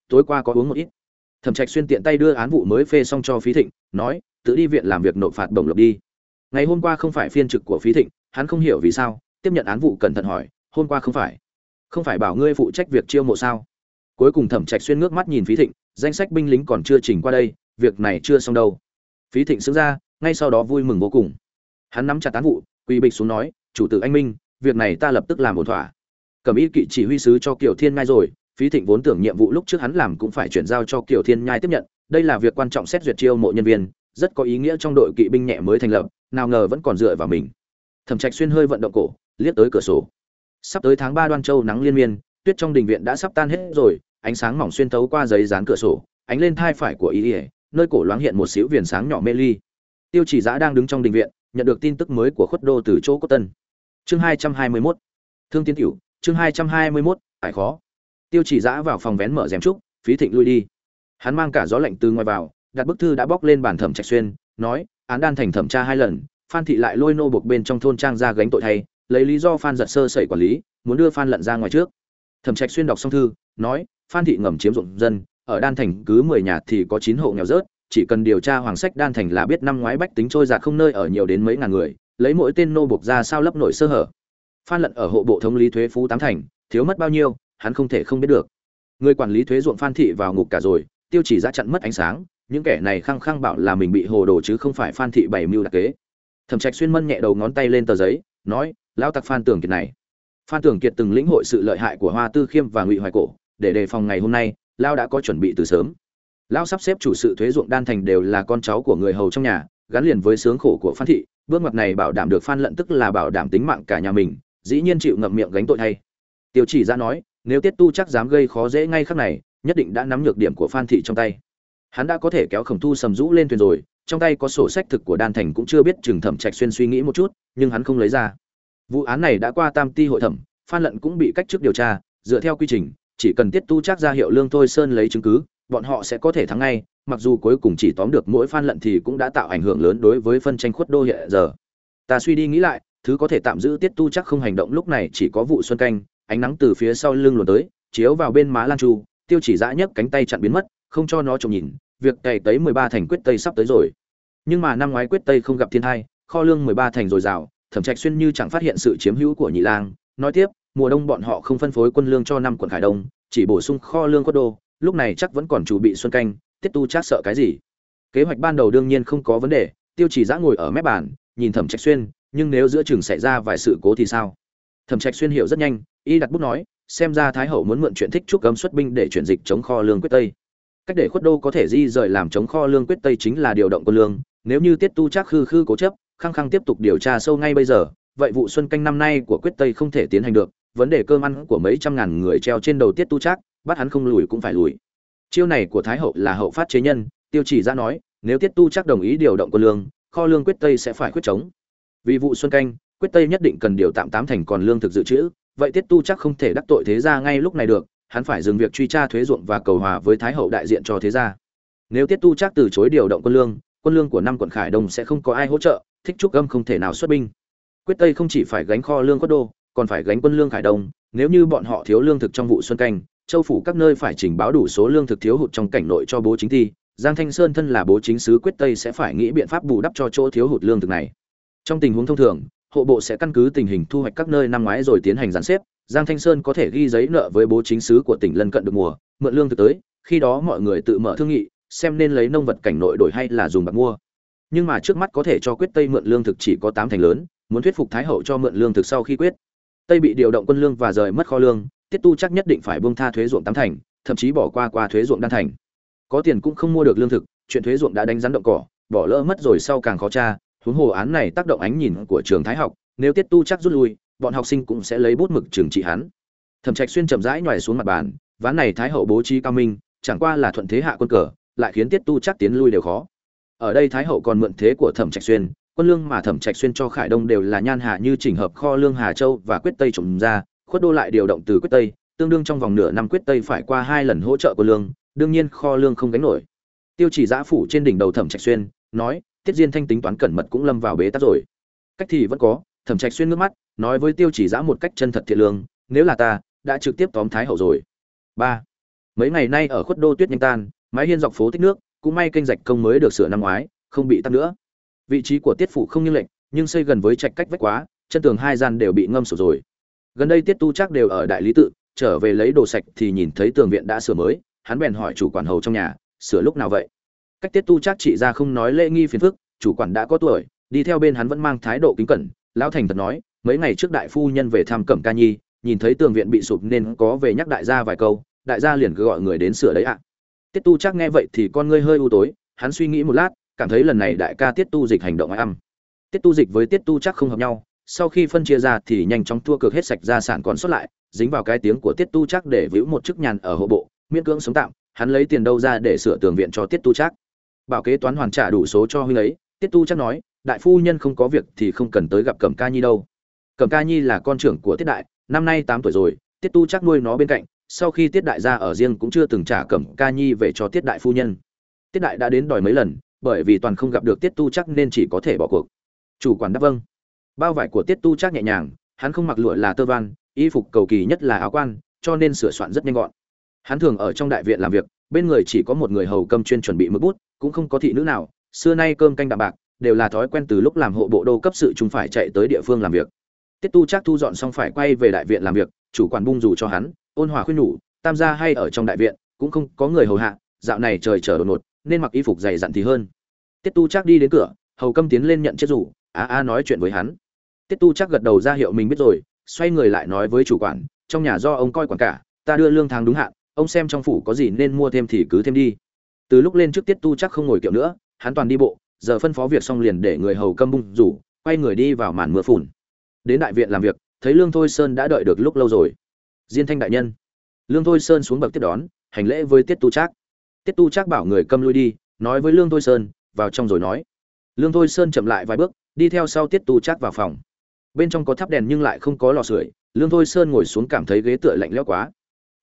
A: Tối qua có uống một ít. Thẩm trạch xuyên tiện tay đưa án vụ mới phê xong cho phí thịnh, nói, tự đi viện làm việc nộp phạt đồng lộc đi. Ngày hôm qua không phải phiên trực của phí thịnh, hắn không hiểu vì sao, tiếp nhận án vụ cẩn thận hỏi, hôm qua không phải? Không phải bảo ngươi phụ trách việc chiêu mộ sao? Cuối cùng thẩm trạch xuyên ngước mắt nhìn phí thịnh, danh sách binh lính còn chưa chỉnh qua đây, việc này chưa xong đâu. Phí thịnh xứng ra, ngay sau đó vui mừng vô cùng. Hắn nắm chặt án vụ, quỳ bịch xuống nói, chủ tử anh minh, việc này ta lập tức làm ổn thỏa. Cầm ý kỵ chỉ huy sứ cho kiều thiên ngay rồi phí thịnh vốn tưởng nhiệm vụ lúc trước hắn làm cũng phải chuyển giao cho kiều thiên nhai tiếp nhận, đây là việc quan trọng xét duyệt chiêu mộ nhân viên, rất có ý nghĩa trong đội kỵ binh nhẹ mới thành lập, nào ngờ vẫn còn dựa vào mình. Thẩm trạch xuyên hơi vận động cổ, liếc tới cửa sổ. Sắp tới tháng ba đoan châu nắng liên miên, tuyết trong đình viện đã sắp tan hết rồi, ánh sáng mỏng xuyên thấu qua giấy dán cửa sổ, ánh lên thai phải của ý ỉa nơi cổ loáng hiện một xíu viền sáng nhỏ mê ly. Tiêu chỉ giã đang đứng trong đình viện, nhận được tin tức mới của khuất đô từ chỗ cốt tân. Chương hai trăm hai mươi mốt. Thương tiến tiểu chương hai trăm hai mươi mốt ải khó tiêu chỉ giã vào phòng vén mở rèm trúc, phí thịnh lui đi. Hắn mang cả gió lạnh từ ngoài vào, đặt bức thư đã bóc lên bàn thẩm trạch xuyên, nói, án đan thành thẩm tra hai lần, phan thị lại lôi nô buộc bên trong thôn trang ra gánh tội thay, lấy lý do phan giật sơ sẩy quản lý, muốn đưa phan lận ra ngoài trước. Thẩm trạch xuyên đọc xong thư, nói, phan thị ngầm chiếm dụng dân, ở đan thành cứ mười nhà thì có chín hộ nghèo rớt, chỉ cần điều tra hoàng sách đan thành là biết năm ngoái bách tính trôi giạt không nơi ở nhiều đến mấy ngàn người, lấy mỗi tên nô buộc ra sao lấp nổi sơ hở. Phan lận ở hộ bộ thống lý thuế phú tám thành, thiếu mất bao nhiêu hắn không thể không biết được. Người quản lý thuế ruộng phan thị vào ngục cả rồi, tiêu chỉ ra chặn mất ánh sáng, những kẻ này khăng khăng bảo là mình bị hồ đồ chứ không phải phan thị bảy mưu đặc kế. Thẩm trạch xuyên mân nhẹ đầu ngón tay lên tờ giấy, nói, lão tặc phan tưởng kiệt này. Phan tưởng kiệt từng lĩnh hội sự lợi hại của hoa tư khiêm và ngụy hoài cổ, để đề phòng ngày hôm nay lao đã có chuẩn bị từ sớm. Lão sắp xếp chủ sự thuế ruộng đan thành đều là con cháu của người hầu trong nhà, gắn liền với sướng khổ của phan thị, bước ngoặt này bảo đảm được phan lận tức là bảo đảm tính mạng cả nhà mình, dĩ nhiên chịu ngậm miệng gánh tội thay. Tiêu chỉ ra nói nếu tiết tu chắc dám gây khó dễ ngay khắc này, nhất định đã nắm nhược điểm của phan thị trong tay. Hắn đã có thể kéo khổng thu sầm rũ lên thuyền rồi, trong tay có sổ sách thực của đan thành cũng chưa biết chừng thẩm trạch xuyên suy nghĩ một chút, nhưng hắn không lấy ra. Vụ án này đã qua tam ti hội thẩm, phan lận cũng bị cách chức điều tra, dựa theo quy trình, chỉ cần tiết tu chắc ra hiệu lương thôi sơn lấy chứng cứ, bọn họ sẽ có thể thắng ngay, mặc dù cuối cùng chỉ tóm được mỗi phan lận thì cũng đã tạo ảnh hưởng lớn đối với phân tranh khuất đô hiện giờ. Ta suy đi nghĩ lại, thứ có thể tạm giữ tiết tu chắc không hành động lúc này chỉ có vụ xuân canh ánh nắng từ phía sau lưng luồn tới, chiếu vào bên má lan chu, tiêu chỉ dã nhấc cánh tay chặn biến mất, không cho nó trông nhìn, việc cày tới mười ba thành quyết tây sắp tới rồi. Nhưng mà năm ngoái quyết tây không gặp thiên hai kho lương mười ba thành dồi dào, thẩm trạch xuyên như chẳng phát hiện sự chiếm hữu của nhị lang, nói tiếp, mùa đông bọn họ không phân phối quân lương cho năm quận khải đông, chỉ bổ sung kho lương quốc đô, lúc này chắc vẫn còn chủ bị xuân canh, tiết tu chắc sợ cái gì? Kế hoạch ban đầu đương nhiên không có vấn đề, tiêu chỉ giã ngồi ở mép bàn, nhìn thẩm trạch xuyên, nhưng nếu giữa trường xảy ra vài sự cố thì sao? Thẩm trạch xuyên hiểu rất nhanh y đặt bút nói, xem ra thái hậu muốn mượn chuyện thích trúc cấm xuất binh để chuyển dịch chống kho lương quyết tây. Cách để khuất đô có thể di rời làm chống kho lương quyết tây chính là điều động quân lương, nếu như tiết tu chắc khư khư cố chấp, khăng khăng tiếp tục điều tra sâu ngay bây giờ, vậy vụ xuân canh năm nay của quyết tây không thể tiến hành được, vấn đề cơm ăn của mấy trăm ngàn người treo trên đầu tiết tu chắc bắt hắn không lùi cũng phải lùi. Chiêu này của thái hậu là hậu phát chế nhân, tiêu chỉ ra nói, nếu tiết tu chắc đồng ý điều động quân lương, kho lương quyết tây sẽ phải quyết chống. Vì vụ xuân canh, quyết tây nhất định cần điều tạm tám thành còn lương thực dự trữ vậy tiết tu chắc không thể đắc tội thế gia ngay lúc này được, hắn phải dừng việc truy tra thuế ruộng và cầu hòa với thái hậu đại diện cho thế gia. Nếu tiết tu chắc từ chối điều động quân lương quân lương của năm quận khải đông sẽ không có ai hỗ trợ, thích trúc âm không thể nào xuất binh. Quyết tây không chỉ phải gánh kho lương quất đô, còn phải gánh quân lương khải đông. Nếu như bọn họ thiếu lương thực trong vụ xuân canh, châu phủ các nơi phải trình báo đủ số lương thực thiếu hụt trong cảnh nội cho bố chính thi, giang thanh sơn thân là bố chính sứ quyết tây sẽ phải nghĩ biện pháp bù đắp cho chỗ thiếu hụt lương thực này. Trong tình huống thông thường hộ bộ sẽ căn cứ tình hình thu hoạch các nơi năm ngoái rồi tiến hành gián xếp. Giang thanh sơn có thể ghi giấy nợ với bố chính sứ của tỉnh lân cận được mùa, mượn lương thực tới, khi đó mọi người tự mở thương nghị, xem nên lấy nông vật cảnh nội đổi hay là dùng bạc mua. Nhưng mà trước mắt có thể cho quyết tây mượn lương thực chỉ có tám thành lớn, muốn thuyết phục thái hậu cho mượn lương thực sau khi quyết tây bị điều động quân lương và rời mất kho lương, tiết tu chắc nhất định phải buông tha thuế ruộng tám thành, thậm chí bỏ qua qua thuế ruộng đan thành. Có tiền cũng không mua được lương thực, chuyện thuế ruộng đã đánh rắn động cỏ, bỏ lỡ mất rồi sau càng khó tra huống hồ án này tác động ánh nhìn của trường thái học, nếu tiết tu chắc rút lui, bọn học sinh cũng sẽ lấy bút mực trừng trị hắn. Thẩm trạch xuyên chậm rãi nhòi xuống mặt bàn, ván này thái hậu bố trí cao minh, chẳng qua là thuận thế hạ quân cờ, lại khiến tiết tu chắc tiến lui đều khó. Ở đây thái hậu còn mượn thế của thẩm trạch xuyên, quân lương mà thẩm trạch xuyên cho khải đông đều là nhan hạ như chỉnh hợp kho lương hà châu và quyết tây trồng ra, khuất đô lại điều động từ quyết tây, tương đương trong vòng nửa năm quyết tây phải qua hai lần hỗ trợ của lương, đương nhiên kho lương không gánh nổi. Tiêu chỉ giã phủ trên đỉnh đầu thẩm trạch xuyên, nói tiết diên thanh tính toán cẩn mật cũng lâm vào bế tắc rồi. Cách thì vẫn có, thẩm trạch xuyên nước mắt, nói với tiêu chỉ giã một cách chân thật thiện lương, nếu là ta, đã trực tiếp tóm thái hậu rồi. Ba. Mấy ngày nay ở khuất đô tuyết nhanh tan, mái hiên dọc phố tích nước, cũng may kênh rạch công mới được sửa năm ngoái, không bị tắc nữa. Vị trí của tiết phủ không như lệnh nhưng xây gần với trạch cách vách quá, chân tường hai gian đều bị ngâm sổ rồi. Gần đây tiết tu chắc đều ở đại lý tự, trở về lấy đồ sạch thì nhìn thấy tường viện đã sửa mới, hắn bèn hỏi chủ quản hầu trong nhà, sửa lúc nào vậy? Cách tiết tu chắc trị ra không nói lễ nghi phiền phức, chủ quản đã có tuổi, đi theo bên hắn vẫn mang thái độ kính cẩn. Lão thành thật nói, mấy ngày trước đại phu nhân về thăm cẩm ca nhi, nhìn thấy tường viện bị sụp nên có về nhắc đại gia vài câu, đại gia liền cứ gọi người đến sửa đấy ạ. Tiết tu chắc nghe vậy thì con ngươi hơi u tối, hắn suy nghĩ một lát, cảm thấy lần này đại ca tiết tu dịch hành động ai âm. Tiết tu dịch với tiết tu chắc không hợp nhau, sau khi phân chia ra thì nhanh chóng thua cược hết sạch gia sản còn sót lại, dính vào cái tiếng của tiết tu chắc để vĩu một chức nhàn ở hộ bộ, miễn cưỡng sống tạm, hắn lấy tiền đâu ra để sửa tường viện cho tiết tu chắc bảo kế toán hoàn trả đủ số cho huynh ấy, tiết tu chắc nói, đại phu nhân không có việc thì không cần tới gặp cẩm ca nhi đâu. Cẩm ca nhi là con trưởng của tiết đại, năm nay tám tuổi rồi, tiết tu chắc nuôi nó bên cạnh, sau khi tiết đại ra ở riêng cũng chưa từng trả cẩm ca nhi về cho tiết đại phu nhân. Tiết đại đã đến đòi mấy lần, bởi vì toàn không gặp được tiết tu chắc nên chỉ có thể bỏ cuộc. Chủ quản đáp vâng. Bao vải của tiết tu chắc nhẹ nhàng, hắn không mặc lụa là tơ van, y phục cầu kỳ nhất là áo quan, cho nên sửa soạn rất nhanh gọn. Hắn thường ở trong đại viện làm việc, bên người chỉ có một người hầu cầm chuyên chuẩn bị mực bút cũng không có thị nữ nào, xưa nay cơm canh đạm bạc, đều là thói quen từ lúc làm hộ bộ đô cấp sự chúng phải chạy tới địa phương làm việc. Tiết tu chắc thu dọn xong phải quay về đại viện làm việc, chủ quản bung rủ cho hắn, ôn hòa khuyên nhủ, tam gia hay ở trong đại viện, cũng không có người hầu hạ, dạo này trời trở đột ngột, nên mặc y phục dày dặn thì hơn. Tiết tu chắc đi đến cửa, hầu câm tiến lên nhận chiếc rủ, a a, nói chuyện với hắn. Tiết tu chắc gật đầu ra hiệu mình biết rồi, xoay người lại nói với chủ quản, trong nhà do ông coi quản cả, ta đưa lương tháng đúng hạn, ông xem trong phủ có gì nên mua thêm thì cứ thêm đi từ lúc lên trước tiết tu chắc không ngồi kiệu nữa, hắn toàn đi bộ, giờ phân phó việc xong liền để người hầu câm bung rủ, quay người đi vào màn mưa phùn. Đến đại viện làm việc, thấy lương thôi sơn đã đợi được lúc lâu rồi. Diên thanh đại nhân. Lương thôi sơn xuống bậc tiếp đón, hành lễ với tiết tu trác tiết tu trác bảo người câm lui đi, nói với lương thôi sơn, vào trong rồi nói. Lương thôi sơn chậm lại vài bước, đi theo sau tiết tu trác vào phòng. Bên trong có thắp đèn nhưng lại không có lò sưởi, lương thôi sơn ngồi xuống cảm thấy ghế tựa lạnh lẽo quá.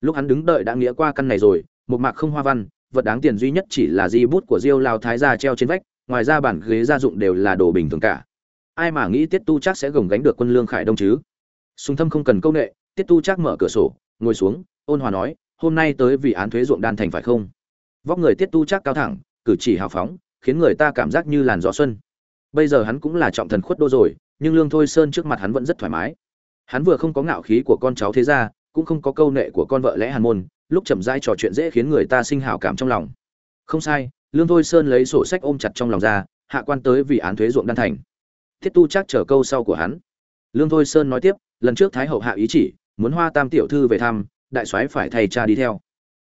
A: Lúc hắn đứng đợi đã nghĩa qua căn này rồi, một mạc không hoa văn vật đáng tiền duy nhất chỉ là di bút của diêu lao thái gia treo trên vách, ngoài ra bản ghế gia dụng đều là đồ bình thường cả. Ai mà nghĩ tiết tu chắc sẽ gồng gánh được quân lương khải đông chứ? Sùng thâm không cần công nghệ tiết tu chắc mở cửa sổ, ngồi xuống, ôn hòa nói, hôm nay tới vì án thuế ruộng đan thành phải không? Vóc người tiết tu chắc cao thẳng, cử chỉ hào phóng, khiến người ta cảm giác như làn gió xuân. Bây giờ hắn cũng là trọng thần khuất đô rồi, nhưng lương thôi sơn trước mặt hắn vẫn rất thoải mái. Hắn vừa không có ngạo khí của con cháu thế gia, cũng không có câu nệ của con vợ lẽ hàn môn lúc chậm rãi trò chuyện dễ khiến người ta sinh hảo cảm trong lòng. Không sai, lương thôi sơn lấy sổ sách ôm chặt trong lòng ra, hạ quan tới vì án thuế ruộng đan thành. Thiết tu chắc chờ câu sau của hắn. Lương thôi sơn nói tiếp, lần trước thái hậu hạ ý chỉ, muốn hoa tam tiểu thư về thăm, đại soái phải thay cha đi theo.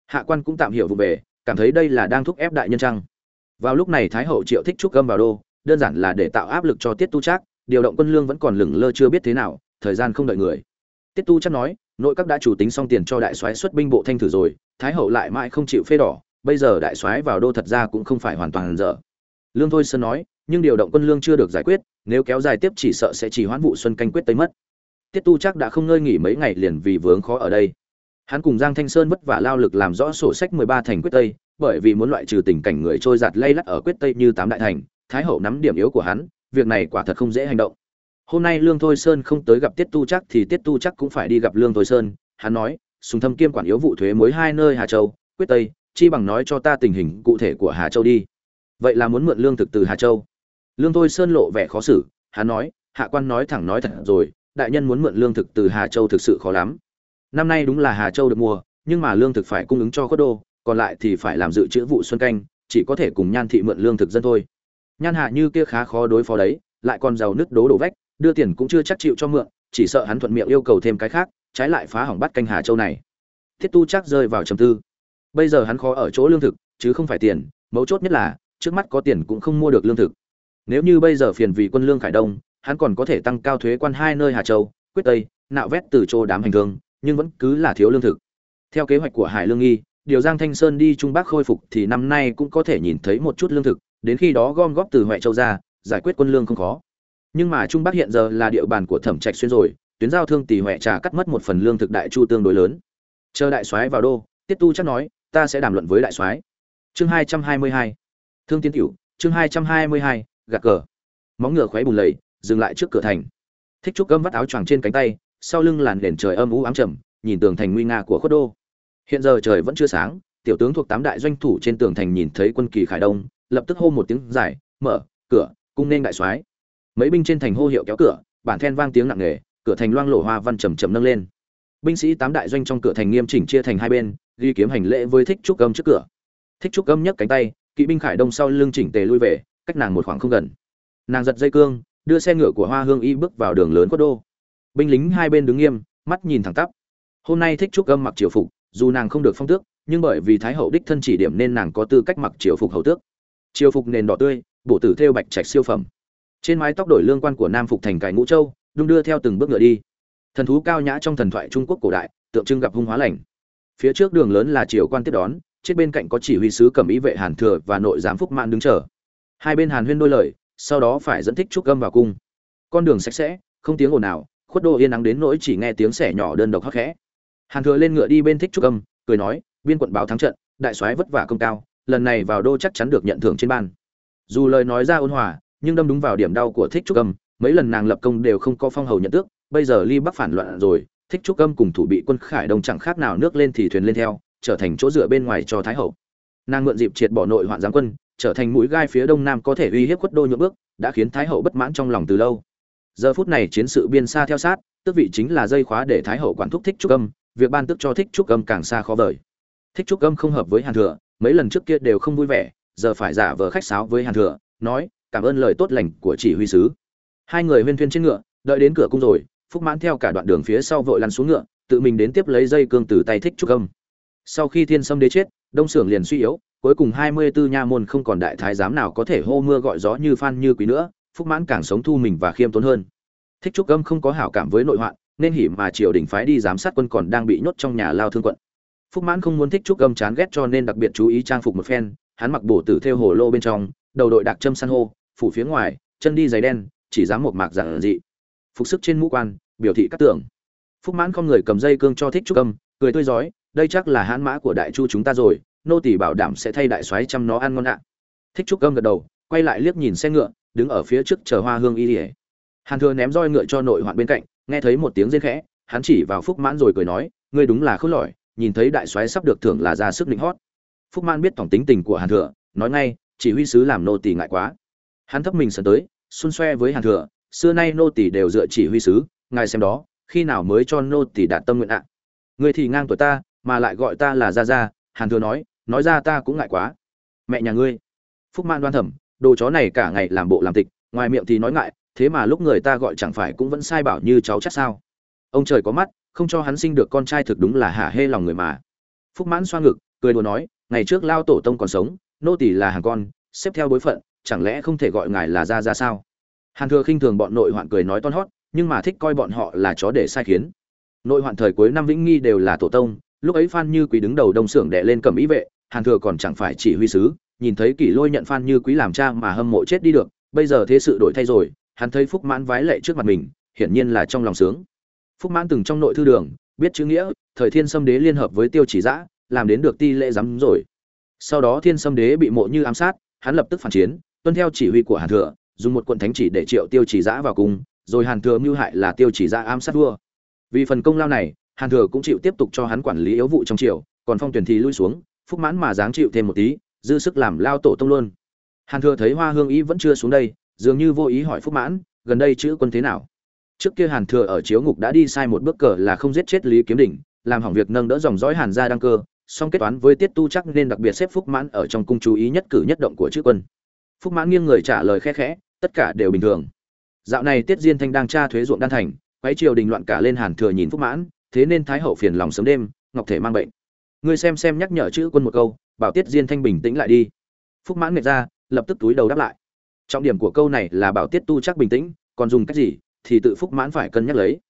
A: Hạ quan cũng tạm hiểu vụ về, cảm thấy đây là đang thúc ép đại nhân trăng vào lúc này thái hậu triệu thích trúc gâm vào đô, đơn giản là để tạo áp lực cho tiết tu trác điều động quân lương vẫn còn lửng lơ chưa biết thế nào, thời gian không đợi người. Tiết tu chắc nói nội các đã chủ tính xong tiền cho đại soái xuất binh bộ thanh thử rồi, thái hậu lại mãi không chịu phê đỏ, bây giờ đại soái vào đô thật ra cũng không phải hoàn toàn dở. Lương thôi sơn nói, nhưng điều động quân lương chưa được giải quyết, nếu kéo dài tiếp chỉ sợ sẽ chỉ hoãn vụ xuân canh quyết tây mất. Tiết tu chắc đã không ngơi nghỉ mấy ngày liền vì vướng khó ở đây. Hắn cùng giang thanh sơn vất vả lao lực làm rõ sổ sách mười ba thành quyết tây, bởi vì muốn loại trừ tình cảnh người trôi giạt lay lắt ở quyết tây như tám đại thành, thái hậu nắm điểm yếu của hắn, việc này quả thật không dễ hành động hôm nay lương thôi sơn không tới gặp tiết tu chắc thì tiết tu chắc cũng phải đi gặp lương thôi sơn. Hắn nói, sùng thâm kiêm quản yếu vụ thuế mới hai nơi hà châu, quyết tây, chi bằng nói cho ta tình hình cụ thể của hà châu đi. Vậy là muốn mượn lương thực từ hà châu. Lương thôi sơn lộ vẻ khó xử, hắn nói, hạ quan nói thẳng nói thật rồi, đại nhân muốn mượn lương thực từ hà châu thực sự khó lắm. Năm nay đúng là hà châu được mua nhưng mà lương thực phải cung ứng cho khuất đô, còn lại thì phải làm dự trữ vụ xuân canh, chỉ có thể cùng nhan thị mượn lương thực dân thôi. Nhan hạ như kia khá khó đối phó đấy, lại còn giàu nứt đố đổ vách đưa tiền cũng chưa chắc chịu cho mượn, chỉ sợ hắn thuận miệng yêu cầu thêm cái khác, trái lại phá hỏng bắt canh hà châu này. Thiết tu chắc rơi vào trầm tư. Bây giờ hắn khó ở chỗ lương thực, chứ không phải tiền, mấu chốt nhất là, trước mắt có tiền cũng không mua được lương thực. Nếu như bây giờ phiền vì quân lương khải đông, hắn còn có thể tăng cao thuế quan hai nơi hà châu, quyết tây, nạo vét từ chỗ đám hành thương nhưng vẫn cứ là thiếu lương thực. Theo kế hoạch của hải lương nghi, điều giang thanh sơn đi trung bắc khôi phục thì năm nay cũng có thể nhìn thấy một chút lương thực, đến khi đó gom góp từ huệ châu ra, giải quyết quân lương không khó nhưng mà trung bắc hiện giờ là địa bàn của thẩm trạch xuyên rồi, tuyến giao thương tỷ huệ trà cắt mất một phần lương thực đại chu tương đối lớn. Chờ đại soái vào đô, tiết tu chắc nói, ta sẽ đàm luận với đại soái. Chương hai trăm hai mươi hai. Thương tiến tiểu chương hai trăm hai mươi hai, gạt cờ. Móng ngựa khoé bùn lầy, dừng lại trước cửa thành. Thích trúc gấm vắt áo choàng trên cánh tay, sau lưng làn nền trời âm u ám trầm, nhìn tường thành nguy nga của khuất đô. Hiện giờ trời vẫn chưa sáng, tiểu tướng thuộc tám đại doanh thủ trên tường thành nhìn thấy quân kỳ khải đông, lập tức hô một tiếng giải mở cửa, cung nên đại soái mấy binh trên thành hô hiệu kéo cửa, bản then vang tiếng nặng nề, cửa thành loang lổ hoa văn trầm trầm nâng lên. Binh sĩ tám đại doanh trong cửa thành nghiêm chỉnh chia thành hai bên, ghi kiếm hành lễ với thích trúc âm trước cửa. Thích trúc âm nhấc cánh tay, kỵ binh khải đông sau lưng chỉnh tề lui về, cách nàng một khoảng không gần. Nàng giật dây cương, đưa xe ngựa của hoa hương y bước vào đường lớn quốc đô. Binh lính hai bên đứng nghiêm, mắt nhìn thẳng tắp. Hôm nay thích trúc âm mặc triều phục, dù nàng không được phong tước, nhưng bởi vì thái hậu đích thân chỉ điểm nên nàng có tư cách mặc triều phục hầu tước. Triều phục nền đỏ tươi bộ tử thêu bạch trạch siêu phẩm trên mái tóc đổi lương quan của nam phục thành cải ngũ châu, đung đưa theo từng bước ngựa đi. Thần thú cao nhã trong thần thoại trung quốc cổ đại, tượng trưng gặp hung hóa lành. Phía trước đường lớn là triều quan tiếp đón trên bên cạnh có chỉ huy sứ cầm ý vệ hàn thừa và nội giám phúc mạng đứng chờ. Hai bên hàn huyên đôi lời, sau đó phải dẫn thích trúc âm vào cung. Con đường sạch sẽ, không tiếng ồn nào, khuất đô yên nắng đến nỗi chỉ nghe tiếng sẻ nhỏ đơn độc hắc khẽ. Hàn thừa lên ngựa đi bên thích trúc âm cười nói, biên quận báo thắng trận, đại soái vất vả công cao, lần này vào đô chắc chắn được nhận thưởng trên ban. Dù lời nói ra ôn hòa nhưng đâm đúng vào điểm đau của thích trúc âm, mấy lần nàng lập công đều không có phong hầu nhận tước, bây giờ ly bắc phản loạn rồi, thích trúc âm cùng thủ bị quân khải đông chẳng khác nào nước lên thì thuyền lên theo, trở thành chỗ dựa bên ngoài cho thái hậu. Nàng mượn dịp triệt bỏ nội hoạn giáng quân, trở thành mũi gai phía đông nam có thể uy hiếp quất đô nhượng bước, đã khiến thái hậu bất mãn trong lòng từ lâu. Giờ phút này chiến sự biên xa theo sát, tước vị chính là dây khóa để thái hậu quản thúc thích trúc âm, việc ban tước cho thích trúc âm càng xa khó vời. Thích trúc âm không hợp với hàn thừa, mấy lần trước kia đều không vui vẻ, giờ phải giả vờ khách sáo với hàn thừa, nói cảm ơn lời tốt lành của chỉ huy sứ. Hai người huyên thuyên trên ngựa, đợi đến cửa cung rồi, phúc mãn theo cả đoạn đường phía sau vội lăn xuống ngựa, tự mình đến tiếp lấy dây cương từ tay thích trúc âm. Sau khi thiên sâm đế chết, đông xưởng liền suy yếu, cuối cùng hai mươi 24 nha môn không còn đại thái giám nào có thể hô mưa gọi gió như phan như quý nữa, phúc mãn càng sống thu mình và khiêm tốn hơn. Thích trúc âm không có hảo cảm với nội hoạn, nên hỉ mà triều đình phái đi giám sát quân còn đang bị nhốt trong nhà lao thương quận. Phúc mãn không muốn thích trúc âm chán ghét cho nên đặc biệt chú ý trang phục một phen, hắn mặc bổ tử theo hồ lô bên trong, đầu đội đặc châm san hô phủ phía ngoài, chân đi giày đen, chỉ dám một mạc giản dị. Phục sức trên mũ quan, biểu thị các tưởng. Phúc mãn không người cầm dây cương cho thích trúc âm, cười tươi rói đây chắc là hãn mã của đại chu chúng ta rồi, nô tỷ bảo đảm sẽ thay đại soái chăm nó ăn ngon ạ. Thích trúc âm gật đầu, quay lại liếc nhìn xe ngựa, đứng ở phía trước chờ hoa hương y ỉa hàn thừa ném roi ngựa cho nội hoạn bên cạnh, nghe thấy một tiếng rên khẽ, hắn chỉ vào phúc mãn rồi cười nói, ngươi đúng là khốt lỏi, nhìn thấy đại soái sắp được thưởng là ra sức định hót. Phúc mãn biết tổng tính tình của hàn thừa, nói ngay, chỉ huy sứ làm nô tỳ ngại quá hắn thấp mình sân tới xun xoe với hàn thừa, xưa nay nô tỳ đều dựa chỉ huy sứ, ngài xem đó, khi nào mới cho nô tỳ đạt tâm nguyện ạ? Người thì ngang tuổi ta, mà lại gọi ta là gia gia, hàn thừa nói nói ra ta cũng ngại quá. Mẹ nhà ngươi. Phúc man đoan thẩm đồ chó này cả ngày làm bộ làm tịch, ngoài miệng thì nói ngại, thế mà lúc người ta gọi chẳng phải cũng vẫn sai bảo như cháu chắc sao? Ông trời có mắt, không cho hắn sinh được con trai thực đúng là hả hê lòng người mà. Phúc mãn xoa ngực, cười đùa nói, ngày trước lao tổ tông còn sống, nô tỳ là hàng con, xếp theo bối phận chẳng lẽ không thể gọi ngài là ra ra sao? Hàn thừa khinh thường bọn nội hoạn cười nói ton hót, nhưng mà thích coi bọn họ là chó để sai khiến. Nội hoạn thời cuối năm vĩnh nghi đều là tổ tông, lúc ấy phan như quý đứng đầu đông xưởng đệ lên cầm ý vệ, hàn thừa còn chẳng phải chỉ huy sứ, nhìn thấy kỷ lôi nhận phan như quý làm cha mà hâm mộ chết đi được, bây giờ thế sự đổi thay rồi, hắn thấy phúc mãn vái lệ trước mặt mình, hiển nhiên là trong lòng sướng. Phúc mãn từng trong nội thư đường, biết chữ nghĩa, thời thiên sâm đế liên hợp với tiêu chỉ giã, làm đến được ti lễ giám rồi. Sau đó thiên sâm đế bị mộ như ám sát, hắn lập tức phản chiến tuân theo chỉ huy của hàn thừa, dùng một quận thánh chỉ để triệu tiêu chỉ giã vào cung, rồi hàn thừa mưu hại là tiêu chỉ giã ám sát vua. Vì phần công lao này, hàn thừa cũng chịu tiếp tục cho hắn quản lý yếu vụ trong triều, còn phong tuyển thì lui xuống, phúc mãn mà dáng chịu thêm một tí, dư sức làm lao tổ tông luôn. Hàn thừa thấy hoa hương ý vẫn chưa xuống đây, dường như vô ý hỏi phúc mãn, gần đây chữ quân thế nào? Trước kia hàn thừa ở chiếu ngục đã đi sai một bước cờ là không giết chết lý kiếm đỉnh, làm hỏng việc nâng đỡ dòng dõi hàn gia đăng cơ, song kết toán với tiết tu chắc nên đặc biệt xếp phúc mãn ở trong cung chú ý nhất cử nhất động của chữ quân phúc mãn nghiêng người trả lời khẽ khẽ, tất cả đều bình thường. Dạo này tiết diên thanh đang tra thuế ruộng đan thành quấy triều đình loạn cả lên hàn thừa nhìn phúc mãn, thế nên thái hậu phiền lòng sớm đêm, ngọc thể mang bệnh. Ngươi xem xem nhắc nhở chữ quân một câu, bảo tiết diên thanh bình tĩnh lại đi. Phúc mãn nghệt ra, lập tức túi đầu đáp lại. Trọng điểm của câu này là bảo tiết tu chắc bình tĩnh, còn dùng cách gì thì tự phúc mãn phải cân nhắc lấy.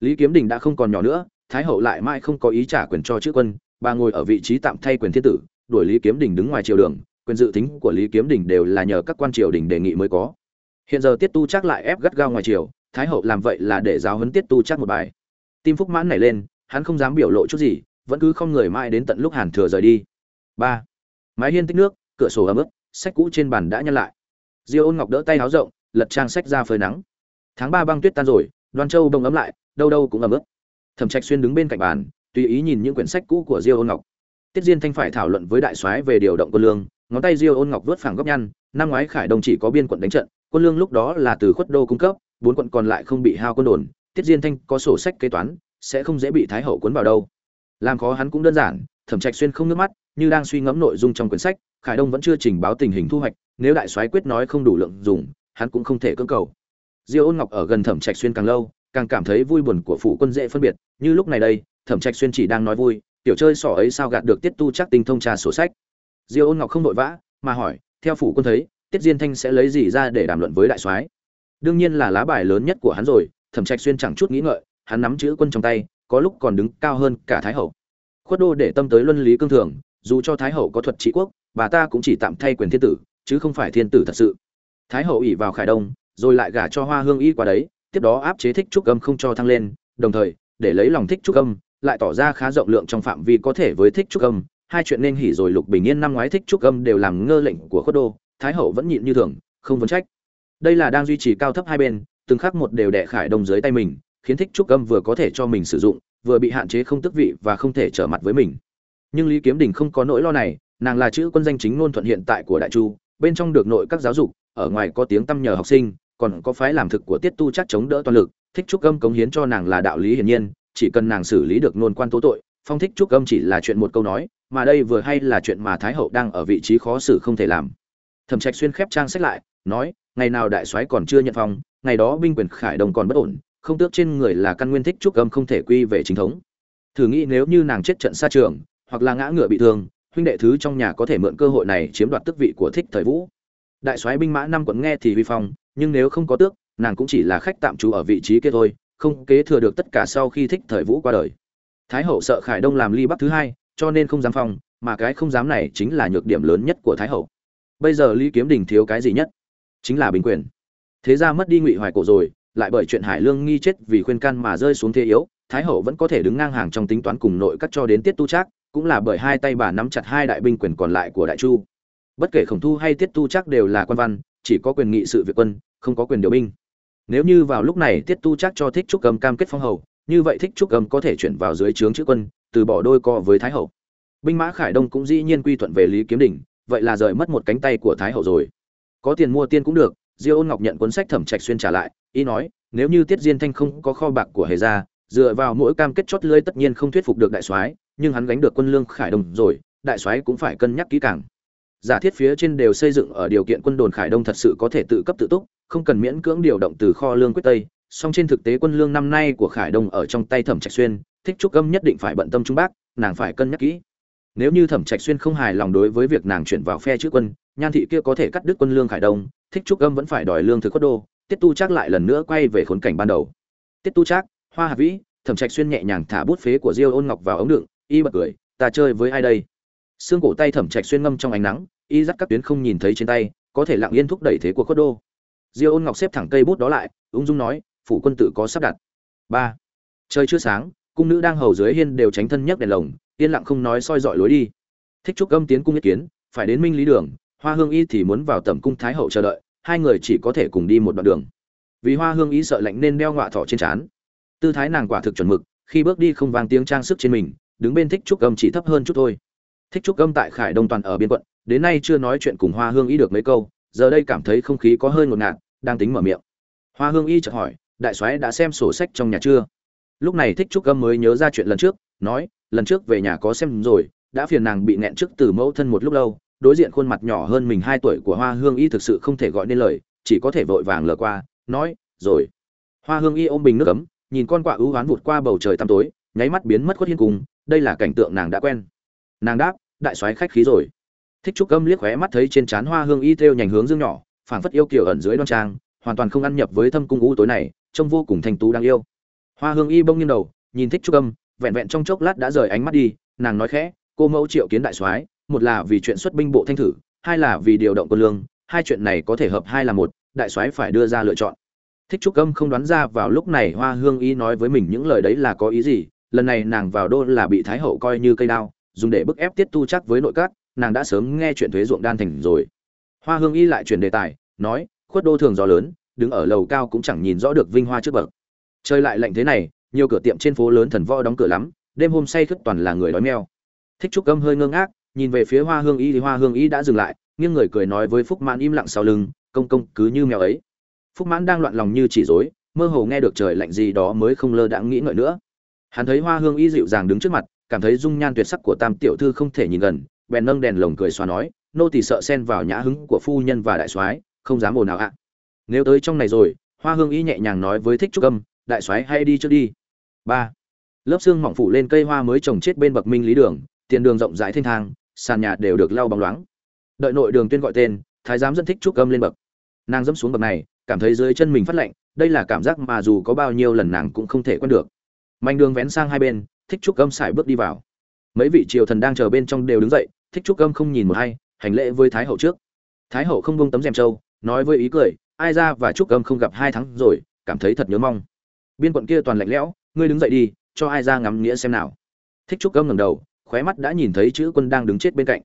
A: Lý kiếm đình đã không còn nhỏ nữa, thái hậu lại mãi không có ý trả quyền cho chữ quân, bà ngồi ở vị trí tạm thay quyền thiên tử, đuổi lý kiếm đình đứng ngoài triều đường quyền dự tính của lý kiếm đình đều là nhờ các quan triều đình đề nghị mới có. Hiện giờ tiết tu chắc lại ép gắt gao ngoài triều, thái hậu làm vậy là để giáo huấn tiết tu chắc một bài. Tim phúc mãn nảy lên, hắn không dám biểu lộ chút gì, vẫn cứ không người mãi đến tận lúc hàn thừa rời đi. Ba. Mái hiên tích nước, cửa sổ ấm ức, sách cũ trên bàn đã nhăn lại. Diêu ôn ngọc đỡ tay áo rộng, lật trang sách ra phơi nắng. Tháng ba băng tuyết tan rồi đoan châu bông ấm lại, đâu đâu cũng ấm ức. Thẩm trạch xuyên đứng bên cạnh bàn, tùy ý nhìn những quyển sách cũ của diêu ôn ngọc. Tiết diên thanh phải thảo luận với đại soái về điều động quân lương ngón tay diêu ôn ngọc vớt phẳng góc nhăn, năm ngoái khải đông chỉ có biên quận đánh trận, quân lương lúc đó là từ khuất đô cung cấp, bốn quận còn lại không bị hao quân đồn, tiết diên thanh có sổ sách kế toán, sẽ không dễ bị thái hậu cuốn vào đâu. Làm khó hắn cũng đơn giản, thẩm trạch xuyên không nước mắt, như đang suy ngẫm nội dung trong quyển sách, khải đông vẫn chưa trình báo tình hình thu hoạch, nếu đại soái quyết nói không đủ lượng dùng, hắn cũng không thể cưỡng cầu. Diêu ôn ngọc ở gần thẩm trạch xuyên càng lâu, càng cảm thấy vui buồn của phủ quân dễ phân biệt, như lúc này đây, thẩm trạch xuyên chỉ đang nói vui, tiểu chơi sỏ ấy sao gạt được tiết tu chắc tinh thông trà sổ sách? Diêu ôn ngọc không vội vã, mà hỏi, theo phủ quân thấy, tiết diên thanh sẽ lấy gì ra để đàm luận với đại soái? Đương nhiên là lá bài lớn nhất của hắn rồi, thẩm trạch xuyên chẳng chút nghĩ ngợi, hắn nắm chữ quân trong tay, có lúc còn đứng cao hơn cả thái hậu. Khuất đô để tâm tới luân lý cương thường, dù cho thái hậu có thuật trị quốc, bà ta cũng chỉ tạm thay quyền thiên tử, chứ không phải thiên tử thật sự. Thái hậu ỉ vào khải đông, rồi lại gả cho hoa hương y qua đấy, tiếp đó áp chế thích trúc âm không cho thăng lên, đồng thời, để lấy lòng thích trúc âm, lại tỏ ra khá rộng lượng trong phạm vi có thể với thích trúc âm hai chuyện nên hỉ rồi lục bình yên năm ngoái thích trúc âm đều làm ngơ lệnh của khuất đô, thái hậu vẫn nhịn như thường, không vấn trách. Đây là đang duy trì cao thấp hai bên, từng khắc một đều đẻ khải đông dưới tay mình, khiến thích trúc âm vừa có thể cho mình sử dụng, vừa bị hạn chế không tức vị và không thể trở mặt với mình. Nhưng lý kiếm đình không có nỗi lo này, nàng là chữ quân danh chính ngôn thuận hiện tại của đại chu, bên trong được nội các giáo dục, ở ngoài có tiếng tăm nhờ học sinh, còn có phái làm thực của tiết tu chắc chống đỡ toàn lực, thích trúc âm cống hiến cho nàng là đạo lý hiển nhiên, chỉ cần nàng xử lý được nôn quan tố tội phong thích trúc âm chỉ là chuyện một câu nói, mà đây vừa hay là chuyện mà thái hậu đang ở vị trí khó xử không thể làm. Thẩm trạch xuyên khép trang sách lại, nói, ngày nào đại soái còn chưa nhận phong, ngày đó binh quyền khải đồng còn bất ổn, không tước trên người là căn nguyên thích trúc âm không thể quy về chính thống. Thử nghĩ nếu như nàng chết trận xa trường, hoặc là ngã ngựa bị thương, huynh đệ thứ trong nhà có thể mượn cơ hội này chiếm đoạt tước vị của thích thời vũ. Đại soái binh mã năm quận nghe thì vi phong, nhưng nếu không có tước, nàng cũng chỉ là khách tạm trú ở vị trí kia thôi, không kế thừa được tất cả sau khi thích thời vũ qua đời thái hậu sợ khải đông làm ly bắc thứ hai, cho nên không dám phong mà cái không dám này chính là nhược điểm lớn nhất của thái hậu. Bây giờ lý kiếm đình thiếu cái gì nhất? Chính là bình quyền. Thế ra mất đi ngụy hoài cổ rồi, lại bởi chuyện hải lương nghi chết vì khuyên can mà rơi xuống thế yếu, thái hậu vẫn có thể đứng ngang hàng trong tính toán cùng nội các cho đến tiết tu trác, cũng là bởi hai tay bà nắm chặt hai đại binh quyền còn lại của đại chu. Bất kể khổng thu hay tiết tu trác đều là quan văn, chỉ có quyền nghị sự việc quân, không có quyền điều binh. Nếu như vào lúc này tiết tu trác cho thích trúc cầm cam kết phong hầu như vậy thích trúc cầm có thể chuyển vào dưới trướng chữ quân, từ bỏ đôi co với thái hậu. Binh mã khải đông cũng dĩ nhiên quy thuận về lý kiếm đỉnh vậy là rời mất một cánh tay của thái hậu rồi. Có tiền mua tiên cũng được, diêu ôn ngọc nhận cuốn sách thẩm trạch xuyên trả lại, ý nói, nếu như tiết diên thanh không có kho bạc của hề gia, dựa vào mỗi cam kết chót lưới tất nhiên không thuyết phục được đại soái, nhưng hắn gánh được quân lương khải đông rồi, đại soái cũng phải cân nhắc kỹ càng. Giả thiết phía trên đều xây dựng ở điều kiện quân đồn khải đông thật sự có thể tự cấp tự túc, không cần miễn cưỡng điều động từ kho lương quyết tây song trên thực tế quân lương năm nay của khải đông ở trong tay thẩm trạch xuyên, thích trúc âm nhất định phải bận tâm trung bắc nàng phải cân nhắc kỹ. Nếu như thẩm trạch xuyên không hài lòng đối với việc nàng chuyển vào phe chữ quân, nhan thị kia có thể cắt đứt quân lương khải đông, thích trúc âm vẫn phải đòi lương thực khuất đô, tiết tu chắc lại lần nữa quay về khốn cảnh ban đầu. Tiết tu chắc hoa hà vĩ, thẩm trạch xuyên nhẹ nhàng thả bút phế của diêu ôn ngọc vào ống đựng, y bật cười, ta chơi với ai đây? Xương cổ tay thẩm trạch xuyên ngâm trong ánh nắng, y dắt các tuyến không nhìn thấy trên tay, có thể lặng yên thúc đẩy thế của khuất đô. Diêu ôn ngọc xếp thẳng cây bút đó lại, ung dung nói phụ quân tự có sắp đặt. Ba. Trời chưa sáng, cung nữ đang hầu dưới hiên đều tránh thân nhấc đèn lồng, yên lặng không nói soi dọi lối đi. Thích trúc âm tiến cung ý kiến, phải đến minh lý đường, hoa hương y thì muốn vào tẩm cung thái hậu chờ đợi, hai người chỉ có thể cùng đi một đoạn đường. Vì hoa hương y sợ lạnh nên đeo ngọa thọ trên trán. Tư thái nàng quả thực chuẩn mực, khi bước đi không vang tiếng trang sức trên mình, đứng bên thích trúc âm chỉ thấp hơn chút thôi. Thích trúc âm tại khải đông toàn ở biên quận, đến nay chưa nói chuyện cùng hoa hương y được mấy câu, giờ đây cảm thấy không khí có hơi ngột ngạt, đang tính mở miệng. Hoa hương y chợt hỏi đại soái đã xem sổ sách trong nhà chưa? Lúc này thích trúc âm mới nhớ ra chuyện lần trước, nói, lần trước về nhà có xem rồi, đã phiền nàng bị nẹn trước từ mẫu thân một lúc lâu, đối diện khuôn mặt nhỏ hơn mình hai tuổi của hoa hương y thực sự không thể gọi nên lời, chỉ có thể vội vàng lờ qua, nói, rồi. Hoa hương y ôm bình nước ấm, nhìn con quạ ưu oán vụt qua bầu trời tăm tối, nháy mắt biến mất khuất hiên cùng, đây là cảnh tượng nàng đã quen. Nàng đáp, đại soái khách khí rồi. Thích trúc âm liếc khóe mắt thấy trên trán hoa hương y theo nhành hướng dương nhỏ, phảng phất yêu kiều ẩn dưới đoan trang, hoàn toàn không ăn nhập với thâm cung u tối này trông vô cùng thanh tú đáng yêu. Hoa hương y bông nghiêng đầu, nhìn thích trúc âm, vẹn vẹn trong chốc lát đã rời ánh mắt đi, nàng nói khẽ, cô mẫu triệu kiến đại soái, một là vì chuyện xuất binh bộ thanh thử, hai là vì điều động quân lương, hai chuyện này có thể hợp, hai là một, đại soái phải đưa ra lựa chọn. Thích trúc âm không đoán ra vào lúc này hoa hương y nói với mình những lời đấy là có ý gì, lần này nàng vào đô là bị thái hậu coi như cây đao, dùng để bức ép tiết tu chắc với nội các, nàng đã sớm nghe chuyện thuế ruộng đan thành rồi. Hoa hương y lại chuyển đề tài, nói, khuất đô thường gió lớn đứng ở lầu cao cũng chẳng nhìn rõ được vinh hoa trước bậc. Trời lại lạnh thế này, nhiều cửa tiệm trên phố lớn thần võ đóng cửa lắm, đêm hôm say khướt toàn là người đói meo thích trúc âm hơi ngơ ngác, nhìn về phía hoa hương y thì hoa hương y đã dừng lại, nghiêng người cười nói với phúc mãn im lặng sau lưng, công công, cứ như mèo ấy. Phúc mãn đang loạn lòng như chỉ dối mơ hồ nghe được trời lạnh gì đó mới không lơ đãng nghĩ ngợi nữa. Hắn thấy hoa hương y dịu dàng đứng trước mặt, cảm thấy dung nhan tuyệt sắc của tam tiểu thư không thể nhìn gần, bèn nâng đèn lồng cười xóa nói, nô tỳ sợ xen vào nhã hứng của phu nhân và đại soái, không dám ồn nào ạ nếu tới trong này rồi, hoa hương y nhẹ nhàng nói với thích trúc âm, đại soái hay đi trước đi. Ba. Lớp xương mỏng phủ lên cây hoa mới trồng chết bên bậc minh lý đường, tiền đường rộng rãi thênh thang, sàn nhà đều được lau bóng loáng. Đợi nội đường tuyên gọi tên, thái giám dẫn thích trúc âm lên bậc. Nàng dẫm xuống bậc này, cảm thấy dưới chân mình phát lạnh, đây là cảm giác mà dù có bao nhiêu lần nàng cũng không thể quen được. Manh đường vén sang hai bên, thích trúc âm xài bước đi vào. Mấy vị triều thần đang chờ bên trong đều đứng dậy, thích trúc âm không nhìn một hay hành lễ với thái hậu trước. Thái hậu không bông tấm rèm trâu, nói với ý cười ai ra và trúc âm không gặp hai tháng rồi, cảm thấy thật nhớ mong. Biên quận kia toàn lạnh lẽo, ngươi đứng dậy đi, cho ai ra ngắm nghĩa xem nào. Thích trúc âm ngẩng đầu, khóe mắt đã nhìn thấy chữ quân đang đứng chết bên cạnh.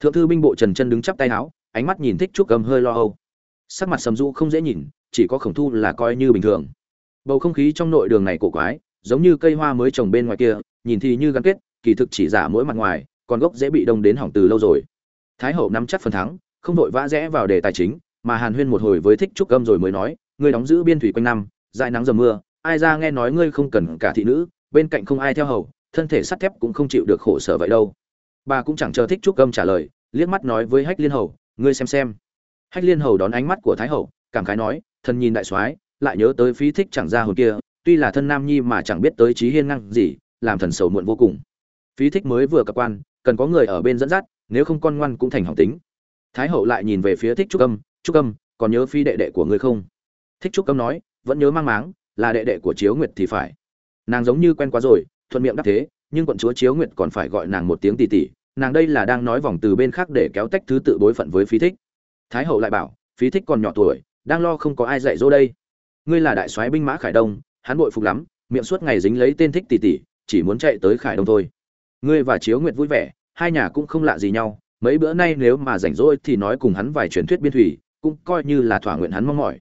A: Thượng thư binh bộ trần chân đứng chắp tay áo ánh mắt nhìn thích trúc âm hơi lo âu. Sắc mặt sầm du không dễ nhìn, chỉ có khổng thu là coi như bình thường. Bầu không khí trong nội đường này cổ quái, giống như cây hoa mới trồng bên ngoài kia, nhìn thì như gắn kết, kỳ thực chỉ giả mỗi mặt ngoài, còn gốc dễ bị đông đến hỏng từ lâu rồi. Thái hậu nắm chắc phần thắng, không vội vã rẽ vào đề tài chính mà hàn huyên một hồi với thích trúc âm rồi mới nói, ngươi đóng giữ biên thủy quanh năm, dại nắng dầm mưa, ai ra nghe nói ngươi không cần cả thị nữ, bên cạnh không ai theo hầu, thân thể sắt thép cũng không chịu được khổ sở vậy đâu. Bà cũng chẳng chờ thích trúc âm trả lời, liếc mắt nói với hách liên hầu, ngươi xem xem. Hách liên hầu đón ánh mắt của thái hậu, cảm khái nói thân nhìn đại soái, lại nhớ tới phí thích chẳng ra hồn kia, tuy là thân nam nhi mà chẳng biết tới trí hiên năng gì, làm thần sầu muộn vô cùng. Phí thích mới vừa cập quan, cần có người ở bên dẫn dắt, nếu không con ngoan cũng thành hỏng tính. Thái hậu lại nhìn về phía thích trúc âm trúc âm, còn nhớ phi đệ đệ của ngươi không? Thích trúc âm nói, vẫn nhớ mang máng, là đệ đệ của chiếu nguyệt thì phải. Nàng giống như quen quá rồi, thuận miệng đáp thế, nhưng quận chúa chiếu nguyệt còn phải gọi nàng một tiếng tỷ tỷ, nàng đây là đang nói vòng từ bên khác để kéo tách thứ tự bối phận với phí thích. Thái hậu lại bảo phí thích còn nhỏ tuổi, đang lo không có ai dạy dỗ đây. Ngươi là đại soái binh mã khải đông, hắn bội phục lắm, miệng suốt ngày dính lấy tên thích tỷ tỷ, chỉ muốn chạy tới khải đông thôi. Ngươi và chiếu nguyệt vui vẻ, hai nhà cũng không lạ gì nhau, mấy bữa nay nếu mà rảnh rỗi thì nói cùng hắn vài truyền thuyết biên thủy cũng coi như là thỏa nguyện hắn mong mỏi.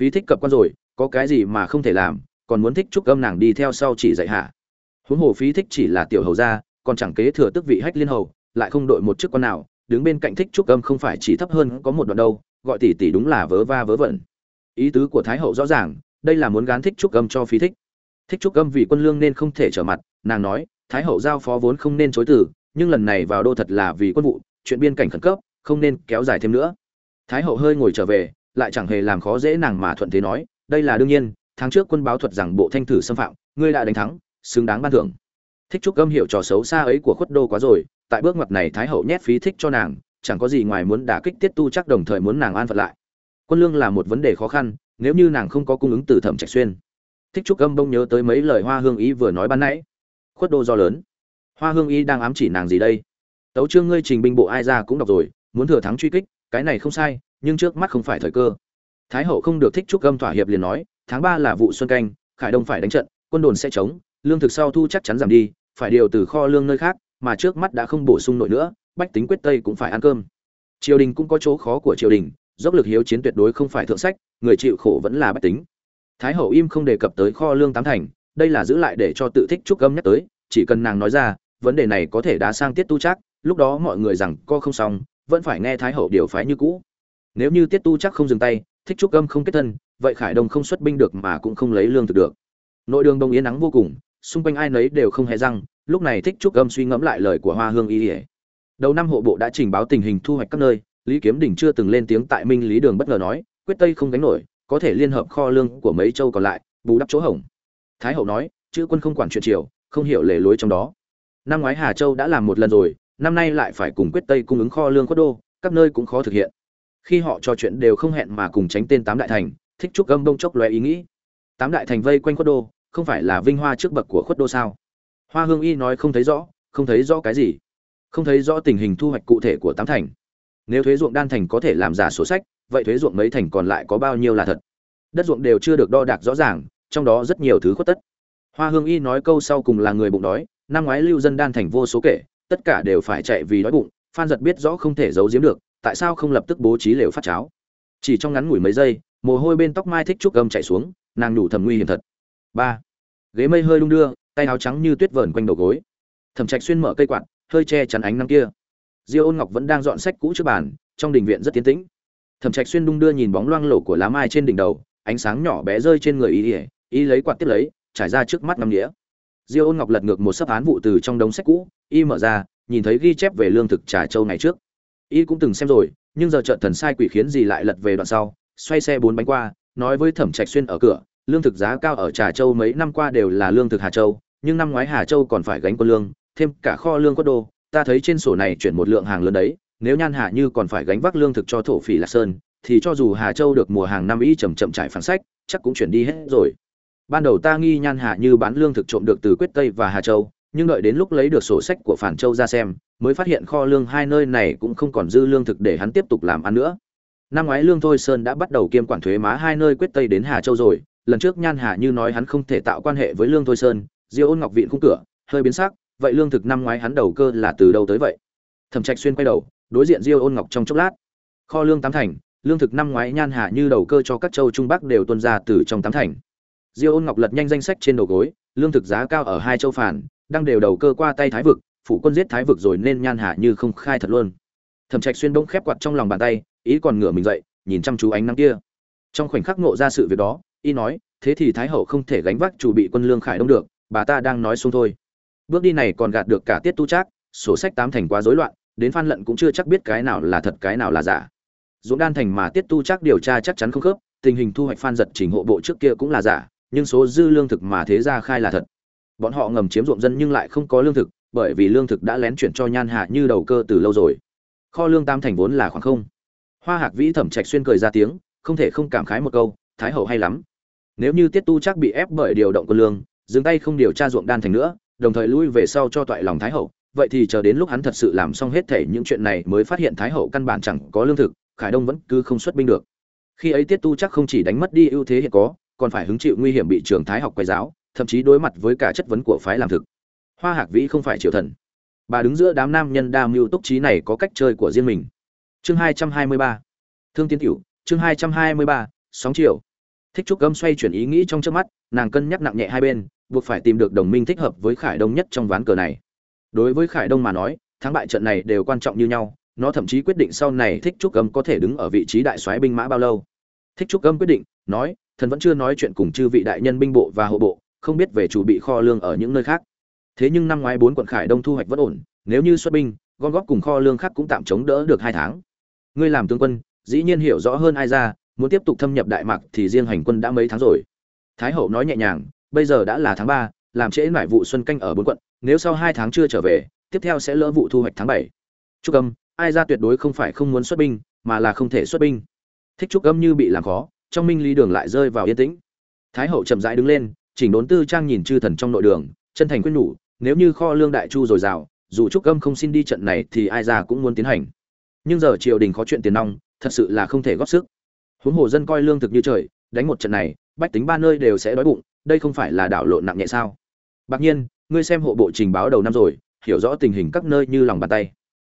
A: Phí thích cập quan rồi, có cái gì mà không thể làm, còn muốn thích chúc âm nàng đi theo sau chỉ dạy hạ. Huống hồ phí thích chỉ là tiểu hầu gia, còn chẳng kế thừa tức vị hách liên hầu, lại không đội một chức quan nào, đứng bên cạnh thích trúc âm không phải chỉ thấp hơn có một đoạn đâu, gọi tỷ tỷ đúng là vớ va vớ vẩn. Ý tứ của thái hậu rõ ràng, đây là muốn gán thích trúc âm cho phí thích. Thích trúc âm vì quân lương nên không thể trở mặt, nàng nói, thái hậu giao phó vốn không nên chối từ, nhưng lần này vào đô thật là vì quân vụ, chuyện biên cảnh khẩn cấp, không nên kéo dài thêm nữa thái hậu hơi ngồi trở về, lại chẳng hề làm khó dễ nàng mà thuận thế nói, đây là đương nhiên, tháng trước quân báo thuật rằng bộ thanh thử xâm phạm, ngươi đã đánh thắng, xứng đáng ban thưởng. Thích trúc âm hiệu trò xấu xa ấy của khuất đô quá rồi, tại bước ngoặt này thái hậu nhét phí thích cho nàng, chẳng có gì ngoài muốn đả kích tiết tu chắc đồng thời muốn nàng an phận lại. Quân lương là một vấn đề khó khăn, nếu như nàng không có cung ứng từ thẩm trạch xuyên. Thích trúc âm bông nhớ tới mấy lời hoa hương ý vừa nói ban nãy. Khuất đô do lớn. Hoa hương ý đang ám chỉ nàng gì đây? Tấu chương ngươi trình binh bộ ai ra cũng đọc rồi, muốn thừa thắng truy kích cái này không sai, nhưng trước mắt không phải thời cơ. Thái hậu không được thích trúc âm thỏa hiệp liền nói, tháng ba là vụ xuân canh, khải đông phải đánh trận, quân đồn sẽ chống, lương thực sau thu chắc chắn giảm đi, phải điều từ kho lương nơi khác, mà trước mắt đã không bổ sung nổi nữa, bách tính quyết tây cũng phải ăn cơm. Triều đình cũng có chỗ khó của triều đình, dốc lực hiếu chiến tuyệt đối không phải thượng sách, người chịu khổ vẫn là bách tính. Thái hậu im không đề cập tới kho lương tám thành, đây là giữ lại để cho tự thích trúc âm nhắc tới, chỉ cần nàng nói ra, vấn đề này có thể đã sang tiết tu trác, lúc đó mọi người rằng co không xong vẫn phải nghe thái hậu điều phái như cũ. Nếu như tiết tu chắc không dừng tay, thích trúc âm không kết thân, vậy khải đông không xuất binh được mà cũng không lấy lương thực được. Nội đường đông yên nắng vô cùng, xung quanh ai nấy đều không hề răng, lúc này thích trúc âm suy ngẫm lại lời của hoa hương y ỉa đầu năm hộ bộ đã trình báo tình hình thu hoạch các nơi, lý kiếm đình chưa từng lên tiếng tại minh lý đường bất ngờ nói, quyết tây không gánh nổi, có thể liên hợp kho lương của mấy châu còn lại, bù đắp chỗ hỏng thái hậu nói, chữ quân không quản chuyện triều, không hiểu lề lối trong đó. Năm ngoái hà châu đã làm một lần rồi năm nay lại phải cùng quyết tây cung ứng kho lương quốc đô, các nơi cũng khó thực hiện. Khi họ trò chuyện đều không hẹn mà cùng tránh tên tám đại thành, thích trúc âm đông chốc lóe ý nghĩ. Tám đại thành vây quanh quốc đô, không phải là vinh hoa trước bậc của khuất đô sao? Hoa hương y nói không thấy rõ, không thấy rõ cái gì. Không thấy rõ tình hình thu hoạch cụ thể của tám thành. Nếu thuế ruộng đan thành có thể làm giả sổ sách, vậy thuế ruộng mấy thành còn lại có bao nhiêu là thật? Đất ruộng đều chưa được đo đạc rõ ràng, trong đó rất nhiều thứ khuất tất. Hoa hương y nói câu sau cùng là người bụng đói, năm ngoái lưu dân đan thành vô số kể tất cả đều phải chạy vì đói bụng, phan giật biết rõ không thể giấu giếm được, tại sao không lập tức bố trí lều phát cháo. Chỉ trong ngắn ngủi mấy giây, mồ hôi bên tóc mai thích trúc gầm chạy xuống, nàng nhủ thầm nguy hiểm thật. Ba, ghế mây hơi đung đưa, tay áo trắng như tuyết vờn quanh đầu gối. Thẩm trạch xuyên mở cây quạt, hơi che chắn ánh nắng kia. Diêu ôn ngọc vẫn đang dọn sách cũ trước bàn, trong đình viện rất tiến tĩnh. Thẩm trạch xuyên đung đưa nhìn bóng loang lổ của lá mai trên đỉnh đầu, ánh sáng nhỏ bé rơi trên người y y lấy quạt tiếp lấy, trải ra trước mắt năm nghĩa diêu ôn ngọc lật ngược một sấp án vụ từ trong đống sách cũ, y mở ra, nhìn thấy ghi chép về lương thực trà châu ngày trước. Y cũng từng xem rồi, nhưng giờ chợt thần sai quỷ khiến gì lại lật về đoạn sau, xoay xe bốn bánh qua, nói với thẩm trạch xuyên ở cửa, lương thực giá cao ở trà châu mấy năm qua đều là lương thực hà châu, nhưng năm ngoái hà châu còn phải gánh quân lương, thêm cả kho lương quất đô. Ta thấy trên sổ này chuyển một lượng hàng lớn đấy, nếu nhan Hạ như còn phải gánh vác lương thực cho thổ phỉ lạc sơn, thì cho dù hà châu được mùa hàng năm ý chậm chậm trải phản sách, chắc cũng chuyển đi hết rồi ban đầu ta nghi nhan Hạ như bán lương thực trộm được từ quyết tây và hà châu, nhưng đợi đến lúc lấy được sổ sách của phản châu ra xem, mới phát hiện kho lương hai nơi này cũng không còn dư lương thực để hắn tiếp tục làm ăn nữa. Năm ngoái lương thôi sơn đã bắt đầu kiêm quản thuế má hai nơi quyết tây đến hà châu rồi, lần trước nhan Hạ như nói hắn không thể tạo quan hệ với lương thôi sơn, diêu ôn ngọc viện khung cửa, hơi biến sắc, vậy lương thực năm ngoái hắn đầu cơ là từ đâu tới vậy? Thẩm trạch xuyên quay đầu, đối diện diêu ôn ngọc trong chốc lát. Kho lương tám thành, lương thực năm ngoái nhan Hạ như đầu cơ cho các châu trung bắc đều tuân ra từ trong tám thành diêu ôn ngọc lật nhanh danh sách trên đầu gối, lương thực giá cao ở hai châu phản, đang đều đầu cơ qua tay thái vực, phủ quân giết thái vực rồi nên nhan hạ như không khai thật luôn. Thẩm trạch xuyên bỗng khép quạt trong lòng bàn tay, ý còn ngửa mình dậy, nhìn chăm chú ánh nắng kia. Trong khoảnh khắc ngộ ra sự việc đó, y nói, thế thì thái hậu không thể gánh vác chủ bị quân lương khải đông được, bà ta đang nói xuống thôi. Bước đi này còn gạt được cả tiết tu trác, sổ sách tám thành quá rối loạn, đến phan lận cũng chưa chắc biết cái nào là thật, cái nào là giả. Dũng đan thành mà tiết tu trác điều tra chắc chắn không khớp, tình hình thu hoạch phan giật trình hộ bộ trước kia cũng là giả nhưng số dư lương thực mà thế gia khai là thật. Bọn họ ngầm chiếm ruộng dân nhưng lại không có lương thực, bởi vì lương thực đã lén chuyển cho nhan hạ như đầu cơ từ lâu rồi. Kho lương tam thành vốn là khoảng không. Hoa hạc vĩ thẩm trạch xuyên cười ra tiếng, không thể không cảm khái một câu, thái hậu hay lắm. Nếu như tiết tu chắc bị ép bởi điều động quân lương, dừng tay không điều tra ruộng đan thành nữa, đồng thời lui về sau cho toại lòng thái hậu, vậy thì chờ đến lúc hắn thật sự làm xong hết thể những chuyện này mới phát hiện thái hậu căn bản chẳng có lương thực, khải đông vẫn cứ không xuất binh được. Khi ấy tiết tu chắc không chỉ đánh mất đi ưu thế hiện có còn phải hứng chịu nguy hiểm bị trường thái học quay giáo, thậm chí đối mặt với cả chất vấn của phái làm thực. Hoa hạc vĩ không phải triều thần. Bà đứng giữa đám nam nhân đa mưu túc trí này có cách chơi của riêng mình. Chương hai trăm hai mươi ba. Thương tiến tiểu, chương hai trăm hai mươi ba, sóng chiều thích trúc gâm xoay chuyển ý nghĩ trong trước mắt, nàng cân nhắc nặng nhẹ hai bên, buộc phải tìm được đồng minh thích hợp với khải đông nhất trong ván cờ này. Đối với khải đông mà nói, thắng bại trận này đều quan trọng như nhau, nó thậm chí quyết định sau này thích trúc gâm có thể đứng ở vị trí đại soái binh mã bao lâu. Thích trúc gâm quyết định, nói thần vẫn chưa nói chuyện cùng chư vị đại nhân binh bộ và hộ bộ, không biết về chủ bị kho lương ở những nơi khác. Thế nhưng năm ngoái bốn quận khải đông thu hoạch vẫn ổn, nếu như xuất binh, gom góp cùng kho lương khác cũng tạm chống đỡ được hai tháng. Ngươi làm tướng quân, dĩ nhiên hiểu rõ hơn ai ra, muốn tiếp tục thâm nhập đại mạc thì riêng hành quân đã mấy tháng rồi. Thái hậu nói nhẹ nhàng, bây giờ đã là tháng ba, làm trễ mải vụ xuân canh ở bốn quận, nếu sau hai tháng chưa trở về, tiếp theo sẽ lỡ vụ thu hoạch tháng bảy. Trúc âm, ai ra tuyệt đối không phải không muốn xuất binh, mà là không thể xuất binh. Thích trúc âm như bị làm khó trong minh lý đường lại rơi vào yên tĩnh. Thái hậu chậm rãi đứng lên, chỉnh đốn tư trang nhìn chư thần trong nội đường, chân thành quyết nhủ, nếu như kho lương đại chu dồi dào, dù trúc âm không xin đi trận này thì ai ra cũng muốn tiến hành. Nhưng giờ triều đình có chuyện tiền nong, thật sự là không thể góp sức. Huống hồ dân coi lương thực như trời, đánh một trận này, bách tính ba nơi đều sẽ đói bụng, đây không phải là đảo lộn nặng nhẹ sao? Bạc nhiên, ngươi xem hộ bộ trình báo đầu năm rồi, hiểu rõ tình hình các nơi như lòng bàn tay.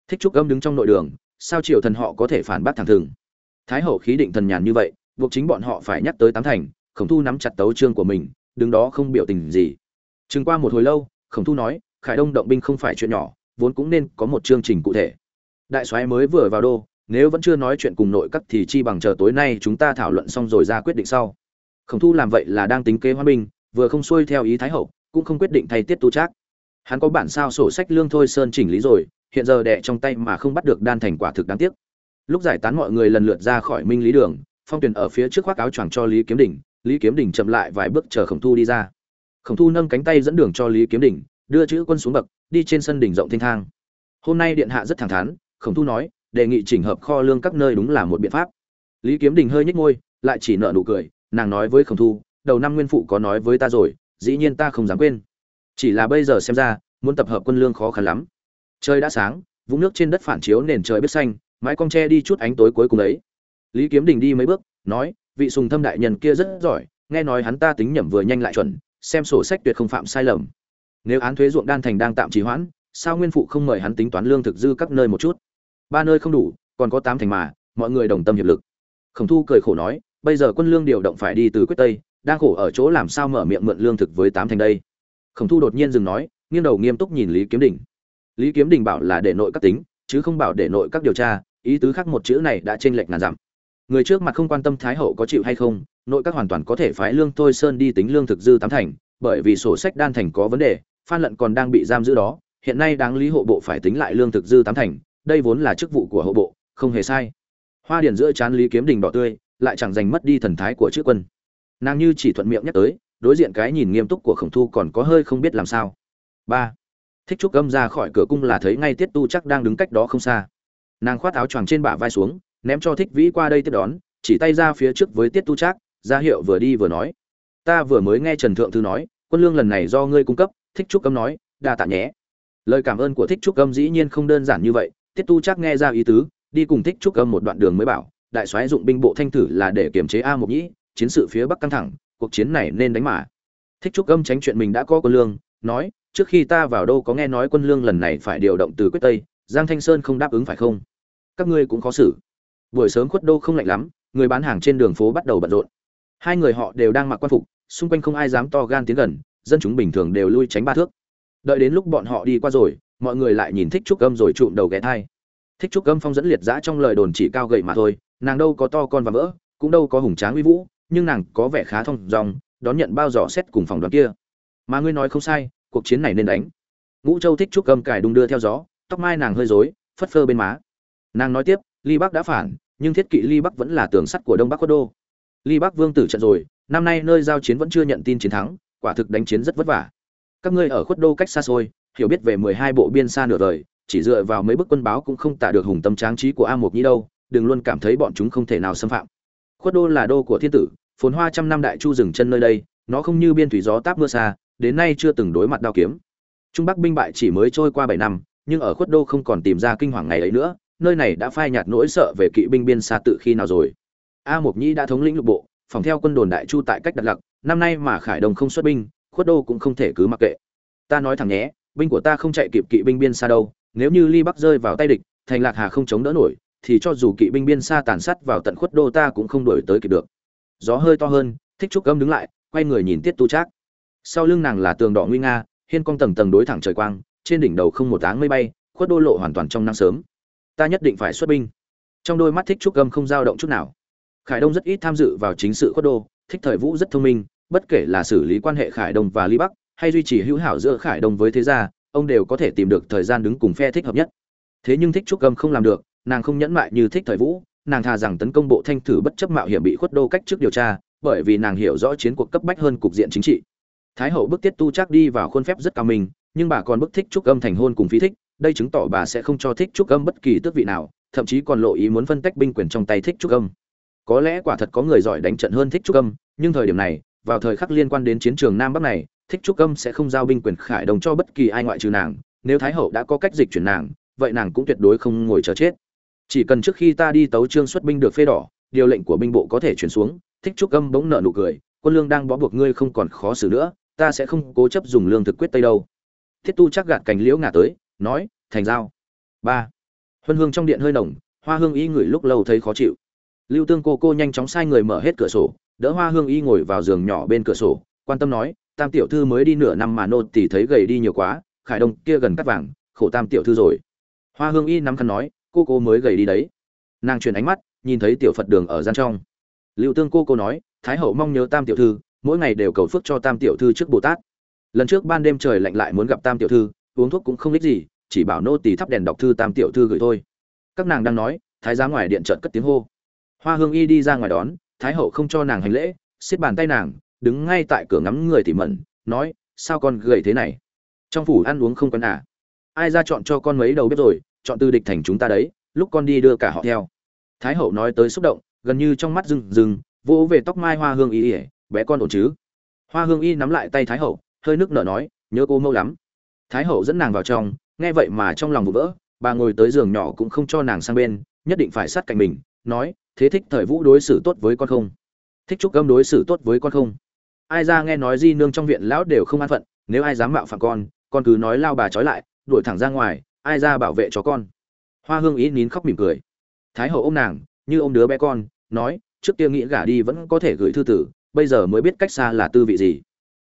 A: Thích trúc âm đứng trong nội đường, sao triều thần họ có thể phản bác thẳng thừng? Thái hậu khí định thần nhàn như vậy buộc chính bọn họ phải nhắc tới tám thành, khổng thu nắm chặt tấu trương của mình, đứng đó không biểu tình gì. Chừng qua một hồi lâu, khổng thu nói, khải đông động binh không phải chuyện nhỏ, vốn cũng nên có một chương trình cụ thể. Đại soái mới vừa vào đô, nếu vẫn chưa nói chuyện cùng nội các thì chi bằng chờ tối nay chúng ta thảo luận xong rồi ra quyết định sau. Khổng thu làm vậy là đang tính kế hoa binh, vừa không xuôi theo ý thái hậu, cũng không quyết định thay tiết tu trác. Hắn có bản sao sổ sách lương thôi sơn chỉnh lý rồi, hiện giờ đẻ trong tay mà không bắt được đan thành quả thực đáng tiếc. Lúc giải tán mọi người lần lượt ra khỏi minh lý đường phong tuyền ở phía trước khoác áo choàng cho lý kiếm đỉnh lý kiếm đỉnh chậm lại vài bước chờ khổng thu đi ra. Khổng thu nâng cánh tay dẫn đường cho lý kiếm đỉnh đưa chữ quân xuống bậc, đi trên sân đỉnh rộng thênh thang. Hôm nay điện hạ rất thẳng thắn, khổng thu nói, đề nghị chỉnh hợp kho lương các nơi đúng là một biện pháp. Lý kiếm đình hơi nhếch môi, lại chỉ nợ nụ cười, nàng nói với khổng thu, đầu năm nguyên phụ có nói với ta rồi, dĩ nhiên ta không dám quên. Chỉ là bây giờ xem ra, muốn tập hợp quân lương khó khăn lắm. Trời đã sáng, vũng nước trên đất phản chiếu nền trời biết xanh, mái cong tre đi chút ánh tối cuối cùng ấy lý kiếm đình đi mấy bước, nói, vị sùng thâm đại nhân kia rất giỏi, nghe nói hắn ta tính nhẩm vừa nhanh lại chuẩn, xem sổ sách tuyệt không phạm sai lầm. Nếu án thuế ruộng đan thành đang tạm trì hoãn, sao nguyên phụ không mời hắn tính toán lương thực dư các nơi một chút? Ba nơi không đủ, còn có tám thành mà, mọi người đồng tâm hiệp lực. Khổng thu cười khổ nói, bây giờ quân lương điều động phải đi từ quyết tây, đang khổ ở chỗ làm sao mở miệng mượn lương thực với tám thành đây? Khổng thu đột nhiên dừng nói, nghiêng đầu nghiêm túc nhìn lý kiếm đình. Lý kiếm đình bảo là để nội các tính, chứ không bảo để nội các điều tra, ý tứ khác một chữ này đã chênh lệch ngàn dặm người trước mặt không quan tâm thái hậu có chịu hay không, nội các hoàn toàn có thể phái lương thôi sơn đi tính lương thực dư tám thành, bởi vì sổ sách đan thành có vấn đề, phan lận còn đang bị giam giữ đó, hiện nay đáng lý hộ bộ phải tính lại lương thực dư tám thành, đây vốn là chức vụ của hộ bộ, không hề sai. Hoa điển giữa chán lý kiếm đình đỏ tươi, lại chẳng giành mất đi thần thái của chữ quân. Nàng như chỉ thuận miệng nhắc tới, đối diện cái nhìn nghiêm túc của khổng thu còn có hơi không biết làm sao. Ba. Thích trúc gâm ra khỏi cửa cung là thấy ngay tiết tu chắc đang đứng cách đó không xa. Nàng khoát áo choàng trên bả vai xuống ném cho thích vĩ qua đây tiếp đón, chỉ tay ra phía trước với tiết tu trác, ra hiệu vừa đi vừa nói. Ta vừa mới nghe trần thượng thư nói, quân lương lần này do ngươi cung cấp, thích trúc âm nói, đa tạ nhé. Lời cảm ơn của thích trúc âm dĩ nhiên không đơn giản như vậy, tiết tu trác nghe ra ý tứ, đi cùng thích trúc âm một đoạn đường mới bảo, đại soái dụng binh bộ thanh thử là để kiềm chế a mộc nhĩ, chiến sự phía bắc căng thẳng, cuộc chiến này nên đánh mà. Thích trúc âm tránh chuyện mình đã có quân lương, nói, trước khi ta vào đâu có nghe nói quân lương lần này phải điều động từ quyết tây, giang thanh sơn không đáp ứng phải không? Các ngươi cũng khó xử buổi sớm khuất đô không lạnh lắm, người bán hàng trên đường phố bắt đầu bận rộn. Hai người họ đều đang mặc quan phục, xung quanh không ai dám to gan tiến gần, dân chúng bình thường đều lui tránh ba thước. Đợi đến lúc bọn họ đi qua rồi, mọi người lại nhìn thích trúc âm rồi trụm đầu ghé thai. Thích trúc âm phong dẫn liệt giã trong lời đồn chỉ cao gậy mà thôi, nàng đâu có to con và vỡ, cũng đâu có hùng tráng uy vũ, nhưng nàng có vẻ khá thông dòng đón nhận bao giỏ xét cùng phòng đoàn kia. Mà ngươi nói không sai, cuộc chiến này nên đánh. Ngũ châu thích trúc âm cài đung đưa theo gió, tóc mai nàng hơi rối, phất phơ bên má. Nàng nói tiếp ly bắc đã phản, nhưng thiết kỵ ly bắc vẫn là tường sắt của đông bắc quốc đô. Ly bắc vương tử trận rồi, năm nay nơi giao chiến vẫn chưa nhận tin chiến thắng, quả thực đánh chiến rất vất vả. Các ngươi ở khuất đô cách xa xôi, hiểu biết về mười hai bộ biên xa nửa đời, chỉ dựa vào mấy bức quân báo cũng không tả được hùng tâm tráng trí của a mộc nhi đâu, đừng luôn cảm thấy bọn chúng không thể nào xâm phạm. Khuất đô là đô của thiên tử, phồn hoa trăm năm đại chu dừng chân nơi đây, nó không như biên thủy gió táp mưa xa, đến nay chưa từng đối mặt đao kiếm. Trung bắc binh bại chỉ mới trôi qua bảy năm, nhưng ở khuất đô không còn tìm ra kinh hoàng ngày ấy nữa nơi này đã phai nhạt nỗi sợ về kỵ binh biên xa tự khi nào rồi? A mộc nhĩ đã thống lĩnh lục bộ, phòng theo quân đồn đại chu tại cách đặt lặc năm nay mà khải đồng không xuất binh, khuất đô cũng không thể cứ mặc kệ. Ta nói thẳng nhé, binh của ta không chạy kịp kỵ binh biên xa đâu, nếu như ly bắc rơi vào tay địch, thành lạc hà không chống đỡ nổi, thì cho dù kỵ binh biên xa tàn sát vào tận khuất đô ta cũng không đuổi tới kịp được. Gió hơi to hơn, thích trúc âm đứng lại, quay người nhìn tiết tu trác. Sau lưng nàng là tường đỏ nguy nga, hiên cong tầng tầng đối thẳng trời quang, trên đỉnh đầu không một áng mây bay, khuất đô lộ hoàn toàn trong nắng sớm ta nhất định phải xuất binh. Trong đôi mắt thích trúc âm không dao động chút nào. Khải đông rất ít tham dự vào chính sự khuất đô. Thích thời vũ rất thông minh, bất kể là xử lý quan hệ khải đông và ly bắc, hay duy trì hữu hảo giữa khải đông với thế gia, ông đều có thể tìm được thời gian đứng cùng phe thích hợp nhất. Thế nhưng thích trúc âm không làm được, nàng không nhẫn mại như thích thời vũ, nàng thà rằng tấn công bộ thanh thử bất chấp mạo hiểm bị khuất đô cách trước điều tra, bởi vì nàng hiểu rõ chiến cuộc cấp bách hơn cục diện chính trị. Thái hậu bức tiết tu chắc đi vào khuôn phép rất cao minh, nhưng bà còn bức thích trúc âm thành hôn cùng phí thích đây chứng tỏ bà sẽ không cho thích trúc âm bất kỳ tước vị nào, thậm chí còn lộ ý muốn phân tách binh quyền trong tay thích trúc âm có lẽ quả thật có người giỏi đánh trận hơn thích trúc âm nhưng thời điểm này, vào thời khắc liên quan đến chiến trường nam bắc này, thích trúc âm sẽ không giao binh quyền khải đồng cho bất kỳ ai ngoại trừ nàng, nếu thái hậu đã có cách dịch chuyển nàng, vậy nàng cũng tuyệt đối không ngồi chờ chết. Chỉ cần trước khi ta đi tấu trương xuất binh được phê đỏ, điều lệnh của binh bộ có thể chuyển xuống, thích trúc âm bỗng nợ nụ cười, quân lương đang bó buộc ngươi không còn khó xử nữa, ta sẽ không cố chấp dùng lương thực quyết tây đâu. Thiết tu chắc gạt cành liễu ngả tới nói, thành giao. Ba. Huân hương trong điện hơi nồng, hoa hương y ngửi lúc lâu thấy khó chịu. Lưu tương cô cô nhanh chóng sai người mở hết cửa sổ, đỡ hoa hương y ngồi vào giường nhỏ bên cửa sổ, quan tâm nói, tam tiểu thư mới đi nửa năm mà nô thì thấy gầy đi nhiều quá, khải đông kia gần cắt vàng, khổ tam tiểu thư rồi. Hoa hương y nắm khăn nói, cô cô mới gầy đi đấy. Nàng chuyển ánh mắt, nhìn thấy tiểu phật đường ở gian trong. Lưu tương cô cô nói, thái hậu mong nhớ tam tiểu thư, mỗi ngày đều cầu phước cho tam tiểu thư trước bồ tát. Lần trước ban đêm trời lạnh lại muốn gặp tam tiểu thư uống thuốc cũng không ích gì, chỉ bảo nô tỳ thắp đèn đọc thư tam tiểu thư gửi thôi. Các nàng đang nói, thái giám ngoài điện trợn cất tiếng hô. Hoa hương y đi ra ngoài đón, thái hậu không cho nàng hành lễ, xiết bàn tay nàng, đứng ngay tại cửa ngắm người tỉ mẩn, nói, sao con gầy thế này? Trong phủ ăn uống không quen à? Ai ra chọn cho con mấy đầu bếp rồi, chọn từ địch thành chúng ta đấy, lúc con đi đưa cả họ theo. Thái hậu nói tới xúc động, gần như trong mắt rừng rừng vỗ về tóc mai hoa hương y ỉa bé con ổn chứ? Hoa hương y nắm lại tay thái hậu, hơi nước nở nói, nhớ cô mâu lắm thái hậu dẫn nàng vào trong, nghe vậy mà trong lòng vụ vỡ, bà ngồi tới giường nhỏ cũng không cho nàng sang bên, nhất định phải sát cạnh mình, nói, thế thích thời vũ đối xử tốt với con không? Thích trúc âm đối xử tốt với con không? Ai ra nghe nói di nương trong viện lão đều không an phận, nếu ai dám mạo phạm con con cứ nói lao bà trói lại, đuổi thẳng ra ngoài, ai ra bảo vệ cho con? Hoa hương ý nín khóc mỉm cười. Thái hậu ôm nàng, như ôm đứa bé con, nói, trước kia nghĩ gả đi vẫn có thể gửi thư tử, bây giờ mới biết cách xa là tư vị gì.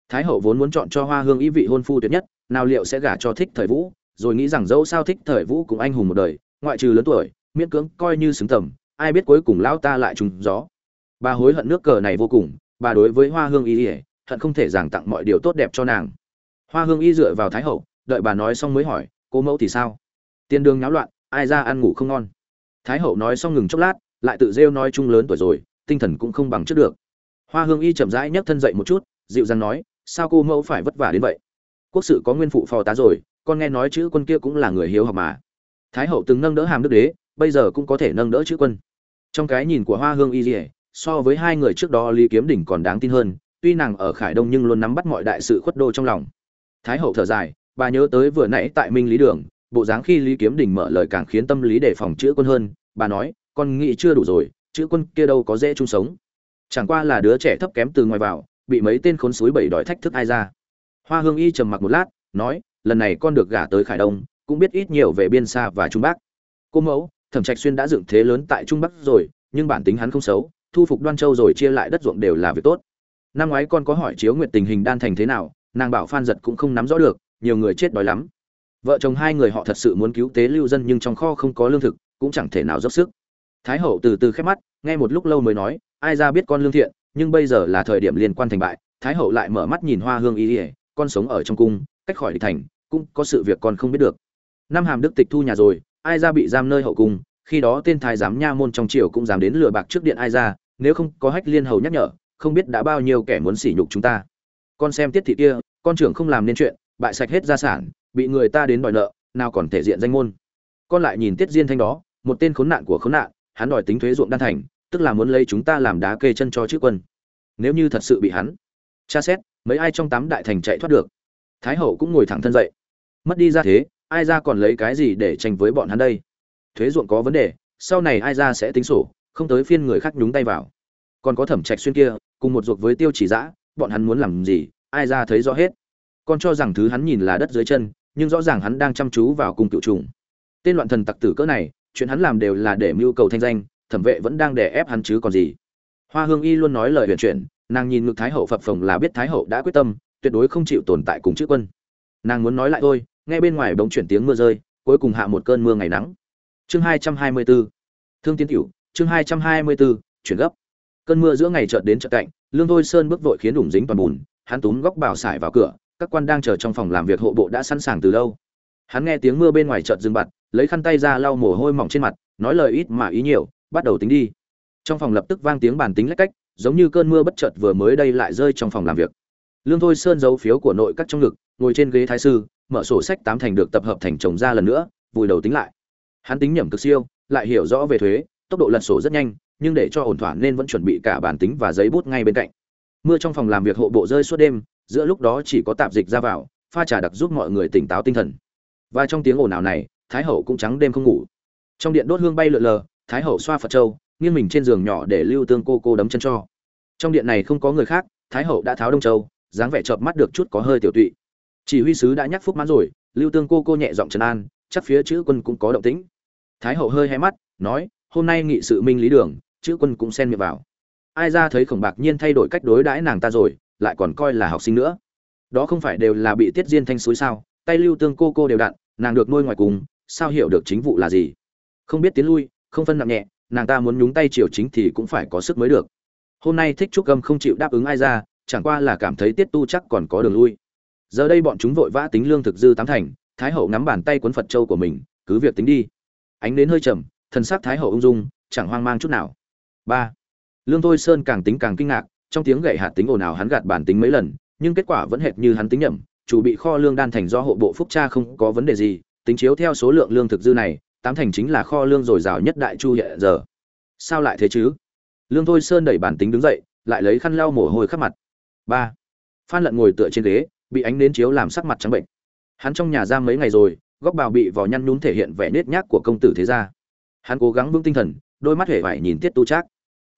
A: Thái hậu vốn muốn chọn cho hoa hương ý vị hôn phu tuyệt nhất nào liệu sẽ gả cho thích thời vũ? Rồi nghĩ rằng dẫu sao thích thời vũ cũng anh hùng một đời, ngoại trừ lớn tuổi, miễn cưỡng coi như xứng tầm, ai biết cuối cùng lão ta lại trùng gió. Bà hối hận nước cờ này vô cùng, bà đối với hoa hương y ỉa hận không thể giảng tặng mọi điều tốt đẹp cho nàng. Hoa hương y dựa vào thái hậu, đợi bà nói xong mới hỏi, cô mẫu thì sao? Tiền đường nháo loạn, ai ra ăn ngủ không ngon. Thái hậu nói xong ngừng chốc lát, lại tự rêu nói chung lớn tuổi rồi, tinh thần cũng không bằng trước được. Hoa hương y chậm rãi nhấc thân dậy một chút, dịu dàng nói, sao cô mẫu phải vất vả đến vậy? Quốc sự có nguyên phụ phò tá rồi, con nghe nói chữ quân kia cũng là người hiếu học mà. Thái hậu từng nâng đỡ hàm đức đế, bây giờ cũng có thể nâng đỡ chữ quân. Trong cái nhìn của hoa hương y dỉa so với hai người trước đó lý kiếm đỉnh còn đáng tin hơn, tuy nàng ở khải đông nhưng luôn nắm bắt mọi đại sự khuất đô trong lòng. Thái hậu thở dài, bà nhớ tới vừa nãy tại minh lý đường, bộ dáng khi lý kiếm đỉnh mở lời càng khiến tâm lý đề phòng chữ quân hơn, bà nói, con nghĩ chưa đủ rồi, chữ quân kia đâu có dễ chung sống. Chẳng qua là đứa trẻ thấp kém từ ngoài vào, bị mấy tên khốn suối bảy đòi thách thức ai ra hoa hương y trầm mặc một lát, nói, lần này con được gả tới khải đông, cũng biết ít nhiều về biên xa và trung bắc. Cô mẫu, thẩm trạch xuyên đã dựng thế lớn tại trung bắc rồi, nhưng bản tính hắn không xấu, thu phục đoan châu rồi chia lại đất ruộng đều là việc tốt. Năm ngoái con có hỏi chiếu nguyệt tình hình đan thành thế nào, nàng bảo phan giật cũng không nắm rõ được, nhiều người chết đói lắm. Vợ chồng hai người họ thật sự muốn cứu tế lưu dân nhưng trong kho không có lương thực, cũng chẳng thể nào dốc sức. Thái hậu từ từ khép mắt, nghe một lúc lâu mới nói, ai ra biết con lương thiện, nhưng bây giờ là thời điểm liên quan thành bại. Thái hậu lại mở mắt nhìn hoa hương y ỉa con sống ở trong cung, cách khỏi địch thành, cũng có sự việc con không biết được. Năm hàm đức tịch thu nhà rồi, ai ra bị giam nơi hậu cung, khi đó tên thái giám nha môn trong triều cũng dám đến lừa bạc trước điện ai ra, nếu không có hách liên hầu nhắc nhở, không biết đã bao nhiêu kẻ muốn sỉ nhục chúng ta. Con xem tiết thị kia, con trưởng không làm nên chuyện, bại sạch hết gia sản, bị người ta đến đòi nợ, nào còn thể diện danh môn. Con lại nhìn tiết diên thanh đó, một tên khốn nạn của khốn nạn, hắn đòi tính thuế ruộng đan thành, tức là muốn lấy chúng ta làm đá kê chân cho chữ quân. Nếu như thật sự bị hắn tra xét mấy ai trong tám đại thành chạy thoát được. Thái hậu cũng ngồi thẳng thân dậy. Mất đi ra thế ai ra còn lấy cái gì để tranh với bọn hắn đây? Thuế ruộng có vấn đề sau này ai ra sẽ tính sổ không tới phiên người khác nhúng tay vào. Còn có thẩm trạch xuyên kia cùng một ruột với tiêu chỉ dã, bọn hắn muốn làm gì ai ra thấy rõ hết. Con cho rằng thứ hắn nhìn là đất dưới chân nhưng rõ ràng hắn đang chăm chú vào cung cựu trùng. Tên loạn thần tặc tử cỡ này chuyện hắn làm đều là để mưu cầu thanh danh thẩm vệ vẫn đang đè ép hắn chứ còn gì. Hoa hương y luôn nói lời huyền chuyển nàng nhìn ngực thái hậu phập phồng là biết thái hậu đã quyết tâm, tuyệt đối không chịu tồn tại cùng chữ quân. Nàng muốn nói lại thôi, nghe bên ngoài bỗng chuyển tiếng mưa rơi, cuối cùng hạ một cơn mưa ngày nắng. Chương hai trăm hai mươi bốn, thương tiến tiểu chương hai trăm hai mươi bốn, chuyển gấp. Cơn mưa giữa ngày chợt đến chợt cạnh, lương thôi sơn bước vội khiến đủng dính toàn bùn, hắn túm góc bảo xài vào cửa, các quan đang chờ trong phòng làm việc hộ bộ đã sẵn sàng từ lâu. Hắn nghe tiếng mưa bên ngoài chợt dừng bặt, lấy khăn tay ra lau mồ hôi mỏng trên mặt, nói lời ít mà ý nhiều, bắt đầu tính đi. Trong phòng lập tức vang tiếng bàn tính lách cách giống như cơn mưa bất chợt vừa mới đây lại rơi trong phòng làm việc. Lương thôi sơn giấu phiếu của nội các trong ngực, ngồi trên ghế thái sư, mở sổ sách tám thành được tập hợp thành chồng ra lần nữa, vùi đầu tính lại. Hắn tính nhẩm cực siêu, lại hiểu rõ về thuế, tốc độ lật sổ rất nhanh, nhưng để cho ổn thỏa nên vẫn chuẩn bị cả bản tính và giấy bút ngay bên cạnh. Mưa trong phòng làm việc hộ bộ rơi suốt đêm, giữa lúc đó chỉ có tạp dịch ra vào, pha trà đặc giúp mọi người tỉnh táo tinh thần. Và trong tiếng ồn ào này, thái hậu cũng trắng đêm không ngủ. Trong điện đốt hương bay lượn lờ, thái hậu xoa phật châu nghiêng mình trên giường nhỏ để lưu tương cô cô đấm chân cho. Trong điện này không có người khác, thái hậu đã tháo đông châu, dáng vẻ chợp mắt được chút có hơi tiểu tụy. Chỉ huy sứ đã nhắc phúc mãn rồi, lưu tương cô cô nhẹ giọng trấn an, chắc phía chữ quân cũng có động tĩnh. Thái hậu hơi hé mắt, nói, hôm nay nghị sự minh lý đường, chữ quân cũng xen miệng vào. Ai ra thấy khổng bạc nhiên thay đổi cách đối đãi nàng ta rồi, lại còn coi là học sinh nữa. Đó không phải đều là bị tiết diên thanh suối sao? Tay lưu tương cô cô đều đặn, nàng được nuôi ngoài cùng, sao hiểu được chính vụ là gì? Không biết tiến lui, không phân nặng nhẹ nàng ta muốn nhúng tay triều chính thì cũng phải có sức mới được. Hôm nay thích trúc âm không chịu đáp ứng ai ra, chẳng qua là cảm thấy tiết tu chắc còn có đường lui. Giờ đây bọn chúng vội vã tính lương thực dư tám thành, thái hậu nắm bàn tay quấn phật châu của mình, cứ việc tính đi. Ánh đến hơi trầm, thần sắc thái hậu ung dung, chẳng hoang mang chút nào. Ba. Lương thôi sơn càng tính càng kinh ngạc, trong tiếng gậy hạt tính ồn ào hắn gạt bản tính mấy lần, nhưng kết quả vẫn hệt như hắn tính nhầm, chủ bị kho lương đan thành do hộ bộ phúc cha không có vấn đề gì, tính chiếu theo số lượng lương thực dư này tám thành chính là kho lương dồi dào nhất đại chu hiện giờ. Sao lại thế chứ? Lương thôi sơn đẩy bản tính đứng dậy, lại lấy khăn lau mồ hôi khắp mặt. Ba. Phan lận ngồi tựa trên ghế, bị ánh đến chiếu làm sắc mặt trắng bệnh. Hắn trong nhà giam mấy ngày rồi, góc bào bị vò nhăn nhún thể hiện vẻ nết nhác của công tử thế gia. Hắn cố gắng vững tinh thần, đôi mắt hể vải nhìn tiết tu trác.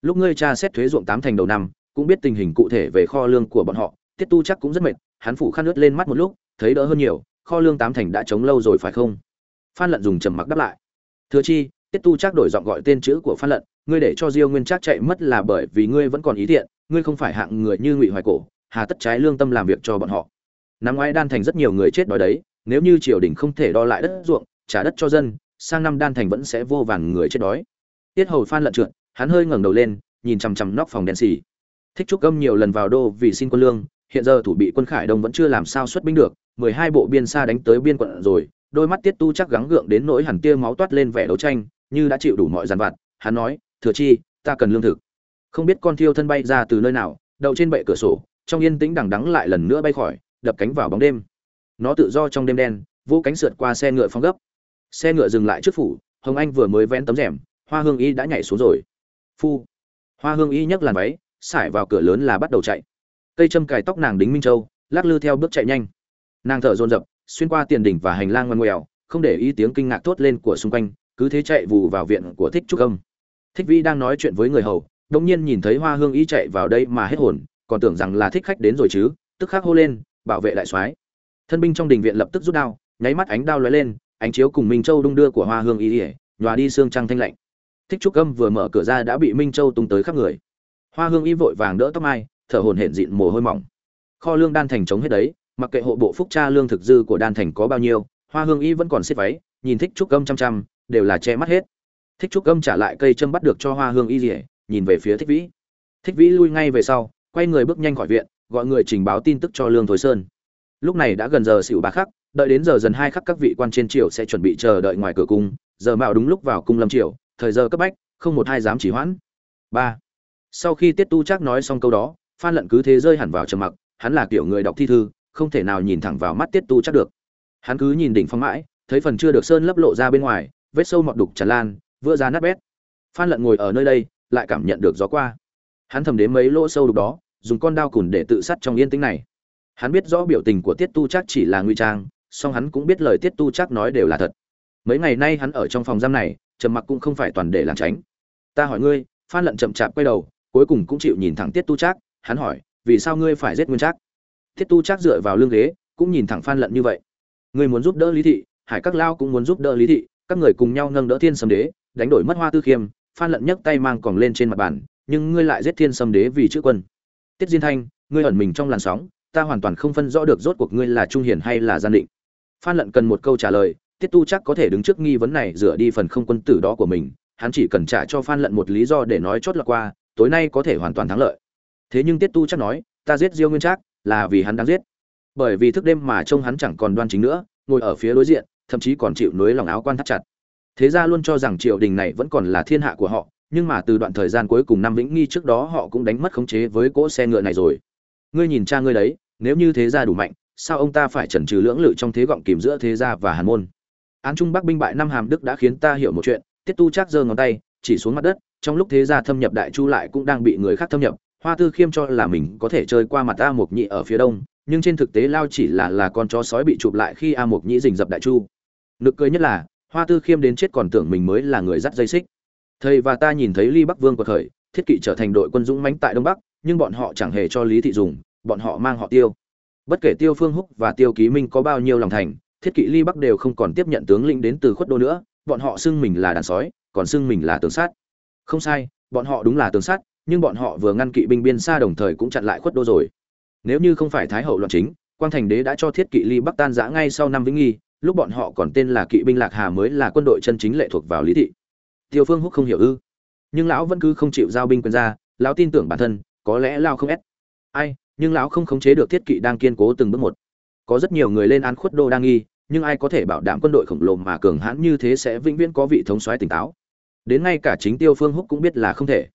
A: Lúc ngươi cha xét thuế ruộng tám thành đầu năm, cũng biết tình hình cụ thể về kho lương của bọn họ, tiết tu chắc cũng rất mệt, hắn phủ khăn ướt lên mắt một lúc, thấy đỡ hơn nhiều, kho lương tám thành đã chống lâu rồi phải không? Phan lận dùng trầm mặc đáp lại. Thừa chi, tiết tu trác đổi giọng gọi tên chữ của phan lận, ngươi để cho diêu nguyên trác chạy mất là bởi vì ngươi vẫn còn ý thiện, ngươi không phải hạng người như ngụy hoài cổ, hà tất trái lương tâm làm việc cho bọn họ. Năm ngoái đan thành rất nhiều người chết đói đấy, nếu như triều đình không thể đo lại đất ruộng, trả đất cho dân, sang năm đan thành vẫn sẽ vô vàn người chết đói. Tiết hầu phan lận trượt, hắn hơi ngẩng đầu lên, nhìn chằm chằm nóc phòng đen xì. Thích trúc âm nhiều lần vào đô vì xin quân lương, hiện giờ thủ bị quân khải đông vẫn chưa làm sao xuất binh được, mười hai bộ biên xa đánh tới biên quận rồi đôi mắt tiết tu chắc gắng gượng đến nỗi hẳn tia máu toát lên vẻ đấu tranh, như đã chịu đủ mọi dàn vặt. Hắn nói, thừa chi, ta cần lương thực. Không biết con thiêu thân bay ra từ nơi nào, đậu trên bệ cửa sổ, trong yên tĩnh đằng đắng lại lần nữa bay khỏi, đập cánh vào bóng đêm. Nó tự do trong đêm đen vô cánh sượt qua xe ngựa phong gấp. Xe ngựa dừng lại trước phủ, hồng anh vừa mới vén tấm rèm, hoa hương y đã nhảy xuống rồi. Phu. Hoa hương y nhấc làn váy xải vào cửa lớn là bắt đầu chạy. Cây châm cài tóc nàng đính minh châu, lắc lư theo bước chạy nhanh. Nàng thở dồn dập xuyên qua tiền đỉnh và hành lang ngoằn ngoèo, không để ý tiếng kinh ngạc thốt lên của xung quanh, cứ thế chạy vù vào viện của thích trúc âm. Thích vĩ đang nói chuyện với người hầu, đột nhiên nhìn thấy hoa hương y chạy vào đây mà hết hồn, còn tưởng rằng là thích khách đến rồi chứ, tức khắc hô lên, bảo vệ đại soái. Thân binh trong đình viện lập tức rút đao, nháy mắt ánh đao lóe lên, ánh chiếu cùng minh châu đung đưa của hoa hương y nhòa đi xương trăng thanh lạnh. Thích trúc âm vừa mở cửa ra đã bị minh châu tung tới khắp người. Hoa hương y vội vàng đỡ tóc mai, thở hổn hển dịn mồ hôi mỏng. Kho lương đan thành trống hết đấy mặc kệ hộ bộ phúc cha lương thực dư của đan thành có bao nhiêu, hoa hương y vẫn còn xiết váy, nhìn thích trúc âm chăm chăm, đều là che mắt hết. Thích trúc âm trả lại cây châm bắt được cho hoa hương y rỉa nhìn về phía thích vĩ. Thích vĩ lui ngay về sau, quay người bước nhanh khỏi viện, gọi người trình báo tin tức cho lương thối sơn. Lúc này đã gần giờ xỉu ba khắc, đợi đến giờ dần hai khắc các vị quan trên triều sẽ chuẩn bị chờ đợi ngoài cửa cung, giờ mạo đúng lúc vào cung lâm triều, thời giờ cấp bách, không một hai dám chỉ hoãn. Ba. Sau khi tiết tu chắc nói xong câu đó, phan lận cứ thế rơi hẳn vào trầm mặc, hắn là kiểu người đọc thi thư không thể nào nhìn thẳng vào mắt tiết tu chắc được. Hắn cứ nhìn đỉnh phong mãi, thấy phần chưa được sơn lấp lộ ra bên ngoài, vết sâu mọt đục tràn lan vừa ra nát bét. Phan lận ngồi ở nơi đây, lại cảm nhận được gió qua. Hắn thầm đến mấy lỗ sâu đục đó, dùng con đao cùn để tự sát trong yên tĩnh này. Hắn biết rõ biểu tình của tiết tu chắc chỉ là nguy trang, song hắn cũng biết lời tiết tu chắc nói đều là thật. Mấy ngày nay hắn ở trong phòng giam này, trầm mặc cũng không phải toàn để làm tránh. Ta hỏi ngươi, phan lận chậm chạp quay đầu, cuối cùng cũng chịu nhìn thẳng tiết tu trác hắn hỏi, vì sao ngươi phải giết nguyên trác? Thiết tu trác dựa vào lưng ghế, cũng nhìn thẳng phan lận như vậy. Ngươi muốn giúp đỡ lý thị, hải các lao cũng muốn giúp đỡ lý thị, các người cùng nhau nâng đỡ thiên sâm đế, đánh đổi mất hoa tư khiêm. Phan lận nhấc tay mang còn lên trên mặt bàn, nhưng ngươi lại giết thiên sâm đế vì chữ quân. Tiết diên thanh, ngươi ẩn mình trong làn sóng, ta hoàn toàn không phân rõ được rốt cuộc ngươi là trung hiền hay là gian định. Phan lận cần một câu trả lời, tiết tu chắc có thể đứng trước nghi vấn này rửa đi phần không quân tử đó của mình, hắn chỉ cần trả cho phan lận một lý do để nói chốt lọt qua, tối nay có thể hoàn toàn thắng lợi. Thế nhưng tiết tu chắc nói, ta giết diêu nguyên trác là vì hắn đang giết. Bởi vì thức đêm mà trông hắn chẳng còn đoan chính nữa, ngồi ở phía đối diện, thậm chí còn chịu nối lòng áo quan thắt chặt. Thế ra luôn cho rằng triều đình này vẫn còn là thiên hạ của họ, nhưng mà từ đoạn thời gian cuối cùng năm vĩnh nghi trước đó họ cũng đánh mất khống chế với cỗ xe ngựa này rồi. Ngươi nhìn cha ngươi đấy, nếu như thế gia đủ mạnh, sao ông ta phải chần chừ lưỡng lự trong thế gọng kìm giữa thế gia và hàn môn? Án trung bắc binh bại năm hàm đức đã khiến ta hiểu một chuyện, tiết tu chắc giơ ngón tay, chỉ xuống mặt đất, trong lúc thế gia thâm nhập đại chu lại cũng đang bị người khác thâm nhập hoa tư khiêm cho là mình có thể chơi qua mặt a mộc nhị ở phía đông, nhưng trên thực tế lao chỉ là là con chó sói bị chụp lại khi a mộc nhị rình dập đại chu. Nực cười nhất là, hoa tư khiêm đến chết còn tưởng mình mới là người dắt dây xích. Thầy và ta nhìn thấy ly bắc vương của thời thiết kỵ trở thành đội quân dũng mãnh tại đông bắc, nhưng bọn họ chẳng hề cho lý thị dùng, bọn họ mang họ tiêu. Bất kể tiêu phương húc và tiêu ký minh có bao nhiêu lòng thành, thiết kỵ ly bắc đều không còn tiếp nhận tướng lĩnh đến từ khuất đô nữa, bọn họ xưng mình là đàn sói, còn xưng mình là tường sát. Không sai, bọn họ đúng là tường sát nhưng bọn họ vừa ngăn kỵ binh biên xa đồng thời cũng chặn lại khuất đô rồi. Nếu như không phải thái hậu loạn chính, quang thành đế đã cho thiết kỵ ly bắc tan giã ngay sau năm vĩnh nghi, lúc bọn họ còn tên là kỵ binh lạc hà mới là quân đội chân chính lệ thuộc vào lý thị. Tiêu phương húc không hiểu ư? Nhưng lão vẫn cứ không chịu giao binh quyền ra, lão tin tưởng bản thân, có lẽ lao không ép. Ai, nhưng lão không khống chế được thiết kỵ đang kiên cố từng bước một. Có rất nhiều người lên án khuất đô đang nghi, nhưng ai có thể bảo đảm quân đội khổng lồ mà cường hãn như thế sẽ vĩnh viễn có vị thống soái tỉnh táo? Đến ngay cả chính tiêu phương húc cũng biết là không thể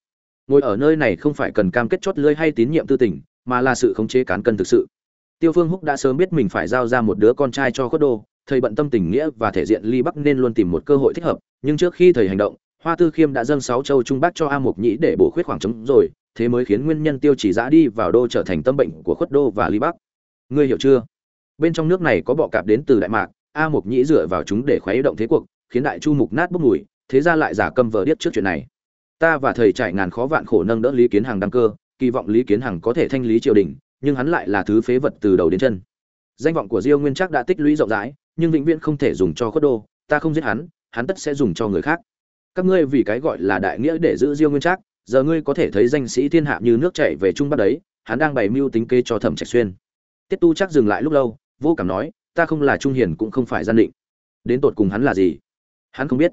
A: ngồi ở nơi này không phải cần cam kết chốt lưới hay tín nhiệm tư tình, mà là sự khống chế cán cân thực sự. Tiêu phương húc đã sớm biết mình phải giao ra một đứa con trai cho khuất đô, thầy bận tâm tình nghĩa và thể diện ly bắc nên luôn tìm một cơ hội thích hợp, nhưng trước khi thầy hành động, hoa tư khiêm đã dâng sáu châu trung bắc cho a mục nhĩ để bổ khuyết khoảng trống rồi, thế mới khiến nguyên nhân tiêu chỉ giã đi vào đô trở thành tâm bệnh của khuất đô và ly bắc. Ngươi hiểu chưa? Bên trong nước này có bọ cạp đến từ đại mạc, a mục nhĩ dựa vào chúng để khuấy động thế cuộc, khiến đại chu mục nát bốc mùi, thế ra lại giả câm vờ điếc trước chuyện này ta và thầy trải ngàn khó vạn khổ nâng đỡ lý kiến hằng đăng cơ, kỳ vọng lý kiến hằng có thể thanh lý triều đình, nhưng hắn lại là thứ phế vật từ đầu đến chân. Danh vọng của diêu nguyên Trác đã tích lũy rộng rãi, nhưng vĩnh viễn không thể dùng cho khuất đô, ta không giết hắn hắn tất sẽ dùng cho người khác. Các ngươi vì cái gọi là đại nghĩa để giữ diêu nguyên trác, giờ ngươi có thể thấy danh sĩ thiên hạ như nước chảy về trung bắc đấy, hắn đang bày mưu tính kế cho thẩm trạch xuyên. Tiết tu chắc dừng lại lúc lâu, vô cảm nói, ta không là trung hiền cũng không phải gian định. Đến tột cùng hắn là gì? Hắn không biết.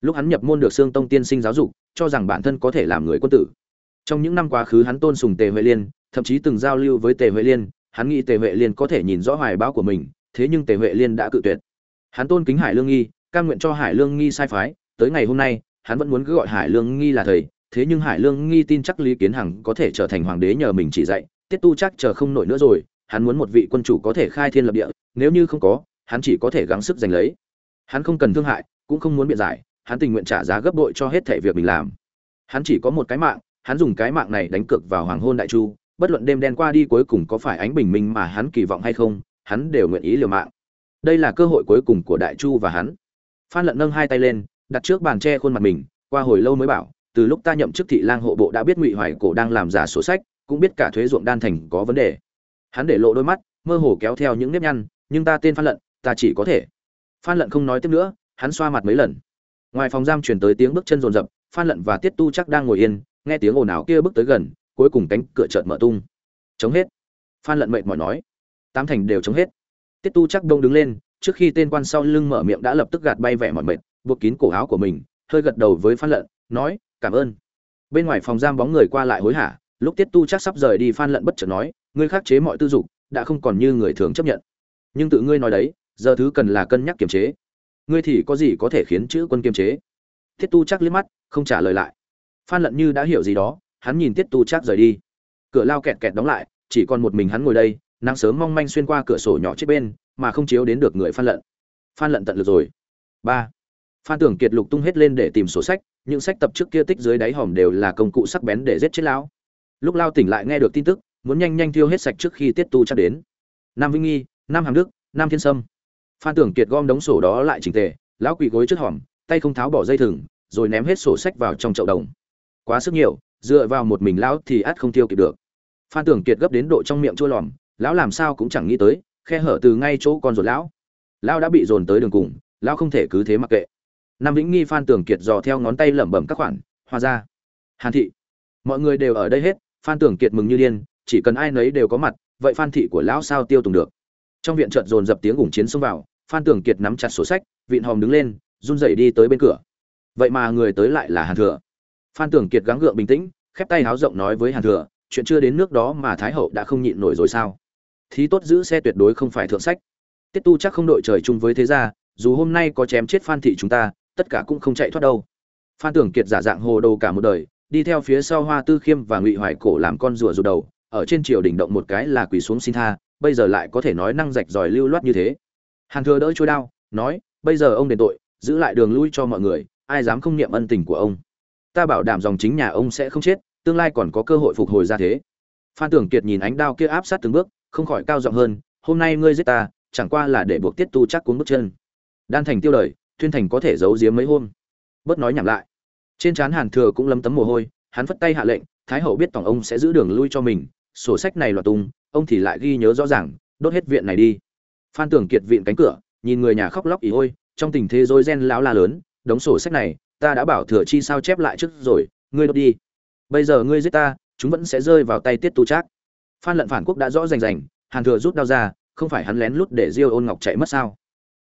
A: Lúc hắn nhập môn được xương tông tiên sinh giáo dục cho rằng bản thân có thể làm người quân tử. Trong những năm quá khứ hắn tôn sùng tề huệ liên, thậm chí từng giao lưu với tề huệ liên, hắn nghĩ tề huệ liên có thể nhìn rõ hoài bão của mình, thế nhưng tề huệ liên đã cự tuyệt. Hắn tôn kính hải lương nghi, cam nguyện cho hải lương nghi sai phái, tới ngày hôm nay, hắn vẫn muốn cứ gọi hải lương nghi là thầy, thế nhưng hải lương nghi tin chắc lý kiến hằng có thể trở thành hoàng đế nhờ mình chỉ dạy, tiết tu chắc chờ không nổi nữa rồi, hắn muốn một vị quân chủ có thể khai thiên lập địa, nếu như không có, hắn chỉ có thể gắng sức giành lấy. Hắn không cần thương hại, cũng không muốn biện giải hắn tình nguyện trả giá gấp bội cho hết thể việc mình làm. Hắn chỉ có một cái mạng, hắn dùng cái mạng này đánh cược vào hoàng hôn đại chu, bất luận đêm đen qua đi cuối cùng có phải ánh bình minh mà hắn kỳ vọng hay không, hắn đều nguyện ý liều mạng. Đây là cơ hội cuối cùng của đại chu và hắn. Phan lận nâng hai tay lên, đặt trước bàn tre khuôn mặt mình, qua hồi lâu mới bảo, từ lúc ta nhậm chức thị lang hộ bộ đã biết ngụy hoài cổ đang làm giả sổ sách, cũng biết cả thuế ruộng đan thành có vấn đề. Hắn để lộ đôi mắt, mơ hồ kéo theo những nếp nhăn, nhưng ta tên phan lận, ta chỉ có thể. Phan lận không nói tiếp nữa, hắn xoa mặt mấy lần ngoài phòng giam truyền tới tiếng bước chân rồn rập phan lận và tiết tu chắc đang ngồi yên, nghe tiếng ồn ào kia bước tới gần, cuối cùng cánh cửa chợt mở tung. Chống hết. Phan lận mệt mỏi nói. Tám thành đều chống hết. Tiết tu chắc đông đứng lên, trước khi tên quan sau lưng mở miệng đã lập tức gạt bay vẻ mỏi mệt, buộc kín cổ áo của mình, hơi gật đầu với phan lận, nói, cảm ơn. Bên ngoài phòng giam bóng người qua lại hối hả, lúc tiết tu chắc sắp rời đi, phan lận bất chợt nói, ngươi khắc chế mọi tư dục, đã không còn như người thường chấp nhận. Nhưng tự ngươi nói đấy, giờ thứ cần là cân nhắc kiềm chế ngươi thì có gì có thể khiến chữ quân kiềm chế? Tiết tu chắc liếc mắt, không trả lời lại. Phan lận như đã hiểu gì đó, hắn nhìn tiết tu chắc rời đi. Cửa lao kẹt kẹt đóng lại, chỉ còn một mình hắn ngồi đây, nắng sớm mong manh xuyên qua cửa sổ nhỏ chết bên, mà không chiếu đến được người phan lận. Phan lận tận lực rồi. Ba. Phan tưởng kiệt lục tung hết lên để tìm sổ sách, những sách tập trước kia tích dưới đáy hòm đều là công cụ sắc bén để giết chết lão. Lúc lao tỉnh lại nghe được tin tức, muốn nhanh nhanh thiêu hết sạch trước khi tiết tu chắc đến. Nam vinh nghi, nam hàm đức, nam thiên sâm phan tưởng kiệt gom đống sổ đó lại chỉnh tề, lão quỳ gối trước hòm, tay không tháo bỏ dây thừng, rồi ném hết sổ sách vào trong chậu đồng. Quá sức nhiều, dựa vào một mình lão thì ắt không tiêu kịp được. Phan tưởng kiệt gấp đến độ trong miệng chua lòm, lão làm sao cũng chẳng nghĩ tới, khe hở từ ngay chỗ con ruột lão. Lão đã bị dồn tới đường cùng, lão không thể cứ thế mặc kệ. Nam vĩnh nghi phan tưởng kiệt dò theo ngón tay lẩm bẩm các khoản, hoa ra hàn thị, mọi người đều ở đây hết. Phan tưởng kiệt mừng như điên, chỉ cần ai nấy đều có mặt, vậy phan thị của lão sao tiêu tùng được? Trong viện chợt dồn dập tiếng ủng chiến xông vào, phan tường kiệt nắm chặt sổ sách, vịn hòm đứng lên, run rẩy đi tới bên cửa. Vậy mà người tới lại là hàn thừa. Phan tường kiệt gắng gượng bình tĩnh, khép tay háo rộng nói với hàn thừa, chuyện chưa đến nước đó mà thái hậu đã không nhịn nổi rồi sao? Thí tốt giữ xe tuyệt đối không phải thượng sách. Tiết tu chắc không đội trời chung với thế gia, dù hôm nay có chém chết phan thị chúng ta, tất cả cũng không chạy thoát đâu. Phan tưởng kiệt giả dạng hồ đồ cả một đời, đi theo phía sau hoa tư khiêm và ngụy hoài cổ làm con rùa rụt đầu, ở trên triều đỉnh động một cái là quỳ xuống xin tha bây giờ lại có thể nói năng rạch ròi lưu loát như thế. Hàn thừa đỡ trôi đao, nói, bây giờ ông đền tội, giữ lại đường lui cho mọi người, ai dám không niệm ân tình của ông? Ta bảo đảm dòng chính nhà ông sẽ không chết, tương lai còn có cơ hội phục hồi ra thế. Phan tưởng kiệt nhìn ánh đao kia áp sát từng bước, không khỏi cao giọng hơn, hôm nay ngươi giết ta, chẳng qua là để buộc tiết tu chắc cuốn bước chân. Đan thành tiêu đời thuyên thành có thể giấu giếm mấy hôm. Bớt nói nhảm lại. Trên trán hàn thừa cũng lấm tấm mồ hôi, hắn phất tay hạ lệnh, thái hậu biết tổng ông sẽ giữ đường lui cho mình, sổ sách này loạt tung ông thì lại ghi nhớ rõ ràng, đốt hết viện này đi. Phan tưởng kiệt viện cánh cửa, nhìn người nhà khóc lóc ý ôi, trong tình thế rối ren lão la lớn, đống sổ sách này, ta đã bảo thừa chi sao chép lại trước rồi, ngươi đốt đi. Bây giờ ngươi giết ta, chúng vẫn sẽ rơi vào tay tiết tu trác. Phan lận phản quốc đã rõ rành rành, hàn thừa rút đao ra, không phải hắn lén lút để diêu ôn ngọc chạy mất sao?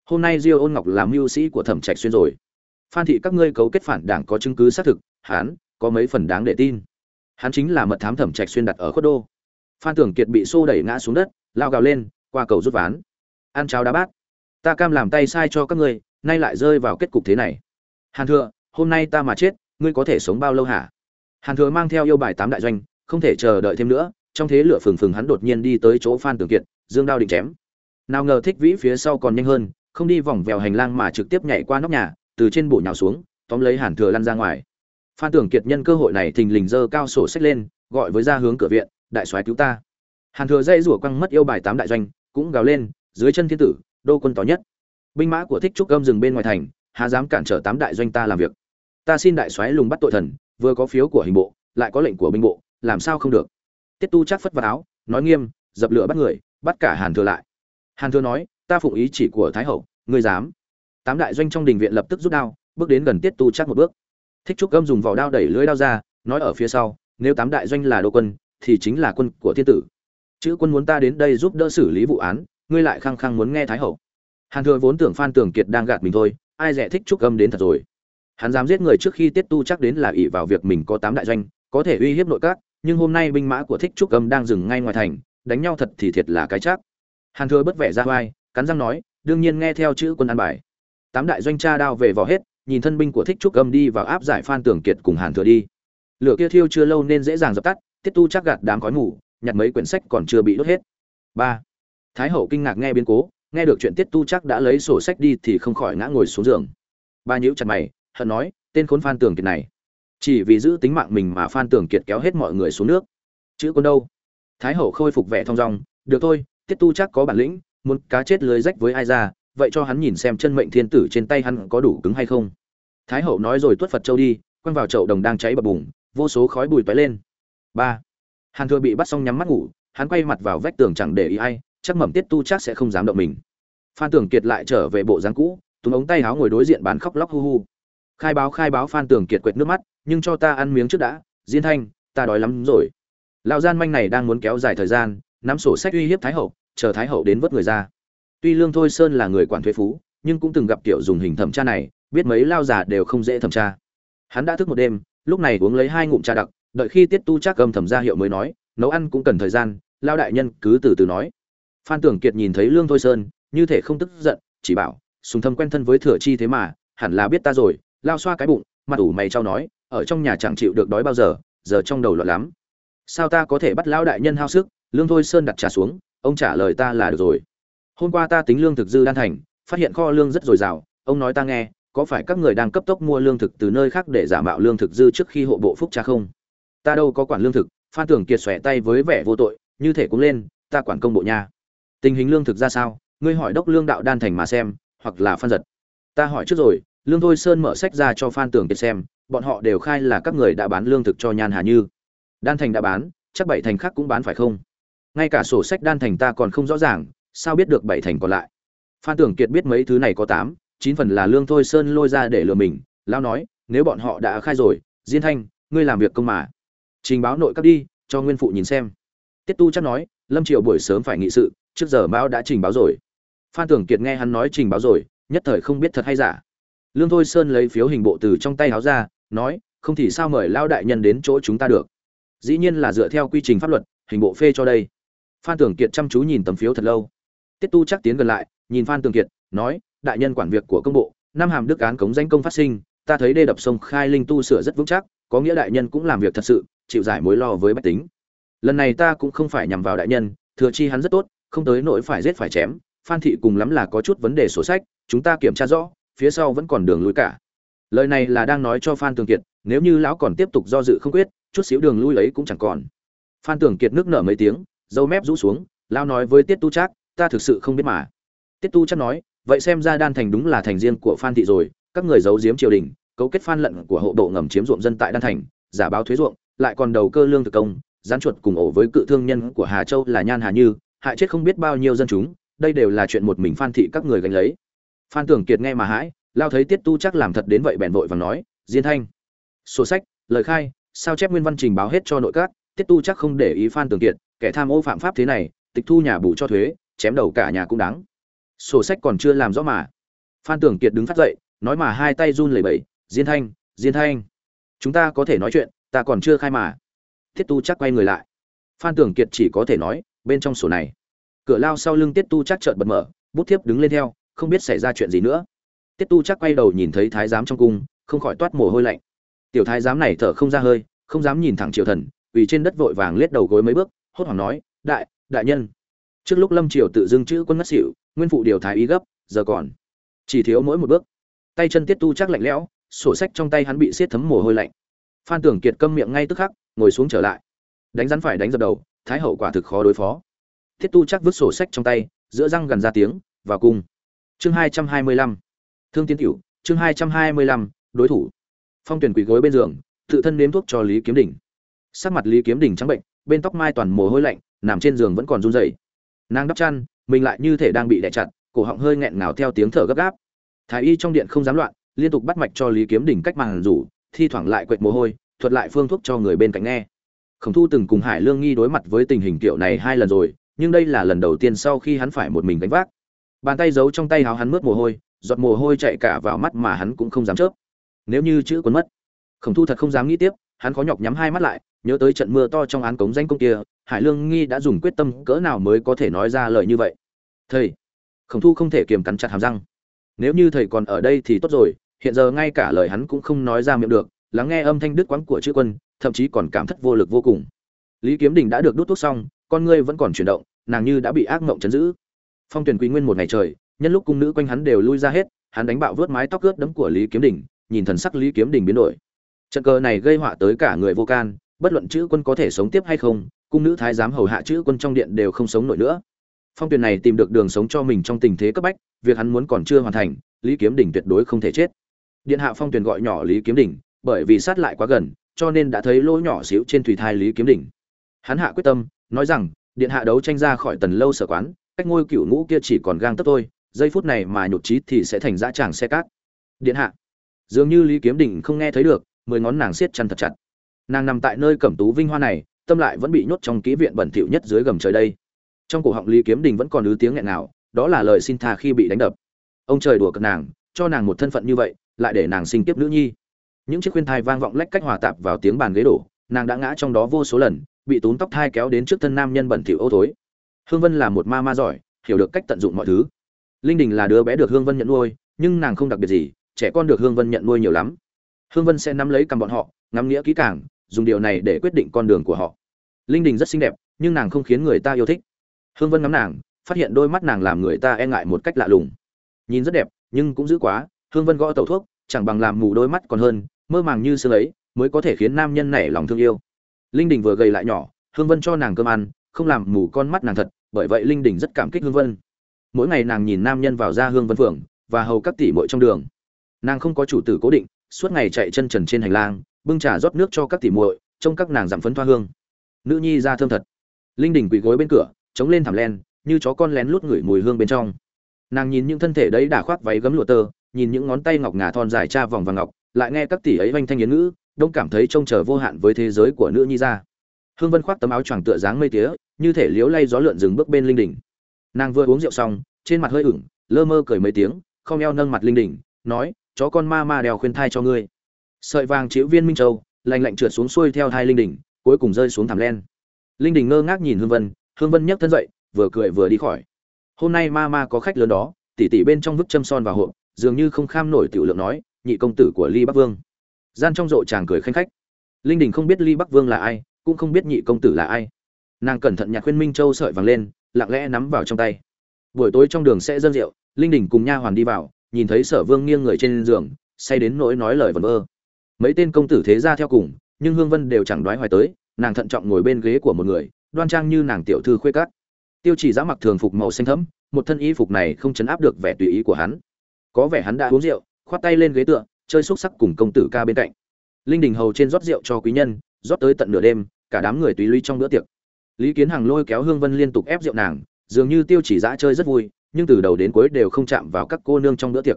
A: Hôm nay diêu ôn ngọc làm mưu sĩ của thẩm trạch xuyên rồi. Phan thị các ngươi cấu kết phản đảng có chứng cứ xác thực, hắn có mấy phần đáng để tin. Hắn chính là mật thám thẩm trạch xuyên đặt ở khuất đô phan tưởng kiệt bị xô đẩy ngã xuống đất, lao gào lên, qua cầu rút ván. Ăn cháo đá bát. Ta cam làm tay sai cho các ngươi, nay lại rơi vào kết cục thế này. Hàn thừa, hôm nay ta mà chết, ngươi có thể sống bao lâu hả? Hàn thừa mang theo yêu bài tám đại doanh, không thể chờ đợi thêm nữa, trong thế lửa phừng phừng hắn đột nhiên đi tới chỗ phan tưởng kiệt, dương đao định chém. Nào ngờ thích vĩ phía sau còn nhanh hơn, không đi vòng vèo hành lang mà trực tiếp nhảy qua nóc nhà, từ trên bộ nhào xuống, tóm lấy hàn thừa lăn ra ngoài. Phan tưởng kiệt nhân cơ hội này thình lình dơ cao sổ sách lên, gọi với ra hướng cửa viện đại soái cứu ta. Hàn thừa dây rủa quăng mất yêu bài tám đại doanh, cũng gào lên, dưới chân thiên tử, đô quân to nhất. Binh mã của thích trúc gâm dừng bên ngoài thành hà dám cản trở tám đại doanh ta làm việc. Ta xin đại soái lùng bắt tội thần, vừa có phiếu của hình bộ, lại có lệnh của binh bộ, làm sao không được? Tiết tu chắc phất vào áo, nói nghiêm, dập lửa bắt người, bắt cả hàn thừa lại. Hàn thừa nói, ta phụng ý chỉ của thái hậu, ngươi dám. Tám đại doanh trong đình viện lập tức rút đao, bước đến gần tiết tu chắc một bước. Thích trúc gâm dùng vỏ đao đẩy lưỡi đao ra, nói ở phía sau, nếu tám đại doanh là đô quân thì chính là quân của thiên tử. Chữ quân muốn ta đến đây giúp đỡ xử lý vụ án, ngươi lại khăng khăng muốn nghe thái hậu. Hàn thừa vốn tưởng phan tưởng kiệt đang gạt mình thôi, ai dè thích trúc âm đến thật rồi. Hắn dám giết người trước khi tiết tu chắc đến là ỷ vào việc mình có tám đại doanh, có thể uy hiếp nội các, nhưng hôm nay binh mã của thích trúc âm đang dừng ngay ngoài thành, đánh nhau thật thì thiệt là cái chắc. Hàn thừa bất vẻ ra vai, cắn răng nói, đương nhiên nghe theo chữ quân an bài. Tám đại doanh tra đao về vò hết, nhìn thân binh của thích trúc âm đi vào áp giải phan tưởng kiệt cùng hàn thừa đi. Lửa kia thiêu chưa lâu nên dễ dàng dập tắt tiết tu chắc gạt đám khói mù, nhặt mấy quyển sách còn chưa bị đốt hết. Ba. Thái hậu kinh ngạc nghe biến cố, nghe được chuyện tiết tu chắc đã lấy sổ sách đi thì không khỏi ngã ngồi xuống giường. Ba nhíu chặt mày, hận nói, tên khốn phan tường kiệt này. Chỉ vì giữ tính mạng mình mà phan tường kiệt kéo hết mọi người xuống nước. Chữ con đâu? Thái hậu khôi phục vẻ thong dong, được thôi, tiết tu chắc có bản lĩnh, muốn cá chết lưới rách với ai ra, vậy cho hắn nhìn xem chân mệnh thiên tử trên tay hắn có đủ cứng hay không. Thái hậu nói rồi tuất phật châu đi, quăng vào chậu đồng đang cháy bập bùng, vô số khói bùi tóe lên ba. Hàn thừa bị bắt xong nhắm mắt ngủ, hắn quay mặt vào vách tường chẳng để ý ai, chắc mầm tiết tu chắc sẽ không dám động mình. Phan tưởng kiệt lại trở về bộ dáng cũ, túm ống tay áo ngồi đối diện bán khóc lóc hu hu. Khai báo khai báo phan tưởng kiệt quệt nước mắt, nhưng cho ta ăn miếng trước đã, diên thanh, ta đói lắm rồi. Lão gian manh này đang muốn kéo dài thời gian, nắm sổ sách uy hiếp thái hậu, chờ thái hậu đến vớt người ra. Tuy lương thôi sơn là người quản thuế phú, nhưng cũng từng gặp kiểu dùng hình thẩm tra này, biết mấy lao già đều không dễ thẩm tra. Hắn đã thức một đêm, lúc này uống lấy hai ngụm trà đặc đợi khi tiết tu chắc âm thầm ra hiệu mới nói, nấu ăn cũng cần thời gian lao đại nhân cứ từ từ nói. Phan tưởng kiệt nhìn thấy lương thôi sơn, như thể không tức giận, chỉ bảo, sùng thâm quen thân với thừa chi thế mà, hẳn là biết ta rồi. Lao xoa cái bụng, mặt ủ mày trao nói, ở trong nhà chẳng chịu được đói bao giờ giờ trong đầu loạn lắm. Sao ta có thể bắt lão đại nhân hao sức? Lương thôi sơn đặt trà xuống, ông trả lời ta là được rồi. Hôm qua ta tính lương thực dư đan thành, phát hiện kho lương rất dồi dào, ông nói ta nghe, có phải các người đang cấp tốc mua lương thực từ nơi khác để giả mạo lương thực dư trước khi hộ bộ phúc cha không? Ta đâu có quản lương thực, phan tưởng kiệt xòe tay với vẻ vô tội, như thể cũng lên, ta quản công bộ nha. Tình hình lương thực ra sao, ngươi hỏi đốc lương đạo đan thành mà xem, hoặc là phan giật. Ta hỏi trước rồi, lương thôi sơn mở sách ra cho phan tưởng kiệt xem, bọn họ đều khai là các người đã bán lương thực cho nhan hà như. Đan thành đã bán, chắc bảy thành khác cũng bán phải không? Ngay cả sổ sách đan thành ta còn không rõ ràng, sao biết được bảy thành còn lại? Phan tưởng kiệt biết mấy thứ này có tám, chín phần là lương thôi sơn lôi ra để lừa mình lao nói, nếu bọn họ đã khai rồi, diên thanh, ngươi làm việc công mà trình báo nội các đi, cho nguyên phụ nhìn xem. Tiết tu chắc nói, lâm triều buổi sớm phải nghị sự, trước giờ mão đã trình báo rồi. Phan tưởng kiệt nghe hắn nói trình báo rồi, nhất thời không biết thật hay giả. Lương thôi sơn lấy phiếu hình bộ từ trong tay áo ra, nói, không thì sao mời lao đại nhân đến chỗ chúng ta được? Dĩ nhiên là dựa theo quy trình pháp luật, hình bộ phê cho đây. Phan tưởng kiệt chăm chú nhìn tấm phiếu thật lâu. Tiết tu chắc tiến gần lại, nhìn phan tưởng kiệt, nói, đại nhân quản việc của công bộ, năm hàm đức án cống danh công phát sinh, ta thấy đê đập sông khai linh tu sửa rất vững chắc, có nghĩa đại nhân cũng làm việc thật sự chịu giải mối lo với bách tính. Lần này ta cũng không phải nhằm vào đại nhân, thừa chi hắn rất tốt, không tới nỗi phải giết phải chém, phan thị cùng lắm là có chút vấn đề sổ sách, chúng ta kiểm tra rõ, phía sau vẫn còn đường lui cả. Lời này là đang nói cho phan tường kiệt, nếu như lão còn tiếp tục do dự không quyết, chút xíu đường lui ấy cũng chẳng còn. Phan tường kiệt nước nở mấy tiếng, dâu mép rũ xuống, lão nói với tiết tu trác, ta thực sự không biết mà. Tiết tu chắc nói, vậy xem ra đan thành đúng là thành riêng của phan thị rồi, các người giấu giếm triều đình, cấu kết phan lận của hộ bộ ngầm chiếm ruộng dân tại đan thành, giả báo thuế ruộng lại còn đầu cơ lương thực công, gián chuột cùng ổ với cự thương nhân của hà châu là nhan hà như, hại chết không biết bao nhiêu dân chúng, đây đều là chuyện một mình phan thị các người gánh lấy. Phan tưởng kiệt nghe mà hãi, lao thấy tiết tu chắc làm thật đến vậy bèn vội và nói, diên thanh, sổ sách, lời khai, sao chép nguyên văn trình báo hết cho nội các? Tiết tu chắc không để ý phan tường kiệt, kẻ tham ô phạm pháp thế này, tịch thu nhà bù cho thuế, chém đầu cả nhà cũng đáng. Sổ sách còn chưa làm rõ mà. Phan tường kiệt đứng phát dậy, nói mà hai tay run lẩy bẩy, diên thanh diên thanh, chúng ta có thể nói chuyện ta còn chưa khai mà. Tiết tu chắc quay người lại. Phan tưởng kiệt chỉ có thể nói, bên trong sổ này. Cửa lao sau lưng tiết tu chắc trợn bật mở, bút thiếp đứng lên theo, không biết xảy ra chuyện gì nữa. Tiết tu chắc quay đầu nhìn thấy thái giám trong cung, không khỏi toát mồ hôi lạnh. Tiểu thái giám này thở không ra hơi, không dám nhìn thẳng triều thần, vì trên đất vội vàng lết đầu gối mấy bước, hốt hoảng nói, đại đại nhân. Trước lúc lâm triều tự dưng chữ quân ngất xỉu, nguyên phụ điều thái ý gấp, giờ còn. Chỉ thiếu mỗi một bước. Tay chân tiết tu chắc lạnh lẽo, sổ sách trong tay hắn bị xiết thấm mồ hôi lạnh phan tưởng kiệt câm miệng ngay tức khắc, ngồi xuống trở lại. Đánh rắn phải đánh dập đầu, thái hậu quả thực khó đối phó. Thiết tu chắc vứt sổ sách trong tay, giữa răng gần ra tiếng, vào cung. Chương hai trăm hai mươi lăm. Thương tiến tiểu chương hai trăm hai mươi lăm, đối thủ. Phong tuyển quỳ gối bên giường, tự thân nếm thuốc cho lý kiếm đỉnh sắc mặt lý kiếm đỉnh trắng bệnh, bên tóc mai toàn mồ hôi lạnh, nằm trên giường vẫn còn run rẩy. Nàng đắp chăn, mình lại như thể đang bị đè chặt, cổ họng hơi nghẹn ngào theo tiếng thở gấp gáp. Thái y trong điện không dám loạn, liên tục bắt mạch cho lý kiếm đỉnh cách màn rủ thi thoảng lại quệt mồ hôi, thuật lại phương thuốc cho người bên cạnh nghe. Khổng thu từng cùng hải lương nghi đối mặt với tình hình kiểu này hai lần rồi, nhưng đây là lần đầu tiên sau khi hắn phải một mình gánh vác. Bàn tay giấu trong tay háo hắn mướt mồ hôi, giọt mồ hôi chạy cả vào mắt mà hắn cũng không dám chớp. Nếu như chữ quấn mất, khổng thu thật không dám nghĩ tiếp, hắn khó nhọc nhắm hai mắt lại, nhớ tới trận mưa to trong án cống danh công kia, hải lương nghi đã dùng quyết tâm cỡ nào mới có thể nói ra lời như vậy? Thầy! Khổng thu không thể kiềm cắn chặt hàm răng. Nếu như thầy còn ở đây thì tốt rồi hiện giờ ngay cả lời hắn cũng không nói ra miệng được, lắng nghe âm thanh đứt quãng của chữ quân, thậm chí còn cảm thất vô lực vô cùng. Lý kiếm đình đã được đút thuốc xong, con ngươi vẫn còn chuyển động, nàng như đã bị ác mộng chấn giữ. Phong tuyển quý nguyên một ngày trời, nhân lúc cung nữ quanh hắn đều lui ra hết, hắn đánh bạo vớt mái tóc ướt đấm của lý kiếm đình, nhìn thần sắc lý kiếm đình biến đổi. Trận cờ này gây họa tới cả người vô can, bất luận chữ quân có thể sống tiếp hay không, cung nữ thái giám hầu hạ chữ quân trong điện đều không sống nổi nữa. Phong tuyển này tìm được đường sống cho mình trong tình thế cấp bách, việc hắn muốn còn chưa hoàn thành, lý kiếm đình tuyệt đối không thể chết điện hạ phong tuyển gọi nhỏ lý kiếm Đỉnh, bởi vì sát lại quá gần cho nên đã thấy lỗ nhỏ xíu trên thủy thai lý kiếm Đỉnh. hắn hạ quyết tâm nói rằng điện hạ đấu tranh ra khỏi tần lâu sở quán cách ngôi cựu ngũ kia chỉ còn gang tấp thôi giây phút này mà nhột chí thì sẽ thành dã tràng xe cát. Điện hạ dường như lý kiếm Đỉnh không nghe thấy được mười ngón nàng siết chăn thật chặt. Nàng nằm tại nơi cẩm tú vinh hoa này tâm lại vẫn bị nhốt trong kỹ viện bẩn thỉu nhất dưới gầm trời đây. Trong cổ họng lý kiếm đình vẫn còn ứ tiếng nghẹn nào đó là lời xin tha khi bị đánh đập. Ông trời đùa cợt nàng cho nàng một thân phận như vậy lại để nàng sinh tiếp nữ nhi. Những chiếc khuyên thai vang vọng lách cách hòa tạp vào tiếng bàn ghế đổ, nàng đã ngã trong đó vô số lần, bị túm tóc thai kéo đến trước thân nam nhân bẩn thỉu ô thối. Hương vân là một ma ma giỏi, hiểu được cách tận dụng mọi thứ. Linh đình là đứa bé được hương vân nhận nuôi, nhưng nàng không đặc biệt gì, trẻ con được hương vân nhận nuôi nhiều lắm. Hương vân sẽ nắm lấy cầm bọn họ, ngắm nghĩa kỹ càng, dùng điều này để quyết định con đường của họ. Linh đình rất xinh đẹp, nhưng nàng không khiến người ta yêu thích. Hương vân ngắm nàng, phát hiện đôi mắt nàng làm người ta e ngại một cách lạ lùng. Nhìn rất đẹp, nhưng cũng dữ quá hương vân gõ tẩu thuốc, chẳng bằng làm mù đôi mắt còn hơn, mơ màng như xưa ấy, mới có thể khiến nam nhân nảy lòng thương yêu. Linh đình vừa gầy lại nhỏ, hương vân cho nàng cơm ăn, không làm mù con mắt nàng thật, bởi vậy linh đình rất cảm kích hương vân. Mỗi ngày nàng nhìn nam nhân vào ra hương vân phượng và hầu các tỷ muội trong đường. Nàng không có chủ tử cố định, suốt ngày chạy chân trần trên hành lang, bưng trà rót nước cho các tỷ muội, trông các nàng giảm phấn thoa hương. Nữ nhi ra thơm thật. Linh đình quỳ gối bên cửa, chống lên thảm len, như chó con lén lút ngửi mùi hương bên trong. Nàng nhìn những thân thể đấy đã khoác váy gấm lụa tơ nhìn những ngón tay ngọc ngà thon dài tra vòng vàng ngọc, lại nghe các tỷ ấy oanh thanh yến ngữ, đông cảm thấy trông chờ vô hạn với thế giới của nữ nhi ra hương vân khoác tấm áo choàng tựa dáng mây tía, như thể liếu lay gió lượn dừng bước bên linh đỉnh. Nàng vừa uống rượu xong, trên mặt hơi ửng, lơ mơ cười mấy tiếng không eo nâng mặt linh đỉnh, nói, chó con ma ma đèo khuyên thai cho ngươi. Sợi vàng chiếu viên minh châu lành lạnh trượt xuống xuôi theo thai linh đỉnh, cuối cùng rơi xuống thảm len. Linh đỉnh ngơ ngác nhìn hương vân hương vân nhấc thân dậy, vừa cười vừa đi khỏi. Hôm nay ma ma có khách lớn đó, tỷ tỷ bên trong vứt châm son vào hộp dường như không kham nổi tiểu lượng nói, nhị công tử của ly bắc vương. Gian trong rộ chàng cười khanh khách. Linh đình không biết ly bắc vương là ai, cũng không biết nhị công tử là ai. Nàng cẩn thận nhặt khuyên minh châu sợi vàng lên, lặng lẽ nắm vào trong tay. Buổi tối trong đường sẽ dâng rượu, linh đình cùng nha hoàn đi vào, nhìn thấy sở vương nghiêng người trên giường, say đến nỗi nói lời vẩn vơ. Mấy tên công tử thế ra theo cùng, nhưng hương vân đều chẳng đoái hoài tới, nàng thận trọng ngồi bên ghế của một người, đoan trang như nàng tiểu thư khuê cát tiêu chỉ giã mặc thường phục màu xanh thẫm, một thân y phục này không chấn áp được vẻ tùy ý của hắn có vẻ hắn đã uống rượu, khoát tay lên ghế tựa, chơi xúc sắc cùng công tử ca bên cạnh. Linh đình hầu trên rót rượu cho quý nhân, rót tới tận nửa đêm, cả đám người tùy lui trong bữa tiệc. Lý kiến hằng lôi kéo hương vân liên tục ép rượu nàng, dường như tiêu chỉ dã chơi rất vui, nhưng từ đầu đến cuối đều không chạm vào các cô nương trong bữa tiệc.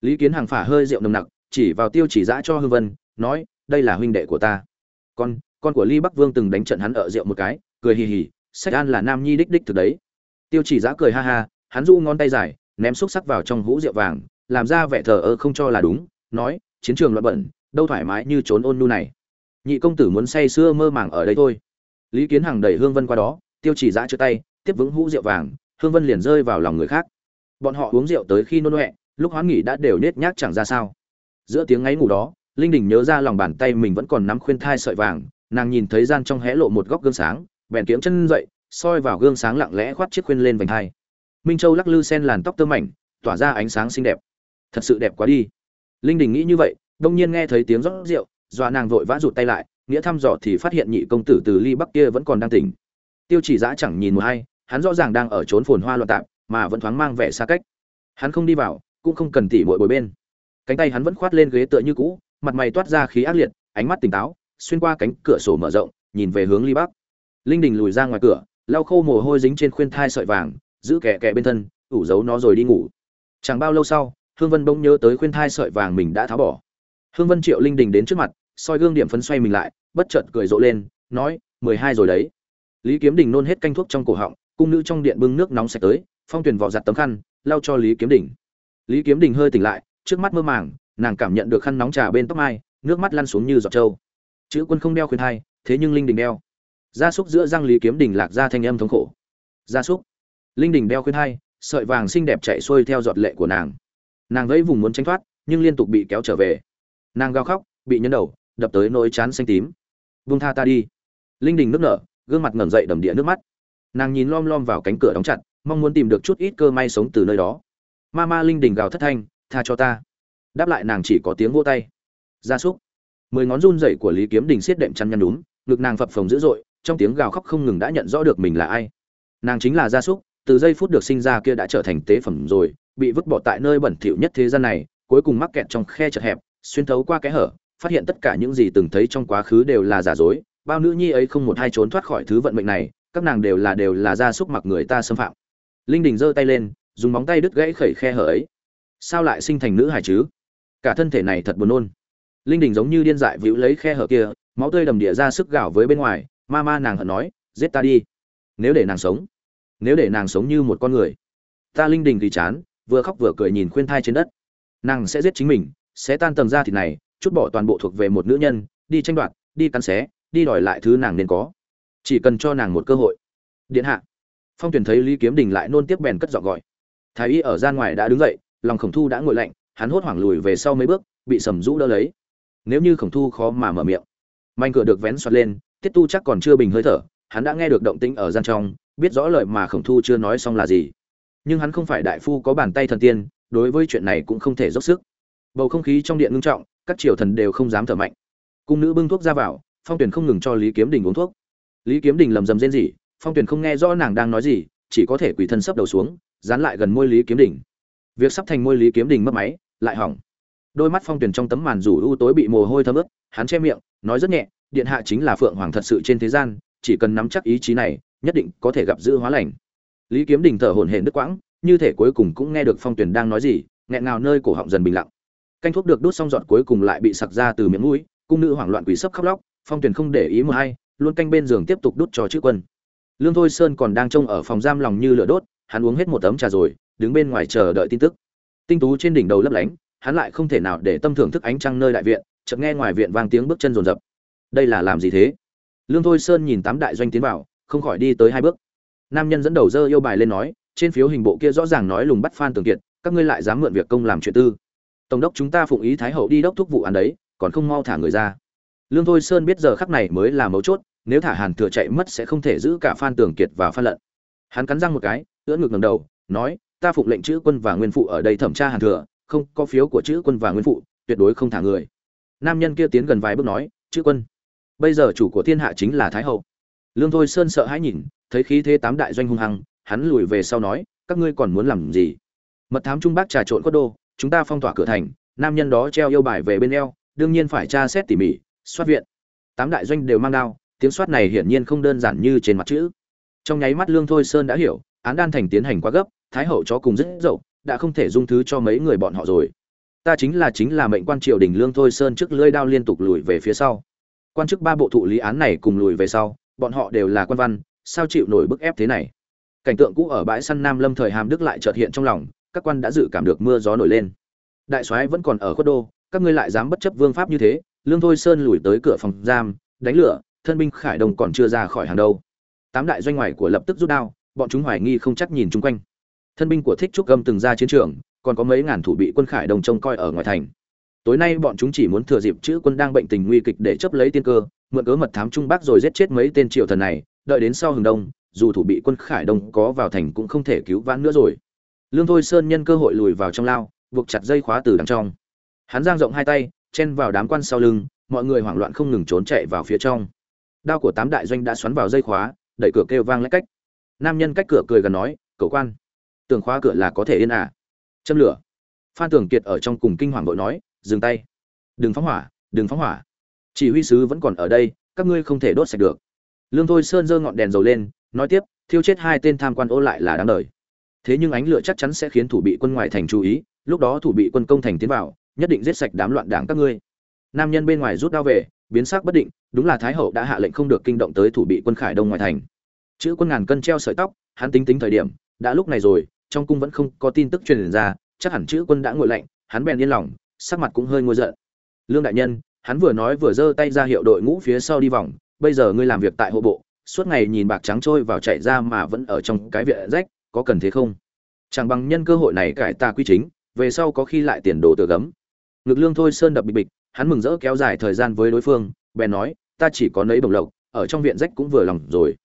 A: Lý kiến hằng phả hơi rượu nồng nặc, chỉ vào tiêu chỉ dã cho hương vân, nói, đây là huynh đệ của ta. Con con của ly bắc vương từng đánh trận hắn ở rượu một cái, cười hì hì, sách an là nam nhi đích đích thực đấy. Tiêu chỉ dã cười ha ha, hắn du ngón tay dài, ném xúc sắc vào trong hũ rượu vàng làm ra vẻ thờ ơ không cho là đúng, nói, chiến trường loạn bận đâu thoải mái như trốn ôn nu này. Nhị công tử muốn say sưa mơ màng ở đây thôi. Lý kiến hằng đẩy hương vân qua đó, tiêu chỉ giã chữa tay, tiếp vững hũ rượu vàng, hương vân liền rơi vào lòng người khác. Bọn họ uống rượu tới khi nôn huệ, lúc hoán nghỉ đã đều nết nhác chẳng ra sao. Giữa tiếng ngáy ngủ đó, linh đình nhớ ra lòng bàn tay mình vẫn còn nắm khuyên thai sợi vàng, nàng nhìn thấy gian trong hé lộ một góc gương sáng, bèn kiếm chân dậy, soi vào gương sáng lặng lẽ khoát chiếc khuyên lên vành hai. Minh châu lắc lư sen làn tóc tơ mảnh, tỏa ra ánh sáng xinh đẹp thật sự đẹp quá đi. Linh đình nghĩ như vậy, đông nhiên nghe thấy tiếng rót rượu dọa nàng vội vã rụt tay lại, nghĩa thăm dò thì phát hiện nhị công tử từ ly bắc kia vẫn còn đang tỉnh. Tiêu chỉ giã chẳng nhìn một hay hắn rõ ràng đang ở trốn phồn hoa loạn tạp, mà vẫn thoáng mang vẻ xa cách. Hắn không đi vào, cũng không cần tỉ mội bồi bên. Cánh tay hắn vẫn khoát lên ghế tựa như cũ, mặt mày toát ra khí ác liệt, ánh mắt tỉnh táo, xuyên qua cánh cửa sổ mở rộng, nhìn về hướng ly bắc. Linh đình lùi ra ngoài cửa, lau khô mồ hôi dính trên khuyên thai sợi vàng, giữ kẻ kẻ bên thân, ủ giấu nó rồi đi ngủ. Chẳng bao lâu sau hương vân bỗng nhớ tới khuyên thai sợi vàng mình đã tháo bỏ. Hương vân triệu linh đình đến trước mặt, soi gương điểm phấn xoay mình lại, bất chợt cười rộ lên, nói, mười hai rồi đấy. Lý kiếm đình nôn hết canh thuốc trong cổ họng, cung nữ trong điện bưng nước nóng sạch tới, phong tuyền vỏ giặt tấm khăn, lau cho lý kiếm đình. Lý kiếm đình hơi tỉnh lại, trước mắt mơ màng, nàng cảm nhận được khăn nóng trà bên tóc mai, nước mắt lăn xuống như giọt trâu. Chữ quân không đeo khuyên thai, thế nhưng linh đình đeo. Gia súc giữa răng lý kiếm đình lạc ra thanh âm thống khổ. Gia súc. Linh đình đeo khuyên thai, sợi vàng xinh đẹp chạy xuôi theo giọt lệ của nàng nàng vẫy vùng muốn tránh thoát, nhưng liên tục bị kéo trở về. Nàng gào khóc, bị nhấn đầu, đập tới nỗi chán xanh tím. Vung tha ta đi. Linh đình nước nở, gương mặt ngẩng dậy đầm địa nước mắt. Nàng nhìn lom lom vào cánh cửa đóng chặt, mong muốn tìm được chút ít cơ may sống từ nơi đó. Ma ma linh đình gào thất thanh, tha cho ta. Đáp lại nàng chỉ có tiếng vô tay. Gia súc. Mười ngón run rẩy của lý kiếm đình siết đệm chăn nhăn đúng ngực nàng phập phồng dữ dội, trong tiếng gào khóc không ngừng đã nhận rõ được mình là ai. Nàng chính là gia súc từ giây phút được sinh ra kia đã trở thành tế phẩm rồi, bị vứt bỏ tại nơi bẩn thỉu nhất thế gian này, cuối cùng mắc kẹt trong khe chật hẹp, xuyên thấu qua cái hở, phát hiện tất cả những gì từng thấy trong quá khứ đều là giả dối, bao nữ nhi ấy không một hai trốn thoát khỏi thứ vận mệnh này, các nàng đều là đều là gia súc mặc người ta xâm phạm. Linh đình giơ tay lên, dùng móng tay đứt gãy khẩy khe hở ấy. Sao lại sinh thành nữ hài chứ? Cả thân thể này thật buồn nôn. Linh đình giống như điên dại víu lấy khe hở kia, máu tươi đầm địa ra sức gào với bên ngoài, ma ma nàng hận nói, giết ta đi. Nếu để nàng sống nếu để nàng sống như một con người. Ta linh đình thì chán, vừa khóc vừa cười nhìn khuyên thai trên đất. Nàng sẽ giết chính mình, sẽ tan tầng ra thịt này, chút bỏ toàn bộ thuộc về một nữ nhân, đi tranh đoạt, đi cắn xé, đi đòi lại thứ nàng nên có. Chỉ cần cho nàng một cơ hội. Điện hạ. Phong tuyển thấy lý kiếm đình lại nôn tiếp bèn cất giọng gọi. Thái y ở gian ngoài đã đứng dậy, lòng khổng thu đã ngồi lạnh, hắn hốt hoảng lùi về sau mấy bước, bị sầm rũ đỡ lấy. Nếu như khổng thu khó mà mở miệng. Manh cửa được vén xoạt lên, tiết tu chắc còn chưa bình hơi thở, hắn đã nghe được động tĩnh ở gian trong biết rõ lời mà khổng thu chưa nói xong là gì. Nhưng hắn không phải đại phu có bàn tay thần tiên, đối với chuyện này cũng không thể dốc sức. Bầu không khí trong điện ngưng trọng, các triều thần đều không dám thở mạnh. Cung nữ bưng thuốc ra vào, phong tuyển không ngừng cho lý kiếm đình uống thuốc. Lý kiếm đình lầm rầm rên rỉ, phong tuyển không nghe rõ nàng đang nói gì, chỉ có thể quỳ thân sấp đầu xuống, dán lại gần môi lý kiếm đình. Việc sắp thành môi lý kiếm đình mất máy, lại hỏng. Đôi mắt phong tuyển trong tấm màn rủ u tối bị mồ hôi thấm ướt, hắn che miệng, nói rất nhẹ, điện hạ chính là phượng hoàng thật sự trên thế gian, chỉ cần nắm chắc ý chí này nhất định có thể gặp dư hóa lành. Lý kiếm đình thở hổn hển đứt quãng, như thể cuối cùng cũng nghe được phong Tuyền đang nói gì, nghẹn ngào nơi cổ họng dần bình lặng. Canh thuốc được đốt xong dọn cuối cùng lại bị sặc ra từ miệng mũi, cung nữ hoảng loạn quỳ sấp khóc lóc, phong Tuyền không để ý một hay luôn canh bên giường tiếp tục đút cho chữ quân. Lương thôi sơn còn đang trông ở phòng giam lòng như lửa đốt, hắn uống hết một tấm trà rồi, đứng bên ngoài chờ đợi tin tức. Tinh tú trên đỉnh đầu lấp lánh, hắn lại không thể nào để tâm thưởng thức ánh trăng nơi đại viện, chợt nghe ngoài viện vang tiếng bước chân rồn rập. Đây là làm gì thế? Lương thôi sơn nhìn tám đại doanh tiến vào không khỏi đi tới hai bước. Nam nhân dẫn đầu dơ yêu bài lên nói, trên phiếu hình bộ kia rõ ràng nói lùng bắt phan tường kiệt, các ngươi lại dám mượn việc công làm chuyện tư. Tổng đốc chúng ta phụng ý thái hậu đi đốc thúc vụ án đấy, còn không mau thả người ra. Lương thôi sơn biết giờ khắc này mới là mấu chốt, nếu thả hàn thừa chạy mất sẽ không thể giữ cả phan tường kiệt và phan lận. Hắn cắn răng một cái, ưỡn ngực ngầm đầu, nói, ta phụng lệnh chữ quân và nguyên phụ ở đây thẩm tra hàn thừa, không có phiếu của chữ quân và nguyên phụ, tuyệt đối không thả người. Nam nhân kia tiến gần vài bước nói, chữ quân. Bây giờ chủ của thiên hạ chính là thái hậu lương thôi sơn sợ hãi nhìn, thấy khí thế tám đại doanh hung hăng, hắn lùi về sau nói, các ngươi còn muốn làm gì? Mật thám trung bắc trà trộn cốt đô, chúng ta phong tỏa cửa thành, nam nhân đó treo yêu bài về bên eo, đương nhiên phải tra xét tỉ mỉ, soát viện. Tám đại doanh đều mang đao, tiếng soát này hiển nhiên không đơn giản như trên mặt chữ. Trong nháy mắt lương thôi sơn đã hiểu, án đan thành tiến hành quá gấp, thái hậu chó cùng rất dậu, đã không thể dung thứ cho mấy người bọn họ rồi. Ta chính là chính là mệnh quan triều đình lương thôi sơn trước lưỡi đao liên tục lùi về phía sau. Quan chức ba bộ thụ lý án này cùng lùi về sau bọn họ đều là quan văn, sao chịu nổi bức ép thế này? Cảnh tượng cũ ở bãi săn nam lâm thời hàm đức lại chợt hiện trong lòng, các quan đã dự cảm được mưa gió nổi lên. Đại soái vẫn còn ở khuất đô, các ngươi lại dám bất chấp vương pháp như thế, lương thôi sơn lùi tới cửa phòng giam, đánh lửa, thân binh khải đồng còn chưa ra khỏi hàng đâu. Tám đại doanh ngoài của lập tức rút đao, bọn chúng hoài nghi không chắc nhìn chung quanh. Thân binh của thích trúc gâm từng ra chiến trường, còn có mấy ngàn thủ bị quân khải đồng trông coi ở ngoài thành tối nay bọn chúng chỉ muốn thừa dịp chữ quân đang bệnh tình nguy kịch để chấp lấy tiên cơ, mượn cớ mật thám trung bắc rồi giết chết mấy tên triều thần này, đợi đến sau hừng đông, dù thủ bị quân khải đông có vào thành cũng không thể cứu vãn nữa rồi. Lương thôi sơn nhân cơ hội lùi vào trong lao, buộc chặt dây khóa từ đằng trong. Hắn giang rộng hai tay, chen vào đám quan sau lưng, mọi người hoảng loạn không ngừng trốn chạy vào phía trong. Đao của tám đại doanh đã xoắn vào dây khóa, đẩy cửa kêu vang lách cách. Nam nhân cách cửa cười gần nói, cậu quan, tường khóa cửa là có thể yên à? Châm lửa. Phan tường kiệt ở trong cùng kinh hoàng vội nói dừng tay. Đừng phóng hỏa, đừng phóng hỏa. Chỉ huy sứ vẫn còn ở đây, các ngươi không thể đốt sạch được. Lương thôi sơn giơ ngọn đèn dầu lên, nói tiếp, thiêu chết hai tên tham quan ô lại là đáng đời. Thế nhưng ánh lửa chắc chắn sẽ khiến thủ bị quân ngoại thành chú ý, lúc đó thủ bị quân công thành tiến vào, nhất định giết sạch đám loạn đảng các ngươi. Nam nhân bên ngoài rút đao về, biến sắc bất định, đúng là thái hậu đã hạ lệnh không được kinh động tới thủ bị quân khải đông ngoại thành. Chữ quân ngàn cân treo sợi tóc, hắn tính tính thời điểm, đã lúc này rồi, trong cung vẫn không có tin tức truyền ra, chắc hẳn chữ quân đã ngồi lạnh, hắn bèn yên lòng sắc mặt cũng hơi ngôi giận. Lương đại nhân, hắn vừa nói vừa giơ tay ra hiệu đội ngũ phía sau đi vòng, bây giờ ngươi làm việc tại hộ bộ, suốt ngày nhìn bạc trắng trôi vào chạy ra mà vẫn ở trong cái viện rách, có cần thế không? Chẳng bằng nhân cơ hội này cải ta quy chính, về sau có khi lại tiền đồ tựa gấm. Ngực lương thôi sơn đập bịch bịch, hắn mừng rỡ kéo dài thời gian với đối phương, bèn nói, ta chỉ có nấy đồng lộc, ở trong viện rách cũng vừa lòng rồi.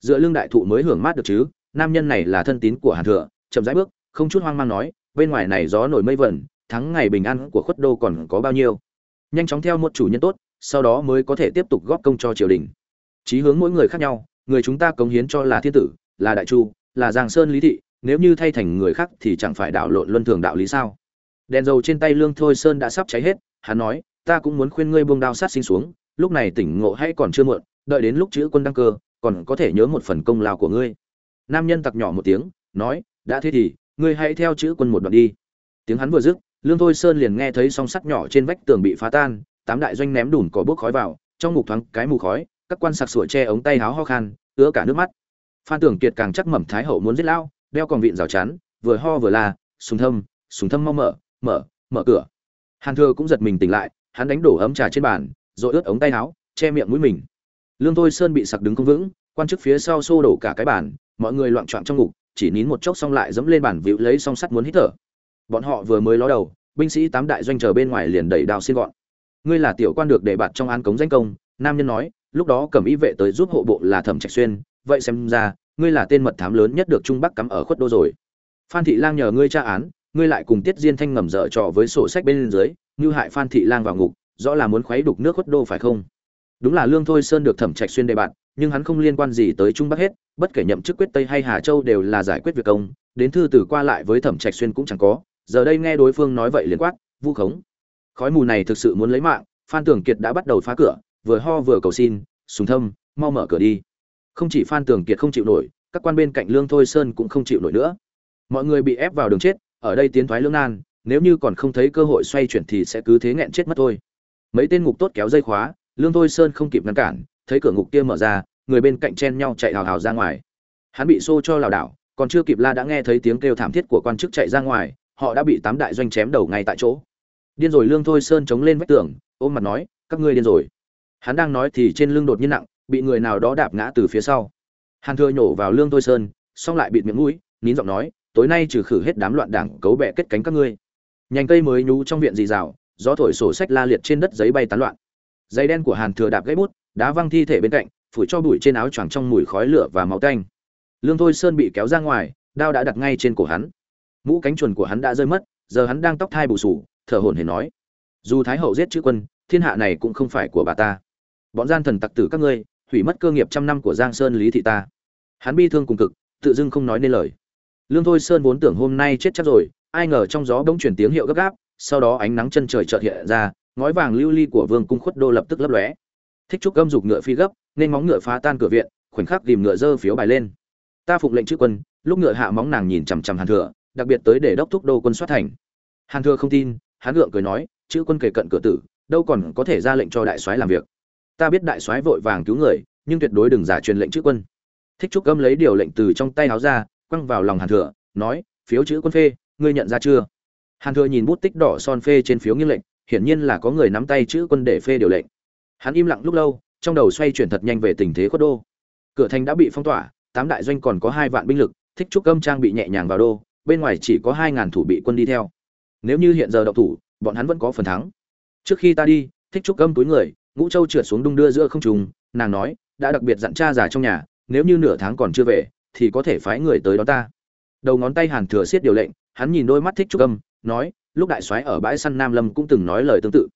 A: Dựa lương đại thụ mới hưởng mát được chứ, nam nhân này là thân tín của hàn thừa chậm rãi bước, không chút hoang mang nói, bên ngoài này gió nổi mây vẩn tháng ngày bình an của khuất đô còn có bao nhiêu. Nhanh chóng theo một chủ nhân tốt, sau đó mới có thể tiếp tục góp công cho triều đình. Chí hướng mỗi người khác nhau, người chúng ta cống hiến cho là thiên tử, là đại chu, là giang sơn lý thị, nếu như thay thành người khác thì chẳng phải đảo lộn luân thường đạo lý sao? Đèn dầu trên tay lương thôi sơn đã sắp cháy hết, hắn nói, ta cũng muốn khuyên ngươi buông đao sát sinh xuống, lúc này tỉnh ngộ hay còn chưa muộn, đợi đến lúc chữ quân đăng cơ, còn có thể nhớ một phần công lao của ngươi. Nam nhân tặc nhỏ một tiếng, nói, đã thế thì, ngươi hãy theo chữ quân một đoạn đi. Tiếng hắn vừa dứt lương thôi sơn liền nghe thấy song sắt nhỏ trên vách tường bị phá tan, tám đại doanh ném đùn cỏ bốc khói vào, trong ngục thoáng cái mù khói, các quan sặc sủa che ống tay háo ho khan, ứa cả nước mắt. Phan tưởng kiệt càng chắc mẩm thái hậu muốn giết lao đeo còn vịn rào chắn, vừa ho vừa la sùng thâm sùng thâm mau mở mở mở cửa. Hàn thừa cũng giật mình tỉnh lại, hắn đánh đổ ấm trà trên bàn, rồi ướt ống tay áo che miệng mũi mình. Lương thôi sơn bị sặc đứng không vững, quan chức phía sau xô đổ cả cái bàn, mọi người loạn trọn trong ngục, chỉ nín một chốc xong lại dẫm lên bàn vịu lấy song sắt muốn hít thở bọn họ vừa mới ló đầu, binh sĩ tám đại doanh chờ bên ngoài liền đẩy đào xin gọn. Ngươi là tiểu quan được đề bạt trong án cống danh công, nam nhân nói, lúc đó cầm ý vệ tới giúp hộ bộ là thẩm trạch xuyên, vậy xem ra, ngươi là tên mật thám lớn nhất được trung bắc cắm ở khuất đô rồi. Phan thị lang nhờ ngươi tra án, ngươi lại cùng tiết diên thanh ngầm dở trò với sổ sách bên dưới, như hại phan thị lang vào ngục, rõ là muốn khuấy đục nước khuất đô phải không? Đúng là lương thôi sơn được thẩm trạch xuyên đề bạt, nhưng hắn không liên quan gì tới trung bắc hết, bất kể nhậm chức quyết tây hay hà châu đều là giải quyết việc công, đến thư từ qua lại với thẩm trạch xuyên cũng chẳng có giờ đây nghe đối phương nói vậy liền quát, vu khống, khói mù này thực sự muốn lấy mạng, phan tường kiệt đã bắt đầu phá cửa, vừa ho vừa cầu xin, sùng thâm, mau mở cửa đi. Không chỉ phan tường kiệt không chịu nổi, các quan bên cạnh lương thôi sơn cũng không chịu nổi nữa. Mọi người bị ép vào đường chết, ở đây tiến thoái lương nan, nếu như còn không thấy cơ hội xoay chuyển thì sẽ cứ thế nghẹn chết mất thôi. Mấy tên ngục tốt kéo dây khóa, lương thôi sơn không kịp ngăn cản, thấy cửa ngục kia mở ra, người bên cạnh chen nhau chạy hào hào ra ngoài. Hắn bị xô cho lảo đảo, còn chưa kịp la đã nghe thấy tiếng kêu thảm thiết của quan chức chạy ra ngoài họ đã bị tám đại doanh chém đầu ngay tại chỗ. Điên rồi lương thôi sơn chống lên vách tường, ôm mặt nói, các ngươi điên rồi. Hắn đang nói thì trên lưng đột nhiên nặng, bị người nào đó đạp ngã từ phía sau. Hàn thừa nhổ vào lương thôi sơn, xong lại bịt miệng mũi, nín giọng nói, tối nay trừ khử hết đám loạn đảng, cấu bẹ kết cánh các ngươi. Nhành cây mới nhú trong viện dì rào gió thổi sổ sách la liệt trên đất giấy bay tán loạn. Giấy đen của hàn thừa đạp gãy bút, đá văng thi thể bên cạnh, phủi cho bụi trên áo choàng trong mùi khói lửa và máu tanh. Lương thôi sơn bị kéo ra ngoài, đao đã đặt ngay trên cổ hắn mũ cánh chuồn của hắn đã rơi mất, giờ hắn đang tóc thai bù sù, thở hổn hển nói, dù thái hậu giết chữ quân, thiên hạ này cũng không phải của bà ta. Bọn gian thần tặc tử các ngươi, hủy mất cơ nghiệp trăm năm của giang sơn lý thị ta. Hắn bi thương cùng cực, tự dưng không nói nên lời. Lương thôi sơn vốn tưởng hôm nay chết chắc rồi, ai ngờ trong gió bỗng chuyển tiếng hiệu gấp gáp, sau đó ánh nắng chân trời chợt hiện ra, ngói vàng lưu ly của vương cung khuất đô lập tức lấp lóe. Thích trúc gâm dục ngựa phi gấp, nên móng ngựa phá tan cửa viện, khoảnh khắc tìm ngựa dơ phiếu bài lên. Ta phục lệnh chữ quân. Lúc ngựa hạ móng nàng nhìn chằm chằm hàn thừa đặc biệt tới để đốc thúc đô quân soát thành. Hàn thừa không tin hắn gượng cười nói, chữ quân kề cận cửa tử, đâu còn có thể ra lệnh cho đại soái làm việc. Ta biết đại soái vội vàng cứu người, nhưng tuyệt đối đừng giả truyền lệnh chữ quân. Thích trúc gâm lấy điều lệnh từ trong tay áo ra, quăng vào lòng hàn thừa, nói, phiếu chữ quân phê, ngươi nhận ra chưa? Hàn thừa nhìn bút tích đỏ son phê trên phiếu nghiêng lệnh, hiển nhiên là có người nắm tay chữ quân để phê điều lệnh. Hắn im lặng lúc lâu, trong đầu xoay chuyển thật nhanh về tình thế khuất đô. Cửa thành đã bị phong tỏa, tám đại doanh còn có hai vạn binh lực, thích trúc gâm trang bị nhẹ nhàng vào đô bên ngoài chỉ có hai ngàn thủ bị quân đi theo. Nếu như hiện giờ động thủ, bọn hắn vẫn có phần thắng. Trước khi ta đi, thích trúc gâm túi người, ngũ châu trượt xuống đung đưa giữa không trùng nàng nói, đã đặc biệt dặn cha già trong nhà, nếu như nửa tháng còn chưa về, thì có thể phái người tới đó ta. Đầu ngón tay hàn thừa siết điều lệnh, hắn nhìn đôi mắt thích trúc âm nói, lúc đại soái ở bãi săn nam lâm cũng từng nói lời tương tự.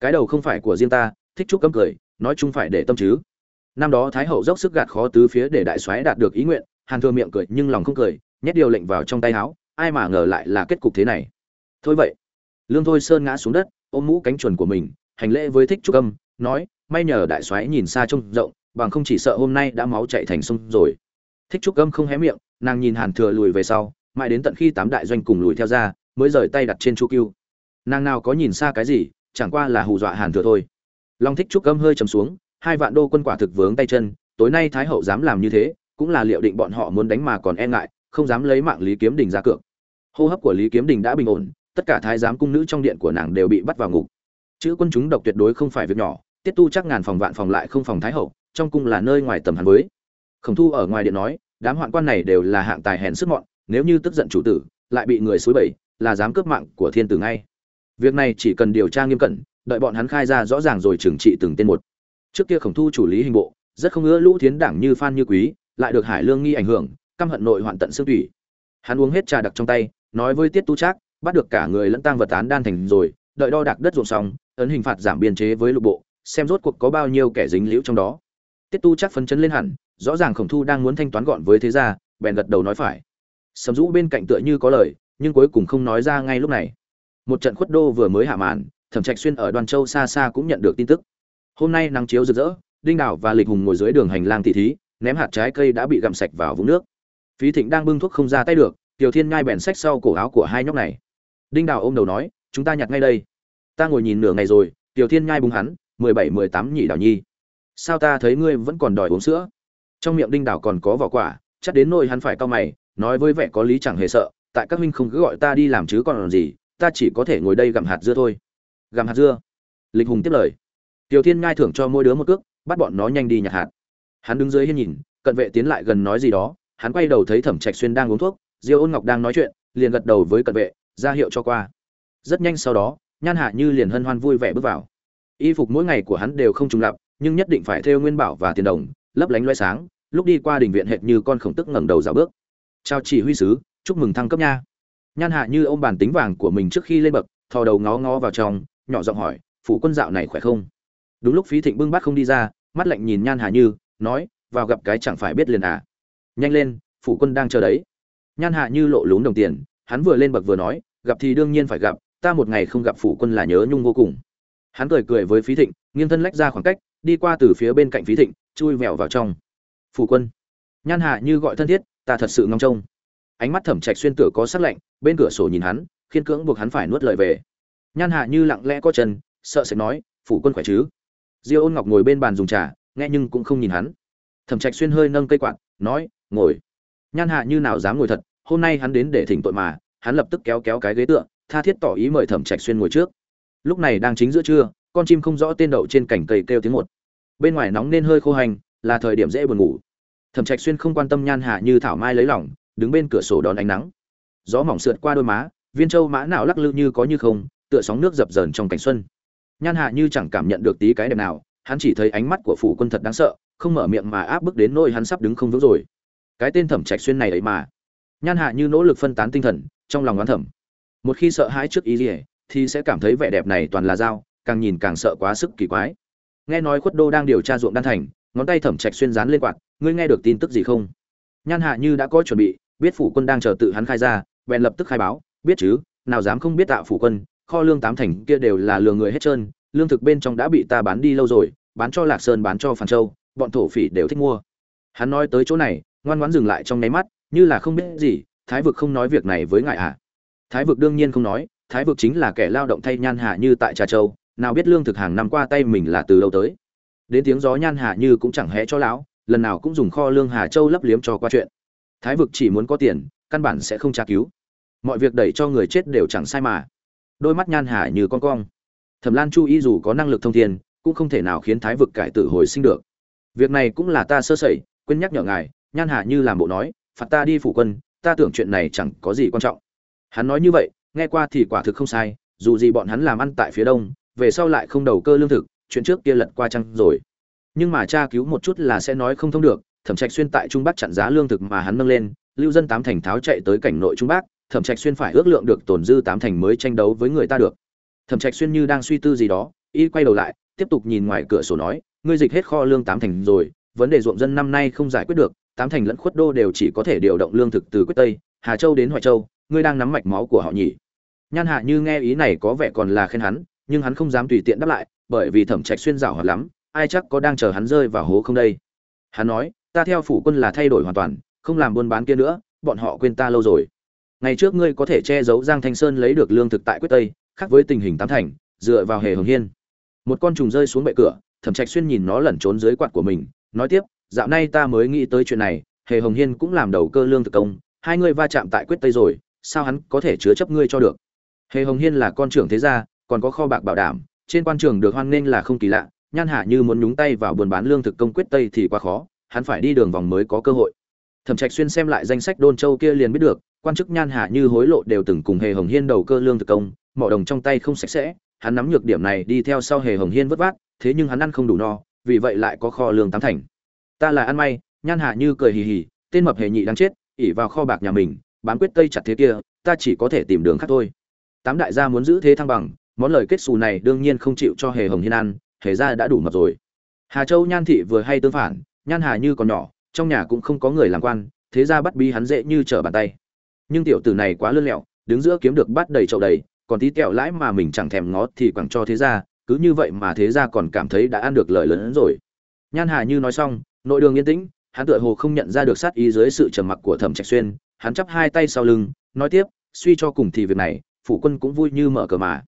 A: Cái đầu không phải của riêng ta, thích trúc âm cười, nói chung phải để tâm chứ. Năm đó thái hậu dốc sức gạt khó tứ phía để đại soái đạt được ý nguyện, hàn thừa miệng cười nhưng lòng không cười nhét điều lệnh vào trong tay áo, ai mà ngờ lại là kết cục thế này. Thôi vậy. Lương thôi sơn ngã xuống đất, ôm mũ cánh chuồn của mình, hành lễ với thích trúc âm, nói, may nhờ đại soái nhìn xa trông rộng, bằng không chỉ sợ hôm nay đã máu chảy thành sông rồi. Thích trúc âm không hé miệng, nàng nhìn hàn thừa lùi về sau, mãi đến tận khi tám đại doanh cùng lùi theo ra, mới rời tay đặt trên chu cưu. Nàng nào có nhìn xa cái gì, chẳng qua là hù dọa hàn thừa thôi. Long thích trúc âm hơi trầm xuống, hai vạn đô quân quả thực vướng tay chân, tối nay thái hậu dám làm như thế, cũng là liệu định bọn họ muốn đánh mà còn e ngại không dám lấy mạng lý kiếm đình ra cược. Hô hấp của lý kiếm đình đã bình ổn, tất cả thái giám cung nữ trong điện của nàng đều bị bắt vào ngục. Chữ quân chúng độc tuyệt đối không phải việc nhỏ, tiết tu chắc ngàn phòng vạn phòng lại không phòng thái hậu, trong cung là nơi ngoài tầm hắn với. Khổng thu ở ngoài điện nói, đám hoạn quan này đều là hạng tài hèn sức mọn, nếu như tức giận chủ tử, lại bị người xúi bẩy, là dám cướp mạng của thiên tử ngay. Việc này chỉ cần điều tra nghiêm cẩn, đợi bọn hắn khai ra rõ ràng rồi trừng trị từng tên một. Trước kia khổng thu chủ lý hình bộ, rất không ngỡ lũ thiến đảng như phan như quý, lại được hải lương nghi ảnh hưởng căm hận nội hoạn tận xương tủy. hắn uống hết trà đặc trong tay, nói với tiết tu trác, bắt được cả người lẫn tang vật án đan thành rồi, đợi đo đạc đất ruộng xong, ấn hình phạt giảm biên chế với lục bộ, xem rốt cuộc có bao nhiêu kẻ dính liễu trong đó. Tiết tu chắc phấn chấn lên hẳn, rõ ràng khổng thu đang muốn thanh toán gọn với thế gia, bèn gật đầu nói phải. Sầm rũ bên cạnh tựa như có lời, nhưng cuối cùng không nói ra ngay lúc này. Một trận khuất đô vừa mới hạ màn, thẩm trạch xuyên ở đoàn châu xa xa cũng nhận được tin tức. Hôm nay nắng chiếu rực rỡ, đinh đảo và lịch hùng ngồi dưới đường hành lang thị thí, ném hạt trái cây đã bị gặm sạch vào vũng nước phí thịnh đang bưng thuốc không ra tay được, tiểu thiên ngai bèn sách sau cổ áo của hai nhóc này. Đinh Đào ôm đầu nói, chúng ta nhặt ngay đây. Ta ngồi nhìn nửa ngày rồi. Tiểu thiên ngai búng hắn, mười bảy, mười tám nhị Đào nhi. Sao ta thấy ngươi vẫn còn đòi uống sữa? Trong miệng đinh Đào còn có vỏ quả, chắc đến nỗi hắn phải cau mày, nói với vẻ có lý chẳng hề sợ, tại các huynh không cứ gọi ta đi làm chứ còn làm gì, ta chỉ có thể ngồi đây gặm hạt dưa thôi. Gặm hạt dưa. Lịch hùng tiếp lời. Tiểu thiên ngai thưởng cho mỗi đứa một cước, bắt bọn nó nhanh đi nhặt hạt. Hắn đứng dưới hiên nhìn, cận vệ tiến lại gần nói gì đó hắn quay đầu thấy thẩm trạch xuyên đang uống thuốc, diêu ôn ngọc đang nói chuyện, liền gật đầu với cận vệ, ra hiệu cho qua. Rất nhanh sau đó, nhan hạ như liền hân hoan vui vẻ bước vào. Y phục mỗi ngày của hắn đều không trùng lặp, nhưng nhất định phải theo nguyên bảo và tiền đồng, lấp lánh loay sáng, lúc đi qua đình viện hệt như con khổng tức ngẩng đầu dạo bước. Chào chỉ huy sứ, chúc mừng thăng cấp nha. Nhan hạ như ôm bàn tính vàng của mình trước khi lên bậc, thò đầu ngó ngó vào trong, nhỏ giọng hỏi, phủ quân dạo này khỏe không? Đúng lúc phí thịnh bưng bát không đi ra, mắt lạnh nhìn nhan hạ như, nói, vào gặp cái chẳng phải biết liền à? Nhanh lên, phủ quân đang chờ đấy. Nhan hạ như lộ lún đồng tiền, hắn vừa lên bậc vừa nói, gặp thì đương nhiên phải gặp, ta một ngày không gặp phủ quân là nhớ nhung vô cùng. Hắn cười cười với phí thịnh, nghiêng thân lách ra khoảng cách, đi qua từ phía bên cạnh phí thịnh, chui vẹo vào trong. Phủ quân. Nhan hạ như gọi thân thiết, ta thật sự ngong trông. Ánh mắt thẩm trạch xuyên tựa có sắc lạnh, bên cửa sổ nhìn hắn, khiên cưỡng buộc hắn phải nuốt lời về. Nhan hạ như lặng lẽ có chân, sợ sẽ nói, phủ quân khỏe chứ? Diêu ôn ngọc ngồi bên bàn dùng trà, nghe nhưng cũng không nhìn hắn. Thẩm trạch xuyên hơi nâng cây quạt, nói ngồi. Nhan hạ như nào dám ngồi thật, hôm nay hắn đến để thỉnh tội mà, hắn lập tức kéo kéo cái ghế tựa, tha thiết tỏ ý mời thẩm trạch xuyên ngồi trước. Lúc này đang chính giữa trưa, con chim không rõ tên đậu trên cành cây kêu tiếng một. Bên ngoài nóng nên hơi khô hành, là thời điểm dễ buồn ngủ. Thẩm trạch xuyên không quan tâm nhan hạ như thảo mai lấy lòng, đứng bên cửa sổ đón ánh nắng. Gió mỏng sượt qua đôi má, viên châu mã não lắc lư như có như không, tựa sóng nước dập dờn trong cảnh xuân. Nhan hạ như chẳng cảm nhận được tí cái đẹp nào, hắn chỉ thấy ánh mắt của phủ quân thật đáng sợ, không mở miệng mà áp bức đến nỗi hắn sắp đứng không vững rồi cái tên thẩm trạch xuyên này ấy mà. Nhan hạ như nỗ lực phân tán tinh thần, trong lòng đoán thẩm một khi sợ hãi trước ý gì thì sẽ cảm thấy vẻ đẹp này toàn là dao, càng nhìn càng sợ quá sức kỳ quái. Nghe nói khuất đô đang điều tra ruộng đan thành, ngón tay thẩm trạch xuyên dán lên quạt, ngươi nghe được tin tức gì không? Nhan hạ như đã có chuẩn bị, biết phủ quân đang chờ tự hắn khai ra, bèn lập tức khai báo, biết chứ, nào dám không biết tạo phủ quân, kho lương tám thành kia đều là lừa người hết trơn, lương thực bên trong đã bị ta bán đi lâu rồi, bán cho lạc sơn bán cho phàn châu, bọn thổ phỉ đều thích mua. Hắn nói tới chỗ này ngoan ngoãn dừng lại trong nháy mắt, như là không biết gì, thái vực không nói việc này với ngài ạ à. thái vực đương nhiên không nói, thái vực chính là kẻ lao động thay nhan hạ như tại trà châu, nào biết lương thực hàng năm qua tay mình là từ đâu tới. Đến tiếng gió nhan hạ như cũng chẳng hé cho lão, lần nào cũng dùng kho lương hà châu lấp liếm cho qua chuyện. Thái vực chỉ muốn có tiền, căn bản sẽ không tra cứu. Mọi việc đẩy cho người chết đều chẳng sai mà. Đôi mắt nhan hà như con cong. Thẩm lan chu y dù có năng lực thông thiên, cũng không thể nào khiến thái vực cải tử hồi sinh được. Việc này cũng là ta sơ sẩy, quên nhắc nhở ngài nhan hà như làm bộ nói, phạt ta đi phủ quân, ta tưởng chuyện này chẳng có gì quan trọng. Hắn nói như vậy, nghe qua thì quả thực không sai, dù gì bọn hắn làm ăn tại phía đông, về sau lại không đầu cơ lương thực, chuyện trước kia lật qua chăng rồi. Nhưng mà tra cứu một chút là sẽ nói không thông được, thẩm trạch xuyên tại trung bắc chặn giá lương thực mà hắn nâng lên, lưu dân tám thành tháo chạy tới cảnh nội trung bắc, thẩm trạch xuyên phải ước lượng được tồn dư tám thành mới tranh đấu với người ta được. Thẩm trạch xuyên như đang suy tư gì đó, y quay đầu lại, tiếp tục nhìn ngoài cửa sổ nói, ngươi dịch hết kho lương tám thành rồi, vấn đề ruộng dân năm nay không giải quyết được tám thành lẫn khuất đô đều chỉ có thể điều động lương thực từ quyết tây, hà châu đến hoài châu, ngươi đang nắm mạch máu của họ nhỉ? Nhan hạ như nghe ý này có vẻ còn là khen hắn, nhưng hắn không dám tùy tiện đáp lại, bởi vì thẩm trạch xuyên rảo hoạt lắm, ai chắc có đang chờ hắn rơi vào hố không đây? Hắn nói, ta theo phủ quân là thay đổi hoàn toàn, không làm buôn bán kia nữa, bọn họ quên ta lâu rồi. Ngày trước ngươi có thể che giấu giang thanh sơn lấy được lương thực tại quyết tây, khác với tình hình tám thành, dựa vào hề hồng hiên. Một con trùng rơi xuống bệ cửa, thẩm trạch xuyên nhìn nó lẩn trốn dưới quạt của mình, nói tiếp dạo nay ta mới nghĩ tới chuyện này, hề hồng hiên cũng làm đầu cơ lương thực công, hai ngươi va chạm tại quyết tây rồi, sao hắn có thể chứa chấp ngươi cho được? Hề hồng hiên là con trưởng thế gia, còn có kho bạc bảo đảm, trên quan trường được hoan nghênh là không kỳ lạ, nhan hạ như muốn nhúng tay vào buôn bán lương thực công quyết tây thì quá khó, hắn phải đi đường vòng mới có cơ hội. Thẩm trạch xuyên xem lại danh sách đôn châu kia liền biết được, quan chức nhan hạ như hối lộ đều từng cùng hề hồng hiên đầu cơ lương thực công, mỏ đồng trong tay không sạch sẽ, hắn nắm nhược điểm này đi theo sau hề hồng hiên vất vát, thế nhưng hắn ăn không đủ no, vì vậy lại có kho lương tám thành ta là ăn may, nhan hạ như cười hì hì, tên mập hề nhị đáng chết, ỉ vào kho bạc nhà mình bán quyết tây chặt thế kia, ta chỉ có thể tìm đường khác thôi. Tám đại gia muốn giữ thế thăng bằng, món lời kết xù này đương nhiên không chịu cho hề hồng hiên ăn, hề ra đã đủ mập rồi. Hà châu nhan thị vừa hay tương phản, nhan hà như còn nhỏ, trong nhà cũng không có người làm quan, thế ra bắt bi hắn dễ như trở bàn tay. Nhưng tiểu tử này quá lươn lẹo, đứng giữa kiếm được bắt đầy chậu đầy, còn tí kẹo lãi mà mình chẳng thèm ngó thì quẳng cho thế ra cứ như vậy mà thế ra còn cảm thấy đã ăn được lời lớn hơn rồi. Nhan hà như nói xong nội đường yên tĩnh, hắn tựa hồ không nhận ra được sát ý dưới sự trầm mặc của thẩm trạch xuyên, hắn chắp hai tay sau lưng, nói tiếp, suy cho cùng thì việc này, phủ quân cũng vui như mở cờ mà.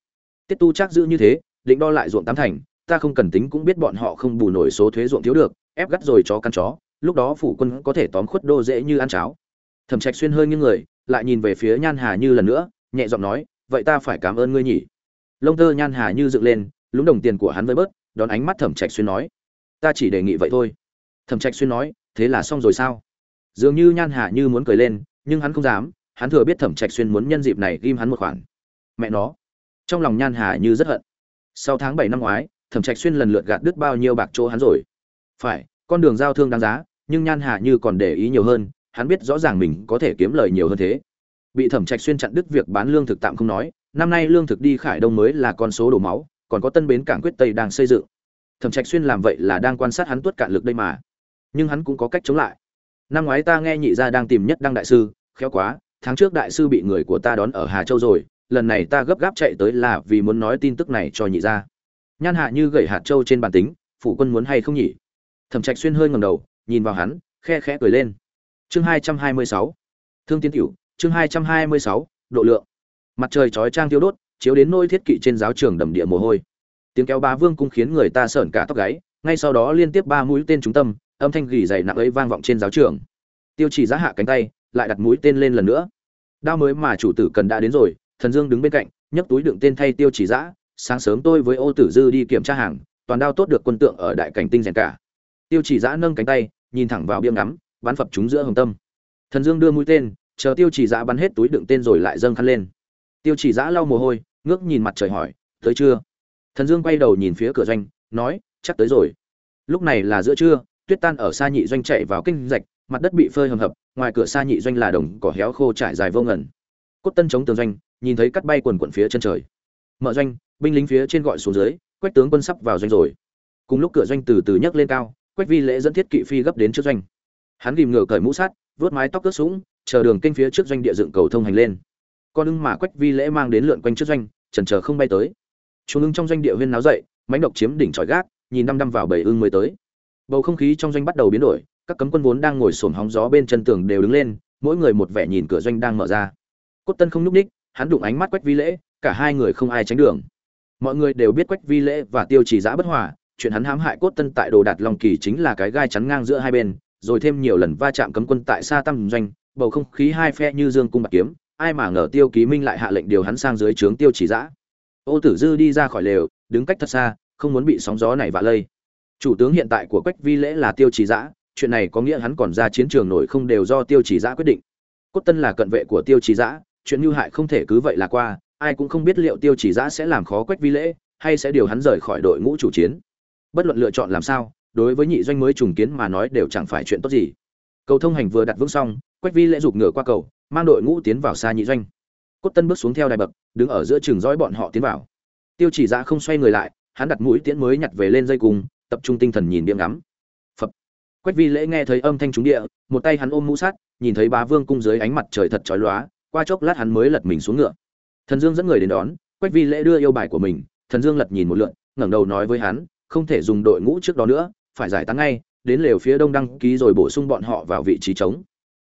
A: Tiết tu chắc giữ như thế, định đo lại ruộng tám thành, ta không cần tính cũng biết bọn họ không bù nổi số thuế ruộng thiếu được, ép gắt rồi chó căn chó, lúc đó phủ quân có thể tóm khuất đô dễ như ăn cháo. Thẩm trạch xuyên hơi nghiêng người, lại nhìn về phía nhan hà như lần nữa, nhẹ giọng nói, vậy ta phải cảm ơn ngươi nhỉ. Lông tơ nhan hà như dựng lên, lúng đồng tiền của hắn với bớt, đón ánh mắt thẩm trạch xuyên nói, ta chỉ đề nghị vậy thôi thẩm trạch xuyên nói, thế là xong rồi sao? Dường như nhan hà như muốn cười lên, nhưng hắn không dám, hắn thừa biết thẩm trạch xuyên muốn nhân dịp này ghim hắn một khoản. Mẹ nó. Trong lòng nhan hà như rất hận. Sau tháng bảy năm ngoái, thẩm trạch xuyên lần lượt gạt đứt bao nhiêu bạc chỗ hắn rồi. Phải, con đường giao thương đáng giá, nhưng nhan hà như còn để ý nhiều hơn, hắn biết rõ ràng mình có thể kiếm lời nhiều hơn thế. Bị thẩm trạch xuyên chặn đứt việc bán lương thực tạm không nói, năm nay lương thực đi khải đông mới là con số đổ máu, còn có tân bến cảng quyết tây đang xây dựng. Thẩm trạch xuyên làm vậy là đang quan sát hắn tuốt cạn lực đây mà nhưng hắn cũng có cách chống lại. Năm ngoái ta nghe nhị gia đang tìm nhất đăng đại sư, khéo quá, tháng trước đại sư bị người của ta đón ở hà châu rồi, lần này ta gấp gáp chạy tới là vì muốn nói tin tức này cho nhị gia. Nhan hạ như gậy hạt châu trên bàn tính phụ quân muốn hay không nhỉ? Thẩm trạch xuyên hơi ngầm đầu, nhìn vào hắn, khe khẽ cười lên. Chương hai trăm hai mươi sáu, thương tiến tiểu chương hai trăm hai mươi sáu, độ lượng. Mặt trời chói trang tiêu đốt, chiếu đến nôi thiết kỵ trên giáo trường đầm địa mồ hôi. Tiếng kéo bá vương cung khiến người ta sởn cả tóc gáy, ngay sau đó liên tiếp ba mũi tên trung tâm âm thanh gỉ dày nặng ấy vang vọng trên giáo trường. Tiêu chỉ giá hạ cánh tay, lại đặt mũi tên lên lần nữa. Đao mới mà chủ tử cần đã đến rồi, thần dương đứng bên cạnh, nhấc túi đựng tên thay tiêu chỉ giã, sáng sớm tôi với ô tử dư đi kiểm tra hàng, toàn đao tốt được quân tượng ở đại cảnh tinh rèn cả. Tiêu chỉ giã nâng cánh tay, nhìn thẳng vào biếng ngắm, bắn phập chúng giữa hồng tâm. Thần dương đưa mũi tên, chờ tiêu chỉ giã bắn hết túi đựng tên rồi lại dâng khăn lên. Tiêu chỉ giã lau mồ hôi, ngước nhìn mặt trời hỏi, tới chưa? Thần dương quay đầu nhìn phía cửa doanh, nói, chắc tới rồi. Lúc này là giữa trưa tuyết tan ở xa nhị doanh chạy vào kinh rạch, mặt đất bị phơi hầm hập, ngoài cửa xa nhị doanh là đồng cỏ héo khô trải dài vô ngẩn cốt tân chống tường doanh, nhìn thấy cắt bay quần quận phía chân trời. Mở doanh, binh lính phía trên gọi xuống dưới, quách tướng quân sắp vào doanh rồi. Cùng lúc cửa doanh từ từ nhấc lên cao, quách vi lễ dẫn thiết kỵ phi gấp đến trước doanh. Hắn ghìm ngựa cởi mũ sắt vớt mái tóc cướp sũng, chờ đường kênh phía trước doanh địa dựng cầu thông hành lên. Con ưng mà quách vi lễ mang đến lượn quanh trước doanh trần chờ không bay tới. Chúng ưng trong doanh địa huyên náo dậy mánh độc chiếm đỉnh tròi gác, nhìn đăm đăm vào bầy ưng mới tới bầu không khí trong doanh bắt đầu biến đổi, các cấm quân vốn đang ngồi xổm hóng gió bên chân tường đều đứng lên, mỗi người một vẻ nhìn cửa doanh đang mở ra. Cốt tân không nhúc ních hắn đụng ánh mắt quách vi lễ, cả hai người không ai tránh đường. Mọi người đều biết quách vi lễ và tiêu chỉ giã bất hòa, chuyện hắn hãm hại cốt tân tại đồ đạt long kỳ chính là cái gai chắn ngang giữa hai bên, rồi thêm nhiều lần va chạm cấm quân tại xa tăng doanh, bầu không khí hai phe như dương cung bạc kiếm, ai mà ngờ tiêu ký minh lại hạ lệnh điều hắn sang dưới trướng tiêu chỉ giã. Ô tử dư đi ra khỏi lều, đứng cách thật xa, không muốn bị sóng gió này vạ lây chủ tướng hiện tại của quách vi lễ là tiêu chỉ giã, chuyện này có nghĩa hắn còn ra chiến trường nổi không đều do tiêu chỉ giã quyết định. Cốt tân là cận vệ của tiêu chỉ giã, chuyện như hại không thể cứ vậy là qua, ai cũng không biết liệu tiêu chỉ giã sẽ làm khó quách vi lễ, hay sẽ điều hắn rời khỏi đội ngũ chủ chiến. Bất luận lựa chọn làm sao, đối với nhị doanh mới trùng kiến mà nói đều chẳng phải chuyện tốt gì. Cầu thông hành vừa đặt vững xong, quách vi lễ giục ngựa qua cầu, mang đội ngũ tiến vào xa nhị doanh. Cốt tân bước xuống theo đài bậc, đứng ở giữa trường dõi bọn họ tiến vào. Tiêu chỉ giã không xoay người lại, hắn đặt mũi tiễn mới nhặt về lên dây cùng tập trung tinh thần nhìn điểm ngắm. Phập. Quách vi lễ nghe thấy âm thanh trúng địa, một tay hắn ôm mũ sát, nhìn thấy bá vương cung dưới ánh mặt trời thật chói lóa, qua chốc lát hắn mới lật mình xuống ngựa. Thần dương dẫn người đến đón, quách vi lễ đưa yêu bài của mình, thần dương lật nhìn một lượn, ngẩng đầu nói với hắn, không thể dùng đội ngũ trước đó nữa, phải giải tán ngay, đến lều phía đông đăng ký rồi bổ sung bọn họ vào vị trí trống.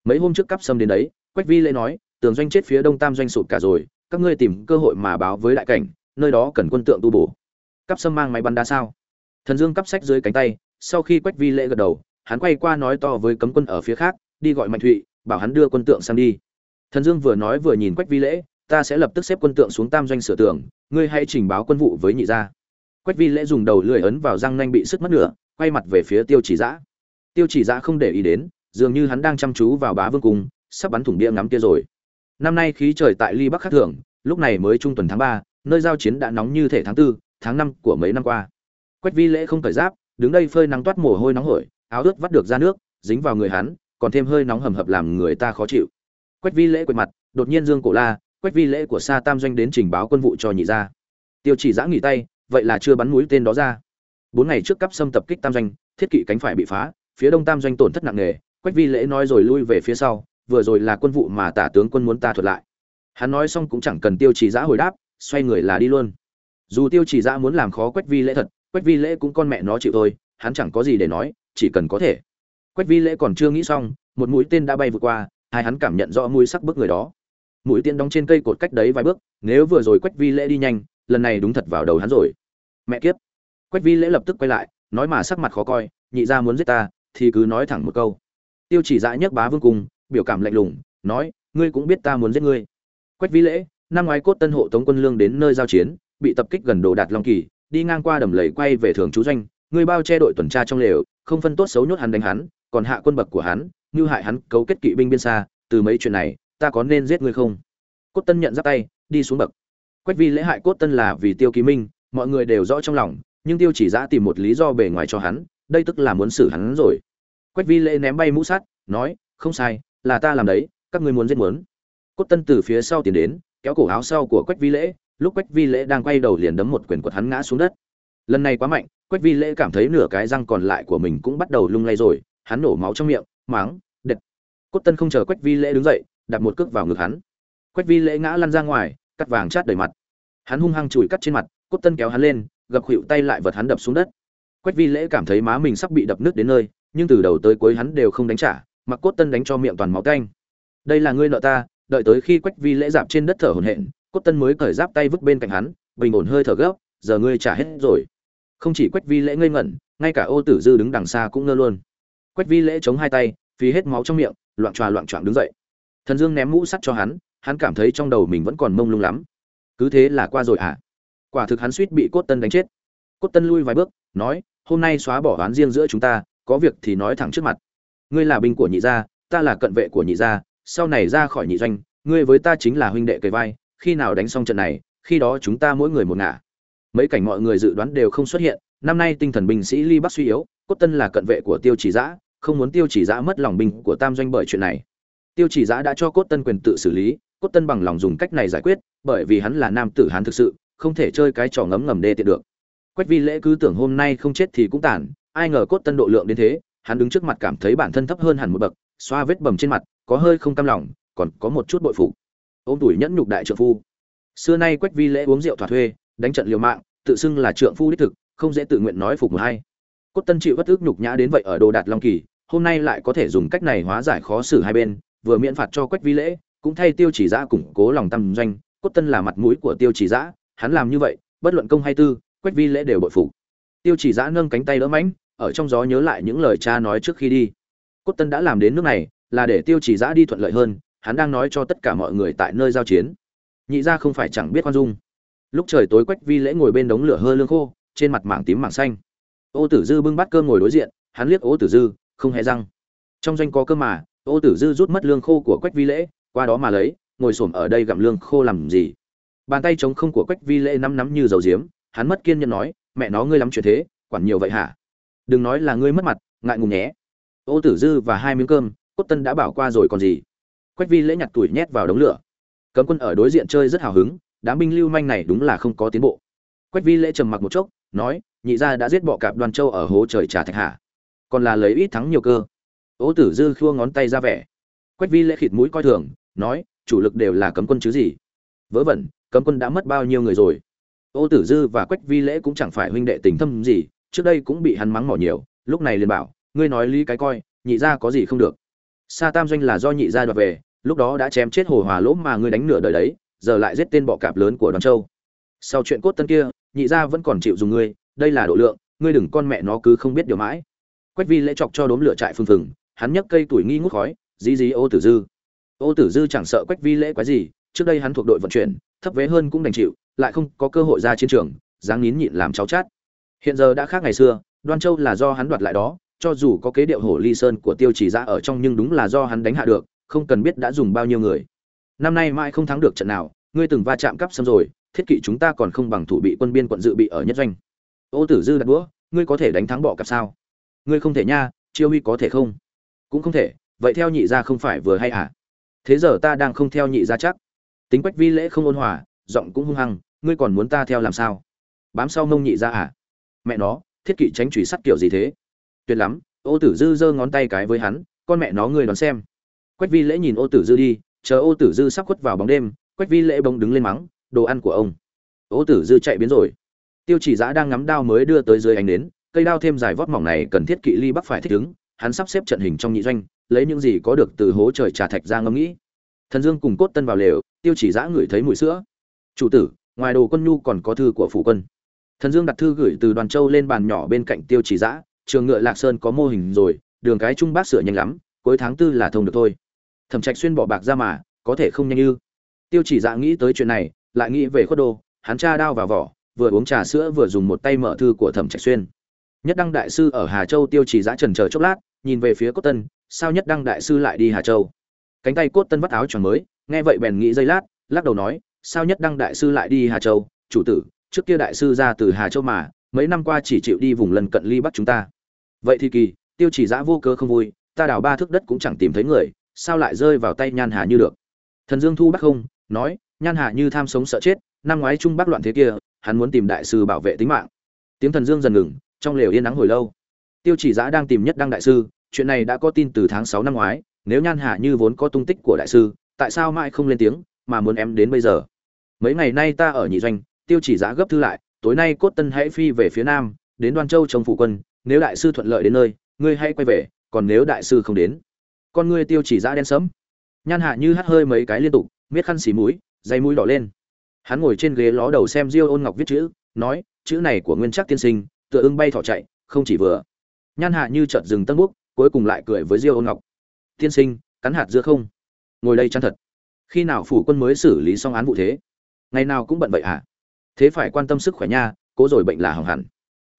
A: Mấy hôm trước cắp xâm đến đấy, quách vi lễ nói, tường doanh chết phía đông tam doanh sụp cả rồi, các ngươi tìm cơ hội mà báo với đại cảnh, nơi đó cần quân tượng tu bổ. Cắp xâm mang máy bắn đá sao? Thần dương cắp sách dưới cánh tay, sau khi quách vi lễ gật đầu, hắn quay qua nói to với cấm quân ở phía khác, đi gọi mạnh thụy, bảo hắn đưa quân tượng sang đi. Thần dương vừa nói vừa nhìn quách vi lễ, ta sẽ lập tức xếp quân tượng xuống tam doanh sửa tường, ngươi hãy trình báo quân vụ với nhị gia. Quách vi lễ dùng đầu lưỡi ấn vào răng nanh bị sức mất nửa, quay mặt về phía tiêu chỉ giã tiêu chỉ giã không để ý đến, dường như hắn đang chăm chú vào bá vương cung, sắp bắn thủng bia ngắm kia rồi. Năm nay khí trời tại ly bắc khắc thường, lúc này mới trung tuần tháng ba, nơi giao chiến đã nóng như thể tháng tư, tháng năm của mấy năm qua quách vi lễ không cởi giáp, đứng đây phơi nắng toát mồ hôi nóng hổi, áo ướt vắt được ra nước, dính vào người hắn, còn thêm hơi nóng hầm hập làm người ta khó chịu. Quách vi lễ quệt mặt, đột nhiên dương cổ la, quách vi lễ của sa tam doanh đến trình báo quân vụ cho nhị ra tiêu chỉ giã nghỉ tay, vậy là chưa bắn mũi tên đó ra. Bốn ngày trước cấp xâm tập kích tam doanh, thiết kỵ cánh phải bị phá, phía đông tam doanh tổn thất nặng nề, quách vi lễ nói rồi lui về phía sau, vừa rồi là quân vụ mà tả tướng quân muốn ta thuật lại. Hắn nói xong cũng chẳng cần tiêu chỉ giã hồi đáp, xoay người là đi luôn. Dù tiêu chỉ giã muốn làm khó quách vi lễ thật quách vi lễ cũng con mẹ nó chịu thôi, hắn chẳng có gì để nói, chỉ cần có thể. Quách vi lễ còn chưa nghĩ xong, một mũi tên đã bay vượt qua, hai hắn cảm nhận rõ mũi sắc bước người đó. Mũi tên đóng trên cây cột cách đấy vài bước, nếu vừa rồi quách vi lễ đi nhanh, lần này đúng thật vào đầu hắn rồi. Mẹ kiếp. Quách vi lễ lập tức quay lại, nói mà sắc mặt khó coi, nhị ra muốn giết ta, thì cứ nói thẳng một câu. Tiêu chỉ dã nhấc bá vương cung biểu cảm lạnh lùng, nói, ngươi cũng biết ta muốn giết ngươi. Quách vi lễ, năm ngoái cốt tân hộ tống quân lương đến nơi giao chiến, bị tập kích gần đồ đạt long kỳ đi ngang qua đầm lầy quay về thường trú doanh, người bao che đội tuần tra trong lều, không phân tốt xấu nhốt hắn đánh hắn, còn hạ quân bậc của hắn, như hại hắn, cấu kết kỵ binh biên xa, từ mấy chuyện này, ta có nên giết ngươi không? Cốt tân nhận giáp tay, đi xuống bậc. Quách vi lễ hại cốt tân là vì tiêu ký minh, mọi người đều rõ trong lòng, nhưng tiêu chỉ giã tìm một lý do bề ngoài cho hắn, đây tức là muốn xử hắn rồi. Quách vi lễ ném bay mũ sắt, nói, không sai, là ta làm đấy, các ngươi muốn giết muốn. Cốt tân từ phía sau tiến đến, kéo cổ áo sau của quách vi lễ lúc quách vi lễ đang quay đầu liền đấm một quyền quật hắn ngã xuống đất. Lần này quá mạnh, quách vi lễ cảm thấy nửa cái răng còn lại của mình cũng bắt đầu lung lay rồi, hắn nổ máu trong miệng, máng, đệt. Cốt tân không chờ quách vi lễ đứng dậy đặt một cước vào ngực hắn. Quách vi lễ ngã lăn ra ngoài, cắt vàng chát đầy mặt. Hắn hung hăng chùi cắt trên mặt, cốt tân kéo hắn lên, gập khuỵu tay lại vật hắn đập xuống đất. Quách vi lễ cảm thấy má mình sắp bị đập nước đến nơi, nhưng từ đầu tới cuối hắn đều không đánh trả, mặc cốt tân đánh cho miệng toàn máu canh. Đây là ngươi nợ ta, đợi tới khi quách vi lễ dạp trên đất thở hổn hển cốt tân mới cởi giáp tay vứt bên cạnh hắn, bình ổn hơi thở gấp, giờ ngươi trả hết rồi. Không chỉ quách vi lễ ngây ngẩn, ngay cả ô tử dư đứng đằng xa cũng ngơ luôn. Quách vi lễ chống hai tay, phí hết máu trong miệng, loạn tròa loạn choạng đứng dậy. Thần dương ném mũ sắt cho hắn hắn cảm thấy trong đầu mình vẫn còn mông lung lắm. Cứ thế là qua rồi à quả thực hắn suýt bị cốt tân đánh chết. Cốt tân lui vài bước, nói, hôm nay xóa bỏ oán riêng giữa chúng ta, có việc thì nói thẳng trước mặt. Ngươi là binh của nhị gia, ta là cận vệ của nhị gia, sau này ra khỏi nhị doanh, ngươi với ta chính là huynh đệ cầy vai khi nào đánh xong trận này, khi đó chúng ta mỗi người một ngả. Mấy cảnh mọi người dự đoán đều không xuất hiện, năm nay tinh thần binh sĩ ly bắc suy yếu, cốt tân là cận vệ của tiêu chỉ giã, không muốn tiêu chỉ giã mất lòng binh của tam doanh bởi chuyện này. Tiêu chỉ giã đã cho cốt tân quyền tự xử lý, cốt tân bằng lòng dùng cách này giải quyết, bởi vì hắn là nam tử hán thực sự, không thể chơi cái trò ngấm ngầm đê tiện được. Quách vi lễ cứ tưởng hôm nay không chết thì cũng tàn, ai ngờ cốt tân độ lượng đến thế, hắn đứng trước mặt cảm thấy bản thân thấp hơn hẳn một bậc, xoa vết bầm trên mặt, có hơi không cam lòng, còn có một chút bội phụ ôm tuổi nhẫn nhục đại trượng phu. Xưa nay quách vi lễ uống rượu thỏa thuê, đánh trận liều mạng, tự xưng là trượng phu đích thực, không dễ tự nguyện nói phục một hay cốt tân chịu bất ức nhục nhã đến vậy ở đồ đạt long kỳ, hôm nay lại có thể dùng cách này hóa giải khó xử hai bên, vừa miễn phạt cho quách vi lễ, cũng thay tiêu chỉ giã củng cố lòng tâm doanh. Cốt tân là mặt mũi của tiêu chỉ giã hắn làm như vậy, bất luận công hay tư, quách vi lễ đều bội phục. Tiêu chỉ giã nâng cánh tay đỡ mãnh, ở trong gió nhớ lại những lời cha nói trước khi đi. Cốt tân đã làm đến nước này, là để tiêu chỉ giã đi thuận lợi hơn hắn đang nói cho tất cả mọi người tại nơi giao chiến. Nhị ra không phải chẳng biết khoan dung. Lúc trời tối quách vi lễ ngồi bên đống lửa hơ lương khô, trên mặt mảng tím mảng xanh. Ô tử dư bưng bát cơm ngồi đối diện, hắn liếc ô tử dư, không hề răng. Trong doanh có cơm mà, ô tử dư rút mất lương khô của quách vi lễ, qua đó mà lấy, ngồi xổm ở đây gặm lương khô làm gì? Bàn tay trống không của quách vi lễ nắm nắm như dầu diếm, hắn mất kiên nhẫn nói, mẹ nó, ngươi lắm chuyện thế, quản nhiều vậy hả? Đừng nói là ngươi mất mặt, ngại ngùng nhé. Ô tử dư và hai miếng cơm, cốt tân đã bảo qua rồi còn gì? Quách vi lễ nhặt tuổi nhét vào đống lửa. Cấm quân ở đối diện chơi rất hào hứng, đám binh lưu manh này đúng là không có tiến bộ. Quách vi lễ trầm mặc một chốc, nói, nhị gia đã giết bọ cạp đoàn châu ở hố trời trà thạch hạ. Còn là lấy ít thắng nhiều cơ. Ố tử dư khua ngón tay ra vẻ. Quách vi lễ khịt mũi coi thường, nói, chủ lực đều là cấm quân chứ gì. Vớ vẩn, cấm quân đã mất bao nhiêu người rồi. Ô tử dư và quách vi lễ cũng chẳng phải huynh đệ tình thâm gì, trước đây cũng bị hắn mắng mỏ nhiều, lúc này liền bảo, ngươi nói lý cái coi, nhị gia có gì không được. Sa tam doanh là do nhị gia đoạt về lúc đó đã chém chết hồ hòa lỗ mà ngươi đánh nửa đời đấy, giờ lại giết tên bọ cạp lớn của đoàn châu. Sau chuyện cốt tân kia, nhị gia vẫn còn chịu dùng ngươi, đây là độ lượng, ngươi đừng con mẹ nó cứ không biết điều mãi. Quách vi lễ chọc cho đốm lửa trại phừng phừng, hắn nhấc cây tuổi nghi ngút khói, dí dí ô tử dư. Ô tử dư chẳng sợ quách vi lễ quái gì, trước đây hắn thuộc đội vận chuyển, thấp vé hơn cũng đành chịu, lại không có cơ hội ra chiến trường, dáng nín nhịn làm cháu chát. Hiện giờ đã khác ngày xưa, đoan châu là do hắn đoạt lại đó, cho dù có kế điệu hổ ly sơn của tiêu chỉ ra ở trong nhưng đúng là do hắn đánh hạ được không cần biết đã dùng bao nhiêu người. Năm nay mãi không thắng được trận nào, ngươi từng va chạm cắp xâm rồi, thiết kỵ chúng ta còn không bằng thủ bị quân biên quận dự bị ở nhất doanh. Ô tử dư đặt đũa, ngươi có thể đánh thắng bọ cặp sao? Ngươi không thể nha, chiêu huy có thể không? Cũng không thể, vậy theo nhị gia không phải vừa hay à? Thế giờ ta đang không theo nhị gia chắc. Tính quách vi lễ không ôn hòa, giọng cũng hung hăng, ngươi còn muốn ta theo làm sao? Bám sau mông nhị gia à? Mẹ nó, thiết kỵ tránh chùy sắt kiểu gì thế? Tuyệt lắm, ô tử dư giơ ngón tay cái với hắn, con mẹ nó ngươi đón xem quách vi lễ nhìn ô tử dư đi, chờ ô tử dư sắp khuất vào bóng đêm, quách vi lễ bỗng đứng lên mắng, đồ ăn của ông. Ô tử dư chạy biến rồi. Tiêu chỉ giã đang ngắm đao mới đưa tới dưới ánh nến, cây đao thêm dài vót mỏng này cần thiết kỵ ly bắc phải thích ứng, hắn sắp xếp trận hình trong nhị doanh, lấy những gì có được từ hố trời trà thạch ra ngẫm nghĩ. Thần dương cùng cốt tân vào lều, tiêu chỉ giã ngửi thấy mùi sữa. Chủ tử, ngoài đồ quân nhu còn có thư của phủ quân. Thần dương đặt thư gửi từ đoàn châu lên bàn nhỏ bên cạnh tiêu chỉ giã, trường ngựa lạc sơn có mô hình rồi, đường cái trung bác sửa nhanh lắm, cuối tháng tư là thông được thôi thẩm trạch xuyên bỏ bạc ra mà, có thể không nhanh như. Tiêu chỉ dạ nghĩ tới chuyện này, lại nghĩ về khuất đô, hắn tra đao vào vỏ, vừa uống trà sữa vừa dùng một tay mở thư của thẩm trạch xuyên. Nhất đăng đại sư ở hà châu tiêu chỉ dạ trần chờ chốc lát, nhìn về phía cốt tân, sao nhất đăng đại sư lại đi hà châu? Cánh tay cốt tân vắt áo choàng mới, nghe vậy bèn nghĩ giây lát, lắc đầu nói, sao nhất đăng đại sư lại đi hà châu? Chủ tử, trước kia đại sư ra từ hà châu mà, mấy năm qua chỉ chịu đi vùng lân cận ly bắc chúng ta. Vậy thì kỳ, tiêu chỉ giã vô cơ không vui, ta đào ba thước đất cũng chẳng tìm thấy người sao lại rơi vào tay nhan hà như được? Thần dương thu bắc không, nói, nhan hà như tham sống sợ chết, năm ngoái trung bắc loạn thế kia, hắn muốn tìm đại sư bảo vệ tính mạng. Tiếng thần dương dần ngừng, trong lều yên nắng hồi lâu. Tiêu chỉ giã đang tìm nhất đăng đại sư, chuyện này đã có tin từ tháng sáu năm ngoái, nếu nhan hà như vốn có tung tích của đại sư, tại sao mãi không lên tiếng, mà muốn em đến bây giờ? Mấy ngày nay ta ở nhị doanh, tiêu chỉ giã gấp thư lại, tối nay cốt tân hãy phi về phía nam, đến đoan châu trông phụ quân, nếu đại sư thuận lợi đến nơi, ngươi hãy quay về, còn nếu đại sư không đến con ngươi tiêu chỉ giã đen sẫm. Nhan hạ như hắt hơi mấy cái liên tục, miết khăn xì mũi, dây mũi đỏ lên. Hắn ngồi trên ghế ló đầu xem diêu ôn ngọc viết chữ, nói, chữ này của nguyên chắc tiên sinh, tựa ưng bay thỏ chạy, không chỉ vừa. Nhan hạ như chợt dừng tân búc cuối cùng lại cười với diêu ôn ngọc. Tiên sinh, cắn hạt giữa không? Ngồi đây chăn thật. Khi nào phủ quân mới xử lý xong án vụ thế? Ngày nào cũng bận vậy hả? Thế phải quan tâm sức khỏe nha, cố rồi bệnh là hỏng hẳn.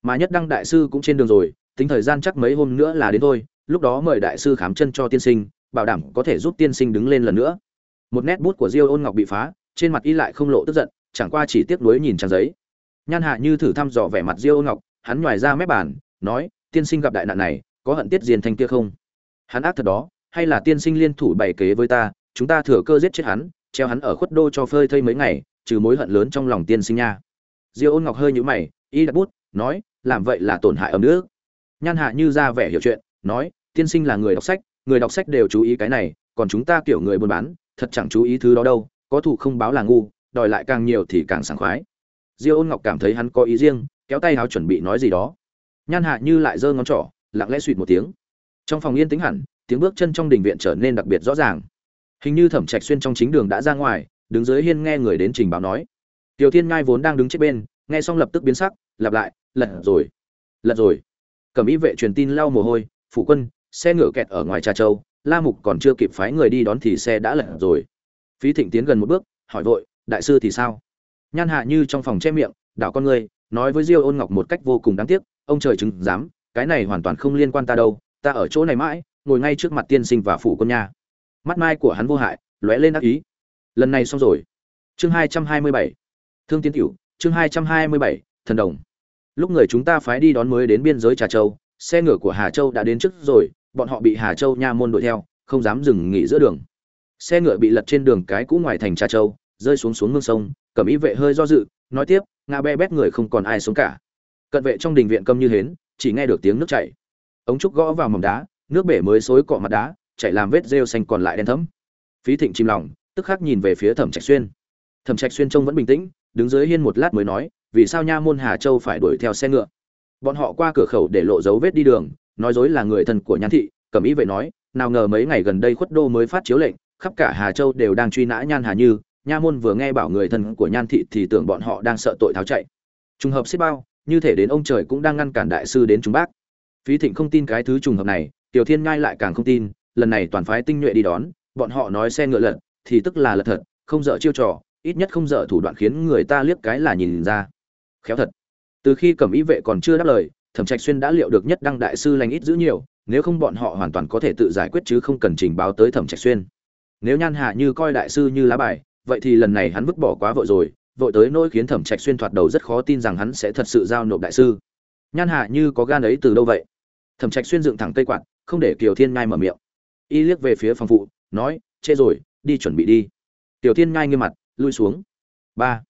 A: Mà nhất đăng đại sư cũng trên đường rồi, tính thời gian chắc mấy hôm nữa là đến thôi lúc đó mời đại sư khám chân cho tiên sinh, bảo đảm có thể giúp tiên sinh đứng lên lần nữa. Một nét bút của diêu ôn ngọc bị phá, trên mặt y lại không lộ tức giận, chẳng qua chỉ tiếc nuối nhìn trang giấy. Nhan hạ như thử thăm dò vẻ mặt diêu ôn ngọc, hắn nhòi ra mép bàn, nói, tiên sinh gặp đại nạn này, có hận tiết diền thanh kia không? Hắn ác thật đó, hay là tiên sinh liên thủ bày kế với ta, chúng ta thừa cơ giết chết hắn, treo hắn ở khuất đô cho phơi thây mấy ngày, trừ mối hận lớn trong lòng tiên sinh nha. Diêu ôn ngọc hơi nhũ mày, y đặt bút, nói, làm vậy là tổn hại ở nước. Nhan hạ như ra vẻ hiểu chuyện, nói tiên sinh là người đọc sách, người đọc sách đều chú ý cái này, còn chúng ta kiểu người buôn bán, thật chẳng chú ý thứ đó đâu, có thủ không báo là ngu, đòi lại càng nhiều thì càng sảng khoái. Diêu ôn ngọc cảm thấy hắn có ý riêng, kéo tay háo chuẩn bị nói gì đó. Nhan hạ như lại giơ ngón trỏ, lặng lẽ suỵt một tiếng. Trong phòng yên tĩnh hẳn, tiếng bước chân trong đình viện trở nên đặc biệt rõ ràng. Hình như thẩm trạch xuyên trong chính đường đã ra ngoài, đứng dưới hiên nghe người đến trình báo nói. Tiểu thiên ngai vốn đang đứng chết bên, nghe xong lập tức biến sắc, lặp lại, lật rồi lật rồi. Cẩm ý vệ truyền tin lau mồ hôi phụ quân xe ngựa kẹt ở ngoài trà châu, la mục còn chưa kịp phái người đi đón thì xe đã lật rồi. Phí thịnh tiến gần một bước, hỏi vội, đại sư thì sao? Nhan hạ như trong phòng che miệng, đảo con người nói với diêu ôn ngọc một cách vô cùng đáng tiếc, ông trời chứng dám cái này hoàn toàn không liên quan ta đâu, ta ở chỗ này mãi, ngồi ngay trước mặt tiên sinh và phủ con nha. Mắt mai của hắn vô hại, lóe lên ác ý. Lần này xong rồi. Chương hai trăm hai mươi bảy. Thương tiến tiểu, chương hai trăm hai mươi bảy, thần đồng. Lúc người chúng ta phái đi đón mới đến biên giới trà châu, xe ngựa của hà châu đã đến trước rồi bọn họ bị hà châu nha môn đuổi theo, không dám dừng nghỉ giữa đường. Xe ngựa bị lật trên đường cái cũ ngoài thành trà châu, rơi xuống xuống mương sông, cẩm ý vệ hơi do dự, nói tiếp, ngã bè bét người không còn ai sống cả. Cận vệ trong đình viện câm như hến, chỉ nghe được tiếng nước chảy. Ống trúc gõ vào mỏng đá, nước bể mới xối cọ mặt đá, chảy làm vết rêu xanh còn lại đen thẫm. Phí thịnh chìm lòng, tức khắc nhìn về phía thẩm trạch xuyên. Thẩm trạch xuyên trông vẫn bình tĩnh, đứng dưới hiên một lát mới nói, vì sao nha môn hà châu phải đuổi theo xe ngựa? Bọn họ qua cửa khẩu để lộ dấu vết đi đường nói dối là người thân của nhan thị cẩm ý vệ nói, nào ngờ mấy ngày gần đây khuất đô mới phát chiếu lệnh, khắp cả hà châu đều đang truy nã nhan hà như, nha môn vừa nghe bảo người thân của nhan thị thì tưởng bọn họ đang sợ tội tháo chạy. Trùng hợp xếp bao, như thể đến ông trời cũng đang ngăn cản đại sư đến chúng bác. Phí thịnh không tin cái thứ trùng hợp này, tiểu thiên ngai lại càng không tin, lần này toàn phái tinh nhuệ đi đón, bọn họ nói xe ngựa lật, thì tức là lật thật, không dở chiêu trò, ít nhất không dở thủ đoạn khiến người ta liếc cái là nhìn ra. Khéo thật. Từ khi cẩm ý vệ còn chưa đáp lời thẩm trạch xuyên đã liệu được nhất đăng đại sư lành ít giữ nhiều, nếu không bọn họ hoàn toàn có thể tự giải quyết chứ không cần trình báo tới thẩm trạch xuyên. Nếu nhan hạ như coi đại sư như lá bài, vậy thì lần này hắn vứt bỏ quá vội rồi, vội tới nỗi khiến thẩm trạch xuyên thoạt đầu rất khó tin rằng hắn sẽ thật sự giao nộp đại sư. Nhan hạ như có gan ấy từ đâu vậy? Thẩm trạch xuyên dựng thẳng cây quạt, không để kiều thiên nhai mở miệng. Y liếc về phía phòng phụ, nói chê rồi, đi chuẩn bị đi. Tiểu thiên nhai nghiêm mặt, lui xuống. Ba.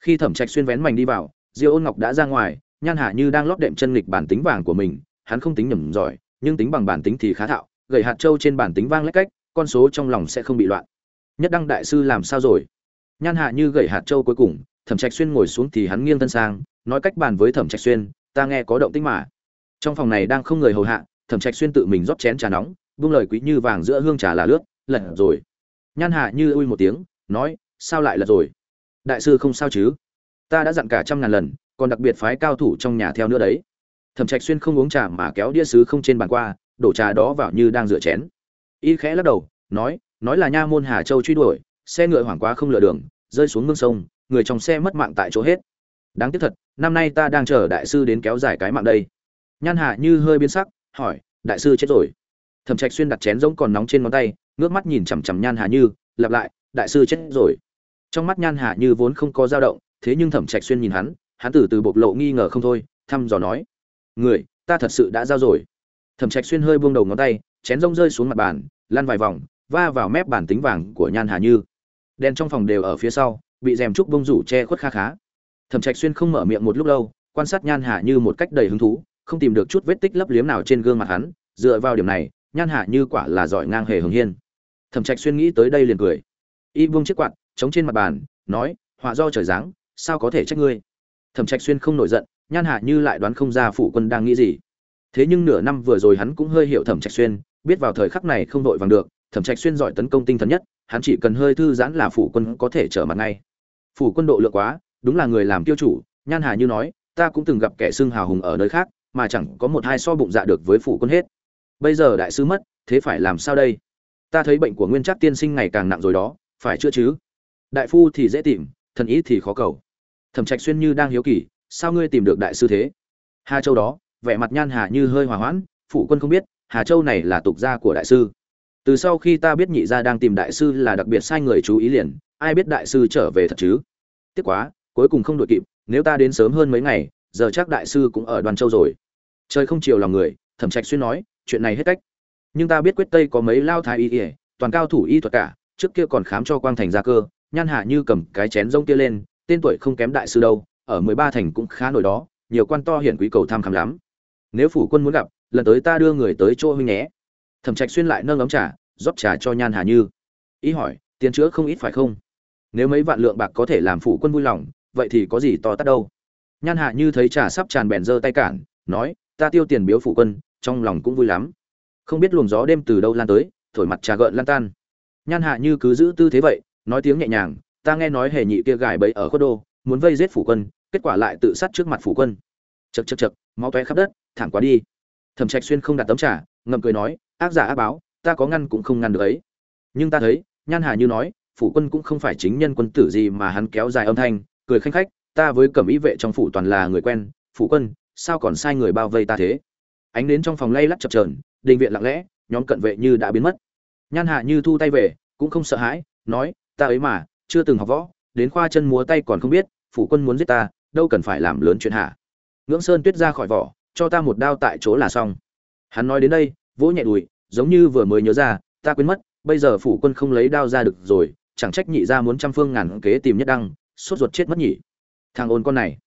A: Khi thẩm trạch xuyên vén mảnh đi vào, diêu ôn ngọc đã ra ngoài nhan hạ như đang lót đệm chân lịch bản tính vàng của mình, hắn không tính nhầm giỏi, nhưng tính bằng bản tính thì khá thạo, gầy hạt trâu trên bản tính vang lách cách, con số trong lòng sẽ không bị loạn. Nhất đăng đại sư làm sao rồi? Nhan hạ như gầy hạt trâu cuối cùng, thẩm trạch xuyên ngồi xuống thì hắn nghiêng thân sang, nói cách bàn với thẩm trạch xuyên, ta nghe có động tĩnh mà. Trong phòng này đang không người hầu hạ, thẩm trạch xuyên tự mình rót chén trà nóng, buông lời quý như vàng giữa hương trà là lướt, lật rồi. Nhan hạ như ui một tiếng, nói, sao lại lật rồi? Đại sư không sao chứ? Ta đã dặn cả trăm ngàn lần còn đặc biệt phái cao thủ trong nhà theo nữa đấy. Thẩm trạch xuyên không uống trà mà kéo đĩa sứ không trên bàn qua, đổ trà đó vào như đang rửa chén. Y khẽ lắc đầu, nói nói là nha môn hà châu truy đuổi, xe ngựa hoảng quá không lựa đường, rơi xuống mương sông, người trong xe mất mạng tại chỗ hết. Đáng tiếc thật, năm nay ta đang chờ đại sư đến kéo dài cái mạng đây. Nhan hạ như hơi biến sắc, hỏi, đại sư chết rồi. Thẩm trạch xuyên đặt chén giống còn nóng trên ngón tay, ngước mắt nhìn chằm chằm nhan hạ như, lặp lại, đại sư chết rồi. Trong mắt nhan hạ như vốn không có dao động, thế nhưng thẩm trạch xuyên nhìn hắn hắn từ từ bộc lộ nghi ngờ không thôi, thăm dò nói, người, ta thật sự đã giao rồi. Thẩm trạch xuyên hơi buông đầu ngón tay, chén rông rơi xuống mặt bàn, lăn vài vòng, va vào mép bàn tính vàng của nhan hà như. Đèn trong phòng đều ở phía sau, bị rèm trúc bông rủ che khuất kha khá. Thẩm trạch xuyên không mở miệng một lúc lâu, quan sát nhan hà như một cách đầy hứng thú, không tìm được chút vết tích lấp liếm nào trên gương mặt hắn. Dựa vào điểm này, nhan hà như quả là giỏi ngang hề hồng hiên. Thẩm trạch xuyên nghĩ tới đây liền cười. Y buông chiếc quạt, chống trên mặt bàn, nói, họa do trời giáng, sao có thể trách ngươi? Thẩm trạch xuyên không nổi giận, nhan hạ như lại đoán không ra phụ quân đang nghĩ gì. Thế nhưng nửa năm vừa rồi hắn cũng hơi hiểu thẩm trạch xuyên, biết vào thời khắc này không đội vàng được, thẩm trạch xuyên giỏi tấn công tinh thần nhất, hắn chỉ cần hơi thư giãn là phủ quân có thể trở mặt ngay. Phủ quân độ lượng quá, đúng là người làm tiêu chủ, nhan hà như nói, ta cũng từng gặp kẻ xưng hào hùng ở nơi khác, mà chẳng có một hai so bụng dạ được với phủ quân hết. Bây giờ đại sư mất, thế phải làm sao đây? Ta thấy bệnh của nguyên trác tiên sinh ngày càng nặng rồi đó, phải chữa chứ? Đại phu thì dễ tìm, thần ý thì khó cầu thẩm trạch xuyên như đang hiếu kỳ, sao ngươi tìm được đại sư thế? Hà châu đó, vẻ mặt nhan hà như hơi hòa hoãn phụ quân không biết, hà châu này là tục gia của đại sư. Từ sau khi ta biết nhị gia đang tìm đại sư là đặc biệt sai người chú ý liền, ai biết đại sư trở về thật chứ? Tiếc quá, cuối cùng không đội kịp, nếu ta đến sớm hơn mấy ngày, giờ chắc đại sư cũng ở đoàn châu rồi. Trời không chiều lòng người, thẩm trạch xuyên nói, chuyện này hết cách. Nhưng ta biết quyết tây có mấy lao thái y ỉa toàn cao thủ y thuật cả, trước kia còn khám cho quang thành gia cơ, nhan hạ như cầm cái chén rông kia lên tên tuổi không kém đại sư đâu, ở mười ba thành cũng khá nổi đó, nhiều quan to hiển quý cầu tham khám lắm. Nếu phủ quân muốn gặp, lần tới ta đưa người tới chỗ huynh nhé. Thẩm trạch xuyên lại nâng ấm trà, rót trà cho nhan hà như. Ý hỏi, tiền chữa không ít phải không? Nếu mấy vạn lượng bạc có thể làm phủ quân vui lòng, vậy thì có gì to tát đâu? Nhan hà như thấy trà sắp tràn bèn giơ tay cản, nói, ta tiêu tiền biếu phủ quân, trong lòng cũng vui lắm. Không biết luồng gió đêm từ đâu lan tới, thổi mặt trà gợn lan tan. Nhan hạ như cứ giữ tư thế vậy, nói tiếng nhẹ nhàng ta nghe nói hề nhị kia gài bẫy ở khuất đô, muốn vây giết phủ quân, kết quả lại tự sát trước mặt phủ quân. Chật chật chật máu toe khắp đất thẳng quá đi. Thẩm trạch xuyên không đặt tấm trả ngậm cười nói, ác giả ác báo, ta có ngăn cũng không ngăn được ấy. Nhưng ta thấy, nhan hà như nói, phủ quân cũng không phải chính nhân quân tử gì mà hắn kéo dài âm thanh, cười khanh khách, ta với cẩm ý vệ trong phủ toàn là người quen, phủ quân, sao còn sai người bao vây ta thế? Ánh đến trong phòng lay lắc chập chờn, đình viện lặng lẽ, nhóm cận vệ như đã biến mất. Nhan hạ như thu tay về, cũng không sợ hãi, nói, ta ấy mà chưa từng học võ, đến khoa chân múa tay còn không biết, phủ quân muốn giết ta, đâu cần phải làm lớn chuyện hạ ngưỡng sơn tuyết ra khỏi vỏ, cho ta một đao tại chỗ là xong. Hắn nói đến đây, vỗ nhẹ đùi, giống như vừa mới nhớ ra, ta quên mất, bây giờ phủ quân không lấy đao ra được rồi, chẳng trách nhị ra muốn trăm phương ngàn kế tìm nhất đăng, sốt ruột chết mất nhỉ. Thằng ôn con này,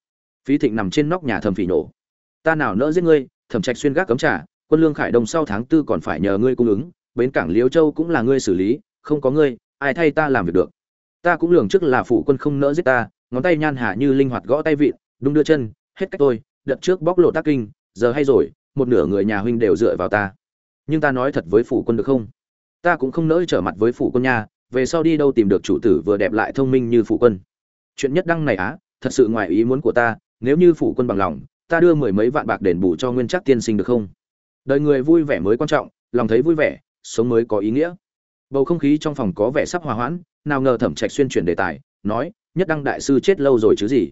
A: phí thịnh nằm trên nóc nhà thầm phỉ nổ. Ta nào nỡ giết ngươi thẩm trạch xuyên gác cấm trả quân lương khải đông sau tháng tư còn phải nhờ ngươi cung ứng, bến cảng liêu châu cũng là ngươi xử lý, không có ngươi, ai thay ta làm việc được? Ta cũng lường trước là phụ quân không nỡ giết ta, ngón tay nhan hạ như linh hoạt gõ tay vịn, đung đưa chân, hết cách tôi đợt trước bóc lộ tác kinh, giờ hay rồi, một nửa người nhà huynh đều dựa vào ta. Nhưng ta nói thật với phủ quân được không? Ta cũng không nỡ trở mặt với phủ quân nha, về sau đi đâu tìm được chủ tử vừa đẹp lại thông minh như phủ quân. Chuyện nhất đăng này á, thật sự ngoài ý muốn của ta, nếu như phủ quân bằng lòng, ta đưa mười mấy vạn bạc đền bù cho nguyên chắc tiên sinh được không? Đời người vui vẻ mới quan trọng, lòng thấy vui vẻ, sống mới có ý nghĩa bầu không khí trong phòng có vẻ sắp hòa hoãn, nào ngờ thẩm trạch xuyên chuyển đề tài, nói, nhất đăng đại sư chết lâu rồi chứ gì?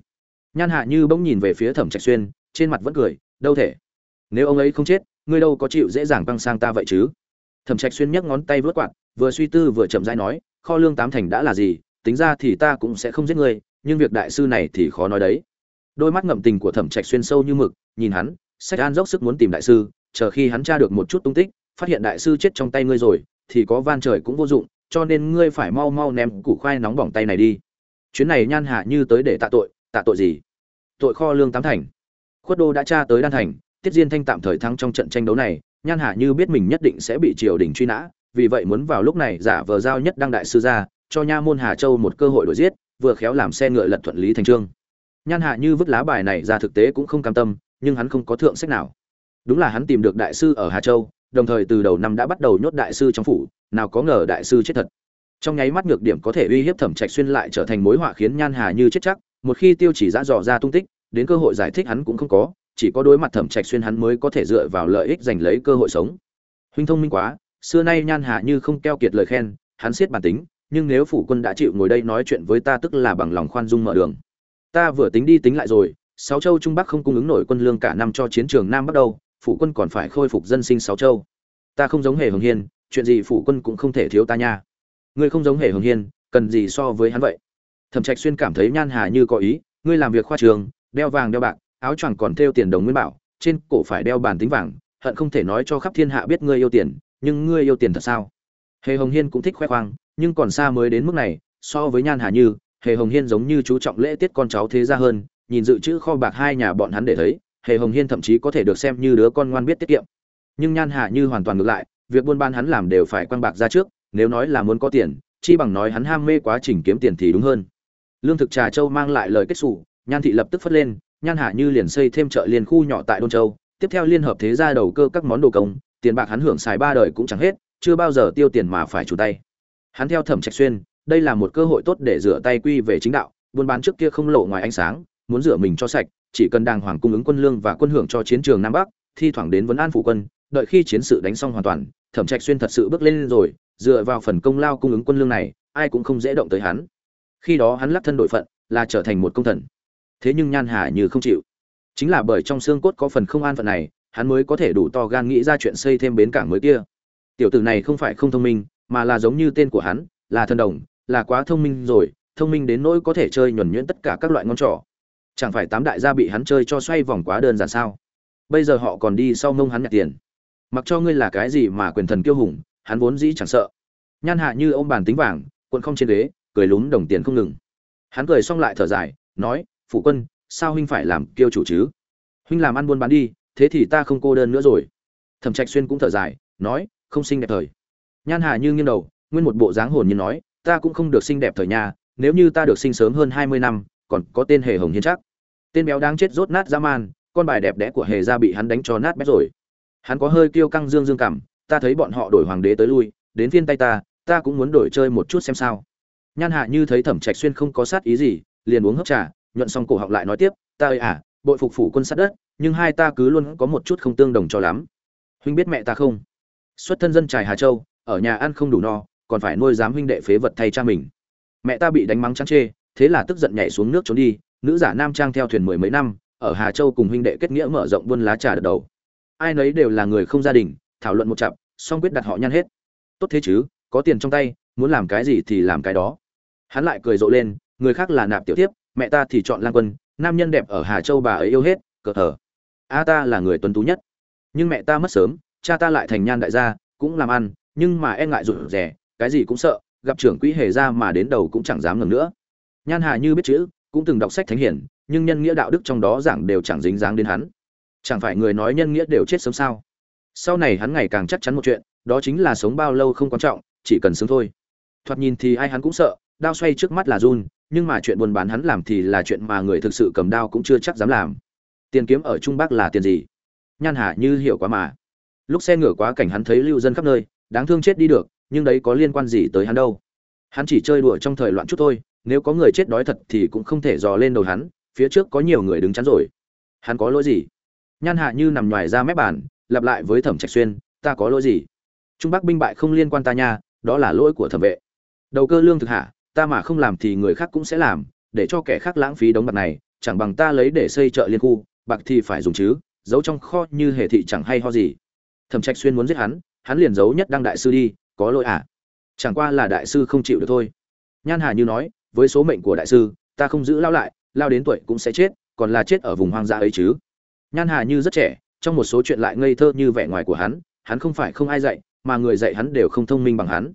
A: Nhan hạ như bỗng nhìn về phía thẩm trạch xuyên, trên mặt vẫn cười, đâu thể? Nếu ông ấy không chết, ngươi đâu có chịu dễ dàng băng sang ta vậy chứ? Thẩm trạch xuyên nhấc ngón tay vớt quạt, vừa suy tư vừa chậm rãi nói, kho lương tám thành đã là gì, tính ra thì ta cũng sẽ không giết ngươi, nhưng việc đại sư này thì khó nói đấy. Đôi mắt ngậm tình của thẩm trạch xuyên sâu như mực, nhìn hắn, sách an dốc sức muốn tìm đại sư, chờ khi hắn tra được một chút tung tích, phát hiện đại sư chết trong tay ngươi rồi thì có van trời cũng vô dụng, cho nên ngươi phải mau mau ném củ khoai nóng bỏng tay này đi. Chuyến này nhan hạ như tới để tạ tội tạ tội gì? Tội kho lương tám thành. Khuất đô đã tra tới đan thành, tiết diên thanh tạm thời thắng trong trận tranh đấu này, nhan hạ như biết mình nhất định sẽ bị triều đình truy nã, vì vậy muốn vào lúc này giả vờ giao nhất đăng đại sư ra, cho nha môn hà châu một cơ hội đổi giết, vừa khéo làm xe ngựa lật thuận lý thành trương. Nhan hạ như vứt lá bài này ra thực tế cũng không cam tâm, nhưng hắn không có thượng sách nào. Đúng là hắn tìm được đại sư ở hà châu đồng thời từ đầu năm đã bắt đầu nhốt đại sư trong phủ, nào có ngờ đại sư chết thật trong nháy mắt nhược điểm có thể uy hiếp thẩm trạch xuyên lại trở thành mối họa khiến nhan hà như chết chắc, một khi tiêu chỉ giã dò ra tung tích, đến cơ hội giải thích hắn cũng không có, chỉ có đối mặt thẩm trạch xuyên hắn mới có thể dựa vào lợi ích giành lấy cơ hội sống huynh thông minh quá, xưa nay nhan hà như không keo kiệt lời khen, hắn siết bản tính, nhưng nếu phủ quân đã chịu ngồi đây nói chuyện với ta tức là bằng lòng khoan dung mở đường ta vừa tính đi tính lại rồi, sáu châu trung bắc không cung ứng nổi quân lương cả năm cho chiến trường nam bắt đầu phủ quân còn phải khôi phục dân sinh sáu châu. Ta không giống hề hồng hiên, chuyện gì phủ quân cũng không thể thiếu ta nha. Ngươi không giống hề hồng hiên, cần gì so với hắn vậy? Thẩm trạch xuyên cảm thấy nhan hà như có ý, ngươi làm việc khoa trường, đeo vàng đeo bạc, áo choàng còn thêu tiền đồng nguyên bảo, trên cổ phải đeo bàn tính vàng, hận không thể nói cho khắp thiên hạ biết ngươi yêu tiền, nhưng ngươi yêu tiền thật sao? Hề hồng hiên cũng thích khoe khoang, nhưng còn xa mới đến mức này, so với nhan hà như, hề hồng hiên giống như chú trọng lễ tiết con cháu thế gia hơn, nhìn dự trữ kho bạc hai nhà bọn hắn để thấy hề hồng hiên thậm chí có thể được xem như đứa con ngoan biết tiết kiệm. Nhưng nhan Hạ như hoàn toàn ngược lại, việc buôn bán hắn làm đều phải quăng bạc ra trước, nếu nói là muốn có tiền, chi bằng nói hắn ham mê quá trình kiếm tiền thì đúng hơn. Lương thực trà châu mang lại lời kết xù, nhan thị lập tức phất lên, nhan Hạ như liền xây thêm chợ liên khu nhỏ tại đôn châu. Tiếp theo liên hợp thế gia đầu cơ các món đồ công, tiền bạc hắn hưởng xài ba đời cũng chẳng hết, chưa bao giờ tiêu tiền mà phải chủ tay. Hắn theo thẩm trạch xuyên, đây là một cơ hội tốt để rửa tay quy về chính đạo, buôn bán trước kia không lộ ngoài ánh sáng muốn rửa mình cho sạch, chỉ cần đàng hoàng cung ứng quân lương và quân hưởng cho chiến trường nam bắc, thi thoảng đến vấn an phủ quân, đợi khi chiến sự đánh xong hoàn toàn, thẩm trạch xuyên thật sự bước lên rồi, dựa vào phần công lao cung ứng quân lương này, ai cũng không dễ động tới hắn. Khi đó hắn lắc thân đội phận, là trở thành một công thần. Thế nhưng nhan hà như không chịu. Chính là bởi trong xương cốt có phần không an phận này, hắn mới có thể đủ to gan nghĩ ra chuyện xây thêm bến cảng mới kia. Tiểu tử này không phải không thông minh, mà là giống như tên của hắn, là thần đồng, là quá thông minh rồi, thông minh đến nỗi có thể chơi nhuần nhuyễn tất cả các loại ngon trò chẳng phải tám đại gia bị hắn chơi cho xoay vòng quá đơn giản sao? Bây giờ họ còn đi sau mông hắn nhặt tiền. Mặc cho ngươi là cái gì mà quyền thần kiêu hùng, hắn vốn dĩ chẳng sợ. Nhan hạ như ông bàn tính vàng quân không trên ghế, cười lún đồng tiền không ngừng. Hắn cười xong lại thở dài, nói, phụ quân, sao huynh phải làm kiêu chủ chứ? Huynh làm ăn buôn bán đi, thế thì ta không cô đơn nữa rồi. Thẩm trạch xuyên cũng thở dài, nói, không xinh đẹp thời. Nhan hà như nghiêng đầu, nguyên một bộ dáng hồn như nói, ta cũng không được xinh đẹp thời nhà, nếu như ta được sinh sớm hơn hai mươi năm, còn có tên hề hồng hiên chắc tên béo đáng chết rốt nát dã man, con bài đẹp đẽ của hề gia bị hắn đánh cho nát bét rồi. Hắn có hơi kiêu căng dương dương cảm, ta thấy bọn họ đổi hoàng đế tới lui, đến phiên tay ta ta cũng muốn đổi chơi một chút xem sao. Nhan hạ như thấy thẩm trạch xuyên không có sát ý gì, liền uống hấp trà, nhuận xong cổ họng lại nói tiếp, ta ơi à bội phục phủ quân sát đất, nhưng hai ta cứ luôn có một chút không tương đồng cho lắm. Huynh biết mẹ ta không? Xuất thân dân trài hà châu, ở nhà ăn không đủ no, còn phải nuôi giám huynh đệ phế vật thay cha mình. Mẹ ta bị đánh mắng chán chê, thế là tức giận nhảy xuống nước trốn đi nữ giả nam trang theo thuyền mười mấy năm, ở hà châu cùng huynh đệ kết nghĩa mở rộng buôn lá trà đợt đầu. Ai nấy đều là người không gia đình, thảo luận một chặp, song quyết đặt họ nhăn hết. Tốt thế chứ, có tiền trong tay, muốn làm cái gì thì làm cái đó. Hắn lại cười rộ lên, người khác là nạp tiểu tiếp mẹ ta thì chọn lang quân, nam nhân đẹp ở hà châu bà ấy yêu hết, cờ thờ. A ta là người tuấn tú nhất. Nhưng mẹ ta mất sớm, cha ta lại thành nhan đại gia, cũng làm ăn, nhưng mà e ngại rụt rẻ cái gì cũng sợ, gặp trưởng quỹ hề ra mà đến đầu cũng chẳng dám ngừng nữa. Nhan hà như biết chữ cũng từng đọc sách thánh hiển, nhưng nhân nghĩa đạo đức trong đó giảng đều chẳng dính dáng đến hắn. Chẳng phải người nói nhân nghĩa đều chết sớm sao? Sau này hắn ngày càng chắc chắn một chuyện, đó chính là sống bao lâu không quan trọng, chỉ cần sống thôi. Thoạt nhìn thì ai hắn cũng sợ, đao xoay trước mắt là run, nhưng mà chuyện buôn bán hắn làm thì là chuyện mà người thực sự cầm đao cũng chưa chắc dám làm. Tiền kiếm ở trung bắc là tiền gì? Nhan hà như hiểu quá mà. Lúc xe ngửa quá cảnh hắn thấy lưu dân khắp nơi, đáng thương chết đi được, nhưng đấy có liên quan gì tới hắn đâu? Hắn chỉ chơi đùa trong thời loạn chút thôi nếu có người chết đói thật thì cũng không thể dò lên đầu hắn, phía trước có nhiều người đứng chắn rồi. Hắn có lỗi gì? Nhan hạ như nằm ngoài ra mép bàn, lặp lại với thẩm trạch xuyên, ta có lỗi gì? Trung bắc binh bại không liên quan ta nha, đó là lỗi của thẩm vệ. Đầu cơ lương thực hạ, ta mà không làm thì người khác cũng sẽ làm, để cho kẻ khác lãng phí đống bạc này, chẳng bằng ta lấy để xây chợ liên khu, bạc thì phải dùng chứ, giấu trong kho như hề thị chẳng hay ho gì. Thẩm trạch xuyên muốn giết hắn hắn liền giấu nhất đăng đại sư đi, có lỗi à? Chẳng qua là đại sư không chịu được thôi. Nhan hà như nói với số mệnh của đại sư, ta không giữ lao lại, lao đến tuổi cũng sẽ chết, còn là chết ở vùng hoang dã ấy chứ. Nhan hà như rất trẻ, trong một số chuyện lại ngây thơ như vẻ ngoài của hắn hắn không phải không ai dạy, mà người dạy hắn đều không thông minh bằng hắn.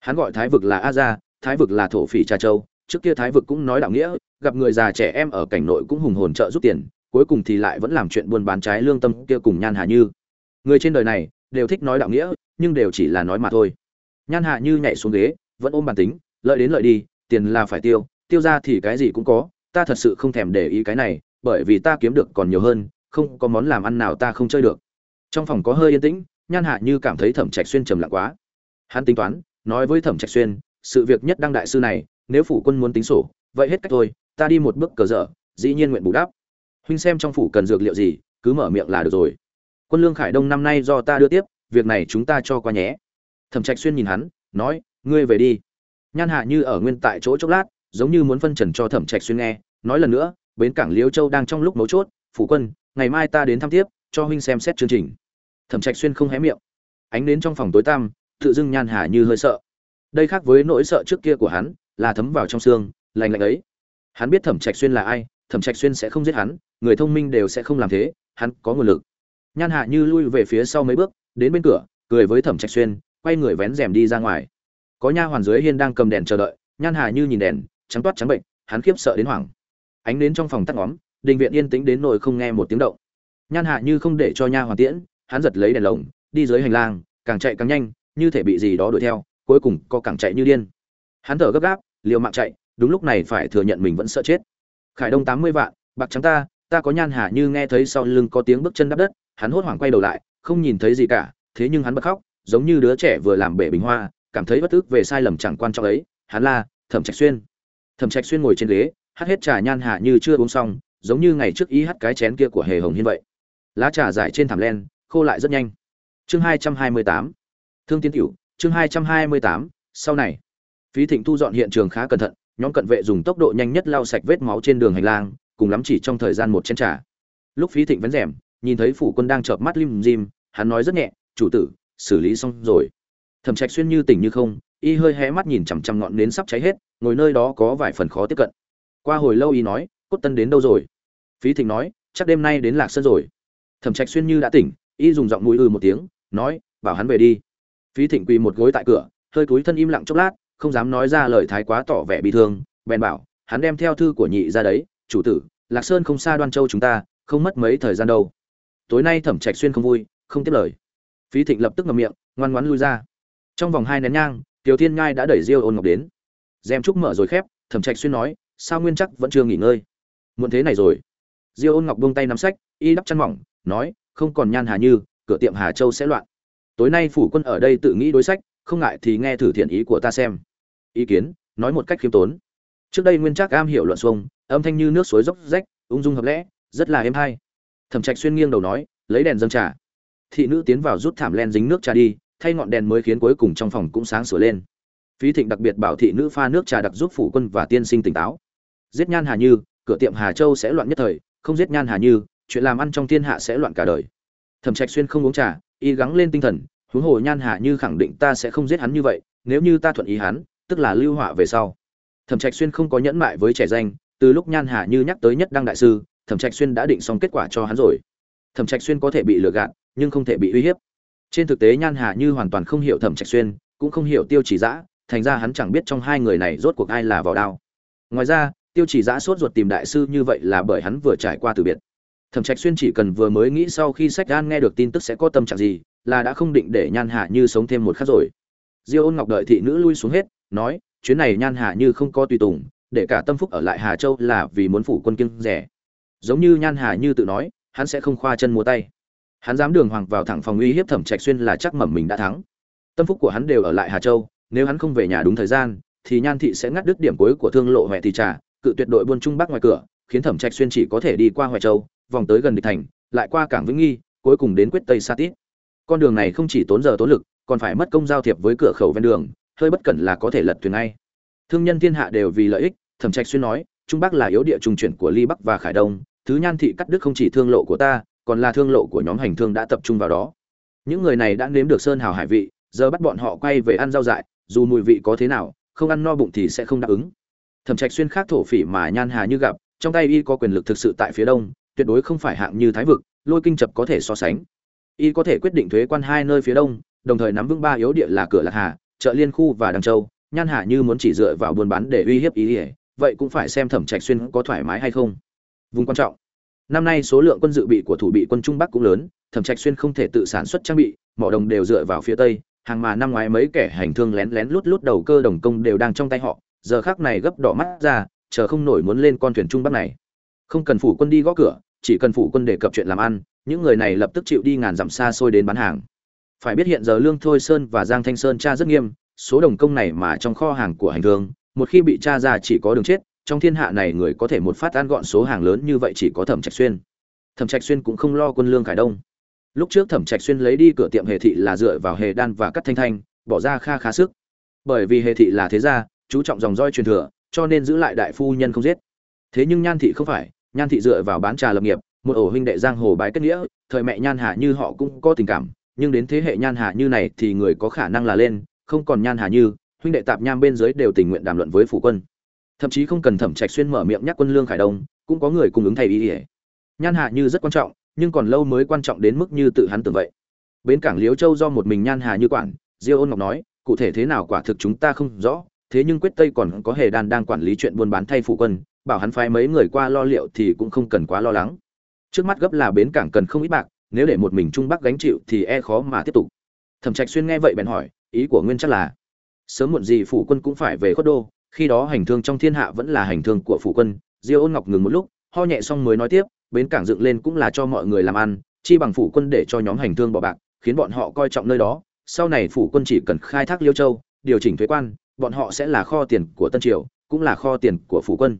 A: Hắn gọi thái vực là a gia, thái vực là thổ phỉ trà châu, trước kia thái vực cũng nói đạo nghĩa, gặp người già trẻ em ở cảnh nội cũng hùng hồn trợ giúp tiền, cuối cùng thì lại vẫn làm chuyện buôn bán trái lương tâm kia cùng nhan hà như. Người trên đời này đều thích nói đạo nghĩa, nhưng đều chỉ là nói mà thôi. Nhan Hà như nhảy xuống ghế, vẫn ôm bản tính, lợi đến lợi đi tiền là phải tiêu tiêu ra thì cái gì cũng có, ta thật sự không thèm để ý cái này, bởi vì ta kiếm được còn nhiều hơn, không có món làm ăn nào ta không chơi được. Trong phòng có hơi yên tĩnh, nhan hạ như cảm thấy thẩm trạch xuyên trầm lặng quá. Hắn tính toán, nói với thẩm trạch xuyên, sự việc nhất đăng đại sư này, nếu phủ quân muốn tính sổ, vậy hết cách thôi, ta đi một bước cờ dở, dĩ nhiên nguyện bù đắp. Huynh xem trong phủ cần dược liệu gì, cứ mở miệng là được rồi. Quân lương khải đông năm nay do ta đưa tiếp, việc này chúng ta cho qua nhé. Thẩm trạch xuyên nhìn hắn, nói, ngươi về đi nhan hạ như ở nguyên tại chỗ chốc lát, giống như muốn phân trần cho thẩm trạch xuyên nghe, nói lần nữa, bến cảng liêu châu đang trong lúc mấu chốt, phủ quân, ngày mai ta đến thăm tiếp, cho huynh xem xét chương trình. Thẩm trạch xuyên không hé miệng. Ánh đến trong phòng tối tăm, tự dưng nhan hà như hơi sợ. Đây khác với nỗi sợ trước kia của hắn, là thấm vào trong xương lành lạnh ấy. Hắn biết thẩm trạch xuyên là ai, thẩm trạch xuyên sẽ không giết hắn, người thông minh đều sẽ không làm thế, hắn có nguồn lực. Nhan hạ như lui về phía sau mấy bước, đến bên cửa, cười với thẩm trạch xuyên, quay người vén rèm đi ra ngoài có nha hoàn dưới hiên đang cầm đèn chờ đợi, nhan hà như nhìn đèn, trắng toát trắng bệnh, hắn khiếp sợ đến hoảng. Ánh đến trong phòng tắt ngóm, đình viện yên tĩnh đến nỗi không nghe một tiếng động. Nhan hạ như không để cho nha hoàn tiễn, hắn giật lấy đèn lồng, đi dưới hành lang, càng chạy càng nhanh, như thể bị gì đó đuổi theo, cuối cùng có càng chạy như điên. Hắn thở gấp gáp, liều mạng chạy, đúng lúc này phải thừa nhận mình vẫn sợ chết. Khải đông tám mươi vạn, bạc trắng ta ta có nhan hạ như nghe thấy sau lưng có tiếng bước chân đắp đất, hắn hốt hoảng quay đầu lại, không nhìn thấy gì cả, thế nhưng hắn bật khóc, giống như đứa trẻ vừa làm bể bình hoa cảm thấy bất ức về sai lầm chẳng quan trọng ấy, hắn là thẩm trạch xuyên. Thẩm trạch xuyên ngồi trên ghế hát hết trà nhan hạ như chưa uống xong, giống như ngày trước ý hát cái chén kia của hề hồng hiên vậy. Lá trà dài trên thảm len, khô lại rất nhanh. Chương hai trăm hai mươi tám. Thương tiến tiểu, chương hai trăm hai mươi tám, sau này. Phí thịnh thu dọn hiện trường khá cẩn thận, nhóm cận vệ dùng tốc độ nhanh nhất lau sạch vết máu trên đường hành lang, cùng lắm chỉ trong thời gian một chén trà. Lúc phí thịnh vén rèm, nhìn thấy phủ quân đang chợp mắt lim dim, hắn nói rất nhẹ, chủ tử, xử lý xong rồi thẩm trạch xuyên như tỉnh như không, y hơi hé mắt nhìn chằm chằm ngọn nến sắp cháy hết, ngồi nơi đó có vài phần khó tiếp cận. Qua hồi lâu y nói, cốt tân đến đâu rồi? Phí thịnh nói, chắc đêm nay đến lạc sơn rồi. Thẩm trạch xuyên như đã tỉnh, y dùng giọng mũi ư một tiếng, nói, bảo hắn về đi. Phí thịnh quỳ một gối tại cửa, hơi cúi thân im lặng chốc lát, không dám nói ra lời thái quá tỏ vẻ bị thương, bèn bảo, hắn đem theo thư của nhị ra đấy, chủ tử, lạc sơn không xa đoan châu chúng ta, không mất mấy thời gian đâu. Tối nay thẩm trạch xuyên không vui, không tiếp lời. Phí thịnh lập tức ngậm miệng, ngoan ngoãn lui ra trong vòng hai nén nhang tiểu thiên ngai đã đẩy diêu ôn ngọc đến. Dèm trúc mở rồi khép, thẩm trạch xuyên nói, sao nguyên chắc vẫn chưa nghỉ ngơi? Muộn thế này rồi. Diêu ôn ngọc buông tay nắm sách, y đắp chăn mỏng, nói, không còn nhan hà như, cửa tiệm hà châu sẽ loạn. Tối nay phủ quân ở đây tự nghĩ đối sách, không ngại thì nghe thử thiện ý của ta xem. Ý kiến, nói một cách khiêm tốn. Trước đây nguyên trác am hiểu luận xuông, âm thanh như nước suối dốc rách, ung dung hợp lẽ, rất là êm hay. Thẩm trạch xuyên nghiêng đầu nói, lấy đèn dâng trà. Thị nữ tiến vào rút thảm len dính nước trà đi thay ngọn đèn mới khiến cuối cùng trong phòng cũng sáng sửa lên. Phí thịnh đặc biệt bảo thị nữ pha nước trà đặc giúp phủ quân và tiên sinh tỉnh táo. Giết nhan hà như, cửa tiệm hà châu sẽ loạn nhất thời, không giết nhan hà như, chuyện làm ăn trong thiên hạ sẽ loạn cả đời. Thẩm trạch xuyên không uống trà, y gắng lên tinh thần, huống hồ nhan hà như khẳng định ta sẽ không giết hắn như vậy, nếu như ta thuận ý hắn, tức là lưu họa về sau. Thẩm trạch xuyên không có nhẫn mại với trẻ danh, từ lúc nhan hà như nhắc tới nhất đăng đại sư, thẩm trạch xuyên đã định xong kết quả cho hắn rồi. Thẩm trạch xuyên có thể bị lừa gạt, nhưng không thể bị uy hiếp trên thực tế nhan hà như hoàn toàn không hiểu thẩm trạch xuyên, cũng không hiểu tiêu chỉ dã thành ra hắn chẳng biết trong hai người này rốt cuộc ai là vào đao. Ngoài ra, tiêu chỉ dã sốt ruột tìm đại sư như vậy là bởi hắn vừa trải qua từ biệt. Thẩm trạch xuyên chỉ cần vừa mới nghĩ sau khi sách gan nghe được tin tức sẽ có tâm trạng gì, là đã không định để nhan hà như sống thêm một khắc rồi. Diêu ôn ngọc đợi thị nữ lui xuống hết, nói, chuyến này nhan hà như không có tùy tùng, để cả tâm phúc ở lại hà châu là vì muốn phủ quân kiêng rẻ. Giống như nhan hà như tự nói, hắn sẽ không khoa chân múa tay hắn dám đường hoàng vào thẳng phòng uy hiếp thẩm trạch xuyên là chắc mẩm mình đã thắng. Tâm phúc của hắn đều ở lại hà châu, nếu hắn không về nhà đúng thời gian, thì nhan thị sẽ ngắt đứt điểm cuối của thương lộ huệ thị trà, cự tuyệt đội buôn trung bắc ngoài cửa, khiến thẩm trạch xuyên chỉ có thể đi qua hoài châu, vòng tới gần địch thành, lại qua cảng vĩnh nghi, cuối cùng đến quyết tây sa tít. Con đường này không chỉ tốn giờ tốn lực, còn phải mất công giao thiệp với cửa khẩu ven đường, hơi bất cẩn là có thể lật thuyền ngay. Thương nhân thiên hạ đều vì lợi ích, thẩm trạch xuyên nói, trung bắc là yếu địa trung chuyển của ly bắc và khải đông, thứ nhan thị cắt đứt không chỉ thương lộ của ta còn là thương lộ của nhóm hành thương đã tập trung vào đó. Những người này đã nếm được sơn hào hải vị, giờ bắt bọn họ quay về ăn rau dại, dù mùi vị có thế nào, không ăn no bụng thì sẽ không đáp ứng. Thẩm trạch xuyên khác thổ phỉ mà nhan hà như gặp, trong tay y có quyền lực thực sự tại phía đông, tuyệt đối không phải hạng như thái vực, lôi kinh chập có thể so sánh. Y có thể quyết định thuế quan hai nơi phía đông, đồng thời nắm vững ba yếu địa là cửa lạc hà, chợ liên khu và đằng châu. Nhan hà như muốn chỉ dựa vào buôn bán để uy hiếp ý ỉa vậy cũng phải xem thẩm trạch xuyên có thoải mái hay không. Vùng quan trọng năm nay số lượng quân dự bị của thủ bị quân trung bắc cũng lớn, thẩm trạch xuyên không thể tự sản xuất trang bị, mỏ đồng đều dựa vào phía tây, hàng mà năm ngoái mấy kẻ hành thương lén lén lút lút đầu cơ đồng công đều đang trong tay họ, giờ khác này gấp đỏ mắt ra, chờ không nổi muốn lên con thuyền trung bắc này. Không cần phủ quân đi gõ cửa, chỉ cần phủ quân đề cập chuyện làm ăn, những người này lập tức chịu đi ngàn dặm xa xôi đến bán hàng. Phải biết hiện giờ lương thôi sơn và giang thanh sơn tra rất nghiêm, số đồng công này mà trong kho hàng của hành thương, một khi bị tra ra chỉ có đường chết trong thiên hạ này người có thể một phát ăn gọn số hàng lớn như vậy chỉ có thẩm trạch xuyên. Thẩm trạch xuyên cũng không lo quân lương khải đông. Lúc trước thẩm trạch xuyên lấy đi cửa tiệm hề thị là dựa vào hề đan và cắt thanh thanh, bỏ ra kha khá sức. Bởi vì hề thị là thế gia, chú trọng dòng roi truyền thừa, cho nên giữ lại đại phu nhân không giết. Thế nhưng nhan thị không phải, nhan thị dựa vào bán trà lập nghiệp, một ổ huynh đệ giang hồ bái kết nghĩa, thời mẹ nhan hà như họ cũng có tình cảm, nhưng đến thế hệ nhan hà như này thì người có khả năng là lên, không còn nhan hà như, huynh đệ tạp nham bên dưới đều tình nguyện đàm luận với phủ quân thậm chí không cần thẩm trạch xuyên mở miệng nhắc quân lương khải đông, cũng có người cung ứng thay ý ỉa nhan hà như rất quan trọng, nhưng còn lâu mới quan trọng đến mức như tự hắn tưởng vậy. Bến cảng liếu châu do một mình nhan hà như quản, diêu ôn ngọc nói, cụ thể thế nào quả thực chúng ta không rõ, thế nhưng quyết tây còn có hề đan đang quản lý chuyện buôn bán thay phụ quân, bảo hắn phái mấy người qua lo liệu thì cũng không cần quá lo lắng. Trước mắt gấp là bến cảng cần không ít bạc, nếu để một mình trung bắc gánh chịu thì e khó mà tiếp tục. Thẩm trạch xuyên nghe vậy bèn hỏi, ý của nguyên chắc là, sớm muộn gì phủ quân cũng phải về khuất đô khi đó hành thương trong thiên hạ vẫn là hành thương của phủ quân, diêu ôn ngọc ngừng một lúc, ho nhẹ xong mới nói tiếp, bến cảng dựng lên cũng là cho mọi người làm ăn, chi bằng phủ quân để cho nhóm hành thương bỏ bạc, khiến bọn họ coi trọng nơi đó. Sau này phủ quân chỉ cần khai thác liêu châu, điều chỉnh thuế quan, bọn họ sẽ là kho tiền của tân triều, cũng là kho tiền của phủ quân.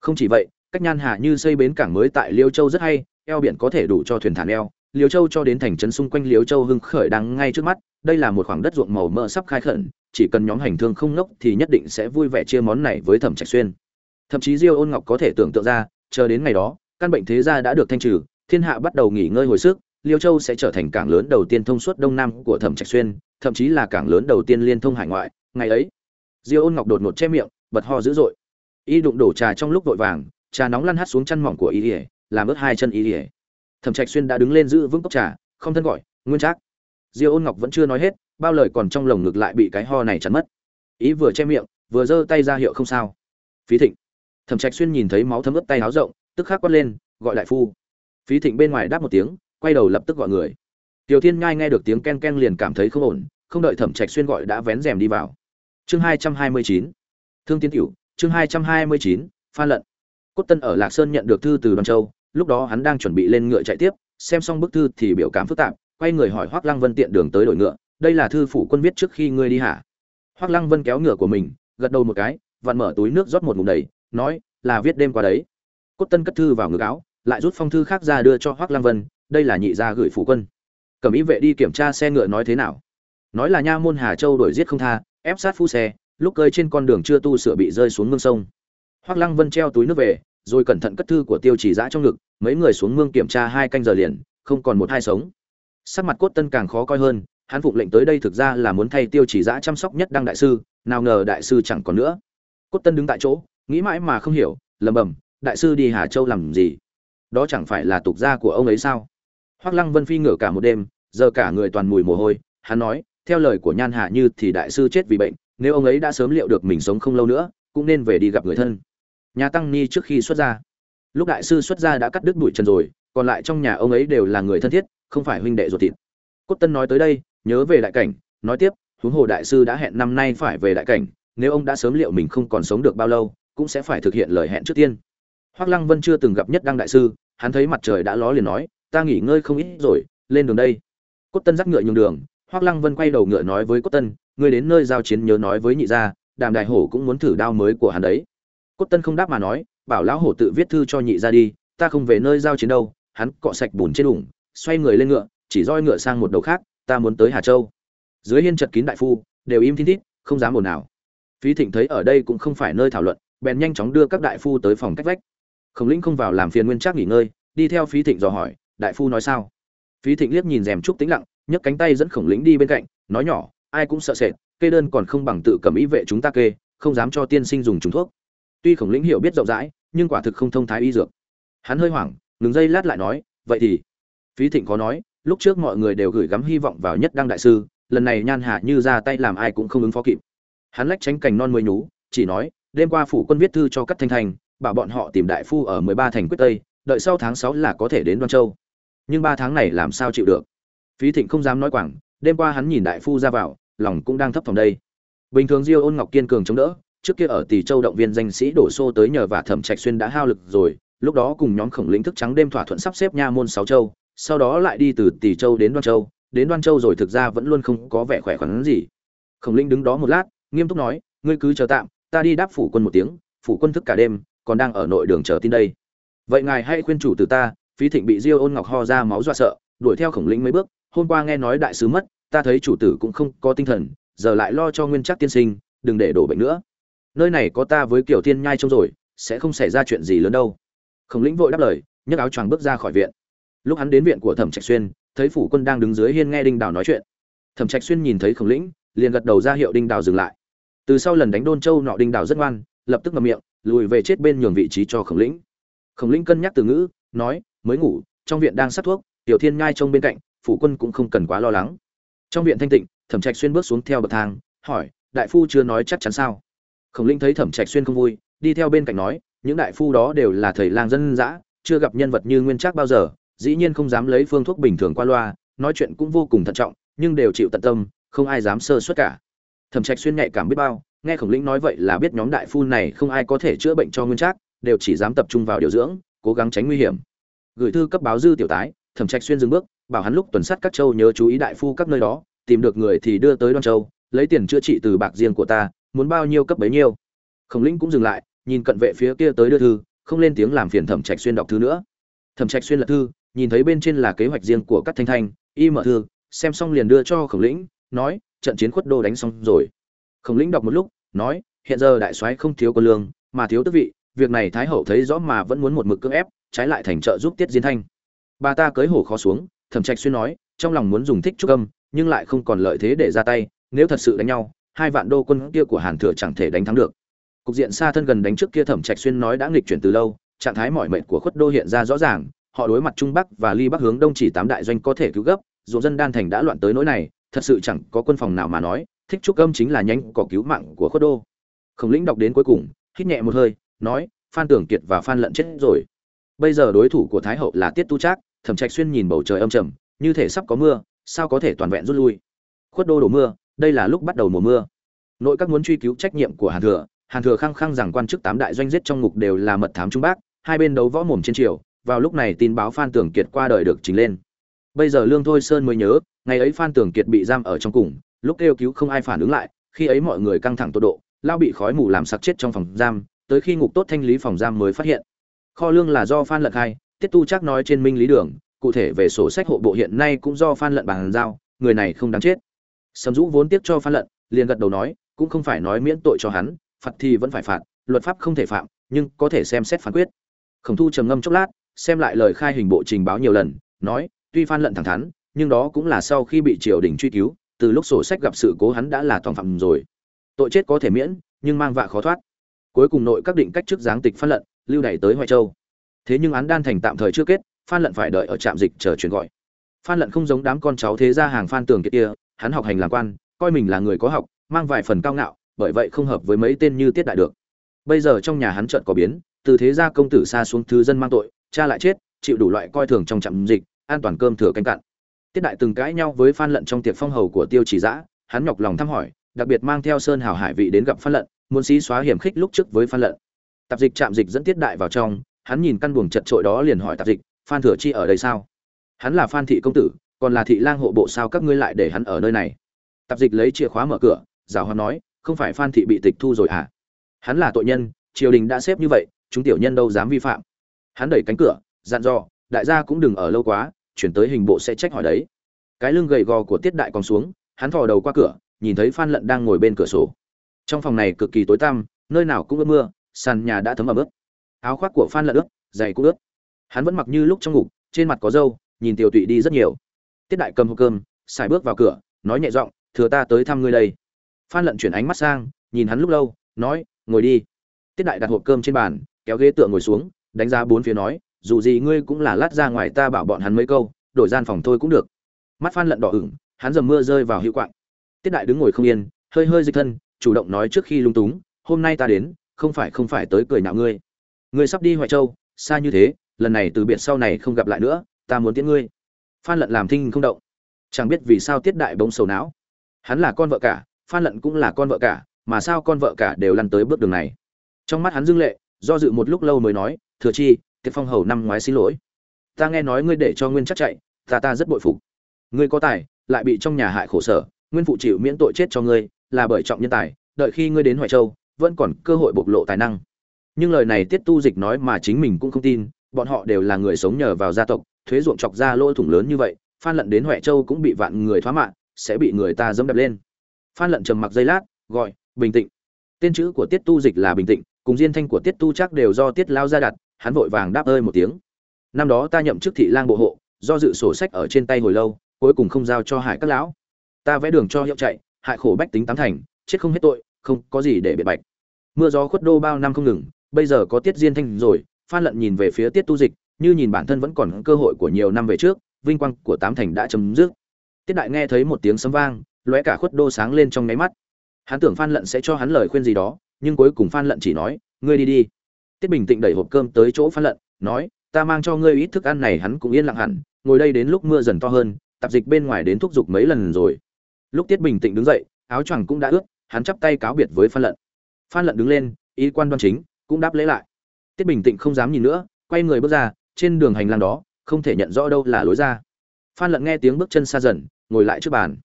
A: Không chỉ vậy, cách nhan hà như xây bến cảng mới tại liêu châu rất hay, eo biển có thể đủ cho thuyền thản eo liêu châu cho đến thành trấn xung quanh liêu châu hưng khởi đang ngay trước mắt, đây là một khoảng đất ruộng màu mỡ sắp khai khẩn chỉ cần nhóm hành thương không nốc thì nhất định sẽ vui vẻ chia món này với thẩm trạch xuyên. Thậm chí diêu ôn ngọc có thể tưởng tượng ra, chờ đến ngày đó, căn bệnh thế gia đã được thanh trừ, thiên hạ bắt đầu nghỉ ngơi hồi sức, liêu châu sẽ trở thành cảng lớn đầu tiên thông suốt đông nam của thẩm trạch xuyên, thậm chí là cảng lớn đầu tiên liên thông hải ngoại. Ngày ấy, diêu ôn ngọc đột ngột che miệng, bật ho dữ dội. Y đụng đổ trà trong lúc vội vàng, trà nóng lăn hắt xuống chân mỏng của y ỉa làm ướt hai chân y ỉa thẩm trạch xuyên đã đứng lên giữ vững cốc trà, không thân gọi, nguyên trác. Diêu ôn ngọc vẫn chưa nói hết bao lời còn trong lồng ngực lại bị cái ho này chắn mất. Ý vừa che miệng, vừa giơ tay ra hiệu không sao. Phí thịnh. Thẩm trạch xuyên nhìn thấy máu thấm ướt tay áo rộng, tức khắc quát lên, gọi đại phu. Phí thịnh bên ngoài đáp một tiếng, quay đầu lập tức gọi người. Tiểu thiên nhai nghe được tiếng ken ken liền cảm thấy không ổn, không đợi thẩm trạch xuyên gọi đã vén rèm đi vào. Chương hai trăm hai mươi chín. Thương tiến tiểu chương hai trăm hai mươi chín, pha lận. Cốt tân ở lạc sơn nhận được thư từ đoàn châu, lúc đó hắn đang chuẩn bị lên ngựa chạy tiếp, xem xong bức thư thì biểu cảm phức tạp, quay người hỏi hoác lăng vân tiện đường tới đổi ngựa đây là thư phủ quân viết trước khi ngươi đi hả? Hoác lăng vân kéo ngựa của mình, gật đầu một cái, vặn mở túi nước rót một ngụm đầy, nói, là viết đêm qua đấy. Cốt tân cất thư vào ngực áo, lại rút phong thư khác ra đưa cho hoác lăng vân, đây là nhị gia gửi phủ quân. Cầm ý vệ đi kiểm tra xe ngựa nói thế nào. Nói là nha môn hà châu đổi giết không tha, ép sát phu xe, lúc cơi trên con đường chưa tu sửa bị rơi xuống mương sông. Hoác lăng vân treo túi nước về, rồi cẩn thận cất thư của tiêu chỉ giã trong ngực, mấy người xuống mương kiểm tra hai canh giờ liền, không còn một hai sống. Sắc mặt cốt tân càng khó coi hơn hắn phụng lệnh tới đây thực ra là muốn thay tiêu chỉ giã chăm sóc nhất đăng đại sư, nào ngờ đại sư chẳng còn nữa. Cốt tân đứng tại chỗ, nghĩ mãi mà không hiểu lầm bầm đại sư đi hà châu làm gì? Đó chẳng phải là tục gia của ông ấy sao? Hoác lăng vân phi ngửa cả một đêm, giờ cả người toàn mùi mồ hôi, hắn nói, theo lời của nhan hạ như thì đại sư chết vì bệnh, nếu ông ấy đã sớm liệu được mình sống không lâu nữa, cũng nên về đi gặp người thân. Nhà tăng ni trước khi xuất gia. Lúc đại sư xuất gia đã cắt đứt bụi trần rồi, còn lại trong nhà ông ấy đều là người thân thiết, không phải huynh đệ ruột thịt. Cốt tân nói tới đây nhớ về đại cảnh, nói tiếp, huống hồ đại sư đã hẹn năm nay phải về đại cảnh, nếu ông đã sớm liệu mình không còn sống được bao lâu, cũng sẽ phải thực hiện lời hẹn trước tiên. Hoác lăng vân chưa từng gặp nhất đăng đại sư, hắn thấy mặt trời đã ló liền nói, ta nghỉ ngơi không ít rồi, lên đường đây. Cốt tân dắt ngựa nhường đường, hoác lăng vân quay đầu ngựa nói với cốt tân, ngươi đến nơi giao chiến nhớ nói với nhị gia, đàm đại hổ cũng muốn thử đao mới của hắn đấy. Cốt tân không đáp mà nói, bảo lão hổ tự viết thư cho nhị gia đi, ta không về nơi giao chiến đâu, hắn cọ sạch bùn trên đủng xoay người lên ngựa, chỉ roi ngựa sang một đầu khác ta muốn tới hà châu. Dưới hiên chật kín đại phu, đều im thiên thít, không dám ồn nào phí thịnh thấy ở đây cũng không phải nơi thảo luận, bèn nhanh chóng đưa các đại phu tới phòng cách vách. Khổng lĩnh không vào làm phiền nguyên trác nghỉ ngơi, đi theo phí thịnh dò hỏi, đại phu nói sao? Phí thịnh liếc nhìn rèm trúc tĩnh lặng, nhấc cánh tay dẫn khổng lĩnh đi bên cạnh, nói nhỏ, ai cũng sợ sệt, kê đơn còn không bằng tự cầm ý vệ chúng ta kê, không dám cho tiên sinh dùng trùng thuốc. Tuy khổng lĩnh hiểu biết rộng rãi, nhưng quả thực không thông thái y dược. Hắn hơi hoảng, ngừng giây lát lại nói, vậy thì? Phí thịnh có nói lúc trước mọi người đều gửi gắm hy vọng vào nhất đăng đại sư, lần này nhan hạ như ra tay làm ai cũng không ứng phó kịp. Hắn lách tránh cành non mới nhú, chỉ nói, đêm qua phủ quân viết thư cho các thanh thành, bảo bọn họ tìm đại phu ở mười ba thành quyết tây, đợi sau tháng sáu là có thể đến đoan châu. Nhưng ba tháng này làm sao chịu được? Phí thịnh không dám nói quảng, đêm qua hắn nhìn đại phu ra vào, lòng cũng đang thấp thỏm đây. Bình thường diêu ôn ngọc kiên cường chống đỡ, trước kia ở tỷ châu động viên danh sĩ đổ xô tới nhờ và thẩm trạch xuyên đã hao lực rồi, lúc đó cùng nhóm khổng lĩnh thức trắng đêm thỏa thuận sắp xếp nha môn sáu châu sau đó lại đi từ tỷ châu đến đoan châu, đến đoan châu rồi thực ra vẫn luôn không có vẻ khỏe khoắn gì. Khổng linh đứng đó một lát, nghiêm túc nói, ngươi cứ chờ tạm, ta đi đáp phủ quân một tiếng, phủ quân thức cả đêm, còn đang ở nội đường chờ tin đây. Vậy ngài hãy khuyên chủ từ ta, phí thịnh bị diêu ôn ngọc ho ra máu dọa sợ, đuổi theo khổng lĩnh mấy bước, hôm qua nghe nói đại sứ mất, ta thấy chủ tử cũng không có tinh thần, giờ lại lo cho nguyên chắc tiên sinh, đừng để đổ bệnh nữa. Nơi này có ta với kiểu thiên nhai trông rồi, sẽ không xảy ra chuyện gì lớn đâu. Khổng lĩnh vội đáp lời, nhấc áo choàng bước ra khỏi viện lúc hắn đến viện của thẩm trạch xuyên, thấy phủ quân đang đứng dưới hiên nghe đinh đào nói chuyện. Thẩm trạch xuyên nhìn thấy khổng lĩnh, liền gật đầu ra hiệu đinh đào dừng lại. Từ sau lần đánh đôn châu nọ đinh đào rất ngoan, lập tức ngậm miệng, lùi về chết bên nhường vị trí cho khổng lĩnh. Khổng lĩnh cân nhắc từ ngữ, nói, mới ngủ, trong viện đang sát thuốc, tiểu thiên nhai trông bên cạnh, phủ quân cũng không cần quá lo lắng. Trong viện thanh tịnh, thẩm trạch xuyên bước xuống theo bậc thang, hỏi, đại phu chưa nói chắc chắn sao? Khổng lĩnh thấy thẩm trạch xuyên không vui, đi theo bên cạnh nói, những đại phu đó đều là thầy lang dân dã, chưa gặp nhân vật như nguyên trác bao giờ dĩ nhiên không dám lấy phương thuốc bình thường qua loa, nói chuyện cũng vô cùng thận trọng, nhưng đều chịu tận tâm, không ai dám sơ suất cả. Thẩm trạch xuyên nhạy cảm biết bao, nghe khổng lĩnh nói vậy là biết nhóm đại phu này không ai có thể chữa bệnh cho nguyên trác, đều chỉ dám tập trung vào điều dưỡng, cố gắng tránh nguy hiểm. Gửi thư cấp báo dư tiểu tái, thẩm trạch xuyên dừng bước, bảo hắn lúc tuần sát các châu nhớ chú ý đại phu các nơi đó, tìm được người thì đưa tới đoan châu, lấy tiền chữa trị từ bạc riêng của ta, muốn bao nhiêu cấp bấy nhiêu. Khổng lĩnh cũng dừng lại, nhìn cận vệ phía kia tới đưa thư, không lên tiếng làm phiền thẩm trạch xuyên đọc thư nữa. Thẩm trạch xuyên lật thư nhìn thấy bên trên là kế hoạch riêng của các thanh thanh, y mở thư, xem xong liền đưa cho khổng lĩnh, nói, trận chiến khuất đô đánh xong rồi. Khổng lĩnh đọc một lúc, nói, hiện giờ đại soái không thiếu quân lương, mà thiếu tước vị, việc này thái hậu thấy rõ mà vẫn muốn một mực cưỡng ép, trái lại thành trợ giúp tiết diên thanh. Bà ta cưới hổ khó xuống, thẩm trạch xuyên nói, trong lòng muốn dùng thích trúc âm, nhưng lại không còn lợi thế để ra tay, nếu thật sự đánh nhau, hai vạn đô quân kia của hàn thừa chẳng thể đánh thắng được. Cục diện xa thân gần đánh trước kia thẩm trạch xuyên nói đã nghịch chuyển từ lâu, trạng thái mỏi mệt của khuất đô hiện ra rõ ràng họ đối mặt trung bắc và ly bắc hướng đông chỉ tám đại doanh có thể cứu gấp, dù dân đan thành đã loạn tới nỗi này, thật sự chẳng có quân phòng nào mà nói, thích trúc âm chính là nhanh có cứu mạng của khuất đô. Khổng lĩnh đọc đến cuối cùng, hít nhẹ một hơi, nói, phan tưởng kiệt và phan lận chết rồi. Bây giờ đối thủ của thái hậu là tiết tu trác, thẩm trạch xuyên nhìn bầu trời âm trầm, như thể sắp có mưa, sao có thể toàn vẹn rút lui? Khuất đô đổ mưa, đây là lúc bắt đầu mùa mưa. Nội các muốn truy cứu trách nhiệm của hàn thừa hàn thừa khăng khăng rằng quan chức tám đại doanh giết trong ngục đều là mật thám trung bắc, hai bên đấu võ mồm trên triều vào lúc này tin báo phan tưởng kiệt qua đời được trình lên. Bây giờ lương thôi sơn mới nhớ, ngày ấy phan tưởng kiệt bị giam ở trong cùng, lúc kêu cứu không ai phản ứng lại, khi ấy mọi người căng thẳng tột độ, lao bị khói mù làm sặc chết trong phòng giam, tới khi ngục tốt thanh lý phòng giam mới phát hiện. Kho lương là do phan lận khai, tiết tu chắc nói trên minh lý đường, cụ thể về sổ sách hộ bộ hiện nay cũng do phan lận bàn giao, người này không đáng chết. Sầm dũ vốn tiếc cho phan lận, liền gật đầu nói, cũng không phải nói miễn tội cho hắn, phạt thì vẫn phải phạt, luật pháp không thể phạm, nhưng có thể xem xét phán quyết. Khổng thu trầm ngâm chốc lát xem lại lời khai hình bộ trình báo nhiều lần, nói, tuy phan lận thẳng thắn, nhưng đó cũng là sau khi bị triều đình truy cứu, từ lúc sổ sách gặp sự cố hắn đã là toàn phạm rồi. Tội chết có thể miễn, nhưng mang vạ khó thoát. Cuối cùng nội các định cách chức giáng tịch phan lận, lưu đày tới hoài châu. Thế nhưng án đan thành tạm thời chưa kết, phan lận phải đợi ở trạm dịch chờ chuyển gọi. Phan lận không giống đám con cháu thế gia hàng phan tường kia kia, hắn học hành làm quan, coi mình là người có học, mang vài phần cao ngạo, bởi vậy không hợp với mấy tên như tiết đại được. Bây giờ trong nhà hắn trận có biến, từ thế gia công tử xa xuống thứ dân mang tội cha lại chết, chịu đủ loại coi thường trong trạm dịch, an toàn cơm thừa canh cạn. Tiết đại từng cãi nhau với phan lận trong tiệc phong hầu của tiêu chỉ giã hắn nhọc lòng thăm hỏi, đặc biệt mang theo sơn hào hải vị đến gặp phan lận, muốn xí xóa hiểm khích lúc trước với phan lận. Tạp dịch trạm dịch dẫn tiết đại vào trong, hắn nhìn căn buồng chật trội đó liền hỏi tạp dịch, phan thừa chi ở đây sao? Hắn là phan thị công tử, còn là thị lang hộ bộ sao các ngươi lại để hắn ở nơi này? Tạp dịch lấy chìa khóa mở cửa giáo hoa nói, không phải phan thị bị tịch thu rồi à? Hắn là tội nhân, triều đình đã xếp như vậy, chúng tiểu nhân đâu dám vi phạm? Hắn đẩy cánh cửa, dặn dò, đại gia cũng đừng ở lâu quá, chuyển tới hình bộ sẽ trách hỏi đấy. Cái lưng gầy gò của tiết đại còn xuống, hắn thò đầu qua cửa, nhìn thấy phan lận đang ngồi bên cửa sổ. Trong phòng này cực kỳ tối tăm, nơi nào cũng ướt mưa, sàn nhà đã thấm ẩm ướt. Áo khoác của phan lận ướt, giày cũng ướt. Hắn vẫn mặc như lúc trong ngủ trên mặt có râu, nhìn tiểu tụy đi rất nhiều. Tiết đại cầm hộp cơm, xài bước vào cửa, nói nhẹ giọng, thừa ta tới thăm ngươi đây. Phan lận chuyển ánh mắt sang, nhìn hắn lúc lâu, nói, ngồi đi. Tiết đại đặt hộp cơm trên bàn, kéo ghế tựa ngồi xuống đánh giá bốn phía nói, dù gì ngươi cũng là lát ra ngoài ta bảo bọn hắn mấy câu, đổi gian phòng thôi cũng được. Mắt phan lận đỏ ửng, hắn dầm mưa rơi vào hữu quạng. Tiết đại đứng ngồi không yên, hơi hơi dịch thân, chủ động nói trước khi lung túng, hôm nay ta đến, không phải không phải tới cười nhạo ngươi. Ngươi sắp đi hoài châu, xa như thế, lần này từ biệt sau này không gặp lại nữa, ta muốn tiễn ngươi. Phan lận làm thinh không động. Chẳng biết vì sao tiết đại bỗng sầu não. Hắn là con vợ cả, phan lận cũng là con vợ cả, mà sao con vợ cả đều lăn tới bước đường này? Trong mắt hắn dưng lệ, do dự một lúc lâu mới nói thừa chi, tiệp phong hầu năm ngoái xin lỗi. Ta nghe nói ngươi để cho nguyên chắc chạy, ta ta rất bội phục. Ngươi có tài, lại bị trong nhà hại khổ sở, nguyên phụ chịu miễn tội chết cho ngươi, là bởi trọng nhân tài, đợi khi ngươi đến hoài châu, vẫn còn cơ hội bộc lộ tài năng. Nhưng lời này tiết tu dịch nói mà chính mình cũng không tin, bọn họ đều là người sống nhờ vào gia tộc, thuế ruộng chọc ra lỗ thủng lớn như vậy, phan lận đến huệ châu cũng bị vạn người thoá mạng, sẽ bị người ta dẫm đập lên. Phan lận trầm mặc giây lát, gọi, bình tĩnh tên chữ của tiết tu dịch là bình tĩnh cùng diên thanh của tiết tu chắc đều do tiết lao ra đặt hắn vội vàng đáp ơi một tiếng. Năm đó ta nhậm chức thị lang bộ hộ, do dự sổ sách ở trên tay hồi lâu, cuối cùng không giao cho hải các lão. Ta vẽ đường cho hiệu chạy, hại khổ bách tính tám thành, chết không hết tội, không có gì để biện bạch. Mưa gió khuất đô bao năm không ngừng, bây giờ có tiết diên thanh rồi, phan lận nhìn về phía tiết tu dịch, như nhìn bản thân vẫn còn cơ hội của nhiều năm về trước, vinh quang của tám thành đã chấm dứt. Tiết đại nghe thấy một tiếng sấm vang, lóe cả khuất đô sáng lên trong nháy mắt. Hắn tưởng phan lận sẽ cho hắn lời khuyên gì đó, nhưng cuối cùng phan lận chỉ nói, ngươi đi đi tiết bình tĩnh đẩy hộp cơm tới chỗ phan lận, nói, ta mang cho ngươi ít thức ăn này hắn cũng yên lặng hẳn, ngồi đây đến lúc mưa dần to hơn, tạp dịch bên ngoài đến thúc giục mấy lần rồi. Lúc tiết bình tĩnh đứng dậy, áo choàng cũng đã ướt, hắn chắp tay cáo biệt với phan lận. Phan lận đứng lên ý quan đoan chính, cũng đáp lễ lại. Tiết bình tĩnh không dám nhìn nữa, quay người bước ra, trên đường hành lang đó, không thể nhận rõ đâu là lối ra. Phan lận nghe tiếng bước chân xa dần, ngồi lại trước bàn.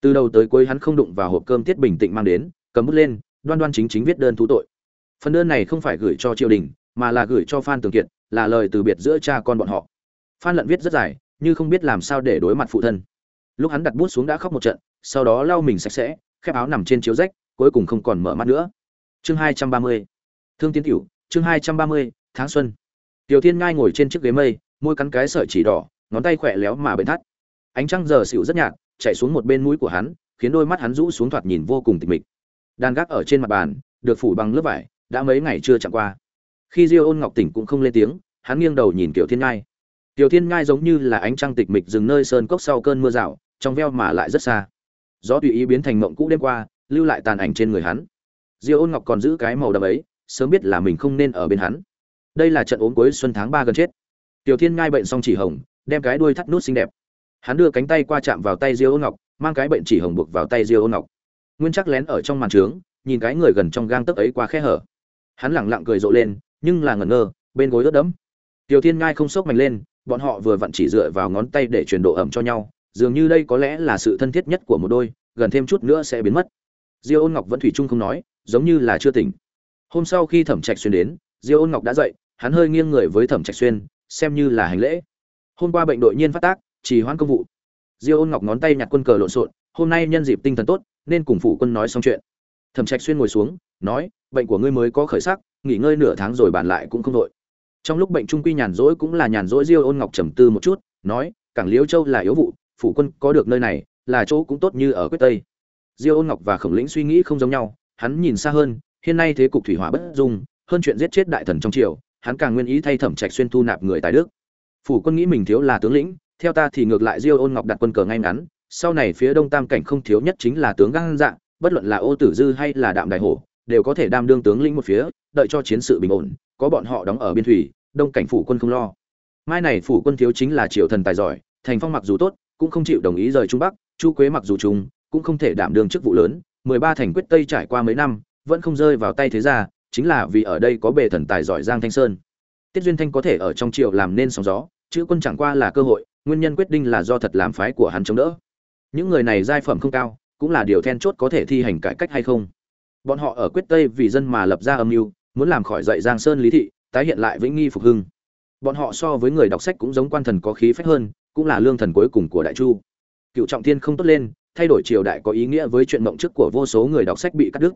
A: Từ đầu tới cuối hắn không đụng vào hộp cơm tiết bình tĩnh mang đến, cầm bút lên, đoan đoan chính chính viết đơn thú tội phần đơn này không phải gửi cho triều đình, mà là gửi cho phan tường kiệt, là lời từ biệt giữa cha con bọn họ. Phan lận viết rất dài, như không biết làm sao để đối mặt phụ thân. Lúc hắn đặt bút xuống đã khóc một trận, sau đó lau mình sạch sẽ, khép áo nằm trên chiếu rách, cuối cùng không còn mở mắt nữa. Chương hai trăm ba mươi. Thương tiến tiểu chương hai trăm ba mươi, tháng xuân. Tiểu thiên ngai ngồi trên chiếc ghế mây, môi cắn cái sợi chỉ đỏ, ngón tay khỏe léo mà bên thắt. Ánh trăng giờ xịu rất nhạt, chạy xuống một bên mũi của hắn, khiến đôi mắt hắn rũ xuống thoạt nhìn vô cùng tịch mịch. Đàn gác ở trên mặt bàn, được phủ bằng lớp vải đã mấy ngày chưa chạm qua. Khi diêu ôn ngọc tỉnh cũng không lên tiếng, hắn nghiêng đầu nhìn tiểu thiên ngai tiểu thiên ngai giống như là ánh trăng tịch mịch dừng nơi sơn cốc sau cơn mưa rào, trong veo mà lại rất xa. Gió tùy ý biến thành mộng cũ đêm qua, lưu lại tàn ảnh trên người hắn. Diêu ôn ngọc còn giữ cái màu đậm ấy, sớm biết là mình không nên ở bên hắn. Đây là trận ốm cuối xuân tháng ba gần chết. Tiểu thiên ngai bệnh xong chỉ hồng, đem cái đuôi thắt nút xinh đẹp. Hắn đưa cánh tay qua chạm vào tay diêu ôn ngọc, mang cái bệnh chỉ hồng buộc vào tay diêu ôn ngọc. Nguyên chắc lén ở trong màn trướng, nhìn cái người gần trong gang tấc ấy qua khe hở hắn lẳng lặng cười rộ lên, nhưng là ngẩn ngơ, bên gối ướt đẫm. Tiểu thiên ngai không sốc mạnh lên, bọn họ vừa vặn chỉ dựa vào ngón tay để truyền độ ẩm cho nhau, dường như đây có lẽ là sự thân thiết nhất của một đôi, gần thêm chút nữa sẽ biến mất. Diêu ôn ngọc vẫn thủy chung không nói, giống như là chưa tỉnh. Hôm sau khi thẩm trạch xuyên đến, diêu ôn ngọc đã dậy, hắn hơi nghiêng người với thẩm trạch xuyên, xem như là hành lễ. Hôm qua bệnh đội nhiên phát tác chỉ hoãn công vụ. Diêu ôn ngọc ngón tay nhặt quân cờ lộn xộn, hôm nay nhân dịp tinh thần tốt, nên cùng phụ quân nói xong chuyện thẩm trạch xuyên ngồi xuống, nói, bệnh của ngươi mới có khởi sắc, nghỉ ngơi nửa tháng rồi bàn lại cũng không đội trong lúc bệnh trung quy nhàn rỗi cũng là nhàn rỗi diêu ôn ngọc trầm tư một chút, nói, cảng liễu châu là yếu vụ phụ quân có được nơi này, là chỗ cũng tốt như ở quyết tây. Diêu ôn ngọc và khổng lĩnh suy nghĩ không giống nhau, hắn nhìn xa hơn, hiện nay thế cục thủy hỏa bất dung, hơn chuyện giết chết đại thần trong triều, hắn càng nguyên ý thay thẩm trạch xuyên thu nạp người tài đức. Phủ quân nghĩ mình thiếu là tướng lĩnh, theo ta thì ngược lại diêu ôn ngọc đặt quân cờ ngay ngắn, sau này phía đông tam cảnh không thiếu nhất chính là tướng gan dạng bất luận là ô tử dư hay là đạm đại hổ, đều có thể đam đương tướng lĩnh một phía, đợi cho chiến sự bình ổn, có bọn họ đóng ở biên thủy, đông cảnh phủ quân không lo. Mai này phủ quân thiếu chính là triều thần tài giỏi, thành phong mặc dù tốt, cũng không chịu đồng ý rời trung bắc, chu quế mặc dù trung cũng không thể đảm đương chức vụ lớn, mười ba thành quyết tây trải qua mấy năm, vẫn không rơi vào tay thế gia, chính là vì ở đây có bề thần tài giỏi giang thanh sơn. Tiết duyên thanh có thể ở trong triều làm nên sóng gió, chữ quân chẳng qua là cơ hội, nguyên nhân quyết định là do thật làm phái của hắn chống đỡ. Những người này giai phẩm không cao cũng là điều then chốt có thể thi hành cải cách hay không. Bọn họ ở quyết tây vì dân mà lập ra âm mưu, muốn làm khỏi dậy giang sơn lý thị, tái hiện lại vĩnh nghi phục hưng. Bọn họ so với người đọc sách cũng giống quan thần có khí phách hơn, cũng là lương thần cuối cùng của đại chu. Cựu trọng thiên không tốt lên, thay đổi triều đại có ý nghĩa với chuyện mộng trước của vô số người đọc sách bị cắt đứt.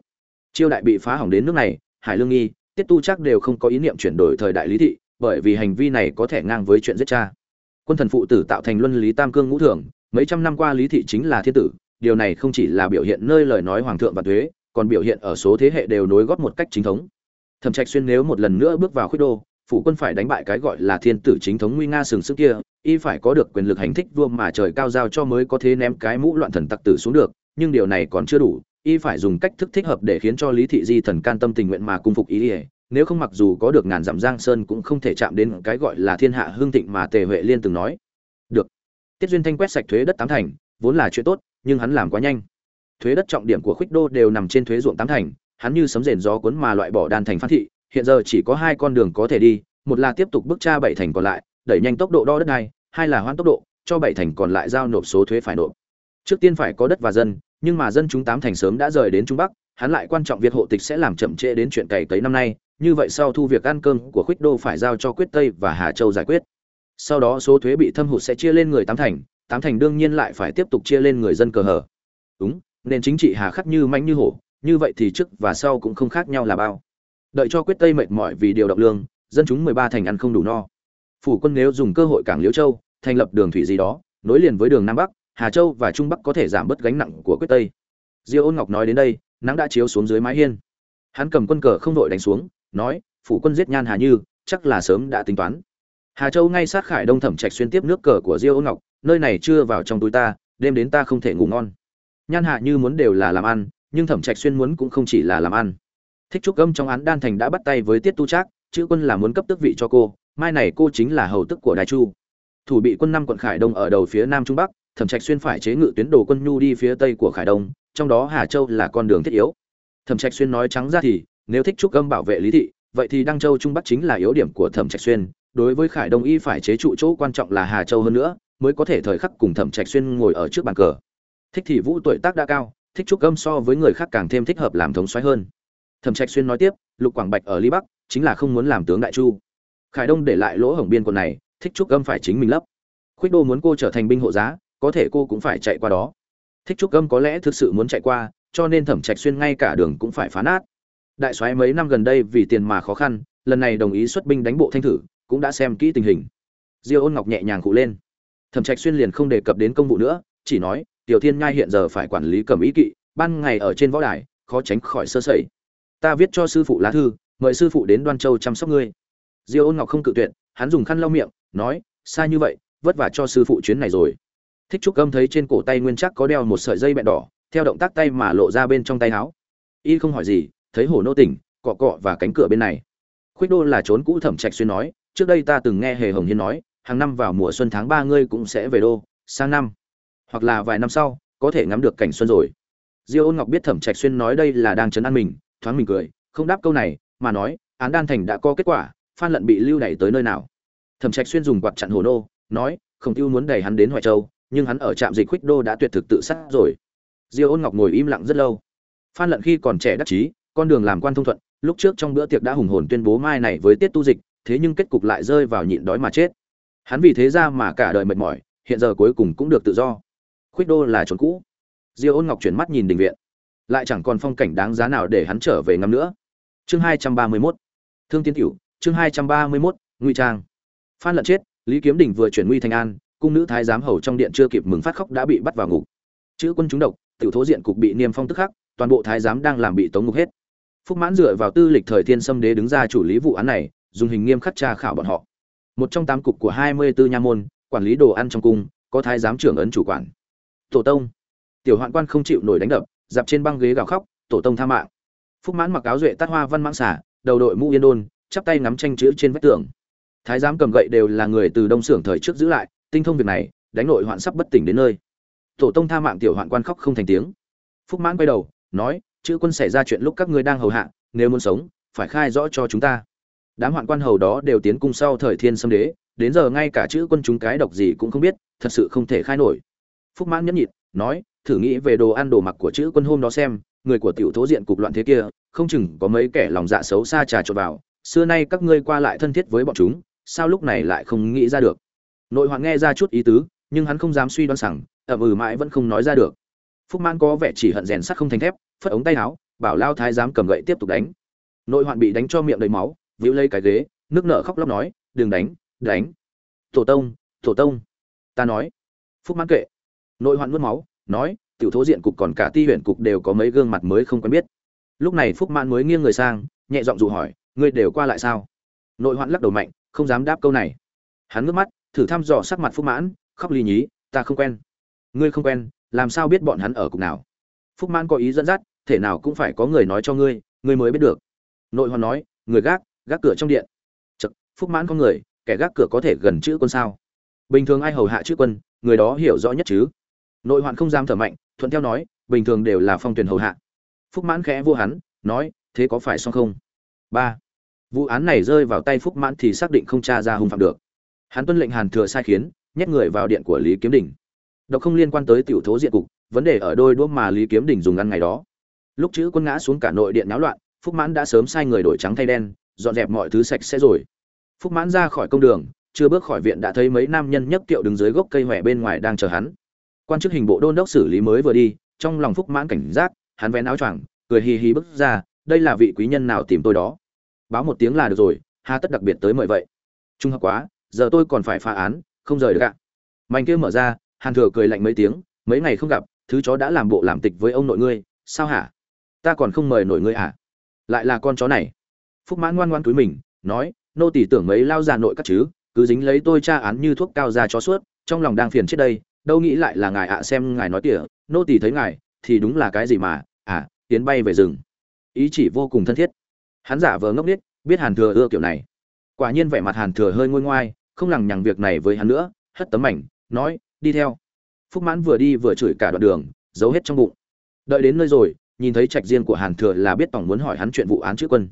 A: Triều đại bị phá hỏng đến nước này, hải lương nghi, tiết tu chắc đều không có ý niệm chuyển đổi thời đại lý thị, bởi vì hành vi này có thể ngang với chuyện giết cha. Quân thần phụ tử tạo thành luân lý tam cương ngũ thường, mấy trăm năm qua lý thị chính là thiên tử điều này không chỉ là biểu hiện nơi lời nói hoàng thượng và thuế, còn biểu hiện ở số thế hệ đều nối góp một cách chính thống. Thẩm trạch xuyên nếu một lần nữa bước vào khuyết đô, phủ quân phải đánh bại cái gọi là thiên tử chính thống nguy nga sừng sức kia, y phải có được quyền lực hành thích vua mà trời cao giao cho mới có thể ném cái mũ loạn thần tặc tử xuống được, nhưng điều này còn chưa đủ, y phải dùng cách thức thích hợp để khiến cho lý thị di thần can tâm tình nguyện mà cung phục ý ỉa nếu không mặc dù có được ngàn dặm giang sơn cũng không thể chạm đến cái gọi là thiên hạ hương thịnh mà tề huệ liên từng nói. Được. Tiết duyên thanh quét sạch thuế đất tám thành, vốn là chuyện tốt nhưng hắn làm quá nhanh. Thuế đất trọng điểm của khuyết đô đều nằm trên thuế ruộng tám thành, hắn như sấm rền gió cuốn mà loại bỏ đan thành phát thị, hiện giờ chỉ có hai con đường có thể đi, một là tiếp tục bước tra bảy thành còn lại, đẩy nhanh tốc độ đo đất này, hai là hoãn tốc độ, cho bảy thành còn lại giao nộp số thuế phải nộp. Trước tiên phải có đất và dân, nhưng mà dân chúng tám thành sớm đã rời đến trung bắc, hắn lại quan trọng việc hộ tịch sẽ làm chậm trễ đến chuyện cày cấy năm nay, như vậy sau thu việc ăn cơm của khuyết đô phải giao cho quyết tây và hà châu giải quyết. Sau đó số thuế bị thâm hụt sẽ chia lên người tám thành tám thành đương nhiên lại phải tiếp tục chia lên người dân cờ hở đúng nên chính trị hà khắc như manh như hổ, như vậy thì trước và sau cũng không khác nhau là bao. Đợi cho quyết tây mệt mỏi vì điều động lương, dân chúng mười ba thành ăn không đủ no. Phủ quân nếu dùng cơ hội cảng liễu châu, thành lập đường thủy gì đó, nối liền với đường nam bắc, hà châu và trung bắc có thể giảm bớt gánh nặng của quyết tây. Diêu ôn ngọc nói đến đây, nắng đã chiếu xuống dưới mái hiên. Hắn cầm quân cờ không đội đánh xuống, nói, phủ quân giết nhan hà như, chắc là sớm đã tính toán. Hà châu ngay sát khải đông thẩm trạch xuyên tiếp nước cờ của diêu ôn ngọc nơi này chưa vào trong túi ta, đêm đến ta không thể ngủ ngon. Nhan hạ như muốn đều là làm ăn, nhưng thẩm trạch xuyên muốn cũng không chỉ là làm ăn. Thích trúc âm trong án đan thành đã bắt tay với tiết tu trác, chữ quân là muốn cấp tước vị cho cô, mai này cô chính là hầu tức của đài chu. Thủ bị quân năm quận khải đông ở đầu phía nam trung bắc, thẩm trạch xuyên phải chế ngự tuyến đồ quân nhu đi phía tây của khải đông, trong đó hà châu là con đường thiết yếu. Thẩm trạch xuyên nói trắng ra thì, nếu thích trúc âm bảo vệ lý thị, vậy thì đăng châu trung bắc chính là yếu điểm của thẩm trạch xuyên, đối với khải đông y phải chế trụ chỗ quan trọng là hà châu hơn nữa mới có thể thời khắc cùng thẩm trạch xuyên ngồi ở trước bàn cờ. Thích thị vũ tuổi tác đã cao, thích trúc âm so với người khác càng thêm thích hợp làm thống soái hơn. Thẩm trạch xuyên nói tiếp, lục quảng bạch ở ly bắc, chính là không muốn làm tướng đại chu. Khải đông để lại lỗ hổng biên quận này, thích trúc âm phải chính mình lấp. Khuyết đô muốn cô trở thành binh hộ giá, có thể cô cũng phải chạy qua đó. Thích trúc âm có lẽ thực sự muốn chạy qua, cho nên thẩm trạch xuyên ngay cả đường cũng phải phá nát. Đại soái mấy năm gần đây vì tiền mà khó khăn, lần này đồng ý xuất binh đánh bộ thanh thử, cũng đã xem kỹ tình hình. Diêu ôn ngọc nhẹ nhàng cụ lên thẩm trạch xuyên liền không đề cập đến công vụ nữa, chỉ nói, tiểu thiên nhai hiện giờ phải quản lý cầm ý kỵ, ban ngày ở trên võ đài, khó tránh khỏi sơ sẩy. Ta viết cho sư phụ lá thư, mời sư phụ đến đoan châu chăm sóc ngươi. Diêu ôn ngọc không cự tuyệt, hắn dùng khăn lau miệng, nói, xa như vậy, vất vả cho sư phụ chuyến này rồi. Thích trúc âm thấy trên cổ tay nguyên chắc có đeo một sợi dây bẹn đỏ, theo động tác tay mà lộ ra bên trong tay áo. Y không hỏi gì, thấy hổ nô tỉnh, cọ cọ và cánh cửa bên này. Khuyết đô là trốn cũ thẩm trạch xuyên nói, trước đây ta từng nghe hề hồng hiên nói hàng năm vào mùa xuân tháng ba ngươi cũng sẽ về đô, sang năm, hoặc là vài năm sau, có thể ngắm được cảnh xuân rồi. Diêu ôn ngọc biết thẩm trạch xuyên nói đây là đang chấn an mình, thoáng mình cười, không đáp câu này, mà nói, án đan thành đã có kết quả, phan lận bị lưu đẩy tới nơi nào? Thẩm trạch xuyên dùng quạt chặn hồ nô, nói, khổng tiêu muốn đẩy hắn đến hoài châu, nhưng hắn ở trạm dịch khuếch đô đã tuyệt thực tự sát rồi. Diêu ôn ngọc ngồi im lặng rất lâu. Phan lận khi còn trẻ đắc chí, con đường làm quan thông thuận, lúc trước trong bữa tiệc đã hùng hồn tuyên bố mai này với tiết tu dịch, thế nhưng kết cục lại rơi vào nhịn đói mà chết hắn vì thế ra mà cả đời mệt mỏi, hiện giờ cuối cùng cũng được tự do. Khuếch đô là trốn cũ. Diêu ôn ngọc chuyển mắt nhìn đình viện. Lại chẳng còn phong cảnh đáng giá nào để hắn trở về ngắm nữa. Chương hai trăm ba mươi 231 thương tiến tiểu chương hai trăm ba mươi 231 ngụy trang. Phan lận chết, lý kiếm đình vừa chuyển nguy thành an, cung nữ thái giám hầu trong điện chưa kịp mừng phát khóc đã bị bắt vào ngục. Chữ quân chúng độc, tiểu thố diện cục bị niêm phong tức khắc, toàn bộ thái giám đang làm bị tống ngục hết. Phúc mãn dựa vào tư lịch thời thiên sâm đế đứng ra chủ lý vụ án này, dùng hình nghiêm khắc tra khảo bọn họ một trong tám cục của hai mươi bốn nha môn, quản lý đồ ăn trong cung, có thái giám trưởng ấn chủ quản. Tổ tông. Tiểu hoạn quan không chịu nổi đánh đập, dạp trên băng ghế gào khóc, tổ tông tha mạng. Phúc mãn mặc áo duệ tát hoa văn mãng xả, đầu đội mũ yên đôn, chắp tay ngắm tranh chữ trên vách tường. Thái giám cầm gậy đều là người từ đông xưởng thời trước giữ lại, tinh thông việc này, đánh nội hoạn sắp bất tỉnh đến nơi. Tổ tông tha mạng tiểu hoạn quan khóc không thành tiếng. Phúc mãn quay đầu, nói, chữ quân xảy ra chuyện lúc các ngươi đang hầu hạ, nếu muốn sống, phải khai rõ cho chúng ta đám hoạn quan hầu đó đều tiến cung sau thời thiên xâm đế, đến giờ ngay cả chữ quân chúng cái độc gì cũng không biết, thật sự không thể khai nổi. Phúc mãn nhẫn nhịn, nói, thử nghĩ về đồ ăn đồ mặc của chữ quân hôm đó xem, người của tiểu thố diện cục loạn thế kia, không chừng có mấy kẻ lòng dạ xấu xa trà trộn vào, xưa nay các ngươi qua lại thân thiết với bọn chúng, sao lúc này lại không nghĩ ra được? Nội hoạn nghe ra chút ý tứ, nhưng hắn không dám suy đoán rằng ậm ừ mãi vẫn không nói ra được. Phúc mãn có vẻ chỉ hận rèn sắt không thành thép, phất ống tay áo, bảo lao thái dám cầm gậy tiếp tục đánh. Nội hoạn bị đánh cho miệng đầy máu víu lấy cái ghế, nước nợ khóc lóc nói, đừng đánh đánh. Tổ tông tổ tông. Ta nói. Phúc mãn kệ. Nội hoạn mất máu, nói, tiểu thố diện cục còn cả ti huyện cục đều có mấy gương mặt mới không quen biết. Lúc này phúc mãn mới nghiêng người sang, nhẹ giọng dụ hỏi, ngươi đều qua lại sao? Nội hoạn lắc đầu mạnh, không dám đáp câu này. Hắn ngước mắt, thử thăm dò sắc mặt phúc mãn, khóc ly nhí ta không quen. Ngươi không quen, làm sao biết bọn hắn ở cục nào? Phúc mãn có ý dẫn dắt, thể nào cũng phải có người nói cho ngươi ngươi mới biết được. Nội hoạn nói, người gác gác cửa trong điện. Chật, phúc mãn có người kẻ gác cửa có thể gần chữ quân sao? Bình thường ai hầu hạ chữ quân người đó hiểu rõ nhất chứ? Nội hoạn không dám thở mạnh thuận theo nói bình thường đều là phong tuyển hầu hạ. Phúc mãn khẽ vô hắn nói thế có phải xong không? Ba. Vụ án này rơi vào tay phúc mãn thì xác định không tra ra hung phạm được. Hắn tuân lệnh hàn thừa sai khiến nhét người vào điện của lý kiếm đình. Độc không liên quan tới tiểu thố diện cục vấn đề ở đôi đũa mà lý kiếm đình dùng ăn ngày đó. Lúc chữ quân ngã xuống cả nội điện náo loạn phúc mãn đã sớm sai người đổi trắng thay đen dọn dẹp mọi thứ sạch sẽ rồi. Phúc mãn ra khỏi công đường, chưa bước khỏi viện đã thấy mấy nam nhân nhấc kiệu đứng dưới gốc cây hòe bên ngoài đang chờ hắn. Quan chức hình bộ đôn đốc xử lý mới vừa đi, trong lòng phúc mãn cảnh giác, hắn vén áo choàng, cười hì hì bước ra, đây là vị quý nhân nào tìm tôi đó? Báo một tiếng là được rồi hà tất đặc biệt tới mời vậy. Trung hợp quá, giờ tôi còn phải phá án, không rời được ạ. Mạnh kia mở ra, hàn thừa cười lạnh mấy tiếng, mấy ngày không gặp, thứ chó đã làm bộ làm tịch với ông nội ngươi, sao hả? Ta còn không mời nổi ngươi à? Lại là con chó này phúc mãn ngoan ngoan túi mình, nói, nô tỷ tưởng mấy lao già nội các chứ, cứ dính lấy tôi tra án như thuốc cao ra chó suốt, trong lòng đang phiền chết đây, đâu nghĩ lại là ngài ạ xem ngài nói tỉa, nô tỷ thấy ngài, thì đúng là cái gì mà à tiến bay về rừng. Ý chỉ vô cùng thân thiết. Hắn giả vờ ngốc nghếch, biết hàn thừa ưa kiểu này. Quả nhiên vẻ mặt hàn thừa hơi ngôi ngoai, không lằng nhằng việc này với hắn nữa, hất tấm ảnh nói, đi theo. Phúc mãn vừa đi vừa chửi cả đoạn đường, giấu hết trong bụng. Đợi đến nơi rồi, nhìn thấy trạch riêng của hàn thừa là biết tổng muốn hỏi hắn chuyện vụ án chữ quân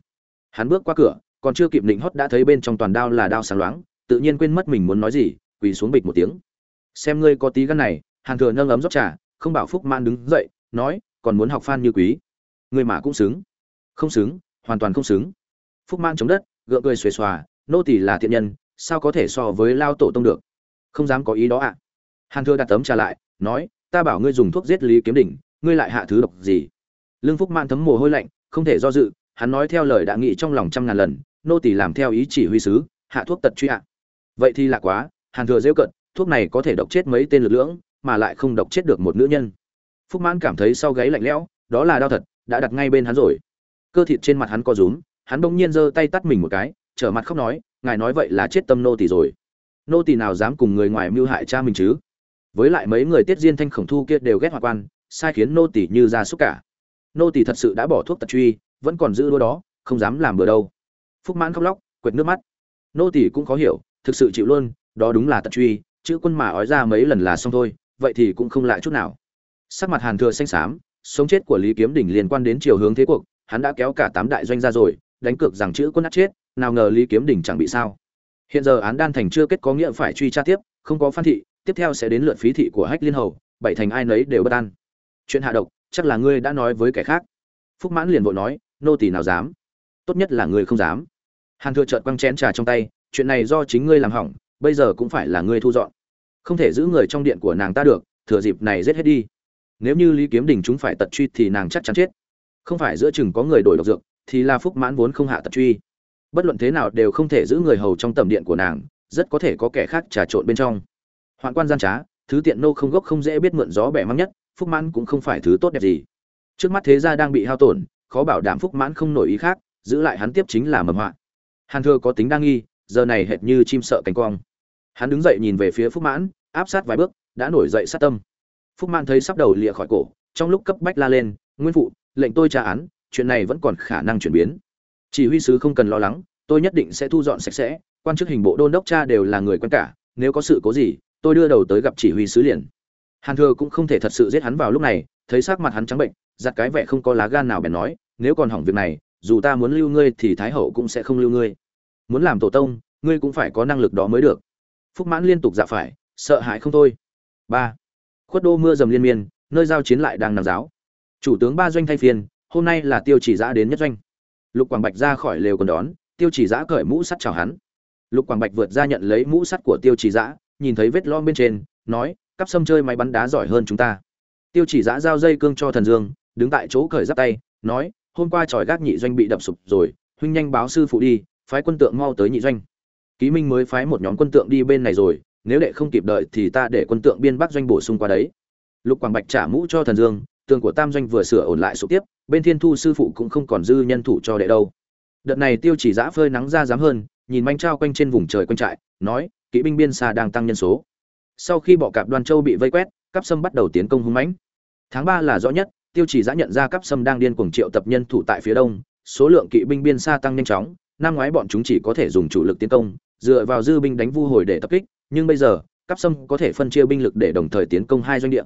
A: hắn bước qua cửa, còn chưa kịp định hót đã thấy bên trong toàn đao là đao sáng loáng, tự nhiên quên mất mình muốn nói gì, quỳ xuống bịch một tiếng. Xem ngươi có tí gan này, hàn thừa nâng ấm rót trà, không bảo phúc man đứng dậy, nói, còn muốn học phan như quý? Người mà cũng xứng. Không xứng, hoàn toàn không xứng. Phúc man chống đất, gượng cười xuề xòa, nô tỳ là thiện nhân, sao có thể so với lao tổ tông được? Không dám có ý đó ạ. Hàn thừa đặt tấm trà lại, nói, ta bảo ngươi dùng thuốc giết lý kiếm đỉnh, ngươi lại hạ thứ độc gì? Lương phúc man thấm mồ hôi lạnh, không thể do dự hắn nói theo lời đã nghĩ trong lòng trăm ngàn lần, nô tỳ làm theo ý chỉ huy sứ, hạ thuốc tật truy ạ. Vậy thì lạ quá, hàn thừa dễ cận thuốc này có thể độc chết mấy tên lực lưỡng, mà lại không độc chết được một nữ nhân. Phúc mãn cảm thấy sau gáy lạnh lẽo, đó là đau thật, đã đặt ngay bên hắn rồi. Cơ thịt trên mặt hắn co rúm, hắn bỗng nhiên giơ tay tắt mình một cái, trở mặt khóc nói, ngài nói vậy là chết tâm nô tỳ rồi. Nô tỳ nào dám cùng người ngoài mưu hại cha mình chứ? Với lại mấy người tiết diên thanh khổng thu kia đều ghét hoạt quan, sai khiến nô tỳ như ra xúc cả. Nô tỳ thật sự đã bỏ thuốc tật truy vẫn còn giữ đua đó, không dám làm bừa đâu. Phúc mãn khóc lóc, quệt nước mắt. Nô tỳ cũng khó hiểu, thực sự chịu luôn, đó đúng là tật truy, chữ quân mà ói ra mấy lần là xong thôi, vậy thì cũng không lại chút nào. Sắc mặt hàn thừa xanh xám, sống chết của lý kiếm đỉnh liên quan đến chiều hướng thế cuộc, hắn đã kéo cả tám đại doanh ra rồi, đánh cược rằng chữ quân át chết, nào ngờ lý kiếm đỉnh chẳng bị sao. Hiện giờ án đan thành chưa kết có nghĩa phải truy tra tiếp, không có phan thị, tiếp theo sẽ đến lượt phí thị của hách liên hầu, bảy thành ai nấy đều bất an. Chuyện hạ độc, chắc là ngươi đã nói với kẻ khác. Phúc mãn liền vội nói nô tỳ nào dám? Tốt nhất là ngươi không dám. Hàn thừa trợt quăng chén trà trong tay, chuyện này do chính ngươi làm hỏng, bây giờ cũng phải là ngươi thu dọn. Không thể giữ người trong điện của nàng ta được, thừa dịp này giết hết đi. Nếu như lý kiếm đình chúng phải tật truy thì nàng chắc chắn chết. Không phải giữa chừng có người đổi độc dược, thì là phúc mãn vốn không hạ tật truy. Bất luận thế nào đều không thể giữ người hầu trong tầm điện của nàng, rất có thể có kẻ khác trà trộn bên trong. Hoạn quan gian trá, thứ tiện nô không gốc không dễ biết mượn gió bẻ măng nhất, phúc mãn cũng không phải thứ tốt đẹp gì. Trước mắt thế gia đang bị hao tổn khó bảo đảm phúc mãn không nổi ý khác, giữ lại hắn tiếp chính là mầm họa. Hàn thừa có tính đa nghi, giờ này hệt như chim sợ cánh cong. Hắn đứng dậy nhìn về phía phúc mãn, áp sát vài bước, đã nổi dậy sát tâm. Phúc mãn thấy sắp đầu lịa khỏi cổ, trong lúc cấp bách la lên, nguyên phụ, lệnh tôi tra án, chuyện này vẫn còn khả năng chuyển biến. Chỉ huy sứ không cần lo lắng, tôi nhất định sẽ thu dọn sạch sẽ, quan chức hình bộ đôn đốc cha đều là người quen cả, nếu có sự cố gì, tôi đưa đầu tới gặp chỉ huy sứ liền. Hàn thừa cũng không thể thật sự giết hắn vào lúc này, thấy sắc mặt hắn trắng bệnh giặt cái vẻ không có lá gan nào bèn nói, nếu còn hỏng việc này, dù ta muốn lưu ngươi thì thái hậu cũng sẽ không lưu ngươi. Muốn làm tổ tông, ngươi cũng phải có năng lực đó mới được. Phúc mãn liên tục dạ phải, sợ hãi không thôi. Ba. Khuất đô mưa dầm liên miên, nơi giao chiến lại đang nằm giáo. Chủ tướng ba doanh thay phiên hôm nay là tiêu chỉ giã đến nhất doanh. Lục quảng bạch ra khỏi lều còn đón, tiêu chỉ giã cởi mũ sắt chào hắn. Lục quảng bạch vượt ra nhận lấy mũ sắt của tiêu chỉ giã, nhìn thấy vết lom bên trên, nói, cắp sâm chơi máy bắn đá giỏi hơn chúng ta. Tiêu chỉ giã giao dây cương cho thần dương đứng tại chỗ cởi giáp tay, nói, hôm qua tròi gác nhị doanh bị đập sụp rồi, huynh nhanh báo sư phụ đi, phái quân tượng mau tới nhị doanh. Ký minh mới phái một nhóm quân tượng đi bên này rồi, nếu đệ không kịp đợi thì ta để quân tượng biên bắc doanh bổ sung qua đấy. Lục quảng bạch trả mũ cho thần dương, tường của tam doanh vừa sửa ổn lại sụp tiếp, bên thiên thu sư phụ cũng không còn dư nhân thủ cho đệ đâu. Đợt này tiêu chỉ giã phơi nắng ra dám hơn, nhìn manh trao quanh trên vùng trời quanh trại, nói, kỵ binh biên xa đang tăng nhân số. Sau khi bọ cạp đoan châu bị vây quét, cắp sâm bắt đầu tiến công hung mãnh. Tháng ba là rõ nhất tiêu chỉ giã nhận ra cắp sâm đang điên cuồng triệu tập nhân thủ tại phía đông, số lượng kỵ binh biên xa tăng nhanh chóng, năm ngoái bọn chúng chỉ có thể dùng chủ lực tiến công, dựa vào dư binh đánh vu hồi để tập kích, nhưng bây giờ cắp sâm có thể phân chia binh lực để đồng thời tiến công hai doanh địa.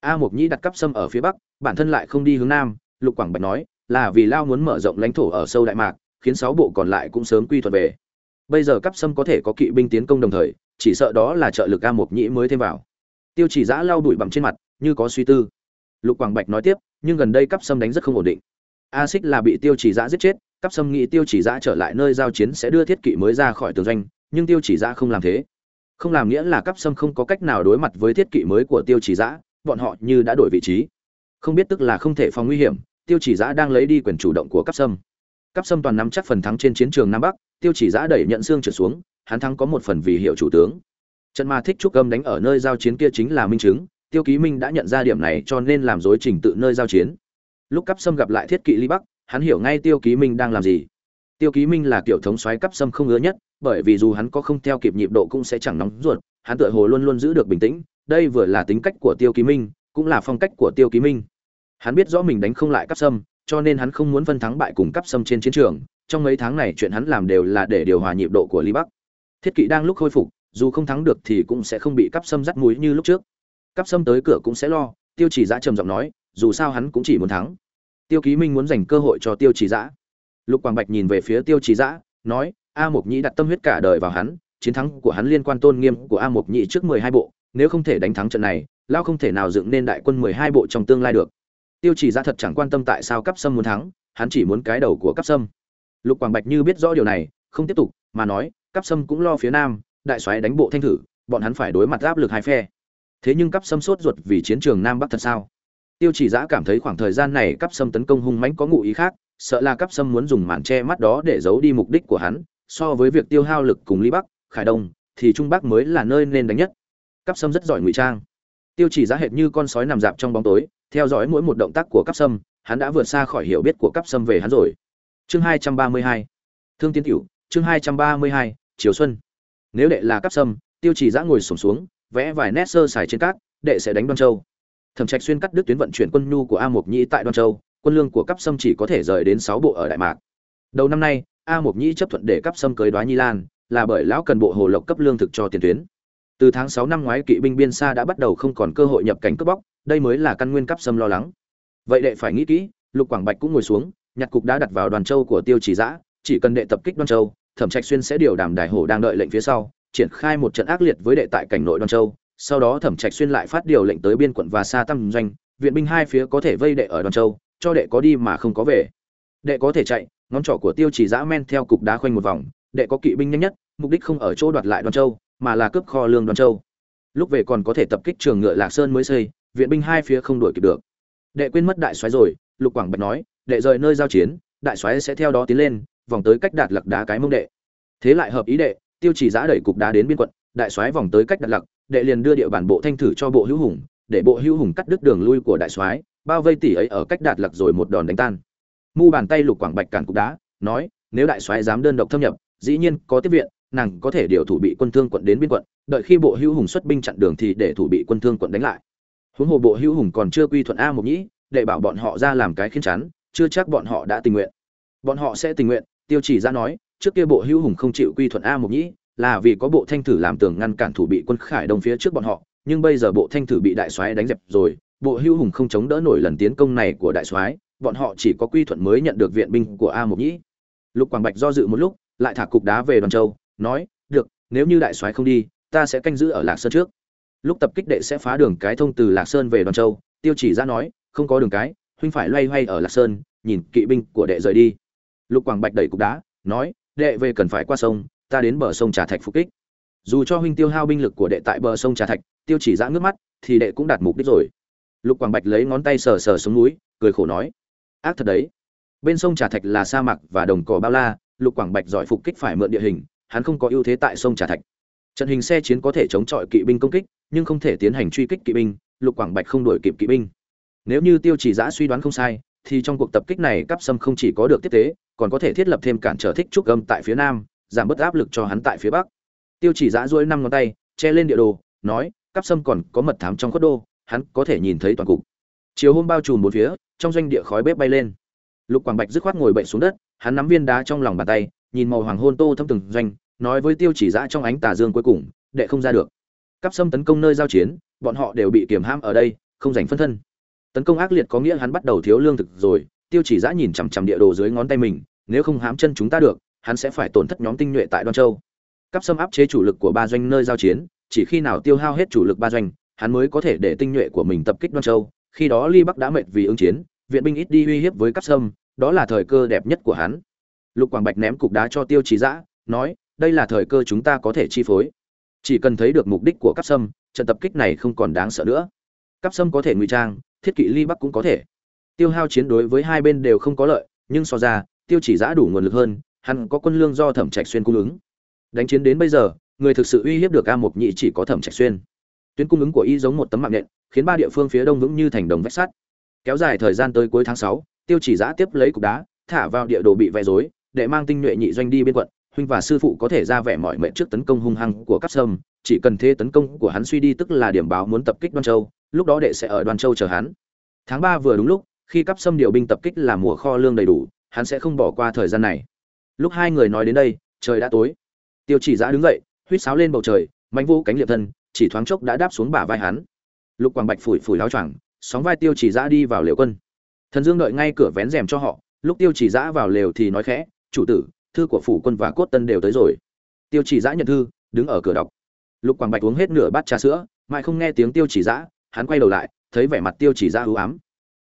A: A mộc nhĩ đặt cắp sâm ở phía bắc, bản thân lại không đi hướng nam, lục quảng bạch nói, là vì lao muốn mở rộng lãnh thổ ở sâu đại mạc, khiến sáu bộ còn lại cũng sớm quy thuật về. Bây giờ cắp sâm có thể có kỵ binh tiến công đồng thời, chỉ sợ đó là trợ lực a mộc nhĩ mới thêm vào. Tiêu chỉ giã lau đuổi bằng trên mặt, như có suy tư lục quảng bạch nói tiếp, nhưng gần đây cắp sâm đánh rất không ổn định. A xích là bị tiêu chỉ giã giết chết, cắp sâm nghĩ tiêu chỉ giã trở lại nơi giao chiến sẽ đưa thiết kỵ mới ra khỏi tường doanh, nhưng tiêu chỉ giã không làm thế. Không làm nghĩa là cắp sâm không có cách nào đối mặt với thiết kỵ mới của tiêu chỉ giã, bọn họ như đã đổi vị trí. Không biết tức là không thể phòng nguy hiểm, tiêu chỉ giã đang lấy đi quyền chủ động của cắp sâm cắp sâm toàn nắm chắc phần thắng trên chiến trường nam bắc, tiêu chỉ giã đẩy nhận xương trở xuống, hắn thắng có một phần vì hiệu chủ tướng. Trận ma thích trúc âm đánh ở nơi giao chiến kia chính là minh chứng tiêu ký minh đã nhận ra điểm này cho nên làm dối trình tự nơi giao chiến. Lúc cắp sâm gặp lại thiết kỵ ly bắc, hắn hiểu ngay tiêu ký minh đang làm gì. Tiêu ký minh là kiểu thống soái cắp sâm không ngứa nhất, bởi vì dù hắn có không theo kịp nhịp độ cũng sẽ chẳng nóng ruột, hắn tựa hồ luôn luôn giữ được bình tĩnh, đây vừa là tính cách của tiêu ký minh, cũng là phong cách của tiêu ký minh. Hắn biết rõ mình đánh không lại cắp sâm, cho nên hắn không muốn phân thắng bại cùng cắp sâm trên chiến trường, trong mấy tháng này chuyện hắn làm đều là để điều hòa nhịp độ của ly bắc. Thiết kỵ đang lúc khôi phục, dù không thắng được thì cũng sẽ không bị cắp sâm dắt mũi như lúc trước cắp sâm tới cửa cũng sẽ lo, tiêu chỉ giã trầm giọng nói, dù sao hắn cũng chỉ muốn thắng. Tiêu ký minh muốn dành cơ hội cho tiêu chỉ giã lục quảng bạch nhìn về phía tiêu chỉ giã nói, a mộc nhĩ đặt tâm huyết cả đời vào hắn, chiến thắng của hắn liên quan tôn nghiêm của a mộc nhĩ trước mười hai bộ, nếu không thể đánh thắng trận này, lao không thể nào dựng nên đại quân mười hai bộ trong tương lai được. Tiêu chỉ giã thật chẳng quan tâm tại sao cắp sâm muốn thắng, hắn chỉ muốn cái đầu của cắp sâm lục quảng bạch như biết rõ điều này, không tiếp tục, mà nói, cắp sâm cũng lo phía nam, đại soái đánh bộ thanh thử, bọn hắn phải đối mặt áp lực hai phe thế nhưng cấp sâm sốt ruột vì chiến trường nam bắc thật sao? Tiêu chỉ giã cảm thấy khoảng thời gian này cấp sâm tấn công hung mãnh có ngụ ý khác, sợ là cấp sâm muốn dùng màn che mắt đó để giấu đi mục đích của hắn. So với việc tiêu hao lực cùng ly bắc, khải đông, thì trung bắc mới là nơi nên đánh nhất. Cấp sâm rất giỏi ngụy trang. Tiêu chỉ Giã hệt như con sói nằm dạp trong bóng tối, theo dõi mỗi một động tác của cấp sâm, hắn đã vượt xa khỏi hiểu biết của cấp sâm về hắn rồi. Chương hai trăm ba mươi hai. Thương tiến tiểu chương hai trăm ba mươi hai, chiều xuân. Nếu đệ là cấp sâm, tiêu chỉ giã ngồi sổm xuống vẽ vài nét sơ sài trên cát, đệ sẽ đánh đoan châu. Thẩm trạch xuyên cắt đứt tuyến vận chuyển quân nhu của a mộc nhĩ tại đoan châu, quân lương của cấp sâm chỉ có thể rời đến sáu bộ ở đại mạc. Đầu năm nay, a mộc nhĩ chấp thuận để cấp sâm cưới đoá nhi lan, là bởi lão cần bộ hồ lộc cấp lương thực cho tiền tuyến. Từ tháng sáu năm ngoái, kỵ binh biên xa đã bắt đầu không còn cơ hội nhập cảnh cướp bóc, đây mới là căn nguyên cấp sâm lo lắng. Vậy đệ phải nghĩ kỹ, lục quảng bạch cũng ngồi xuống, nhặt cục đã đặt vào đoàn châu của tiêu chỉ giã, chỉ cần đệ tập kích đoan châu, thẩm trạch xuyên sẽ điều đàm đại hổ đang đợi lệnh phía sau triển khai một trận ác liệt với đệ tại cảnh nội đoan châu, sau đó thẩm trạch xuyên lại phát điều lệnh tới biên quận và xa tăng doanh, viện binh hai phía có thể vây đệ ở đoan châu, cho đệ có đi mà không có về. Đệ có thể chạy, ngón trỏ của tiêu chỉ dã men theo cục đá khoanh một vòng, đệ có kỵ binh nhanh nhất, mục đích không ở chỗ đoạt lại đoan châu, mà là cướp kho lương đoan châu. Lúc về còn có thể tập kích trường ngựa lạc sơn mới xây, viện binh hai phía không đuổi kịp được. Đệ quên mất đại soái rồi, lục quảng bạch nói, đệ rời nơi giao chiến, đại soái sẽ theo đó tiến lên, vòng tới cách đạt lạc đá cái mông đệ. Thế lại hợp ý đệ tiêu chỉ giã đẩy cục đá đến biên quận, đại soái vòng tới cách đặt lặc đệ liền đưa địa bản bộ thanh thử cho bộ hữu hùng, để bộ hữu hùng cắt đứt đường lui của đại soái, bao vây tỷ ấy ở cách đạt lặc rồi một đòn đánh tan. Mu bàn tay lục quảng bạch cản cục đá, nói, nếu đại soái dám đơn độc thâm nhập, dĩ nhiên có tiếp viện, nàng có thể điều thủ bị quân thương quận đến biên quận, đợi khi bộ hữu hùng xuất binh chặn đường thì để thủ bị quân thương quận đánh lại. Huống hồ bộ hữu hùng còn chưa quy thuận a một nhĩ để bảo bọn họ ra làm cái khiến chắn, chưa chắc bọn họ đã tình nguyện. Bọn họ sẽ tình nguyện, tiêu chỉ ra nói trước kia bộ hữu hùng không chịu quy thuận a mục nhĩ, là vì có bộ thanh thử làm tường ngăn cản thủ bị quân khải đông phía trước bọn họ, nhưng bây giờ bộ thanh thử bị đại soái đánh dẹp rồi, bộ hữu hùng không chống đỡ nổi lần tiến công này của đại soái, bọn họ chỉ có quy thuận mới nhận được viện binh của a mục nhĩ. Lục quảng bạch do dự một lúc, lại thả cục đá về đoàn châu, nói, được, nếu như đại soái không đi, ta sẽ canh giữ ở lạc sơn trước. Lúc tập kích đệ sẽ phá đường cái thông từ lạc sơn về đoàn châu, tiêu chỉ ra nói, không có đường cái, huynh phải loay hoay ở lạc sơn, nhìn kỵ binh của đệ rời đi. Lục quảng bạch đẩy cục đá, nói đệ về cần phải qua sông, ta đến bờ sông trà thạch phục kích. Dù cho huynh tiêu hao binh lực của đệ tại bờ sông trà thạch, tiêu chỉ giã ngước mắt, thì đệ cũng đạt mục đích rồi. Lục quảng bạch lấy ngón tay sờ sờ xuống núi, cười khổ nói, ác thật đấy. Bên sông trà thạch là sa mạc và đồng cỏ bao la, lục quảng bạch giỏi phục kích phải mượn địa hình, hắn không có ưu thế tại sông trà thạch. Trận hình xe chiến có thể chống chọi kỵ binh công kích, nhưng không thể tiến hành truy kích kỵ binh, lục quảng bạch không đổi kịp kỵ binh. Nếu như tiêu chỉ giã suy đoán không sai thì trong cuộc tập kích này cắp sâm không chỉ có được tiếp tế, còn có thể thiết lập thêm cản trở thích trúc gâm tại phía nam, giảm bớt áp lực cho hắn tại phía bắc. Tiêu chỉ giã duỗi năm ngón tay, che lên địa đồ, nói cắp sâm còn có mật thám trong khuất đô, hắn có thể nhìn thấy toàn cục. Chiều hôm bao trùm một phía, trong doanh địa khói bếp bay lên. Lục quảng bạch dứt khoát ngồi bệnh xuống đất, hắn nắm viên đá trong lòng bàn tay, nhìn màu hoàng hôn tô thâm từng doanh, nói với tiêu chỉ giã trong ánh tà dương cuối cùng, đệ không ra được. Cắp sâm tấn công nơi giao chiến, bọn họ đều bị kiềm hãm ở đây, không giành phân thân tấn công ác liệt có nghĩa hắn bắt đầu thiếu lương thực rồi, tiêu chỉ giã nhìn chằm chằm địa đồ dưới ngón tay mình, nếu không hãm chân chúng ta được, hắn sẽ phải tổn thất nhóm tinh nhuệ tại đoan châu. Cắp sâm áp chế chủ lực của ba doanh nơi giao chiến, chỉ khi nào tiêu hao hết chủ lực ba doanh, hắn mới có thể để tinh nhuệ của mình tập kích đoan châu. Khi đó ly bắc đã mệt vì ứng chiến, viện binh ít đi uy hiếp với cắp sâm đó là thời cơ đẹp nhất của hắn. Lục quảng bạch ném cục đá cho tiêu chỉ giã, nói, đây là thời cơ chúng ta có thể chi phối. Chỉ cần thấy được mục đích của cắp sâm trận tập kích này không còn đáng sợ nữa cắp sâm có thể ngụy trang, thiết kỵ ly bắc cũng có thể. Tiêu hao chiến đối với hai bên đều không có lợi, nhưng so ra, tiêu chỉ giã đủ nguồn lực hơn, hắn có quân lương do thẩm trạch xuyên cung ứng. Đánh chiến đến bây giờ, người thực sự uy hiếp được a mục nhị chỉ có thẩm trạch xuyên. Tuyến cung ứng của y giống một tấm mạng nện, khiến ba địa phương phía đông vững như thành đồng vách sắt. Kéo dài thời gian tới cuối tháng sáu, tiêu chỉ giã tiếp lấy cục đá, thả vào địa đồ bị vẽ rối, để mang tinh nhuệ nhị doanh đi biên quận huynh và sư phụ có thể ra vẻ mọi mệnh trước tấn công hung hăng của cắp sâm, chỉ cần thế tấn công của hắn suy đi tức là điểm báo muốn tập kích đoan châu, lúc đó đệ sẽ ở đoan châu chờ hắn. Tháng ba vừa đúng lúc, khi cắp sâm điều binh tập kích là mùa kho lương đầy đủ, hắn sẽ không bỏ qua thời gian này. Lúc hai người nói đến đây, trời đã tối. Tiêu chỉ giã đứng dậy, huýt sáo lên bầu trời mạnh vũ cánh liệp thân, chỉ thoáng chốc đã đáp xuống bả vai hắn. Lục quảng bạch phủi phủi láo choàng, sóng vai tiêu chỉ giã đi vào liều quân. Thần dương đợi ngay cửa vén rèm cho họ, lúc tiêu chỉ giã vào lều thì nói khẽ, chủ tử thư của phủ quân và cốt tân đều tới rồi. Tiêu chỉ giã nhận thư, đứng ở cửa đọc. Lục quảng bạch uống hết nửa bát trà sữa, mãi không nghe tiếng tiêu chỉ giã hắn quay đầu lại, thấy vẻ mặt tiêu chỉ giã ưu ám.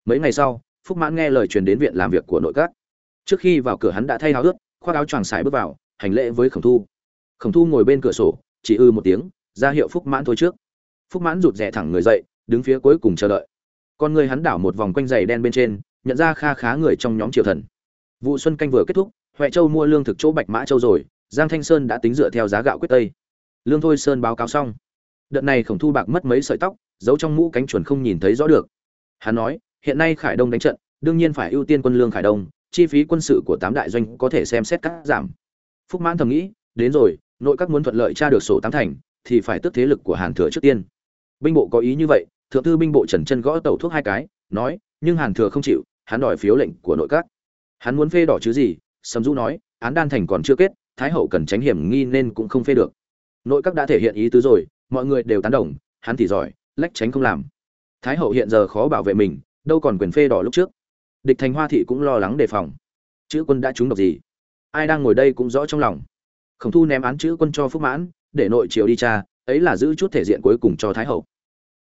A: Mấy ngày sau, phúc mãn nghe lời truyền đến viện làm việc của nội các. Trước khi vào cửa hắn đã thay áo ướt, khoác áo choàng xài bước vào, hành lễ với khổng thu. Khổng thu ngồi bên cửa sổ, chỉ ư một tiếng, ra hiệu phúc mãn thôi trước. Phúc mãn rụt rè thẳng người dậy, đứng phía cuối cùng chờ đợi. Con người hắn đảo một vòng quanh giày đen bên trên, nhận ra kha khá người trong nhóm triều thần. Vụ xuân canh vừa kết thúc huệ châu mua lương thực chỗ bạch mã châu rồi, giang thanh sơn đã tính dựa theo giá gạo quyết tây. Lương thôi sơn báo cáo xong. Đợt này khổng thu bạc mất mấy sợi tóc, giấu trong mũ cánh chuẩn không nhìn thấy rõ được. Hắn nói, hiện nay khải đông đánh trận, đương nhiên phải ưu tiên quân lương khải đông, chi phí quân sự của tám đại doanh có thể xem xét cắt giảm. Phúc mãn thầm nghĩ, đến rồi, nội các muốn thuận lợi tra được sổ tám thành, thì phải tước thế lực của hàn thừa trước tiên. Binh bộ có ý như vậy, thượng thư binh bộ trần chân gõ tẩu thuốc hai cái, nói, nhưng hàn thừa không chịu, hắn đòi phiếu lệnh của nội các. Hắn muốn phê đỏ chứ gì sầm du nói, án đan thành còn chưa kết, thái hậu cần tránh hiểm nghi nên cũng không phê được. Nội các đã thể hiện ý tứ rồi, mọi người đều tán đồng, hắn thì giỏi, lách tránh không làm. Thái hậu hiện giờ khó bảo vệ mình, đâu còn quyền phê đỏ lúc trước. Địch thành hoa thị cũng lo lắng đề phòng. Chữ quân đã trúng độc gì? Ai đang ngồi đây cũng rõ trong lòng. Khổng thu ném án chữ quân cho phúc mãn, để nội triều đi cha ấy là giữ chút thể diện cuối cùng cho thái hậu.